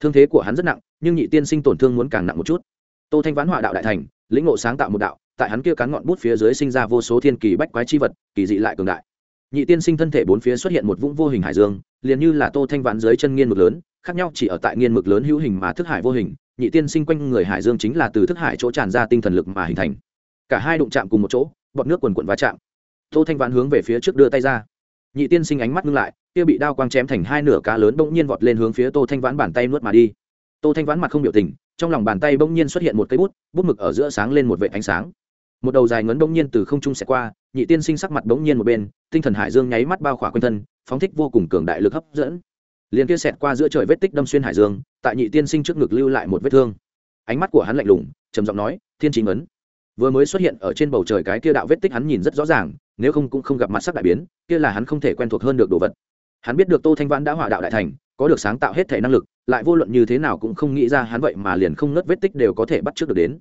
Thương thế của hắn rất nặng, nhưng nhị tiên sinh tổn thương muốn càng nặng một chút. Tô thanh vãn họa đạo đại thành, lĩnh ngộ sáng tạo một đạo, tại hắn kia cán ngọn bút phía dưới sinh ra vô số thiên kỳ bách quái chi vật, kỳ dị lại cường đại. Nhị tiên sinh thân thể bốn phía xuất hiện một vũng vô hình hải dương, liền như là tô thanh vãn dưới chân nghiên mực lớn, khác nhau chỉ ở tại nghiên mực lớn hữu hình mà thức hải vô hình, nhị tiên sinh quanh người hải dương chính là từ thức hải chỗ tràn ra tinh thần lực mà hình thành. Cả hai đụng chạm cùng một chỗ bọt nước quần quận va chạm. Tô thanh vãn hướng về phía trước đưa tay ra. Nhị tiên sinh ánh mắt ngưng lại, kia bị đao quang chém thành hai nửa cá lớn bỗng nhiên vọt lên hướng phía tô thanh vãn bàn tay nuốt mà đi. Tô thanh vãn mặt không biểu tình, trong lòng bàn tay bỗng nhiên xuất hiện một cây bút bút mực ở giữa sáng lên một vệ ánh sáng. Một đầu dài ngấn bỗng nhiên từ không trung xẹt qua, nhị tiên sinh sắc mặt bỗng nhiên một bên, tinh thần hải dương nháy mắt bao khỏa quanh thân, phóng thích vô cùng cường đại lực hấp dẫn. Liền kia xẹt qua giữa trời vết tích đâm xuyên hải dương, tại nhị tiên sinh trước ngực lưu lại một vết thương. Ánh mắt của hắn lạnh lùng, trầm giọng nói, thiên chính ấn vừa mới xuất hiện ở trên bầu trời cái kia đạo vết tích hắn nhìn rất rõ ràng, nếu không cũng không gặp mặt sắc đại biến, kia là hắn không thể quen thuộc hơn được đồ vật. Hắn biết được tô thanh vãn đã hỏa đạo đại thành, có được sáng tạo hết thể năng lực, lại vô luận như thế nào cũng không nghĩ ra hắn vậy mà liền không nớt vết tích đều có thể bắt trước được đến.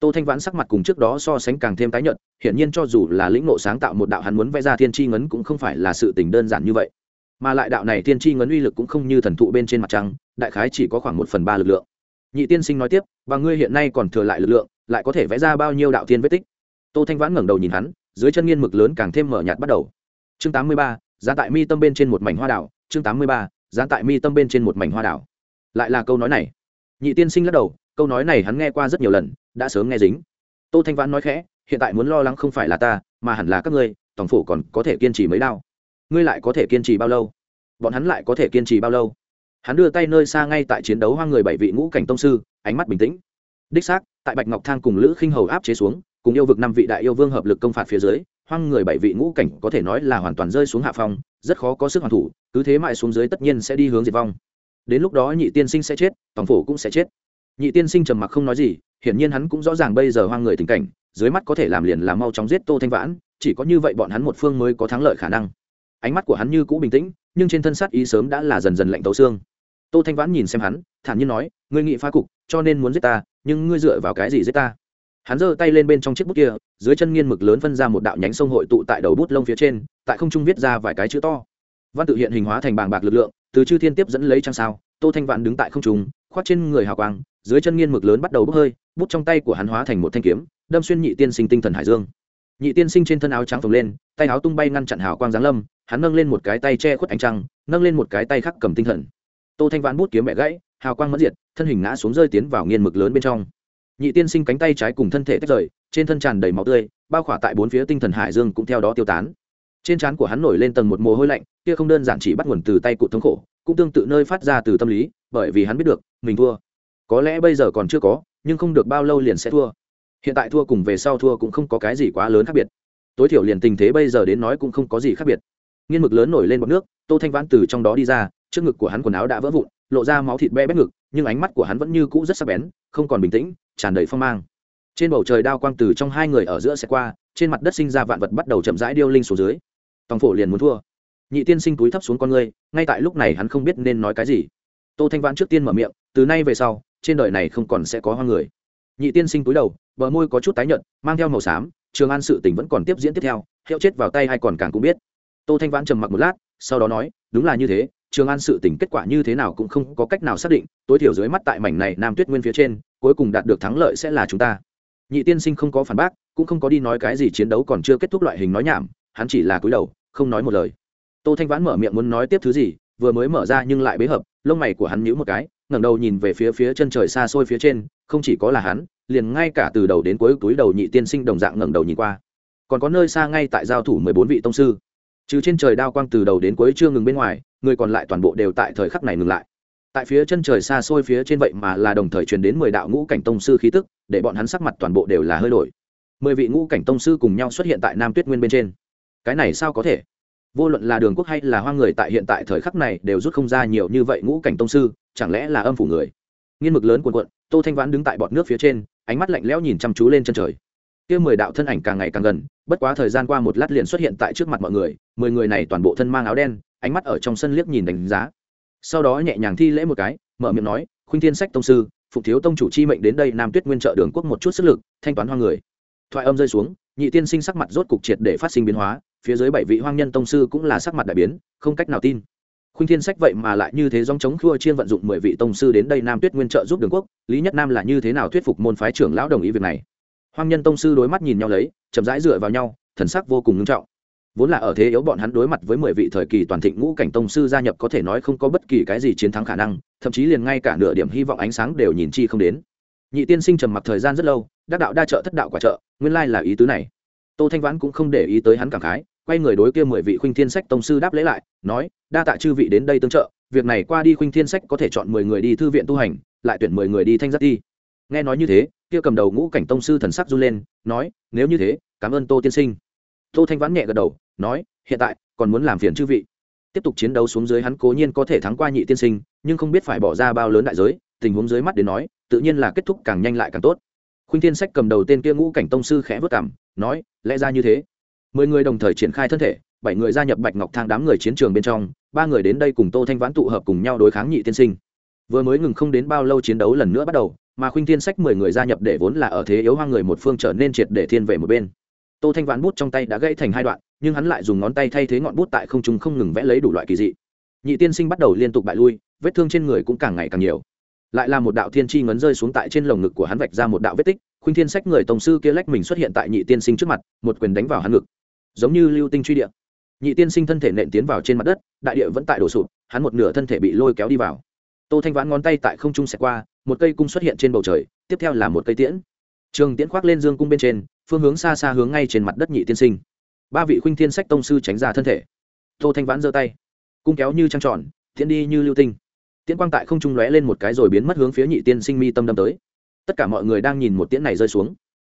Tô thanh vãn sắc mặt cùng trước đó so sánh càng thêm tái nhợt, hiển nhiên cho dù là lĩnh ngộ sáng tạo một đạo hắn muốn vẽ ra thiên tri ngấn cũng không phải là sự tình đơn giản như vậy. Mà lại đạo này thiên tri ngấn uy lực cũng không như thần thụ bên trên mặt trăng, đại khái chỉ có khoảng một phần ba lực lượng. Nhị tiên sinh nói tiếp, và ngươi hiện nay còn thừa lại lực lượng lại có thể vẽ ra bao nhiêu đạo thiên vết tích. Tô thanh vãn ngẩng đầu nhìn hắn dưới chân nghiên mực lớn càng thêm mở nhạt bắt đầu. Chương 83, giá tại mi tâm bên trên một mảnh hoa đảo. Chương 83, giá tại mi tâm bên trên một mảnh hoa đảo. Lại là câu nói này. Nhị tiên sinh lắc đầu câu nói này hắn nghe qua rất nhiều lần đã sớm nghe dính. Tô thanh vãn nói khẽ hiện tại muốn lo lắng không phải là ta mà hẳn là các ngươi tổng phủ còn có thể kiên trì mấy đao. Ngươi lại có thể kiên trì bao lâu? Bọn hắn lại có thể kiên trì bao lâu? Hắn đưa tay nơi xa ngay tại chiến đấu hoang người bảy vị ngũ cảnh tông sư ánh mắt bình tĩnh đích xác, tại bạch ngọc thang cùng lữ khinh hầu áp chế xuống, cùng yêu vực năm vị đại yêu vương hợp lực công phạt phía dưới, hoang người bảy vị ngũ cảnh có thể nói là hoàn toàn rơi xuống hạ phong, rất khó có sức hoàn thủ, cứ thế mãi xuống dưới tất nhiên sẽ đi hướng diệt vong. Đến lúc đó nhị tiên sinh sẽ chết, tổng phổ cũng sẽ chết. Nhị tiên sinh trầm mặc không nói gì, hiển nhiên hắn cũng rõ ràng bây giờ hoang người tình cảnh, dưới mắt có thể làm liền là mau chóng giết tô thanh vãn, chỉ có như vậy bọn hắn một phương mới có thắng lợi khả năng. Ánh mắt của hắn như cũ bình tĩnh, nhưng trên thân sát ý sớm đã là dần dần lạnh tấu xương tô thanh vãn nhìn xem hắn, thản nhiên nói, ngươi nghị phá cục, cho nên muốn giết ta, nhưng ngươi dựa vào cái gì giết ta? Hắn giơ tay lên bên trong chiếc bút kia, dưới chân nghiên mực lớn phân ra một đạo nhánh sông hội tụ tại đầu bút lông phía trên, tại không trung viết ra vài cái chữ to. Văn tự hiện hình hóa thành bàng bạc lực lượng, từ chư thiên tiếp dẫn lấy trang sao, tô thanh vạn đứng tại không trung khoát trên người hào quang, dưới chân nghiên mực lớn bắt đầu bốc hơi, bút trong tay của hắn hóa thành một thanh kiếm, đâm xuyên nhị tiên sinh tinh thần hải dương. Nhị tiên sinh trên thân áo trắng phồng lên, tay áo tung bay ngăn chặn hào quang giáng lâm, hắn nâng lên một cái tay che khuất ánh trăng, nâng lên một cái tay khác cầm tinh thần tô thanh vãn bút kiếm mẹ gãy, hào quang mất diệt, thân hình ngã xuống rơi tiến vào nghiên mực lớn bên trong. Nhị tiên sinh cánh tay trái cùng thân thể tách rời, trên thân tràn đầy máu tươi, bao khỏa tại bốn phía tinh thần hải dương cũng theo đó tiêu tán. Trên trán của hắn nổi lên tầng một mồ hôi lạnh, kia không đơn giản chỉ bắt nguồn từ tay cụ thống khổ, cũng tương tự nơi phát ra từ tâm lý, bởi vì hắn biết được, mình thua. Có lẽ bây giờ còn chưa có, nhưng không được bao lâu liền sẽ thua. Hiện tại thua cùng về sau thua cũng không có cái gì quá lớn khác biệt. Tối thiểu liền tình thế bây giờ đến nói cũng không có gì khác biệt. Nghiên mực lớn nổi lên bọc nước, tô thanh vãn từ trong đó đi ra trước ngực của hắn quần áo đã vỡ vụn, lộ ra máu thịt be bét ngực, nhưng ánh mắt của hắn vẫn như cũ rất sắc bén, không còn bình tĩnh, tràn đầy phong mang. Trên bầu trời đao quang từ trong hai người ở giữa xe qua, trên mặt đất sinh ra vạn vật bắt đầu chậm rãi điêu linh xuống dưới. Tòng phổ liền muốn thua. Nhị tiên sinh túi thấp xuống con ngươi, ngay tại lúc này hắn không biết nên nói cái gì. Tô thanh vãn trước tiên mở miệng, từ nay về sau, trên đời này không còn sẽ có hoa người. Nhị tiên sinh cúi đầu, bờ môi có chút tái nhợt, mang theo màu xám, trường an sự tình vẫn còn tiếp diễn tiếp theo, hiệu chết vào tay hay còn càng cũng biết. Tô thanh vãn trầm mặc một lát, sau đó nói, đúng là như thế trường an sự tình kết quả như thế nào cũng không có cách nào xác định, tối thiểu dưới mắt tại mảnh này nam tuyết nguyên phía trên, cuối cùng đạt được thắng lợi sẽ là chúng ta. Nhị tiên sinh không có phản bác, cũng không có đi nói cái gì chiến đấu còn chưa kết thúc loại hình nói nhảm, hắn chỉ là cúi đầu, không nói một lời. Tô thanh vãn mở miệng muốn nói tiếp thứ gì, vừa mới mở ra nhưng lại bế hợp, lông mày của hắn nhíu một cái, ngẩng đầu nhìn về phía phía chân trời xa xôi phía trên, không chỉ có là hắn, liền ngay cả từ đầu đến cuối túi đầu nhị tiên sinh đồng dạng ngẩng đầu nhìn qua. Còn có nơi xa ngay tại giao thủ mười bốn vị tông sư trừ trên trời đao quang từ đầu đến cuối chưa ngừng bên ngoài, người còn lại toàn bộ đều tại thời khắc này ngừng lại. Tại phía chân trời xa xôi phía trên vậy mà là đồng thời truyền đến mười đạo ngũ cảnh tông sư khí tức, để bọn hắn sắc mặt toàn bộ đều là hơi đổi. Mười vị ngũ cảnh tông sư cùng nhau xuất hiện tại nam tuyết nguyên bên trên. Cái này sao có thể? Vô luận là đường quốc hay là hoang người tại hiện tại thời khắc này đều rút không ra nhiều như vậy ngũ cảnh tông sư, chẳng lẽ là âm phủ người? Nghiên mực lớn cuồn cuộn, tô thanh vãn đứng tại bọt nước phía trên, ánh mắt lạnh lẽo nhìn chăm chú lên chân trời kia mười đạo thân ảnh càng ngày càng gần, bất quá thời gian qua một lát liền xuất hiện tại trước mặt mọi người, mười người này toàn bộ thân mang áo đen, ánh mắt ở trong sân liếc nhìn đánh giá. Sau đó nhẹ nhàng thi lễ một cái, mở miệng nói, khuynh thiên sách tông sư phụ thiếu tông chủ chi mệnh đến đây nam tuyết nguyên trợ đường quốc một chút sức lực, thanh toán hoang người. Thoại âm rơi xuống, nhị tiên sinh sắc mặt rốt cục triệt để phát sinh biến hóa, phía dưới bảy vị hoang nhân tông sư cũng là sắc mặt đại biến, không cách nào tin. Khuynh thiên sách vậy mà lại như thế dòng chống khua chiên vận dụng mười vị tông sư đến đây nam tuyết nguyên trợ giúp đường quốc, lý nhất nam là như thế nào thuyết phục môn phái trưởng lão đồng ý việc này? Hoang nhân tông sư đối mắt nhìn nhau lấy, chậm rãi dựa vào nhau, thần sắc vô cùng nghiêm trọng. Vốn là ở thế yếu bọn hắn đối mặt với mười vị thời kỳ toàn thịnh ngũ cảnh tông sư gia nhập có thể nói không có bất kỳ cái gì chiến thắng khả năng, thậm chí liền ngay cả nửa điểm hy vọng ánh sáng đều nhìn chi không đến. Nhị tiên sinh trầm mặc thời gian rất lâu, đắc đạo đa trợ thất đạo quả trợ, nguyên lai là ý tứ này. Tô thanh vãn cũng không để ý tới hắn cảm khái, quay người đối kia mười vị khuynh thiên sách tông sư đáp lễ lại, nói, đa tạ chư vị đến đây tương trợ, việc này qua đi khuynh thiên sách có thể chọn mười người đi thư viện tu hành, lại tuyển mười người đi thanh giác đi. Nghe nói như thế kia cầm đầu ngũ cảnh tông sư thần sắc run lên, nói, nếu như thế, cảm ơn tô tiên sinh. Tô thanh vãn nhẹ gật đầu, nói, hiện tại, còn muốn làm phiền chư vị. Tiếp tục chiến đấu xuống dưới hắn cố nhiên có thể thắng qua nhị tiên sinh, nhưng không biết phải bỏ ra bao lớn đại giới, tình huống dưới mắt đến nói, tự nhiên là kết thúc càng nhanh lại càng tốt. Khuynh thiên sách cầm đầu tên kia ngũ cảnh tông sư khẽ vất cảm nói, lẽ ra như thế. Mười người đồng thời triển khai thân thể, bảy người gia nhập bạch ngọc thang đám người chiến trường bên trong, ba người đến đây cùng tô thanh vãn tụ hợp cùng nhau đối kháng nhị tiên sinh. Vừa mới ngừng không đến bao lâu chiến đấu lần nữa bắt đầu mà khuynh thiên sách mười người gia nhập để vốn là ở thế yếu hoang người một phương trở nên triệt để thiên về một bên. Tô thanh vãn bút trong tay đã gãy thành hai đoạn, nhưng hắn lại dùng ngón tay thay thế ngọn bút tại không trung không ngừng vẽ lấy đủ loại kỳ dị. Nhị tiên sinh bắt đầu liên tục bại lui, vết thương trên người cũng càng ngày càng nhiều. Lại là một đạo thiên chi ngấn rơi xuống tại trên lồng ngực của hắn vạch ra một đạo vết tích, khuynh thiên sách người tổng sư kia lách mình xuất hiện tại nhị tiên sinh trước mặt, một quyền đánh vào hắn ngực. Giống như lưu tinh truy địa. Nhị tiên sinh thân thể nện tiến vào trên mặt đất, đại địa vẫn tại đổ sụp, hắn một nửa thân thể bị lôi kéo đi vào. Tô thanh vãn ngón tay tại không trung xẹt qua một cây cung xuất hiện trên bầu trời tiếp theo là một cây tiễn. Trường tiễn khoác lên dương cung bên trên phương hướng xa xa hướng ngay trên mặt đất nhị tiên sinh. Ba vị khuynh thiên sách tông sư tránh ra thân thể. Tô thanh vãn giơ tay. Cung kéo như trăng tròn tiễn đi như lưu tinh. Tiễn quang tại không trung lóe lên một cái rồi biến mất hướng phía nhị tiên sinh mi tâm đâm tới. Tất cả mọi người đang nhìn một tiễn này rơi xuống.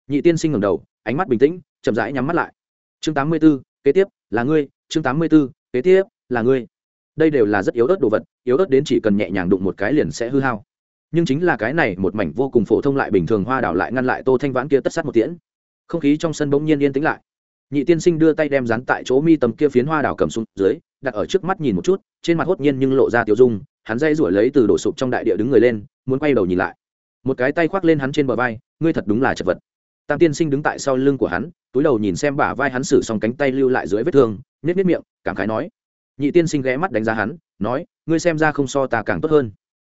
Nhị tiên sinh ngẩng đầu ánh mắt bình tĩnh chậm rãi nhắm mắt lại. Chương tám mươi 84, kế tiếp là ngươi. Chương tám mươi 84, kế tiếp là ngươi. Đây đều là rất yếu ớt đồ vật yếu ớt đến chỉ cần nhẹ nhàng đụng một cái liền sẽ hư hao nhưng chính là cái này một mảnh vô cùng phổ thông lại bình thường hoa đảo lại ngăn lại tô thanh vãn kia tất sát một tiễn. Không khí trong sân bỗng nhiên yên tĩnh lại. Nhị tiên sinh đưa tay đem dán tại chỗ mi tầm kia phiến hoa đảo cầm xuống dưới, đặt ở trước mắt nhìn một chút, trên mặt hốt nhiên nhưng lộ ra tiêu dung, hắn dây rủi lấy từ đổ sụp trong đại địa đứng người lên, muốn quay đầu nhìn lại. Một cái tay khoác lên hắn trên bờ vai, ngươi thật đúng là chật vật. Tam tiên sinh đứng tại sau lưng của hắn, túi đầu nhìn xem bả vai hắn xử xong cánh tay lưu lại dưới vết thương nếp nếp miệng, cảm khái nói. Nhị tiên sinh ghé mắt đánh giá hắn, nói, ngươi xem ra không so ta càng tốt hơn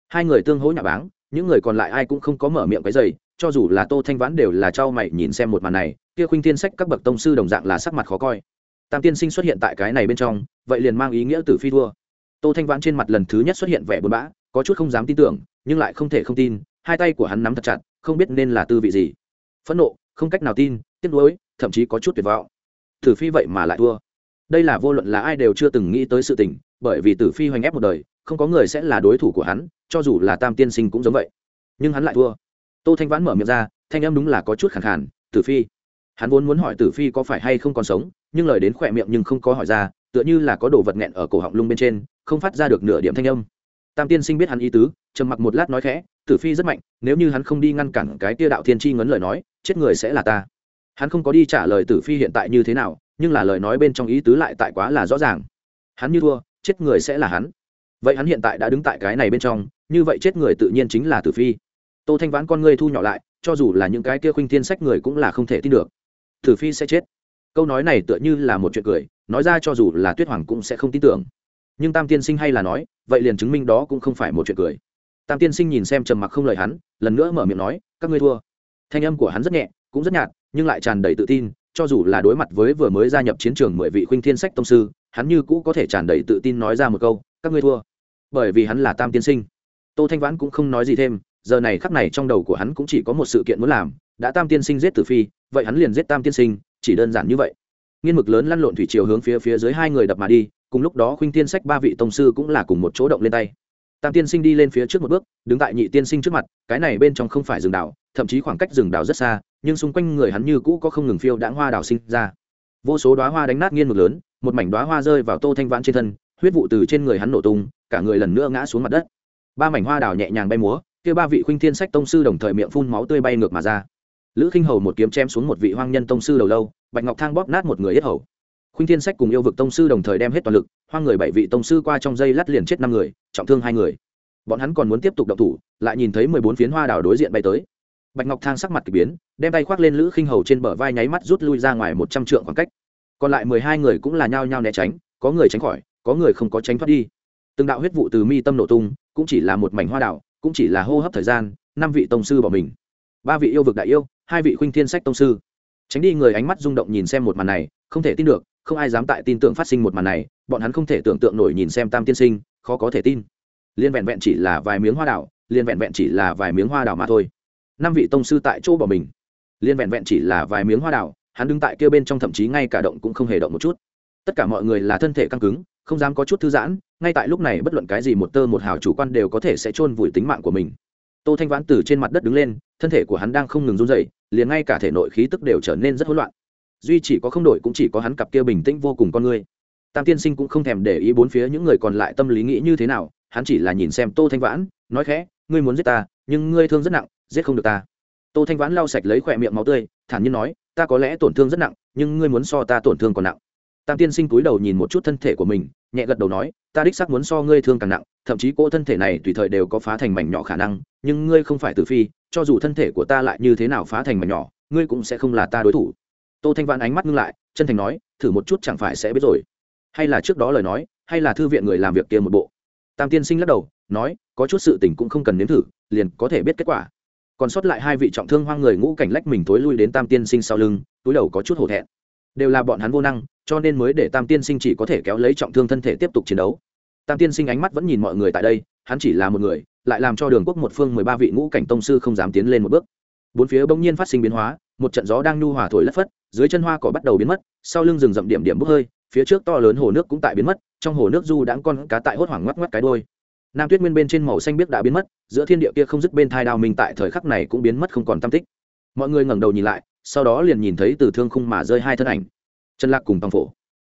hai người tương hỗ nhà báng, những người còn lại ai cũng không có mở miệng cái giày cho dù là tô thanh vãn đều là trao mày nhìn xem một màn này, kia khuynh thiên sách các bậc tông sư đồng dạng là sắc mặt khó coi. Tam tiên sinh xuất hiện tại cái này bên trong, vậy liền mang ý nghĩa tử phi thua. Tô thanh vãn trên mặt lần thứ nhất xuất hiện vẻ buồn bã, có chút không dám tin tưởng, nhưng lại không thể không tin, hai tay của hắn nắm thật chặt, không biết nên là tư vị gì. Phẫn nộ, không cách nào tin, tiếc nuối, thậm chí có chút tuyệt vọng. Tử phi vậy mà lại thua. Đây là vô luận là ai đều chưa từng nghĩ tới sự tình, bởi vì tử phi hoành ép một đời không có người sẽ là đối thủ của hắn, cho dù là tam tiên sinh cũng giống vậy. Nhưng hắn lại thua. Tô thanh vãn mở miệng ra, thanh em đúng là có chút khẳng khàn, tử phi. Hắn vốn muốn hỏi tử phi có phải hay không còn sống, nhưng lời đến khỏe miệng nhưng không có hỏi ra, tựa như là có đồ vật nghẹn ở cổ họng lung bên trên, không phát ra được nửa điểm thanh âm. Tam tiên sinh biết hắn ý tứ, trầm mặc một lát nói khẽ, tử phi rất mạnh, nếu như hắn không đi ngăn cản cái tia đạo thiên tri ngấn lời nói, chết người sẽ là ta. Hắn không có đi trả lời tử phi hiện tại như thế nào, nhưng là lời nói bên trong ý tứ lại tại quá là rõ ràng. Hắn như thua, chết người sẽ là hắn vậy hắn hiện tại đã đứng tại cái này bên trong, như vậy chết người tự nhiên chính là tử phi. Tô thanh vãn con ngươi thu nhỏ lại, cho dù là những cái kia khuynh thiên sách người cũng là không thể tin được. Tử phi sẽ chết. Câu nói này tựa như là một chuyện cười, nói ra cho dù là tuyết hoàng cũng sẽ không tin tưởng. Nhưng tam tiên sinh hay là nói, vậy liền chứng minh đó cũng không phải một chuyện cười. Tam tiên sinh nhìn xem trầm mặc không lời hắn, lần nữa mở miệng nói, các ngươi thua. Thanh âm của hắn rất nhẹ, cũng rất nhạt, nhưng lại tràn đầy tự tin, cho dù là đối mặt với vừa mới gia nhập chiến trường mười vị khuynh thiên sách tông sư, hắn như cũ có thể tràn đầy tự tin nói ra một câu, các ngươi thua bởi vì hắn là tam tiên sinh. Tô thanh vãn cũng không nói gì thêm, giờ này khắc này trong đầu của hắn cũng chỉ có một sự kiện muốn làm, đã tam tiên sinh giết tử phi, vậy hắn liền giết tam tiên sinh, chỉ đơn giản như vậy. Nghiên mực lớn lăn lộn thủy chiều hướng phía phía dưới hai người đập mà đi, cùng lúc đó khuynh tiên sách ba vị tông sư cũng là cùng một chỗ động lên tay. Tam tiên sinh đi lên phía trước một bước, đứng tại nhị tiên sinh trước mặt, cái này bên trong không phải rừng đảo, thậm chí khoảng cách rừng đảo rất xa, nhưng xung quanh người hắn như cũ có không ngừng phiêu đãng hoa đảo sinh ra. Vô số đoá hoa đánh nát nghiên mực lớn, một mảnh đoá hoa rơi vào tô thanh vãn trên thân huyết vụ từ trên người hắn nổ tung, cả người lần nữa ngã xuống mặt đất. Ba mảnh hoa đào nhẹ nhàng bay múa, kia ba vị khuynh thiên sách tông sư đồng thời miệng phun máu tươi bay ngược mà ra. Lữ khinh hầu một kiếm chém xuống một vị hoang nhân tông sư đầu lâu, bạch ngọc thang bóp nát một người yết hầu. Khuynh thiên sách cùng yêu vực tông sư đồng thời đem hết toàn lực, hoang người bảy vị tông sư qua trong dây lát liền chết năm người, trọng thương hai người. Bọn hắn còn muốn tiếp tục động thủ, lại nhìn thấy mười bốn phiến hoa đào đối diện bay tới. Bạch ngọc thang sắc mặt k ỳ biến, đem tay khoác lên lữ khinh hầu trên bờ vai nháy mắt rút lui ra ngoài một trăm trượng khoảng cách. Còn lại mười hai người cũng là nhao nhao né tránh, có người tránh khỏi có người không có tránh thoát đi. Từng đạo huyết vụ từ mi tâm nổ tung, cũng chỉ là một mảnh hoa đảo, cũng chỉ là hô hấp thời gian, năm vị tông sư bỏ mình. Ba vị yêu vực đại yêu, hai vị khuynh thiên sách tông sư. Tránh đi người ánh mắt rung động nhìn xem một màn này, không thể tin được, không ai dám tại tin tưởng phát sinh một màn này, bọn hắn không thể tưởng tượng nổi nhìn xem tam tiên sinh, khó có thể tin. Liên vẹn vẹn chỉ là vài miếng hoa đảo, liên vẹn vẹn chỉ là vài miếng hoa đảo mà thôi. Năm vị tông sư tại chỗ bỏ mình. Liên vẹn vẹn chỉ là vài miếng hoa đảo, hắn đứng tại kia bên trong thậm chí ngay cả động cũng không hề động một chút. Tất cả mọi người là thân thể căng cứng không dám có chút thư giãn, ngay tại lúc này bất luận cái gì một tơ một hào chủ quan đều có thể sẽ chôn vùi tính mạng của mình. Tô thanh vãn từ trên mặt đất đứng lên, thân thể của hắn đang không ngừng run dậy liền ngay cả thể nội khí tức đều trở nên rất hỗn loạn. Duy chỉ có không đổi cũng chỉ có hắn cặp kia bình tĩnh vô cùng con người. Tam tiên sinh cũng không thèm để ý bốn phía những người còn lại tâm lý nghĩ như thế nào, hắn chỉ là nhìn xem tô thanh vãn, nói khẽ, ngươi muốn giết ta, nhưng ngươi thương rất nặng, giết không được ta. Tô thanh vãn lau sạch lấy khỏe miệng máu tươi, thản nhiên nói, ta có lẽ tổn thương rất nặng, nhưng ngươi muốn so ta tổn thương còn nặng tam tiên sinh cúi đầu nhìn một chút thân thể của mình, nhẹ gật đầu nói, ta đích xác muốn so ngươi thương càng nặng, thậm chí cô thân thể này tùy thời đều có phá thành mảnh nhỏ khả năng, nhưng ngươi không phải tử phi, cho dù thân thể của ta lại như thế nào phá thành mảnh nhỏ, ngươi cũng sẽ không là ta đối thủ. Tô thanh vãn ánh mắt ngưng lại, chân thành nói, thử một chút chẳng phải sẽ biết rồi. Hay là trước đó lời nói, hay là thư viện người làm việc kia một bộ. Tam tiên sinh lắc đầu, nói, có chút sự tình cũng không cần nếm thử, liền có thể biết kết quả. Còn sót lại hai vị trọng thương hoang người ngũ cảnh lách mình tối lui đến tam tiên sinh sau lưng, túi đầu có chút hổ thẹn. Đều là bọn hắn vô năng cho nên mới để tam tiên sinh chỉ có thể kéo lấy trọng thương thân thể tiếp tục chiến đấu. Tam tiên sinh ánh mắt vẫn nhìn mọi người tại đây, hắn chỉ là một người, lại làm cho đường quốc một phương mười ba vị ngũ cảnh tông sư không dám tiến lên một bước. Bốn phía bỗng nhiên phát sinh biến hóa, một trận gió đang nhu hòa thổi lất phất, dưới chân hoa cỏ bắt đầu biến mất, sau lưng rừng rậm điểm điểm bốc hơi, phía trước to lớn hồ nước cũng tại biến mất, trong hồ nước du đãng con cá tại hốt hoảng ngoắc ngoắc cái đôi. Nam tuyết nguyên bên trên màu xanh biếc đã biến mất, giữa thiên địa kia không dứt bên thai đào mình tại thời khắc này cũng biến mất không còn tam tích. Mọi người ngẩng đầu nhìn lại, sau đó liền nhìn thấy từ thương khung mà rơi hai thân ảnh trần lạc cùng tòng phổ.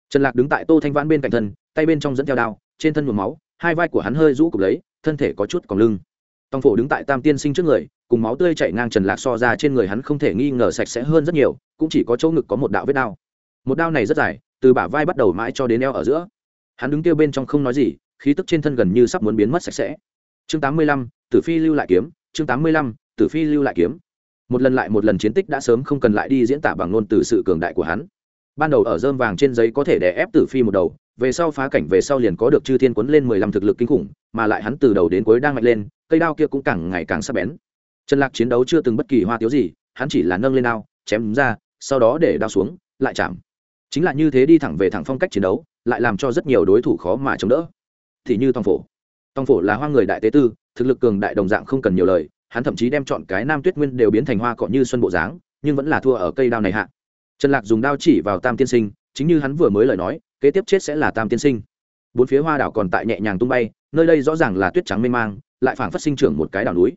Trần lạc đứng tại tô thanh vãn bên cạnh thân, tay bên trong dẫn theo đao, trên thân nhuộm máu, hai vai của hắn hơi rũ cục lấy, thân thể có chút còn lưng. Tòng phổ đứng tại tam tiên sinh trước người, cùng máu tươi chảy ngang trần lạc so ra trên người hắn không thể nghi ngờ sạch sẽ hơn rất nhiều, cũng chỉ có chỗ ngực có một đạo vết đao. Một đao này rất dài, từ bả vai bắt đầu mãi cho đến eo ở giữa. Hắn đứng kia bên trong không nói gì, khí tức trên thân gần như sắp muốn biến mất sạch sẽ. Chương tám mươi lăm, tử phi lưu lại kiếm, chương tám mươi lăm, tử phi lưu lại kiếm. Một lần lại một lần chiến tích đã sớm không cần lại đi diễn tả bằng ngôn từ sự cường đại của hắn ban đầu ở dơm vàng trên giấy có thể đè ép tử phi một đầu, về sau phá cảnh về sau liền có được chư thiên quấn lên mười lăm thực lực kinh khủng, mà lại hắn từ đầu đến cuối đang mạnh lên, cây đao kia cũng càng ngày càng sắc bén. Trần lạc chiến đấu chưa từng bất kỳ hoa tiếu gì, hắn chỉ là nâng lên đao, chém ra, sau đó để đao xuống, lại chạm. Chính là như thế đi thẳng về thẳng phong cách chiến đấu, lại làm cho rất nhiều đối thủ khó mà chống đỡ. Thì như tòng phổ. Tòng phổ là hoa người đại tế tư, thực lực cường đại đồng dạng không cần nhiều lời, hắn thậm chí đem chọn cái nam tuyết nguyên đều biến thành hoa cọ như xuân bộ dáng, nhưng vẫn là thua ở cây đao này hạ trần lạc dùng đao chỉ vào tam tiên sinh, chính như hắn vừa mới lời nói, kế tiếp chết sẽ là tam tiên sinh. Bốn phía hoa đảo còn tại nhẹ nhàng tung bay, nơi đây rõ ràng là tuyết trắng mênh mang, lại phảng phất sinh trưởng một cái đảo núi.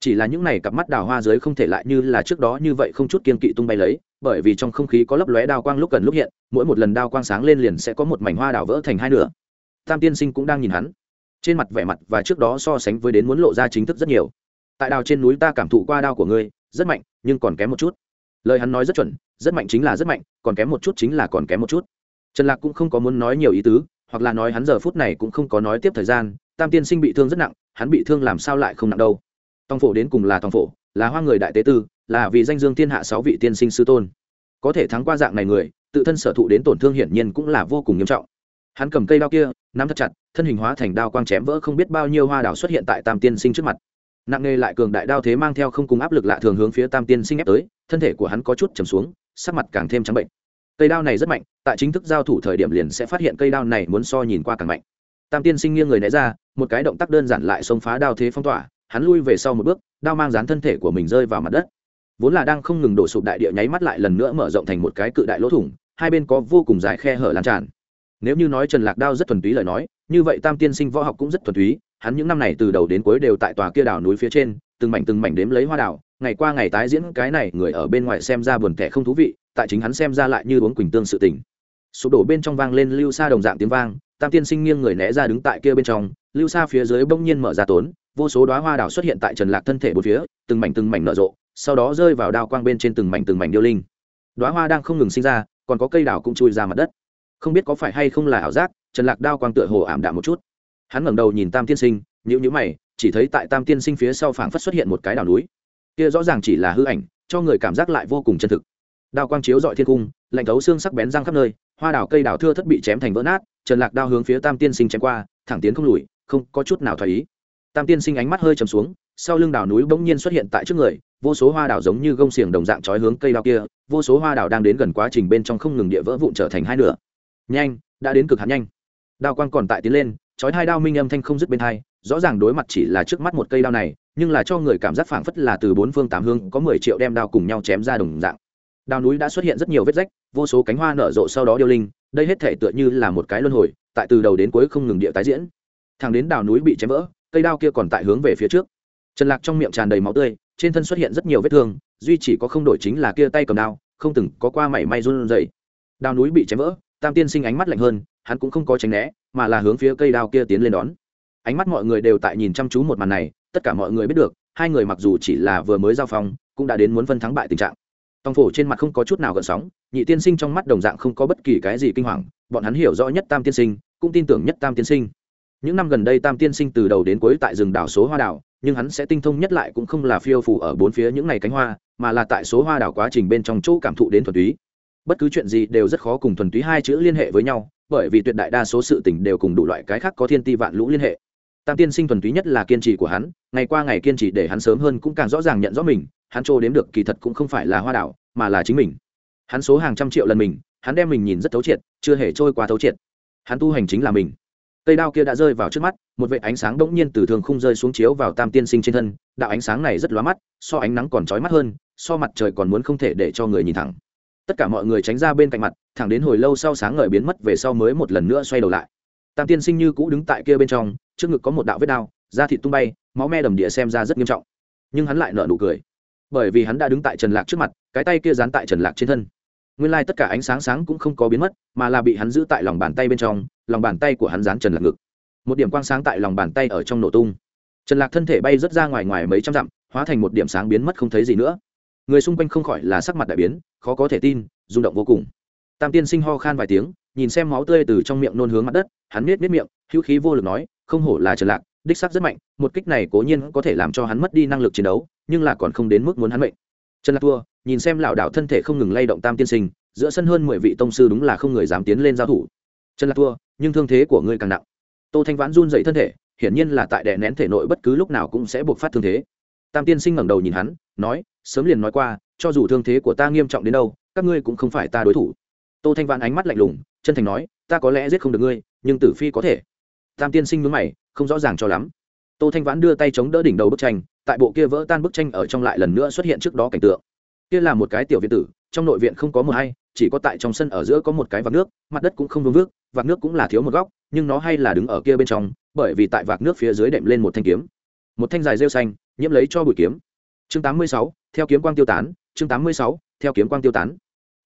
Chỉ là những này cặp mắt đào hoa dưới không thể lại như là trước đó như vậy không chút kiên kỵ tung bay lấy, bởi vì trong không khí có lấp lóe đao quang lúc cần lúc hiện, mỗi một lần đao quang sáng lên liền sẽ có một mảnh hoa đào vỡ thành hai nửa. Tam tiên sinh cũng đang nhìn hắn. Trên mặt vẻ mặt và trước đó so sánh với đến muốn lộ ra chính thức rất nhiều. Tại đào trên núi ta cảm thụ qua đao của ngươi, rất mạnh, nhưng còn kém một chút lời hắn nói rất chuẩn, rất mạnh chính là rất mạnh, còn kém một chút chính là còn kém một chút. Trần lạc cũng không có muốn nói nhiều ý tứ, hoặc là nói hắn giờ phút này cũng không có nói tiếp thời gian, tam tiên sinh bị thương rất nặng, hắn bị thương làm sao lại không nặng đâu. Tòng phổ đến cùng là tòng phổ, là hoa người đại tế tư, là vì danh dương thiên hạ sáu vị tiên sinh sư tôn. Có thể thắng qua dạng này người, tự thân sở thụ đến tổn thương hiển nhiên cũng là vô cùng nghiêm trọng. Hắn cầm cây đao kia, nắm thật chặt, thân hình hóa thành đao quang chém vỡ không biết bao nhiêu hoa đảo xuất hiện tại tam tiên sinh trước mặt. Nặng nề lại cường đại đao thế mang theo không cùng áp lực lạ thường hướng phía tam tiên sinh ép tới thân thể của hắn có chút chầm xuống, sắc mặt càng thêm trắng bệnh. Cây đao này rất mạnh, tại chính thức giao thủ thời điểm liền sẽ phát hiện cây đao này muốn so nhìn qua càng mạnh. Tam tiên sinh nghiêng người né ra, một cái động tác đơn giản lại xông phá đao thế phong tỏa, hắn lui về sau một bước, đao mang dán thân thể của mình rơi vào mặt đất. Vốn là đang không ngừng đổ sụp đại địa nháy mắt lại lần nữa mở rộng thành một cái cự đại lỗ thủng, hai bên có vô cùng dài khe hở lan tràn. Nếu như nói trần lạc đao rất thuần túy lời nói, như vậy tam tiên sinh võ học cũng rất thuần túy, hắn những năm này từ đầu đến cuối đều tại tòa kia đảo núi phía trên, từng mảnh từng mảnh đếm lấy hoa đảo ngày qua ngày tái diễn cái này, người ở bên ngoài xem ra buồn tẻ không thú vị, tại chính hắn xem ra lại như uống quỳnh tương sự tình. Sụp đổ bên trong vang lên lưu xa đồng dạng tiếng vang, tam tiên sinh nghiêng người né ra đứng tại kia bên trong, lưu xa phía dưới bỗng nhiên mở ra tốn, vô số đoá hoa đảo xuất hiện tại trần lạc thân thể bốn phía, từng mảnh từng mảnh nở rộ, sau đó rơi vào đao quang bên trên từng mảnh từng mảnh điêu linh. Đoá hoa đang không ngừng sinh ra, còn có cây đảo cũng chui ra mặt đất. Không biết có phải hay không là ảo giác, trần lạc đao quang tựa hồ ảm đạm một chút. Hắn ngẩng đầu nhìn tam tiên sinh nhữ nhữ mày, chỉ thấy tại tam tiên sinh phía sau phảng phất xuất hiện một cái đảo núi kia rõ ràng chỉ là hư ảnh, cho người cảm giác lại vô cùng chân thực. Đao quang chiếu dọi thiên cung, lạnh thấu xương sắc bén răng khắp nơi, hoa đảo cây đảo thưa thất bị chém thành vỡ nát, trần lạc đao hướng phía tam tiên sinh chém qua, thẳng tiến không lùi, không có chút nào thoải ý. Tam tiên sinh ánh mắt hơi trầm xuống, sau lưng đảo núi bỗng nhiên xuất hiện tại trước người, vô số hoa đảo giống như gông xiềng đồng dạng trói hướng cây đao kia, vô số hoa đảo đang đến gần quá trình bên trong không ngừng địa vỡ vụn trở thành hai nửa. Nhanh, đã đến cực hạn nhanh. Đao quang còn tại tiến lên, trói hai đao minh âm thanh không dứt bên hai, rõ ràng đối mặt chỉ là trước mắt một cây đao này nhưng là cho người cảm giác phảng phất là từ bốn phương tám hướng có mười triệu đem đao cùng nhau chém ra đồng dạng. Đao núi đã xuất hiện rất nhiều vết rách, vô số cánh hoa nở rộ sau đó điêu linh, đây hết thể tựa như là một cái luân hồi, tại từ đầu đến cuối không ngừng địa tái diễn. Thằng đến đào núi bị chém vỡ, cây đao kia còn tại hướng về phía trước. Trần lạc trong miệng tràn đầy máu tươi, trên thân xuất hiện rất nhiều vết thương, duy chỉ có không đổi chính là kia tay cầm đao, không từng có qua mảy may run rẩy. Đao núi bị chém vỡ, tam tiên sinh ánh mắt lạnh hơn, hắn cũng không có tránh né, mà là hướng phía cây đao kia tiến lên đón. Ánh mắt mọi người đều tại nhìn chăm chú một màn này tất cả mọi người biết được, hai người mặc dù chỉ là vừa mới giao phong, cũng đã đến muốn phân thắng bại tình trạng. Tòng phổ trên mặt không có chút nào gợn sóng, nhị tiên sinh trong mắt đồng dạng không có bất kỳ cái gì kinh hoàng, bọn hắn hiểu rõ nhất tam tiên sinh, cũng tin tưởng nhất tam tiên sinh. Những năm gần đây tam tiên sinh từ đầu đến cuối tại rừng đảo số hoa đảo, nhưng hắn sẽ tinh thông nhất lại cũng không là phiêu phủ ở bốn phía những ngày cánh hoa, mà là tại số hoa đảo quá trình bên trong chỗ cảm thụ đến thuần túy. Bất cứ chuyện gì đều rất khó cùng thuần túy hai chữ liên hệ với nhau, bởi vì tuyệt đại đa số sự tình đều cùng đủ loại cái khác có thiên ti vạn lũ liên hệ tam tiên sinh thuần túy nhất là kiên trì của hắn, ngày qua ngày kiên trì để hắn sớm hơn cũng càng rõ ràng nhận rõ mình, hắn trô đếm được kỳ thật cũng không phải là hoa đảo, mà là chính mình. Hắn số hàng trăm triệu lần mình, hắn đem mình nhìn rất thấu triệt, chưa hề trôi qua thấu triệt. Hắn tu hành chính là mình. Cây đao kia đã rơi vào trước mắt, một vệ ánh sáng bỗng nhiên từ thường không rơi xuống chiếu vào tam tiên sinh trên thân, đạo ánh sáng này rất lóa mắt, so ánh nắng còn trói mắt hơn, so mặt trời còn muốn không thể để cho người nhìn thẳng. Tất cả mọi người tránh ra bên cạnh mặt, thẳng đến hồi lâu sau sáng ngời biến mất về sau mới một lần nữa xoay đầu lại. Tam tiên sinh như cũ đứng tại kia bên trong trước ngực có một đạo vết đao, da thịt tung bay, máu me đầm địa xem ra rất nghiêm trọng. Nhưng hắn lại nở nụ cười. Bởi vì hắn đã đứng tại trần lạc trước mặt, cái tay kia dán tại trần lạc trên thân. Nguyên lai tất cả ánh sáng sáng cũng không có biến mất, mà là bị hắn giữ tại lòng bàn tay bên trong, lòng bàn tay của hắn dán trần lạc ngực. Một điểm quang sáng tại lòng bàn tay ở trong nổ tung. Trần lạc thân thể bay rớt ra ngoài ngoài mấy trăm dặm, hóa thành một điểm sáng biến mất không thấy gì nữa. Người xung quanh không khỏi là sắc mặt đại biến, khó có thể tin, rung động vô cùng. Tam tiên sinh ho khan vài tiếng, nhìn xem máu tươi từ trong miệng nôn hướng mặt đất, hắn miết miết miệng, hữu khí vô lực nói không hổ là trần lạc, đích sắc rất mạnh, một kích này cố nhiên có thể làm cho hắn mất đi năng lực chiến đấu, nhưng là còn không đến mức muốn hắn mệnh. Trần lạc thua, nhìn xem lão đạo thân thể không ngừng lay động tam tiên sinh, giữa sân hơn mười vị tông sư đúng là không người dám tiến lên giao thủ. Trần lạc thua, nhưng thương thế của ngươi càng nặng. Tô thanh vãn run dậy thân thể, hiển nhiên là tại đè nén thể nội bất cứ lúc nào cũng sẽ buộc phát thương thế. Tam tiên sinh ngẩng đầu nhìn hắn, nói, sớm liền nói qua, cho dù thương thế của ta nghiêm trọng đến đâu, các ngươi cũng không phải ta đối thủ. Tô thanh vãn ánh mắt lạnh lùng, chân thành nói, ta có lẽ giết không được ngươi, nhưng tử phi có thể tam tiên sinh mướn mày không rõ ràng cho lắm. Tô thanh vãn đưa tay chống đỡ đỉnh đầu bức tranh tại bộ kia vỡ tan bức tranh ở trong lại lần nữa xuất hiện trước đó cảnh tượng. Kia là một cái tiểu viện tử trong nội viện không có một hay chỉ có tại trong sân ở giữa có một cái vạc nước mặt đất cũng không vương vước vạc nước cũng là thiếu một góc nhưng nó hay là đứng ở kia bên trong bởi vì tại vạc nước phía dưới đệm lên một thanh kiếm. Một thanh dài rêu xanh nhiễm lấy cho bụi kiếm. Chương 86, theo kiếm quang tiêu tán chương 86, theo kiếm quang tiêu tán.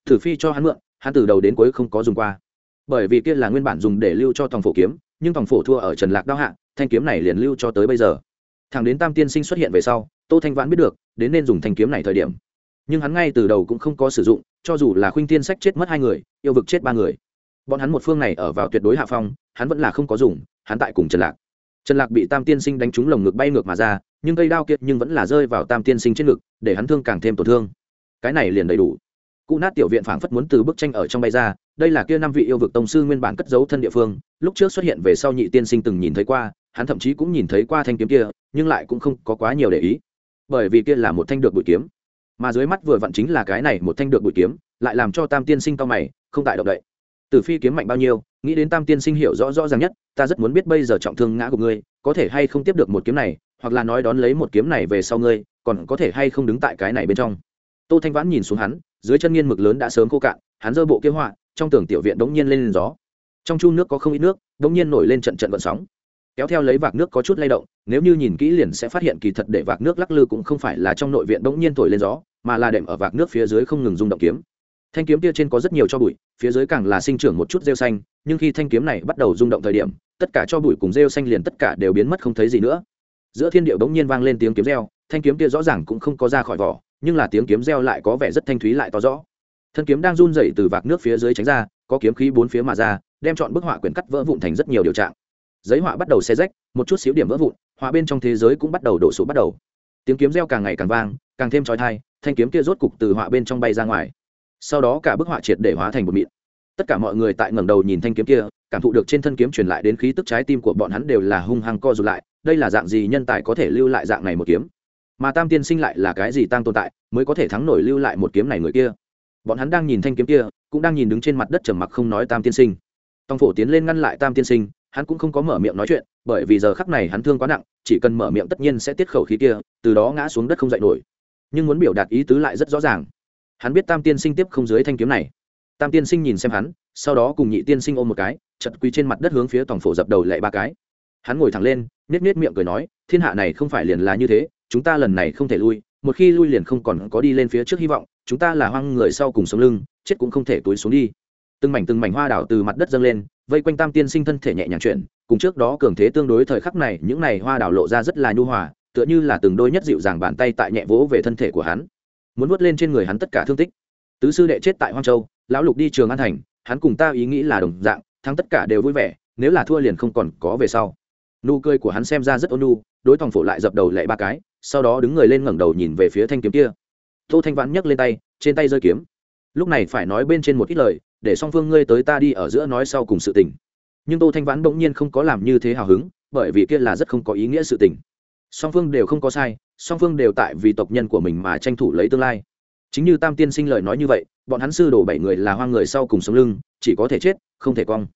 Thử phi cho hắn mượn hắn từ đầu đến cuối không có dùng qua. Bởi vì kia là nguyên bản dùng để lưu cho tòng phổ kiếm nhưng tòng phổ thua ở trần lạc đao hạ, thanh kiếm này liền lưu cho tới bây giờ. Thằng đến tam tiên sinh xuất hiện về sau, tô thanh vãn biết được, đến nên dùng thanh kiếm này thời điểm. Nhưng hắn ngay từ đầu cũng không có sử dụng, cho dù là khuynh tiên sách chết mất hai người, yêu vực chết ba người. Bọn hắn một phương này ở vào tuyệt đối hạ phong, hắn vẫn là không có dùng, hắn tại cùng trần lạc. Trần lạc bị tam tiên sinh đánh trúng lồng ngực bay ngược mà ra, nhưng cây đao kiệt nhưng vẫn là rơi vào tam tiên sinh trên ngực, để hắn thương càng thêm tổn thương. Cái này liền đầy đủ cụ nát tiểu viện phảng phất muốn từ bức tranh ở trong bay ra, đây là kia năm vị yêu vực tông sư nguyên bản cất giấu thân địa phương, lúc trước xuất hiện về sau nhị tiên sinh từng nhìn thấy qua, hắn thậm chí cũng nhìn thấy qua thanh kiếm kia, nhưng lại cũng không có quá nhiều để ý. Bởi vì kia là một thanh được bụi kiếm. Mà dưới mắt vừa vặn chính là cái này một thanh được bụi kiếm, lại làm cho tam tiên sinh cao mày, không tại động đậy. Từ phi kiếm mạnh bao nhiêu, nghĩ đến tam tiên sinh hiểu rõ rõ ràng nhất, ta rất muốn biết bây giờ trọng thương ngã của ngươi, có thể hay không tiếp được một kiếm này, hoặc là nói đón lấy một kiếm này về sau ngươi, còn có thể hay không đứng tại cái này bên trong. Tô thanh vãn nhìn xuống hắn dưới chân nghiên mực lớn đã sớm khô cạn hắn rơi bộ kế họa trong tường tiểu viện đống nhiên lên, lên gió. Trong chu nước có không ít nước đống nhiên nổi lên trận trận vận sóng. Kéo theo lấy vạc nước có chút lay động nếu như nhìn kỹ liền sẽ phát hiện kỳ thật để vạc nước lắc lư cũng không phải là trong nội viện đống nhiên thổi lên gió mà là đệm ở vạc nước phía dưới không ngừng rung động kiếm. Thanh kiếm kia trên có rất nhiều cho bụi phía dưới càng là sinh trưởng một chút rêu xanh nhưng khi thanh kiếm này bắt đầu rung động thời điểm tất cả cho bụi cùng rêu xanh liền tất cả đều biến mất không thấy gì nữa. Giữa thiên điệu đống nhiên vang lên tiếng kiếm reo thanh kiếm kia rõ ràng cũng không có ra khỏi vỏ nhưng là tiếng kiếm reo lại có vẻ rất thanh thúy lại to rõ. Thân kiếm đang run rẩy từ vạc nước phía dưới tránh ra, có kiếm khí bốn phía mà ra, đem chọn bức họa quyển cắt vỡ vụn thành rất nhiều điều trạng. Giấy họa bắt đầu xe rách, một chút xíu điểm vỡ vụn, họa bên trong thế giới cũng bắt đầu đổ sụp bắt đầu. Tiếng kiếm reo càng ngày càng vang, càng thêm trói thai thanh kiếm kia rốt cục từ họa bên trong bay ra ngoài. Sau đó cả bức họa triệt để hóa thành một mịn. Tất cả mọi người tại ngẩng đầu nhìn thanh kiếm kia, cảm thụ được trên thân kiếm truyền lại đến khí tức trái tim của bọn hắn đều là hung hăng co rụt lại, đây là dạng gì nhân tài có thể lưu lại dạng này một kiếm? Mà tam tiên sinh lại là cái gì tăng tồn tại, mới có thể thắng nổi lưu lại một kiếm này người kia? Bọn hắn đang nhìn thanh kiếm kia, cũng đang nhìn đứng trên mặt đất trầm mặc không nói tam tiên sinh. Tòng phổ tiến lên ngăn lại tam tiên sinh, hắn cũng không có mở miệng nói chuyện, bởi vì giờ khắc này hắn thương quá nặng, chỉ cần mở miệng tất nhiên sẽ tiết khẩu khí kia, từ đó ngã xuống đất không dậy nổi. Nhưng muốn biểu đạt ý tứ lại rất rõ ràng. Hắn biết tam tiên sinh tiếp không dưới thanh kiếm này. Tam tiên sinh nhìn xem hắn, sau đó cùng nhị tiên sinh ôm một cái, chật quý trên mặt đất hướng phía tòng phổ dập đầu lệ ba cái. Hắn ngồi thẳng lên nết nết miệng cười nói, thiên hạ này không phải liền là như thế chúng ta lần này không thể lui, một khi lui liền không còn có đi lên phía trước hy vọng, chúng ta là hoang người sau cùng sống lưng, chết cũng không thể túi xuống đi. Từng mảnh từng mảnh hoa đảo từ mặt đất dâng lên, vây quanh tam tiên sinh thân thể nhẹ nhàng chuyển, cùng trước đó cường thế tương đối thời khắc này, những này hoa đảo lộ ra rất là nhu hòa, tựa như là từng đôi nhất dịu dàng bàn tay tại nhẹ vỗ về thân thể của hắn. Muốn vuốt lên trên người hắn tất cả thương tích. Tứ sư đệ chết tại hoang châu, lão lục đi trường an thành, hắn cùng ta ý nghĩ là đồng dạng, thắng tất cả đều vui vẻ, nếu là thua liền không còn có về sau. Nụ cười của hắn xem ra rất ôn nhu, đối tòng phổ lại dập đầu lệ ba cái sau đó đứng người lên ngẩng đầu nhìn về phía thanh kiếm kia. Tô thanh vãn nhấc lên tay, trên tay rơi kiếm. Lúc này phải nói bên trên một ít lời, để song phương ngươi tới ta đi ở giữa nói sau cùng sự tình. Nhưng tô thanh vãn bỗng nhiên không có làm như thế hào hứng, bởi vì kia là rất không có ý nghĩa sự tình. Song phương đều không có sai, song phương đều tại vì tộc nhân của mình mà tranh thủ lấy tương lai. Chính như tam tiên sinh lời nói như vậy, bọn hắn sư đổ bảy người là hoang người sau cùng sống lưng, chỉ có thể chết, không thể cong.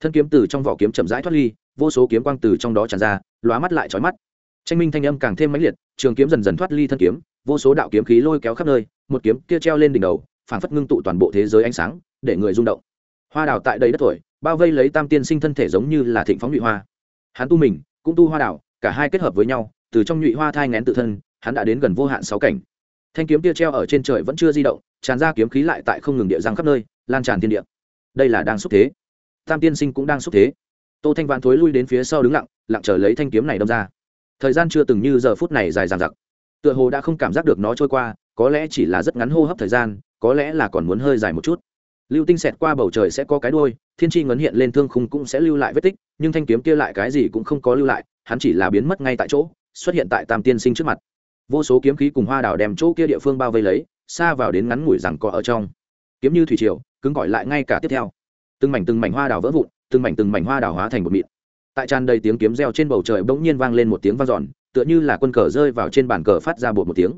Thân kiếm từ trong vỏ kiếm chậm rãi thoát ly, vô số kiếm quang từ trong đó tràn ra, lóa mắt lại trói mắt. Tranh minh thanh âm càng thêm mãnh liệt trường kiếm dần dần thoát ly thân kiếm vô số đạo kiếm khí lôi kéo khắp nơi một kiếm kia treo lên đỉnh đầu phảng phất ngưng tụ toàn bộ thế giới ánh sáng để người rung động. Hoa đào tại đây đất tuổi, bao vây lấy tam tiên sinh thân thể giống như là thịnh phóng nhụy hoa. Hắn tu mình cũng tu hoa đào cả hai kết hợp với nhau từ trong nhụy hoa thai ngén tự thân hắn đã đến gần vô hạn sáu cảnh. Thanh kiếm kia treo ở trên trời vẫn chưa di động tràn ra kiếm khí lại tại không ngừng địa giang khắp nơi lan tràn thiên địa. Đây là đang xúc thế. Tam tiên sinh cũng đang xúc thế. Tô thanh vãn thối lui đến phía sau đứng lặng lặng chờ lấy thanh kiếm này đâm ra thời gian chưa từng như giờ phút này dài dằng dặc. Tựa hồ đã không cảm giác được nó trôi qua, có lẽ chỉ là rất ngắn hô hấp thời gian, có lẽ là còn muốn hơi dài một chút. Lưu tinh xẹt qua bầu trời sẽ có cái đôi thiên tri ngấn hiện lên thương khung cũng sẽ lưu lại vết tích, nhưng thanh kiếm kia lại cái gì cũng không có lưu lại, hắn chỉ là biến mất ngay tại chỗ, xuất hiện tại tam tiên sinh trước mặt. Vô số kiếm khí cùng hoa đào đem chỗ kia địa phương bao vây lấy, xa vào đến ngắn ngủi rằng có ở trong. Kiếm như thủy triều, cứng gọi lại ngay cả tiếp theo. Từng mảnh từng mảnh hoa đào vỡ vụn, từng mảnh từng mảnh hoa đào hóa thành một mịn tại tràn đầy tiếng kiếm reo trên bầu trời bỗng nhiên vang lên một tiếng vang dọn, tựa như là quân cờ rơi vào trên bàn cờ phát ra bột một tiếng.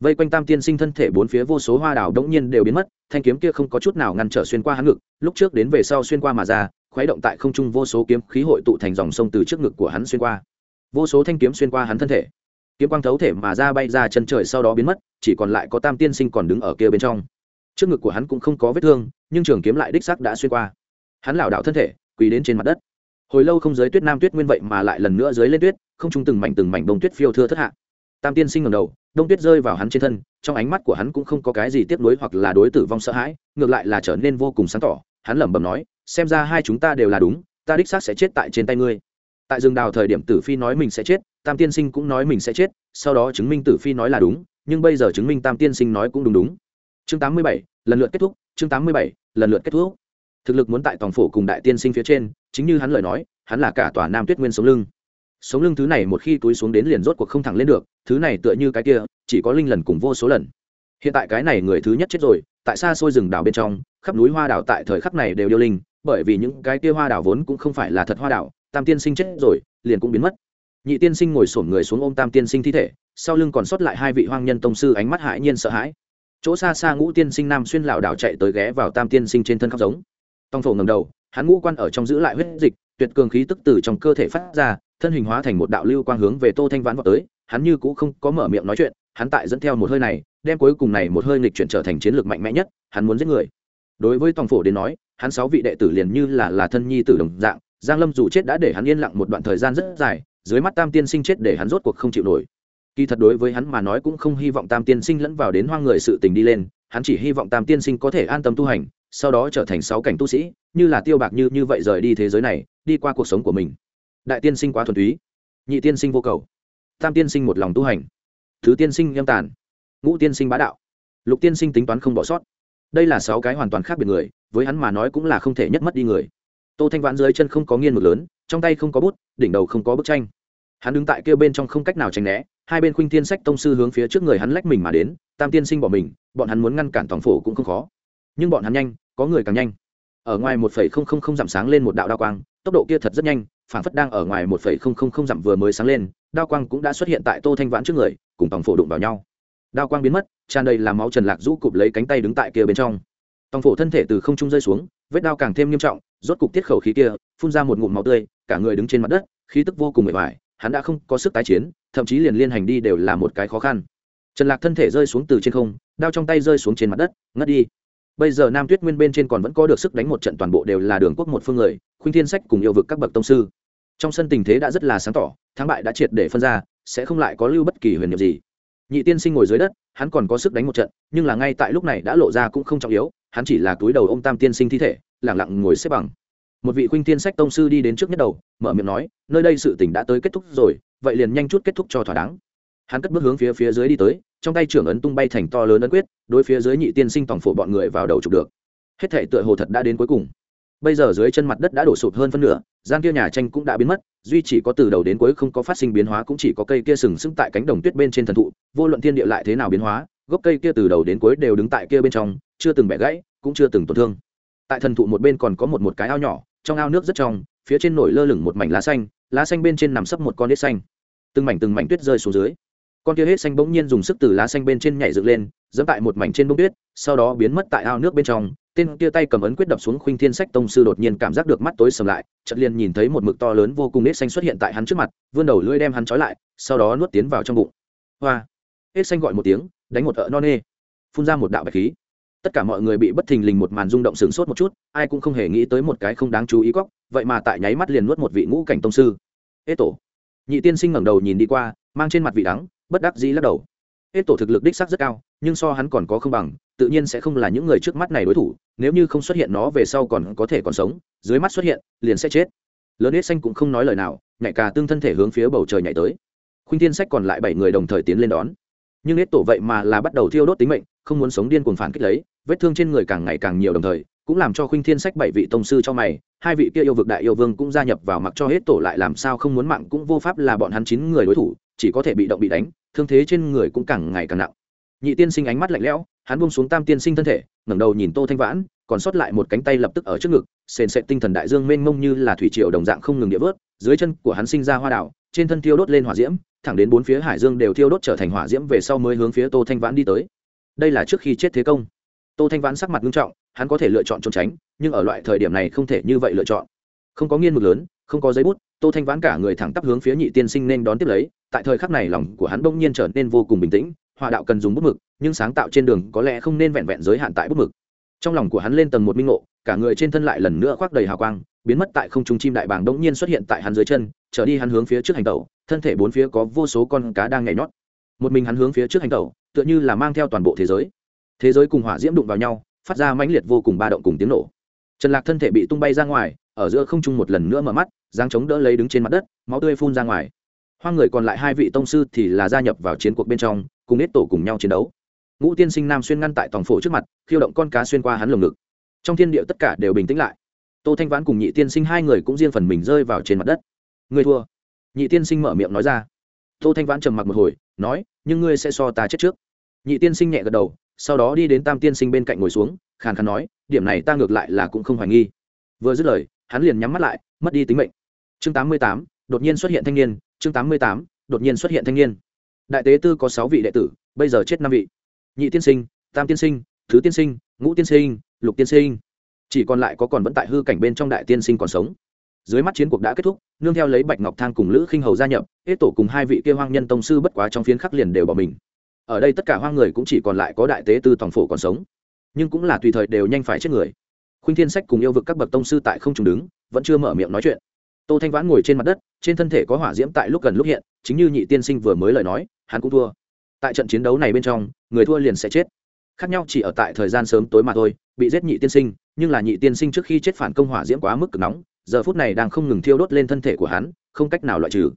Vây quanh tam tiên sinh thân thể bốn phía vô số hoa đào đống nhiên đều biến mất, thanh kiếm kia không có chút nào ngăn trở xuyên qua hắn ngực, lúc trước đến về sau xuyên qua mà ra, khuấy động tại không trung vô số kiếm khí hội tụ thành dòng sông từ trước ngực của hắn xuyên qua. Vô số thanh kiếm xuyên qua hắn thân thể. Kiếm quang thấu thể mà ra bay ra chân trời sau đó biến mất, chỉ còn lại có tam tiên sinh còn đứng ở kia bên trong. Trước ngực của hắn cũng không có vết thương, nhưng trường kiếm lại đích sắc đã xuyên qua. Hắn lảo đảo thân thể, quỳ đến trên mặt đất hồi lâu không giới tuyết nam tuyết nguyên vậy mà lại lần nữa dưới lên tuyết, không trung từng mảnh từng mảnh đông tuyết phiêu thưa thất hạ. Tam tiên sinh ngầm đầu đông tuyết rơi vào hắn trên thân, trong ánh mắt của hắn cũng không có cái gì tiếp nối hoặc là đối tử vong sợ hãi, ngược lại là trở nên vô cùng sáng tỏ. Hắn lẩm bẩm nói, xem ra hai chúng ta đều là đúng, ta đích xác sẽ chết tại trên tay ngươi. Tại rừng đào thời điểm tử phi nói mình sẽ chết, tam tiên sinh cũng nói mình sẽ chết, sau đó chứng minh tử phi nói là đúng, nhưng bây giờ chứng minh tam tiên sinh nói cũng đúng đúng. Chương tám mươi bảy, lần lượt kết thúc, chương tám mươi bảy, lần lượt kết thúc thực lực muốn tại toàn phổ cùng đại tiên sinh phía trên, chính như hắn lời nói, hắn là cả tòa nam tuyết nguyên sống lưng. Sống lưng thứ này một khi túi xuống đến liền rốt cuộc không thẳng lên được, thứ này tựa như cái kia, chỉ có linh lần cùng vô số lần. Hiện tại cái này người thứ nhất chết rồi, tại xa xôi rừng đảo bên trong, khắp núi hoa đảo tại thời khắc này đều điêu linh, bởi vì những cái kia hoa đảo vốn cũng không phải là thật hoa đảo, tam tiên sinh chết rồi, liền cũng biến mất. Nhị tiên sinh ngồi sổm người xuống ôm tam tiên sinh thi thể, sau lưng còn sót lại hai vị hoang nhân tông sư ánh mắt hãi nhiên sợ hãi. Chỗ xa xa ngũ tiên sinh nam xuyên lảo đảo chạy tới ghé vào tam tiên sinh trên thân khóc giống tòng phổ ngầm đầu, hắn ngũ quan ở trong giữ lại huyết dịch, tuyệt cường khí tức từ trong cơ thể phát ra, thân hình hóa thành một đạo lưu quang hướng về tô thanh vãn vào tới, hắn như cũng không có mở miệng nói chuyện, hắn tại dẫn theo một hơi này, đem cuối cùng này một hơi nghịch chuyển trở thành chiến lược mạnh mẽ nhất, hắn muốn giết người. Đối với tòng phổ đến nói, hắn sáu vị đệ tử liền như là là thân nhi tử đồng dạng, giang lâm dù chết đã để hắn yên lặng một đoạn thời gian rất dài, dưới mắt tam tiên sinh chết để hắn rốt cuộc không chịu nổi. Kỳ thật đối với hắn mà nói cũng không hy vọng tam tiên sinh lẫn vào đến hoang người sự tình đi lên, hắn chỉ hy vọng tam tiên sinh có thể an tâm tu hành sau đó trở thành sáu cảnh tu sĩ, như là tiêu bạc như như vậy rời đi thế giới này, đi qua cuộc sống của mình. Đại tiên sinh quá thuần túy. Nhị tiên sinh vô cầu. Tam tiên sinh một lòng tu hành. Thứ tiên sinh nhâm tàn. Ngũ tiên sinh bá đạo. Lục tiên sinh tính toán không bỏ sót. Đây là sáu cái hoàn toàn khác biệt người, với hắn mà nói cũng là không thể nhất mất đi người. Tô thanh vãn dưới chân không có nghiên mực lớn, trong tay không có bút, đỉnh đầu không có bức tranh. Hắn đứng tại kia bên trong không cách nào tránh né, hai bên khuynh tiên sách tông sư hướng phía trước người hắn lách mình mà đến, tam tiên sinh bỏ mình, bọn hắn muốn ngăn cản toàn phổ cũng không khó nhưng bọn hắn nhanh, có người càng nhanh. Ở ngoài một phẩy không không không giảm sáng lên một đạo đao quang, tốc độ kia thật rất nhanh phản phất đang ở ngoài một phẩy không không không dặm vừa mới sáng lên, đao quang cũng đã xuất hiện tại tô thanh vãn trước người, cùng tòng phổ đụng vào nhau. Đao quang biến mất, tràn đầy làm máu trần lạc rũ cụp lấy cánh tay đứng tại kia bên trong. Tòng phổ thân thể từ không trung rơi xuống, vết đao càng thêm nghiêm trọng, rốt cục tiết khẩu khí kia, phun ra một ngụm máu tươi, cả người đứng trên mặt đất, khí tức vô cùng mệt mỏi, hắn đã không có sức tái chiến, thậm chí liền liên hành đi đều là một cái khó khăn. Trần lạc thân thể rơi xuống từ trên không, đao trong tay rơi xuống trên mặt đất, ngất đi bây giờ nam tuyết nguyên bên trên còn vẫn có được sức đánh một trận toàn bộ đều là đường quốc một phương người, khuynh thiên sách cùng yêu vực các bậc tông sư. Trong sân tình thế đã rất là sáng tỏ, thắng bại đã triệt để phân ra, sẽ không lại có lưu bất kỳ huyền nhiệm gì. Nhị tiên sinh ngồi dưới đất, hắn còn có sức đánh một trận, nhưng là ngay tại lúc này đã lộ ra cũng không trọng yếu, hắn chỉ là túi đầu ô m tam tiên sinh thi thể lẳng lặng ngồi xếp bằng. Một vị khuynh tiên sách tông sư đi đến trước nhất đầu, mở miệng nói, nơi đây sự tỉnh đã tới kết thúc rồi, vậy liền nhanh chút kết thúc cho thỏa đáng hắn cất bước hướng phía phía dưới đi tới, trong tay trưởng ấn tung bay thành to lớn ấn quyết, đối phía dưới nhị tiên sinh tòng phổ bọn người vào đầu chụp được. Hết thể tựa hồ thật đã đến cuối cùng. Bây giờ dưới chân mặt đất đã đổ sụp hơn phân nửa, gian kia nhà tranh cũng đã biến mất, duy chỉ có từ đầu đến cuối không có phát sinh biến hóa, cũng chỉ có cây kia sừng sững tại cánh đồng tuyết bên trên thần thụ, vô luận thiên địa lại thế nào biến hóa, gốc cây kia từ đầu đến cuối đều đứng tại kia bên trong, chưa từng bẻ gãy, cũng chưa từng tổn thương. Tại thần thụ một bên còn có một một cái ao nhỏ, trong ao nước rất trong, phía trên nổi lơ lửng một mảnh lá xanh lá xanh bên trên nằm sấp một con nết xanh. Từng mảnh từng mảnh tuyết rơi xuống dưới con kia hết xanh bỗng nhiên dùng sức từ lá xanh bên trên nhảy dựng lên dẫm tại một mảnh trên bông tuyết, sau đó biến mất tại ao nước bên trong. Tên kia tay cầm ấn quyết đập xuống khuynh thiên sách tông sư đột nhiên cảm giác được mắt tối sầm lại, chợt liền nhìn thấy một mực to lớn vô cùng hết xanh xuất hiện tại hắn trước mặt, vươn đầu lưỡi đem hắn trói lại, sau đó nuốt tiến vào trong bụng. Hoa! Hết xanh gọi một tiếng, đánh một ợ non nê. Phun ra một đạo bạch khí. Tất cả mọi người bị bất thình lình một màn rung động sửng sốt một chút, ai cũng không hề nghĩ tới một cái không đáng chú ý góc, vậy mà tại nháy mắt liền nuốt một vị ngũ cảnh tông sư. Ế tổ! Nhị tiên sinh ngẩng đầu nhìn đi qua, mang trên mặt vị đắng bất đắc dĩ lắc đầu. Hết tổ thực lực đích xác rất cao, nhưng so hắn còn có không bằng, tự nhiên sẽ không là những người trước mắt này đối thủ, nếu như không xuất hiện nó về sau còn có thể còn sống, dưới mắt xuất hiện, liền sẽ chết. Lớn hết xanh cũng không nói lời nào, nhảy cả tương thân thể hướng phía bầu trời nhảy tới. Khuynh thiên sách còn lại bảy người đồng thời tiến lên đón. Nhưng hết tổ vậy mà là bắt đầu thiêu đốt tính mệnh, không muốn sống điên cuồng phản kích lấy, vết thương trên người càng ngày càng nhiều đồng thời, cũng làm cho khuynh thiên sách bảy vị tông sư cho mày, hai vị kia yêu vực đại yêu vương cũng gia nhập vào mặc cho hết tổ lại làm sao không muốn mạng cũng vô pháp là bọn hắn chín người đối thủ chỉ có thể bị động bị đánh, thương thế trên người cũng càng ngày càng nặng. Nhị tiên sinh ánh mắt lạnh lẽo, hắn buông xuống tam tiên sinh thân thể, ngẩng đầu nhìn tô thanh vãn, còn sót lại một cánh tay lập tức ở trước ngực, sền sệt tinh thần đại dương mênh mông như là thủy triều đồng dạng không ngừng địa vớt, dưới chân của hắn sinh ra hoa đảo trên thân thiêu đốt lên hỏa diễm, thẳng đến bốn phía hải dương đều thiêu đốt trở thành hỏa diễm về sau mới hướng phía tô thanh vãn đi tới. Đây là trước khi chết thế công. Tô thanh vãn sắc mặt nghiêm trọng, hắn có thể lựa chọn trốn tránh, nhưng ở loại thời điểm này không thể như vậy lựa chọn. Không có nghiên mực lớn, không có giấy bút tô thanh vãn cả người thẳng tắp hướng phía nhị tiên sinh nên đón tiếp lấy, tại thời khắc này lòng của hắn bỗng nhiên trở nên vô cùng bình tĩnh, họa đạo cần dùng bút mực, nhưng sáng tạo trên đường có lẽ không nên vẹn vẹn giới hạn tại bút mực. Trong lòng của hắn lên tầng một minh ngộ, cả người trên thân lại lần nữa khoác đầy hào quang, biến mất tại không trung chim đại bàng bỗng nhiên xuất hiện tại hắn dưới chân, trở đi hắn hướng phía trước hành tẩu, thân thể bốn phía có vô số con cá đang nhảy nhót. Một mình hắn hướng phía trước hành tẩu, tựa như là mang theo toàn bộ thế giới. Thế giới cùng hỏa diễm đụng vào nhau, phát ra mãnh liệt vô cùng ba động cùng tiếng nổ. Trần lạc thân thể bị tung bay ra ngoài, ở giữa không trung một lần nữa mở mắt giáng chống đỡ lấy đứng trên mặt đất, máu tươi phun ra ngoài. Hoa người còn lại hai vị tông sư thì là gia nhập vào chiến cuộc bên trong, cùng nết tổ cùng nhau chiến đấu. Ngũ tiên sinh nam xuyên ngăn tại tòng phổ trước mặt, khiêu động con cá xuyên qua hắn lồng ngực. Trong thiên địa tất cả đều bình tĩnh lại. Tô thanh vãn cùng nhị tiên sinh hai người cũng riêng phần mình rơi vào trên mặt đất. Người thua. Nhị tiên sinh mở miệng nói ra. Tô thanh vãn trầm mặc một hồi, nói, nhưng ngươi sẽ so ta chết trước. Nhị tiên sinh nhẹ gật đầu, sau đó đi đến tam tiên sinh bên cạnh ngồi xuống, khàn khàn nói, điểm này ta ngược lại là cũng không hoài nghi. Vừa dứt lời, hắn liền nhắm mắt lại, mất đi tính mệnh chương tám mươi tám, đột nhiên xuất hiện thanh niên. Chương tám mươi tám, đột nhiên xuất hiện thanh niên. Đại tế tư có sáu vị đệ tử, bây giờ chết năm vị. Nhị tiên sinh, tam tiên sinh, thứ tiên sinh, ngũ tiên sinh, lục tiên sinh. Chỉ còn lại có còn vẫn tại hư cảnh bên trong đại tiên sinh còn sống. Dưới mắt chiến cuộc đã kết thúc, nương theo lấy bạch ngọc thang cùng lữ khinh hầu gia nhập hết tổ cùng hai vị kia hoang nhân tông sư bất quá trong phiến khắc liền đều bỏ mình. Ở đây tất cả hoang người cũng chỉ còn lại có đại tế tư toàn phổ còn sống. Nhưng cũng là tùy thời đều nhanh phải chết người. Khuynh thiên sách cùng yêu vực các bậc tông sư tại không trùng đứng, vẫn chưa mở miệng nói chuyện tô thanh vãn ngồi trên mặt đất, trên thân thể có hỏa diễm tại lúc gần lúc hiện, chính như nhị tiên sinh vừa mới lời nói, hắn cũng thua. Tại trận chiến đấu này bên trong, người thua liền sẽ chết. Khác nhau chỉ ở tại thời gian sớm tối mà thôi, bị giết nhị tiên sinh, nhưng là nhị tiên sinh trước khi chết phản công hỏa diễm quá mức cực nóng, giờ phút này đang không ngừng thiêu đốt lên thân thể của hắn, không cách nào loại trừ.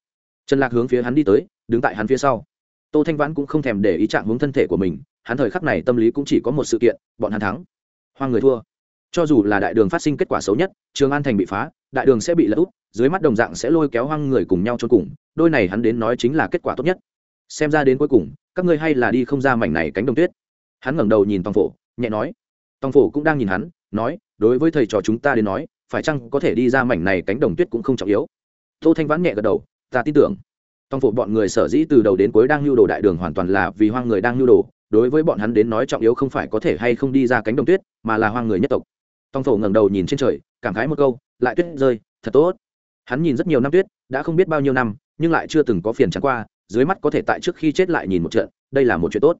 Trần lạc hướng phía hắn đi tới, đứng tại hắn phía sau. Tô thanh vãn cũng không thèm để ý trạng hướng thân thể của mình, hắn thời khắc này tâm lý cũng chỉ có một sự kiện, bọn hắn thắng. Hoang người thua. Cho dù là đại đường phát sinh kết quả xấu nhất, trường an thành bị phá, đại đường sẽ bị lỡ úp dưới mắt đồng dạng sẽ lôi kéo hoang người cùng nhau cho cùng, đôi này hắn đến nói chính là kết quả tốt nhất. Xem ra đến cuối cùng, các ngươi hay là đi không ra mảnh này cánh đồng tuyết. Hắn ngẩng đầu nhìn tòng phổ, nhẹ nói. Tòng phổ cũng đang nhìn hắn, nói, đối với thầy trò chúng ta đến nói, phải chăng có thể đi ra mảnh này cánh đồng tuyết cũng không trọng yếu. Tô thanh vãn nhẹ gật đầu, ta tin tưởng. Tòng phổ bọn người sở dĩ từ đầu đến cuối đang nhu đồ đại đường hoàn toàn là vì hoang người đang nhu đồ, đối với bọn hắn đến nói trọng yếu không phải có thể hay không đi ra cánh đồng tuyết, mà là hoang người nhất tộc. Tòng phổ ngẩng đầu nhìn trên trời, cảm khái một câu, lại tuyết rơi, thật tốt hắn nhìn rất nhiều năm tuyết, đã không biết bao nhiêu năm, nhưng lại chưa từng có phiền trắng qua, dưới mắt có thể tại trước khi chết lại nhìn một trận, đây là một chuyện tốt.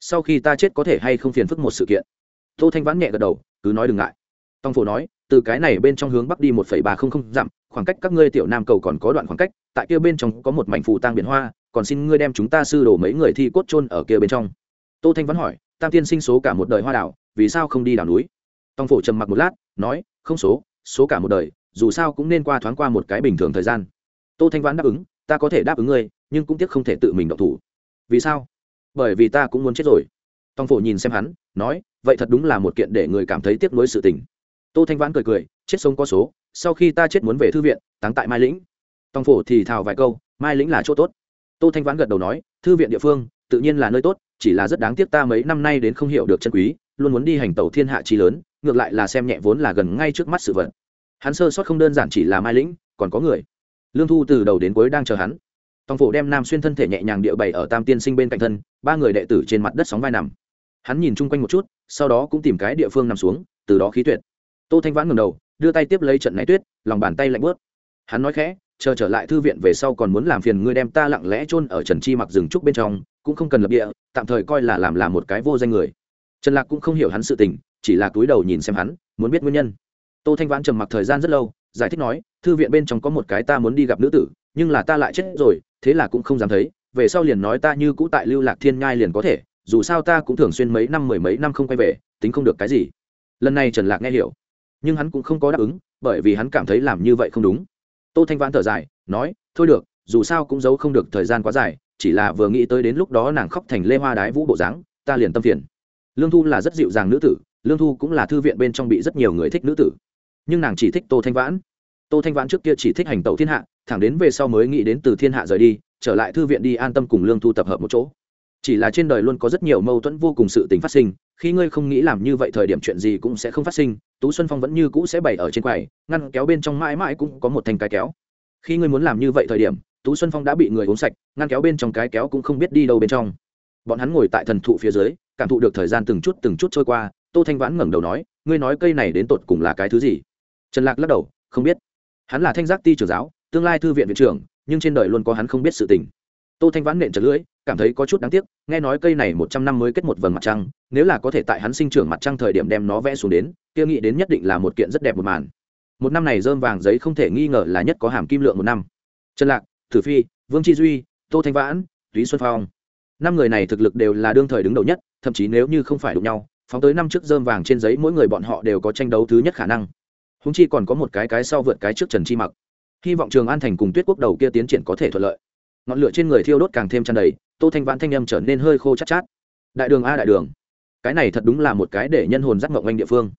Sau khi ta chết có thể hay không phiền phức một sự kiện? Tô thanh vãn nhẹ gật đầu, cứ nói đừng ngại. Tòng phổ nói, từ cái này bên trong hướng bắc đi một phẩy ba không không dặm, khoảng cách các ngươi tiểu nam cầu còn có đoạn khoảng cách, tại kia bên trong có một mảnh phù tang biển hoa, còn xin ngươi đem chúng ta sư đổ mấy người thi cốt chôn ở kia bên trong. Tô thanh vãn hỏi, tam tiên sinh số cả một đời hoa đảo, vì sao không đi đảo núi? Tòng phổ trầm mặc một lát, nói, không số số cả một đời dù sao cũng nên qua thoáng qua một cái bình thường thời gian. Tô thanh vãn đáp ứng, ta có thể đáp ứng ngươi, nhưng cũng tiếc không thể tự mình động thủ. Vì sao? Bởi vì ta cũng muốn chết rồi. Tòng phổ nhìn xem hắn, nói, vậy thật đúng là một kiện để người cảm thấy tiếc nuối sự tình. Tô thanh vãn cười cười, chết sống có số, sau khi ta chết muốn về thư viện, táng tại mai lĩnh. Tòng phổ thì thào vài câu, mai lĩnh là chỗ tốt. Tô thanh vãn gật đầu nói, thư viện địa phương, tự nhiên là nơi tốt, chỉ là rất đáng tiếc ta mấy năm nay đến không hiểu được chân quý, luôn muốn đi hành tẩu thiên hạ trí lớn, ngược lại là xem nhẹ vốn là gần ngay trước mắt sự vật hắn sơ sót không đơn giản chỉ là mai lĩnh, còn có người. Lương thu từ đầu đến cuối đang chờ hắn. Tòng phổ đem nam xuyên thân thể nhẹ nhàng địa bày ở tam tiên sinh bên cạnh thân, ba người đệ tử trên mặt đất sóng vai nằm. Hắn nhìn chung quanh một chút, sau đó cũng tìm cái địa phương nằm xuống, từ đó khí tuyệt. Tô thanh vãn ngầm đầu, đưa tay tiếp lấy trận náy tuyết, lòng bàn tay lạnh bớt hắn nói khẽ, chờ trở lại thư viện về sau còn muốn làm phiền ngươi đem ta lặng lẽ chôn ở trần chi mặc rừng trúc bên trong, cũng không cần lập địa, tạm thời coi là làm là một cái vô danh người. Trần lạc cũng không hiểu hắn sự tình, chỉ là túi đầu nhìn xem hắn, muốn biết nguyên nhân tô thanh vãn trầm mặc thời gian rất lâu, giải thích nói, thư viện bên trong có một cái ta muốn đi gặp nữ tử, nhưng là ta lại chết rồi, thế là cũng không dám thấy, về sau liền nói ta như cũ tại lưu lạc thiên nhai liền có thể, dù sao ta cũng thường xuyên mấy năm mười mấy năm không quay về, tính không được cái gì. Lần này trần lạc nghe hiểu, nhưng hắn cũng không có đáp ứng, bởi vì hắn cảm thấy làm như vậy không đúng. Tô thanh vãn thở dài, nói, thôi được, dù sao cũng giấu không được thời gian quá dài, chỉ là vừa nghĩ tới đến lúc đó nàng khóc thành lê hoa đái vũ bộ dáng, ta liền tâm phiền. Lương thu là rất dịu dàng nữ tử, lương thu cũng là thư viện bên trong bị rất nhiều người thích nữ tử nhưng nàng chỉ thích tô thanh vãn. Tô thanh vãn trước kia chỉ thích hành tẩu thiên hạ, thẳng đến về sau mới nghĩ đến từ thiên hạ rời đi, trở lại thư viện đi an tâm cùng lương thu tập hợp một chỗ. Chỉ là trên đời luôn có rất nhiều mâu thuẫn vô cùng sự tình phát sinh, khi ngươi không nghĩ làm như vậy thời điểm chuyện gì cũng sẽ không phát sinh, tú xuân phong vẫn như cũ sẽ bày ở trên quầy, ngăn kéo bên trong mãi mãi cũng có một thanh cái kéo. Khi ngươi muốn làm như vậy thời điểm, tú xuân phong đã bị người uống sạch, ngăn kéo bên trong cái kéo cũng không biết đi đâu bên trong. Bọn hắn ngồi tại thần thụ phía dưới, cảm thụ được thời gian từng chút từng chút trôi qua, tô thanh vãn ngẩng đầu nói, ngươi nói cây này đến tột cùng là cái thứ gì? Trần lạc lắc đầu, không biết. Hắn là thanh giác ti trưởng giáo, tương lai thư viện viện trưởng, nhưng trên đời luôn có hắn không biết sự tình. Tô thanh vãn nện chật lưỡi, cảm thấy có chút đáng tiếc, nghe nói cây này một trăm năm mới kết một vầng mặt trăng, nếu là có thể tại hắn sinh trưởng mặt trăng thời điểm đem nó vẽ xuống đến, kia nghĩ đến nhất định là một kiện rất đẹp một màn. Một năm này dơm vàng giấy không thể nghi ngờ là nhất có hàm kim lượng một năm. Trần lạc thử phi, vương chi duy, tô thanh vãn, túy xuân phong. Năm người này thực lực đều là đương thời đứng đầu nhất, thậm chí nếu như không phải đụng nhau, phóng tới năm trước dơm vàng trên giấy mỗi người bọn họ đều có tranh đấu thứ nhất khả năng húng chi còn có một cái cái sau vượt cái trước trần chi mặc. Hy vọng trường an thành cùng tuyết quốc đầu kia tiến triển có thể thuận lợi. Ngọn lửa trên người thiêu đốt càng thêm tràn đầy, tô thanh vãn thanh âm trở nên hơi khô chát chát. Đại đường a, đại đường. Cái này thật đúng là một cái để nhân hồn giác mộng anh địa phương.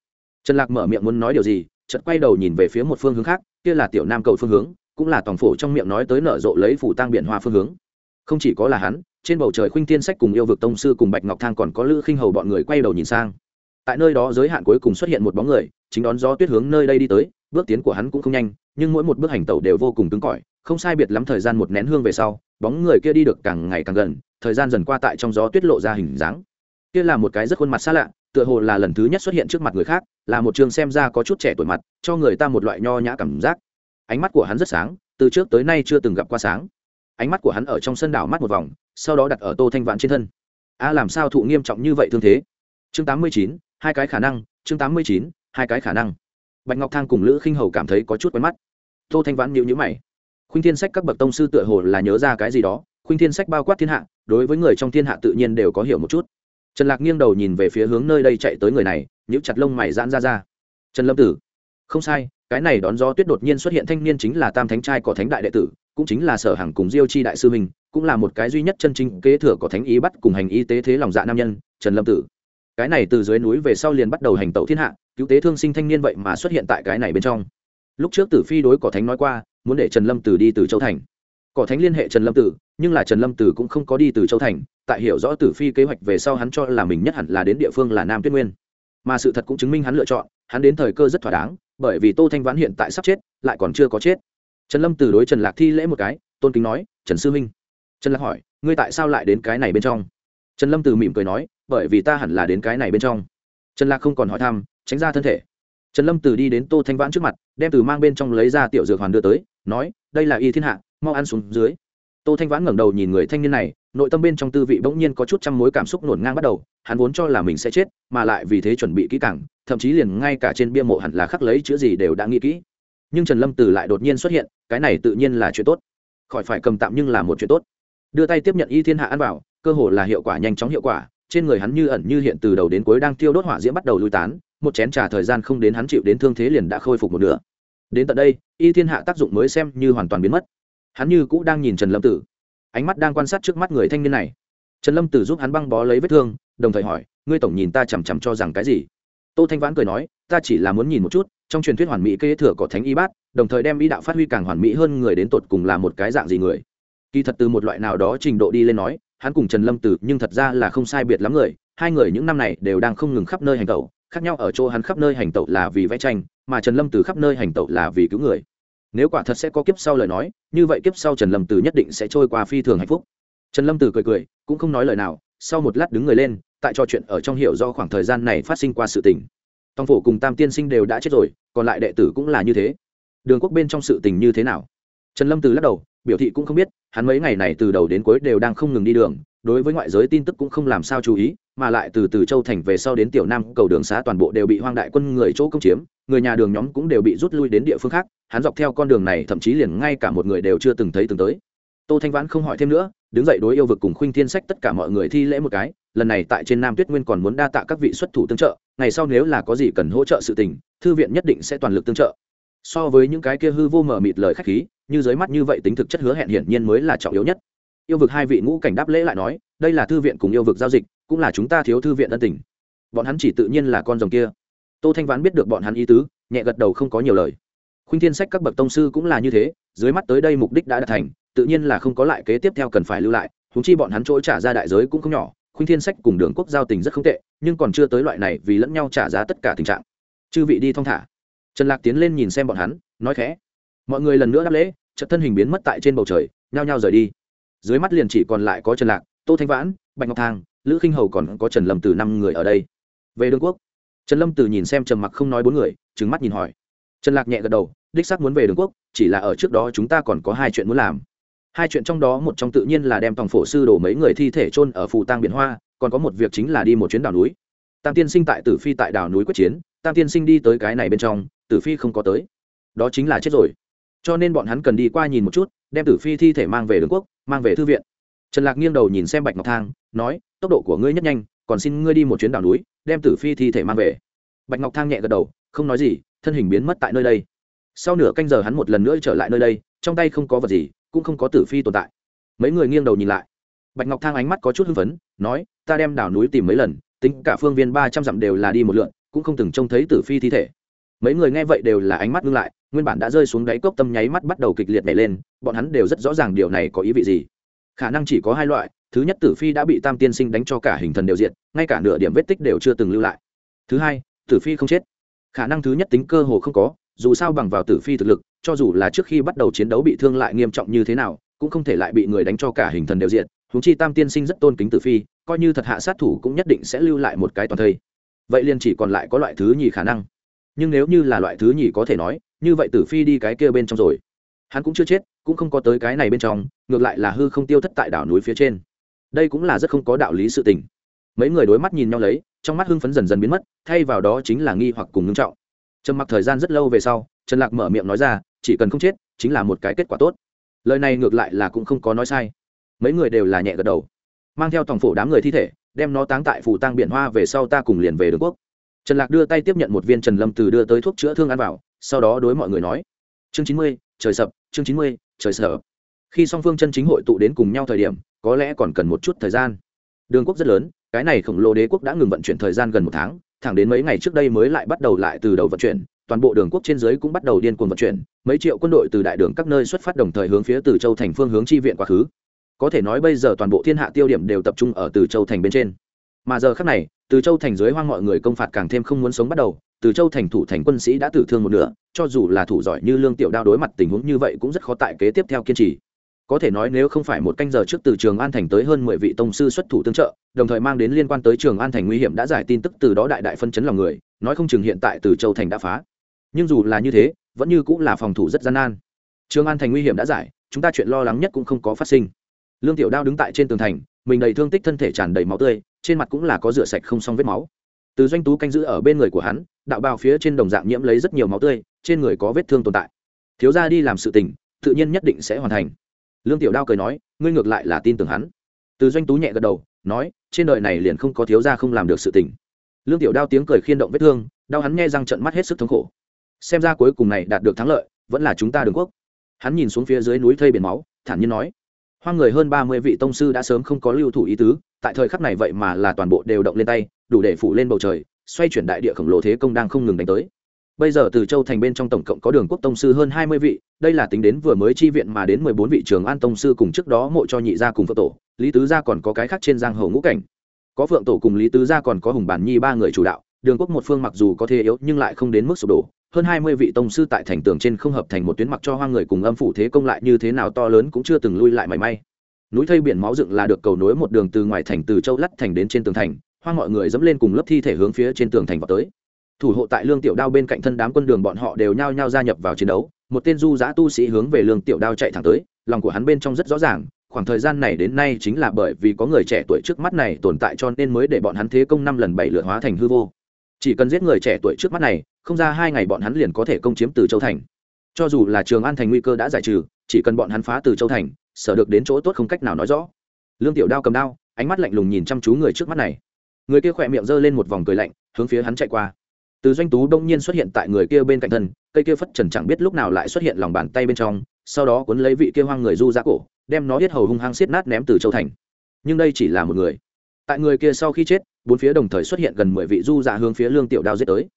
Trần lạc mở miệng muốn nói điều gì, chợt quay đầu nhìn về phía một phương hướng khác, kia là tiểu nam cầu phương hướng, cũng là tòng phổ trong miệng nói tới nở rộ lấy phủ tang biển hoa phương hướng. Không chỉ có là hắn, trên bầu trời khuynh tiên sách cùng yêu vực tông sư cùng bạch ngọc thang còn có lữ khinh hầu bọn người quay đầu nhìn sang. Tại nơi đó giới hạn cuối cùng xuất hiện một bóng người chính đón gió tuyết hướng nơi đây đi tới, bước tiến của hắn cũng không nhanh, nhưng mỗi một bước hành tẩu đều vô cùng cứng cỏi, không sai biệt lắm thời gian một nén hương về sau, bóng người kia đi được càng ngày càng gần, thời gian dần qua tại trong gió tuyết lộ ra hình dáng. Kia là một cái rất khuôn mặt xa lạ, tựa hồ là lần thứ nhất xuất hiện trước mặt người khác, là một trường xem ra có chút trẻ tuổi mặt, cho người ta một loại nho nhã cảm giác. Ánh mắt của hắn rất sáng, từ trước tới nay chưa từng gặp qua sáng. Ánh mắt của hắn ở trong sân đảo mắt một vòng, sau đó đặt ở tô thanh vạn trên thân. A, làm sao thụ nghiêm trọng như vậy thương thế? Chương tám mươi chín, hai cái khả năng, chương tám mươi chín hai cái khả năng. Bạch ngọc thang cùng lữ khinh hầu cảm thấy có chút quen mắt. Tô thanh vãn nhịu nhữ mày. Khuynh thiên sách các bậc tông sư tựa hồ là nhớ ra cái gì đó. Khuynh thiên sách bao quát thiên hạ, đối với người trong thiên hạ tự nhiên đều có hiểu một chút. Trần lạc nghiêng đầu nhìn về phía hướng nơi đây chạy tới người này, nhíu chặt lông mày giãn ra ra. Trần lâm tử. Không sai, cái này đón gió tuyết đột nhiên xuất hiện thanh niên chính là tam thánh trai có thánh đại đệ tử, cũng chính là sở hàng cùng diêu chi đại sư mình cũng là một cái duy nhất chân chính kế thừa có thánh ý bắt cùng hành y tế thế lòng dạ nam nhân, trần lâm tử. Cái này từ dưới núi về sau liền bắt đầu hành tẩu thiên hạ cứu tế thương sinh thanh niên vậy mà xuất hiện tại cái này bên trong. Lúc trước tử phi đối cỏ thánh nói qua, muốn để trần lâm tử đi từ châu thành. Cỏ thánh liên hệ trần lâm tử, nhưng là trần lâm tử cũng không có đi từ châu thành, tại hiểu rõ tử phi kế hoạch về sau hắn cho là mình nhất hẳn là đến địa phương là nam tuyết nguyên. Mà sự thật cũng chứng minh hắn lựa chọn, hắn đến thời cơ rất thỏa đáng, bởi vì tô thanh vãn hiện tại sắp chết, lại còn chưa có chết. Trần lâm từ đối trần lạc thi lễ một cái, tôn kính nói, trần sư minh trần lạc hỏi, ngươi tại sao lại đến cái này bên trong? Trần lâm từ mỉm cười nói, bởi vì ta hẳn là đến cái này bên trong. Trần lạc không còn hỏi thăm tránh ra thân thể. Trần lâm từ đi đến tô thanh vãn trước mặt, đem từ mang bên trong lấy ra tiểu dược hoàn đưa tới, nói, đây là y thiên hạ, mau ăn xuống dưới. Tô thanh vãn ngẩng đầu nhìn người thanh niên này, nội tâm bên trong tư vị bỗng nhiên có chút trăm mối cảm xúc nổn ngang bắt đầu, hắn vốn cho là mình sẽ chết, mà lại vì thế chuẩn bị kỹ càng, thậm chí liền ngay cả trên bia mộ hẳn là khắc lấy chữ gì đều đã nghĩ kỹ. Nhưng trần lâm từ lại đột nhiên xuất hiện, cái này tự nhiên là chuyện tốt. Khỏi phải cầm tạm nhưng là một chuyện tốt. Đưa tay tiếp nhận y thiên hạ ăn vào, cơ hồ là hiệu quả nhanh chóng hiệu quả, trên người hắn như ẩn như hiện từ đầu đến cuối đang tiêu đốt hỏa diễm bắt đầu lui tán một chén trà thời gian không đến hắn chịu đến thương thế liền đã khôi phục một nửa. Đến tận đây, y thiên hạ tác dụng mới xem như hoàn toàn biến mất. Hắn như cũ đang nhìn trần lâm tử. Ánh mắt đang quan sát trước mắt người thanh niên này. Trần lâm tử giúp hắn băng bó lấy vết thương, đồng thời hỏi, ngươi tổng nhìn ta chằm chằm cho rằng cái gì? Tô thanh vãn cười nói, ta chỉ là muốn nhìn một chút, trong truyền thuyết hoàn mỹ kế thừa của thánh y bát, đồng thời đem y đạo phát huy càng hoàn mỹ hơn người đến tột cùng là một cái dạng gì người. Kỳ thật từ một loại nào đó trình độ đi lên nói, hắn cùng trần lâm tử nhưng thật ra là không sai biệt lắm người, hai người những năm này đều đang không ngừng khắp nơi hành tẩu khác nhau ở chỗ hắn khắp nơi hành tẩu là vì vẽ tranh, mà trần lâm từ khắp nơi hành tẩu là vì cứu người. Nếu quả thật sẽ có kiếp sau lời nói, như vậy kiếp sau trần lâm từ nhất định sẽ trôi qua phi thường hạnh phúc. Trần lâm từ cười cười, cũng không nói lời nào, sau một lát đứng người lên, tại trò chuyện ở trong hiểu do khoảng thời gian này phát sinh qua sự tình. Tòng phổ cùng tam tiên sinh đều đã chết rồi, còn lại đệ tử cũng là như thế. Đường quốc bên trong sự tình như thế nào? Trần lâm từ lắc đầu, biểu thị cũng không biết, hắn mấy ngày này từ đầu đến cuối đều đang không ngừng đi đường đối với ngoại giới tin tức cũng không làm sao chú ý, mà lại từ từ châu thành về sau đến tiểu nam cầu đường xá toàn bộ đều bị hoang đại quân người chỗ công chiếm, người nhà đường nhóm cũng đều bị rút lui đến địa phương khác, hắn dọc theo con đường này thậm chí liền ngay cả một người đều chưa từng thấy từng tới. Tô thanh vãn không hỏi thêm nữa, đứng dậy đối yêu vực cùng khuynh thiên sách tất cả mọi người thi lễ một cái, lần này tại trên nam tuyết nguyên còn muốn đa tạ các vị xuất thủ tương trợ, ngày sau nếu là có gì cần hỗ trợ sự tình, thư viện nhất định sẽ toàn lực tương trợ. So với những cái kia hư vô mờ mịt lời khách khí, như dưới mắt như vậy tính thực chất hứa hẹn hiển nhiên mới là trọng yếu nhất yêu vực hai vị ngũ cảnh đáp lễ lại nói, đây là thư viện cùng yêu vực giao dịch, cũng là chúng ta thiếu thư viện ân tình. Bọn hắn chỉ tự nhiên là con rồng kia. Tô thanh vãn biết được bọn hắn ý tứ, nhẹ gật đầu không có nhiều lời. Khuynh thiên sách các bậc tông sư cũng là như thế, dưới mắt tới đây mục đích đã đạt thành, tự nhiên là không có lại kế tiếp theo cần phải lưu lại húng chi bọn hắn chỗ trả ra đại giới cũng không nhỏ, khuynh thiên sách cùng đường quốc giao tình rất không tệ, nhưng còn chưa tới loại này vì lẫn nhau trả giá tất cả tình trạng. Chư vị đi thong thả. Trần lạc tiến lên nhìn xem bọn hắn, nói khẽ. Mọi người lần nữa đáp lễ trận thân hình biến mất tại trên bầu trời, nhao nhao rời đi dưới mắt liền chỉ còn lại có trần lạc, tô thanh vãn, bạch ngọc thang, lữ khinh hầu còn có trần lâm từ năm người ở đây. Về đường quốc, trần lâm từ nhìn xem trầm mặc không nói bốn người trứng mắt nhìn hỏi. Trần lạc nhẹ gật đầu, đích xác muốn về đường quốc, chỉ là ở trước đó chúng ta còn có hai chuyện muốn làm. Hai chuyện trong đó một trong tự nhiên là đem tòng phổ sư đổ mấy người thi thể chôn ở phù tang biển hoa, còn có một việc chính là đi một chuyến đảo núi. Tam tiên sinh tại tử phi tại đảo núi quyết chiến, tam tiên sinh đi tới cái này bên trong, tử phi không có tới. Đó chính là chết rồi. Cho nên bọn hắn cần đi qua nhìn một chút đem tử phi thi thể mang về đường quốc, mang về thư viện. Trần lạc nghiêng đầu nhìn xem bạch ngọc thang, nói, tốc độ của ngươi nhất nhanh, còn xin ngươi đi một chuyến đảo núi, đem tử phi thi thể mang về. Bạch ngọc thang nhẹ gật đầu, không nói gì, thân hình biến mất tại nơi đây. Sau nửa canh giờ hắn một lần nữa trở lại nơi đây, trong tay không có vật gì, cũng không có tử phi tồn tại. Mấy người nghiêng đầu nhìn lại. Bạch ngọc thang ánh mắt có chút hưng phấn, nói, ta đem đảo núi tìm mấy lần, tính cả phương viên ba trăm dặm đều là đi một lượn, cũng không từng trông thấy tử phi thi thể. Mấy người nghe vậy đều là ánh mắt ngưng lại nguyên bản đã rơi xuống đáy cốc tâm nháy mắt bắt đầu kịch liệt nhảy lên, bọn hắn đều rất rõ ràng điều này có ý vị gì. Khả năng chỉ có hai loại, thứ nhất tử phi đã bị tam tiên sinh đánh cho cả hình thần đều diện ngay cả nửa điểm vết tích đều chưa từng lưu lại. Thứ hai, tử phi không chết. Khả năng thứ nhất tính cơ hồ không có, dù sao bằng vào tử phi thực lực, cho dù là trước khi bắt đầu chiến đấu bị thương lại nghiêm trọng như thế nào, cũng không thể lại bị người đánh cho cả hình thần đều diện huống chi tam tiên sinh rất tôn kính tử phi, coi như thật hạ sát thủ cũng nhất định sẽ lưu lại một cái toàn thây. Vậy liền chỉ còn lại có loại thứ nhì khả năng. Nhưng nếu như là loại thứ nhì có thể nói như vậy tử phi đi cái kia bên trong rồi. Hắn cũng chưa chết, cũng không có tới cái này bên trong, ngược lại là hư không tiêu thất tại đảo núi phía trên. Đây cũng là rất không có đạo lý sự tình. Mấy người đối mắt nhìn nhau lấy, trong mắt hưng phấn dần dần biến mất, thay vào đó chính là nghi hoặc cùng ngưng trọng. Trầm mặc thời gian rất lâu về sau, trần lạc mở miệng nói ra, chỉ cần không chết, chính là một cái kết quả tốt. Lời này ngược lại là cũng không có nói sai. Mấy người đều là nhẹ gật đầu. Mang theo tổng phổ đám người thi thể, đem nó táng tại phủ tăng biển hoa về sau ta cùng liền về đường quốc trần lạc đưa tay tiếp nhận một viên trần lâm từ đưa tới thuốc chữa thương ăn vào, sau đó đối mọi người nói, chương chín mươi, trời sập, chương chín mươi, trời sập. Khi song phương chân chính hội tụ đến cùng nhau thời điểm, có lẽ còn cần một chút thời gian. Đường quốc rất lớn, cái này khổng lồ đế quốc đã ngừng vận chuyển thời gian gần một tháng, thẳng đến mấy ngày trước đây mới lại bắt đầu lại từ đầu vận chuyển, toàn bộ đường quốc trên dưới cũng bắt đầu điên cuồng vận chuyển, mấy triệu quân đội từ đại đường các nơi xuất phát đồng thời hướng phía từ châu thành phương hướng chi viện quá khứ. Có thể nói bây giờ toàn bộ thiên hạ tiêu điểm đều tập trung ở từ châu thành bên trên mà giờ khác này, từ châu thành dưới hoang mọi người công phạt càng thêm không muốn sống bắt đầu, từ châu thành thủ thành quân sĩ đã tử thương một nửa, cho dù là thủ giỏi như lương tiểu đao đối mặt tình huống như vậy cũng rất khó tại kế tiếp theo kiên trì. Có thể nói nếu không phải một canh giờ trước từ trường an thành tới hơn mười vị tông sư xuất thủ tương trợ, đồng thời mang đến liên quan tới trường an thành nguy hiểm đã giải tin tức từ đó đại đại phân chấn lòng người, nói không chừng hiện tại từ châu thành đã phá. Nhưng dù là như thế, vẫn như cũng là phòng thủ rất gian nan. Trường an thành nguy hiểm đã giải, chúng ta chuyện lo lắng nhất cũng không có phát sinh. Lương tiểu đao đứng tại trên tường thành mình đầy thương tích thân thể tràn đầy máu tươi, trên mặt cũng là có rửa sạch không xong vết máu. Từ doanh tú canh giữ ở bên người của hắn, đạo bào phía trên đồng dạng nhiễm lấy rất nhiều máu tươi, trên người có vết thương tồn tại. Thiếu gia đi làm sự tình, tự nhiên nhất định sẽ hoàn thành. Lương tiểu đao cười nói, ngươi ngược lại là tin tưởng hắn. Từ doanh tú nhẹ gật đầu, nói, trên đời này liền không có thiếu gia không làm được sự tình. Lương tiểu đao tiếng cười khiên động vết thương, đau hắn nghe răng trận mắt hết sức thống khổ. Xem ra cuối cùng này đạt được thắng lợi, vẫn là chúng ta đường quốc. Hắn nhìn xuống phía dưới núi thây biển máu, thản nhiên nói hoang người hơn ba mươi vị tông sư đã sớm không có lưu thủ ý tứ, tại thời khắc này vậy mà là toàn bộ đều động lên tay, đủ để phủ lên bầu trời, xoay chuyển đại địa khổng lồ thế công đang không ngừng đánh tới. Bây giờ từ châu thành bên trong tổng cộng có đường quốc tông sư hơn hai mươi vị, đây là tính đến vừa mới chi viện mà đến mười bốn vị trường an tông sư cùng trước đó mộ cho nhị gia cùng phượng tổ, lý tứ gia còn có cái khác trên giang hồ ngũ cảnh. Có phượng tổ cùng lý tứ gia còn có hùng bản nhi ba người chủ đạo, đường quốc một phương mặc dù có thế yếu nhưng lại không đến mức sụp đổ hơn hai mươi vị tông sư tại thành tường trên không hợp thành một tuyến mặc cho hoang người cùng âm phủ thế công lại như thế nào to lớn cũng chưa từng lui lại mảy may. Núi thây biển máu dựng là được cầu nối một đường từ ngoài thành từ châu lắt thành đến trên tường thành hoa mọi người dẫm lên cùng lớp thi thể hướng phía trên tường thành vào tới. Thủ hộ tại lương tiểu đao bên cạnh thân đám quân đường bọn họ đều nhao nhao gia nhập vào chiến đấu, một tên du giã tu sĩ hướng về lương tiểu đao chạy thẳng tới, lòng của hắn bên trong rất rõ ràng, khoảng thời gian này đến nay chính là bởi vì có người trẻ tuổi trước mắt này tồn tại cho nên mới để bọn hắn thế công năm lần bảy lượt hóa thành hư vô chỉ cần giết người trẻ tuổi trước mắt này, không ra hai ngày bọn hắn liền có thể công chiếm từ châu thành. Cho dù là trường an thành nguy cơ đã giải trừ, chỉ cần bọn hắn phá từ châu thành, sở được đến chỗ tốt không cách nào nói rõ. Lương tiểu đao cầm đao, ánh mắt lạnh lùng nhìn chăm chú người trước mắt này. Người kia khỏe miệng g lên một vòng cười lạnh, hướng phía hắn chạy qua. Từ doanh tú đông nhiên xuất hiện tại người kia bên cạnh thân, cây kia phất trần chẳng biết lúc nào lại xuất hiện lòng bàn tay bên trong, sau đó cuốn lấy vị kia hoang người du ra cổ, đem nó hết hầu hung hăng xiết nát ném từ châu thành. Nhưng đây chỉ là một người. Tại người kia sau khi chết bốn phía đồng thời xuất hiện gần mười vị du dạ hướng phía lương tiểu đao giết tới.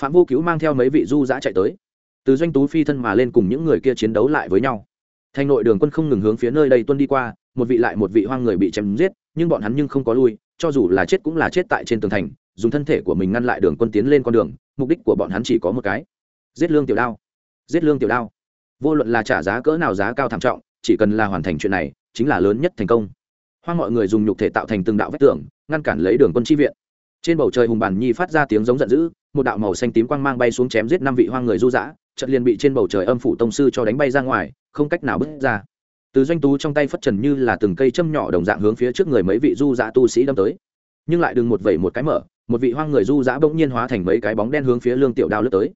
Phạm vô cứu mang theo mấy vị du giả chạy tới. Từ doanh tú phi thân mà lên cùng những người kia chiến đấu lại với nhau. Thành nội đường quân không ngừng hướng phía nơi đây tuân đi qua, một vị lại một vị hoang người bị chém giết, nhưng bọn hắn nhưng không có lui, cho dù là chết cũng là chết tại trên tường thành, dùng thân thể của mình ngăn lại đường quân tiến lên con đường, mục đích của bọn hắn chỉ có một cái. Giết lương tiểu đao. Giết lương tiểu đao. Vô luận là trả giá cỡ nào giá cao thảm trọng, chỉ cần là hoàn thành chuyện này, chính là lớn nhất thành công. Hoang mọi người dùng nhục thể tạo thành từng đạo vách tường ngăn cản lấy đường quân chi viện. Trên bầu trời hùng bản nhi phát ra tiếng giống giận dữ, một đạo màu xanh tím quang mang bay xuống chém giết năm vị hoang người du dã trận liền bị trên bầu trời âm phủ tông sư cho đánh bay ra ngoài, không cách nào bước ra. Từ doanh tú trong tay phất trần như là từng cây châm nhỏ đồng dạng hướng phía trước người mấy vị du dã tu sĩ đâm tới. Nhưng lại đừng một vẩy một cái mở, một vị hoang người du dã bỗng nhiên hóa thành mấy cái bóng đen hướng phía lương tiểu đao lướt tới.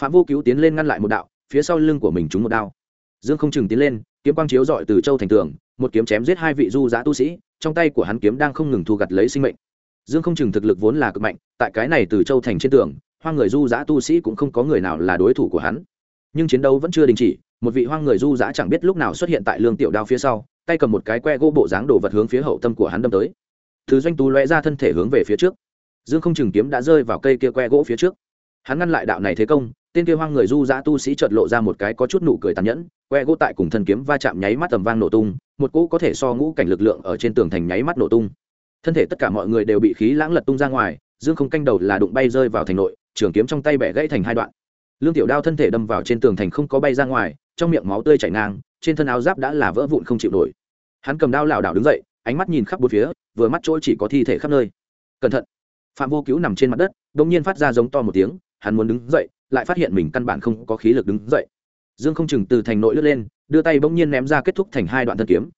Phạm vô cứu tiến lên ngăn lại một đạo, phía sau lưng của mình trúng một đao. Dương không chừng tiến lên kiếm quang chiếu dọi từ châu thành tường, một kiếm chém giết hai vị du dã tu sĩ, trong tay của hắn kiếm đang không ngừng thu gặt lấy sinh mệnh. Dương không chừng thực lực vốn là cực mạnh, tại cái này từ châu thành trên tường, hoang người du dã tu sĩ cũng không có người nào là đối thủ của hắn. Nhưng chiến đấu vẫn chưa đình chỉ, một vị hoang người du dã chẳng biết lúc nào xuất hiện tại lương tiểu đao phía sau, tay cầm một cái que gỗ bộ dáng đồ vật hướng phía hậu tâm của hắn đâm tới. Thứ doanh tú lóe ra thân thể hướng về phía trước. Dương không chừng kiếm đã rơi vào cây kia que gỗ phía trước. Hắn ngăn lại đạo này thế công tên kia hoang người du dã tu sĩ chợt lộ ra một cái có chút nụ cười tàn nhẫn, que gỗ tại cùng thân kiếm va chạm nháy mắt tầm vang nổ tung, một cỗ có thể so ngũ cảnh lực lượng ở trên tường thành nháy mắt nổ tung. Thân thể tất cả mọi người đều bị khí lãng lật tung ra ngoài, dương không canh đầu là đụng bay rơi vào thành nội, trường kiếm trong tay bẻ gãy thành hai đoạn. Lương tiểu đao thân thể đâm vào trên tường thành không có bay ra ngoài, trong miệng máu tươi chảy ngang, trên thân áo giáp đã là vỡ vụn không chịu nổi. Hắn cầm đao lảo đảo đứng dậy, ánh mắt nhìn khắp bốn phía, vừa mắt chỗ chỉ có thi thể khắp nơi. Cẩn thận. Phạm vô cứu nằm trên mặt đất đ ỗ n g nhiên phát ra giống to một tiếng, hắn muốn đứng dậy lại phát hiện mình căn bản không có khí lực đứng dậy. Dương không chừng từ thành nội lướt lên, đưa tay bỗng nhiên ném ra kết thúc thành hai đoạn thân kiếm.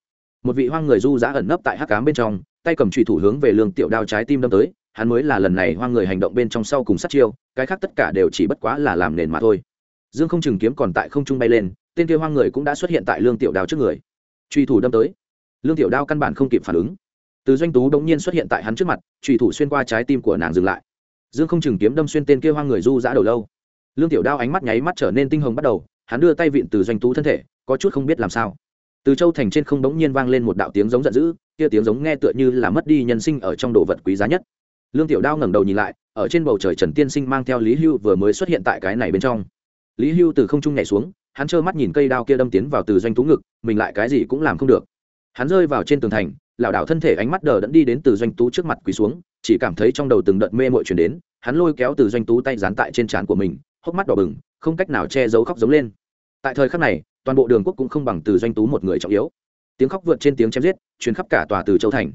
Một vị hoang người du giã ẩn nấp tại hắc cám bên trong, tay cầm trùy thủ hướng về lương tiểu đao trái tim đâm tới, hắn mới là lần này hoang người hành động bên trong sau cùng sát chiêu, cái khác tất cả đều chỉ bất quá là làm nền mà thôi. Dương không chừng kiếm còn tại không trung bay lên, tên kia hoang người cũng đã xuất hiện tại lương tiểu đao trước người. Truy thủ đâm tới. Lương tiểu đao căn bản không kịp phản ứng. Từ doanh tú đống nhiên xuất hiện tại hắn trước mặt truy thủ xuyên qua trái tim của nàng dừng lại. Dương không chừng kiếm đâm xuyên tên kia hoang người du dã đầu lâu lương tiểu đao ánh mắt nháy mắt trở nên tinh hồng bắt đầu, hắn đưa tay vịn từ doanh tú thân thể, có chút không biết làm sao. Từ châu thành trên không đống nhiên vang lên một đạo tiếng giống giận dữ, kia tiếng giống nghe tựa như là mất đi nhân sinh ở trong đồ vật quý giá nhất. Lương tiểu đao ngẩng đầu nhìn lại, ở trên bầu trời trần tiên sinh mang theo lý hưu vừa mới xuất hiện tại cái này bên trong. Lý hưu từ không trung nhảy xuống, hắn trơ mắt nhìn cây đao kia đâm tiến vào từ doanh tú ngực, mình lại cái gì cũng làm không được. Hắn rơi vào trên tường thành, lảo đảo thân thể ánh mắt đờ đẫn đi đến từ doanh tú trước mặt quỳ xuống, chỉ cảm thấy trong đầu từng đợt mê mội chuyển đến, hắn lôi kéo từ doanh tú tay dán tại trên trán của mình hốc mắt đỏ bừng, không cách nào che giấu khóc giống lên. Tại thời khắc này, toàn bộ đường quốc cũng không bằng từ doanh tú một người trọng yếu. Tiếng khóc vượt trên tiếng chém giết chuyến khắp cả tòa từ châu thành.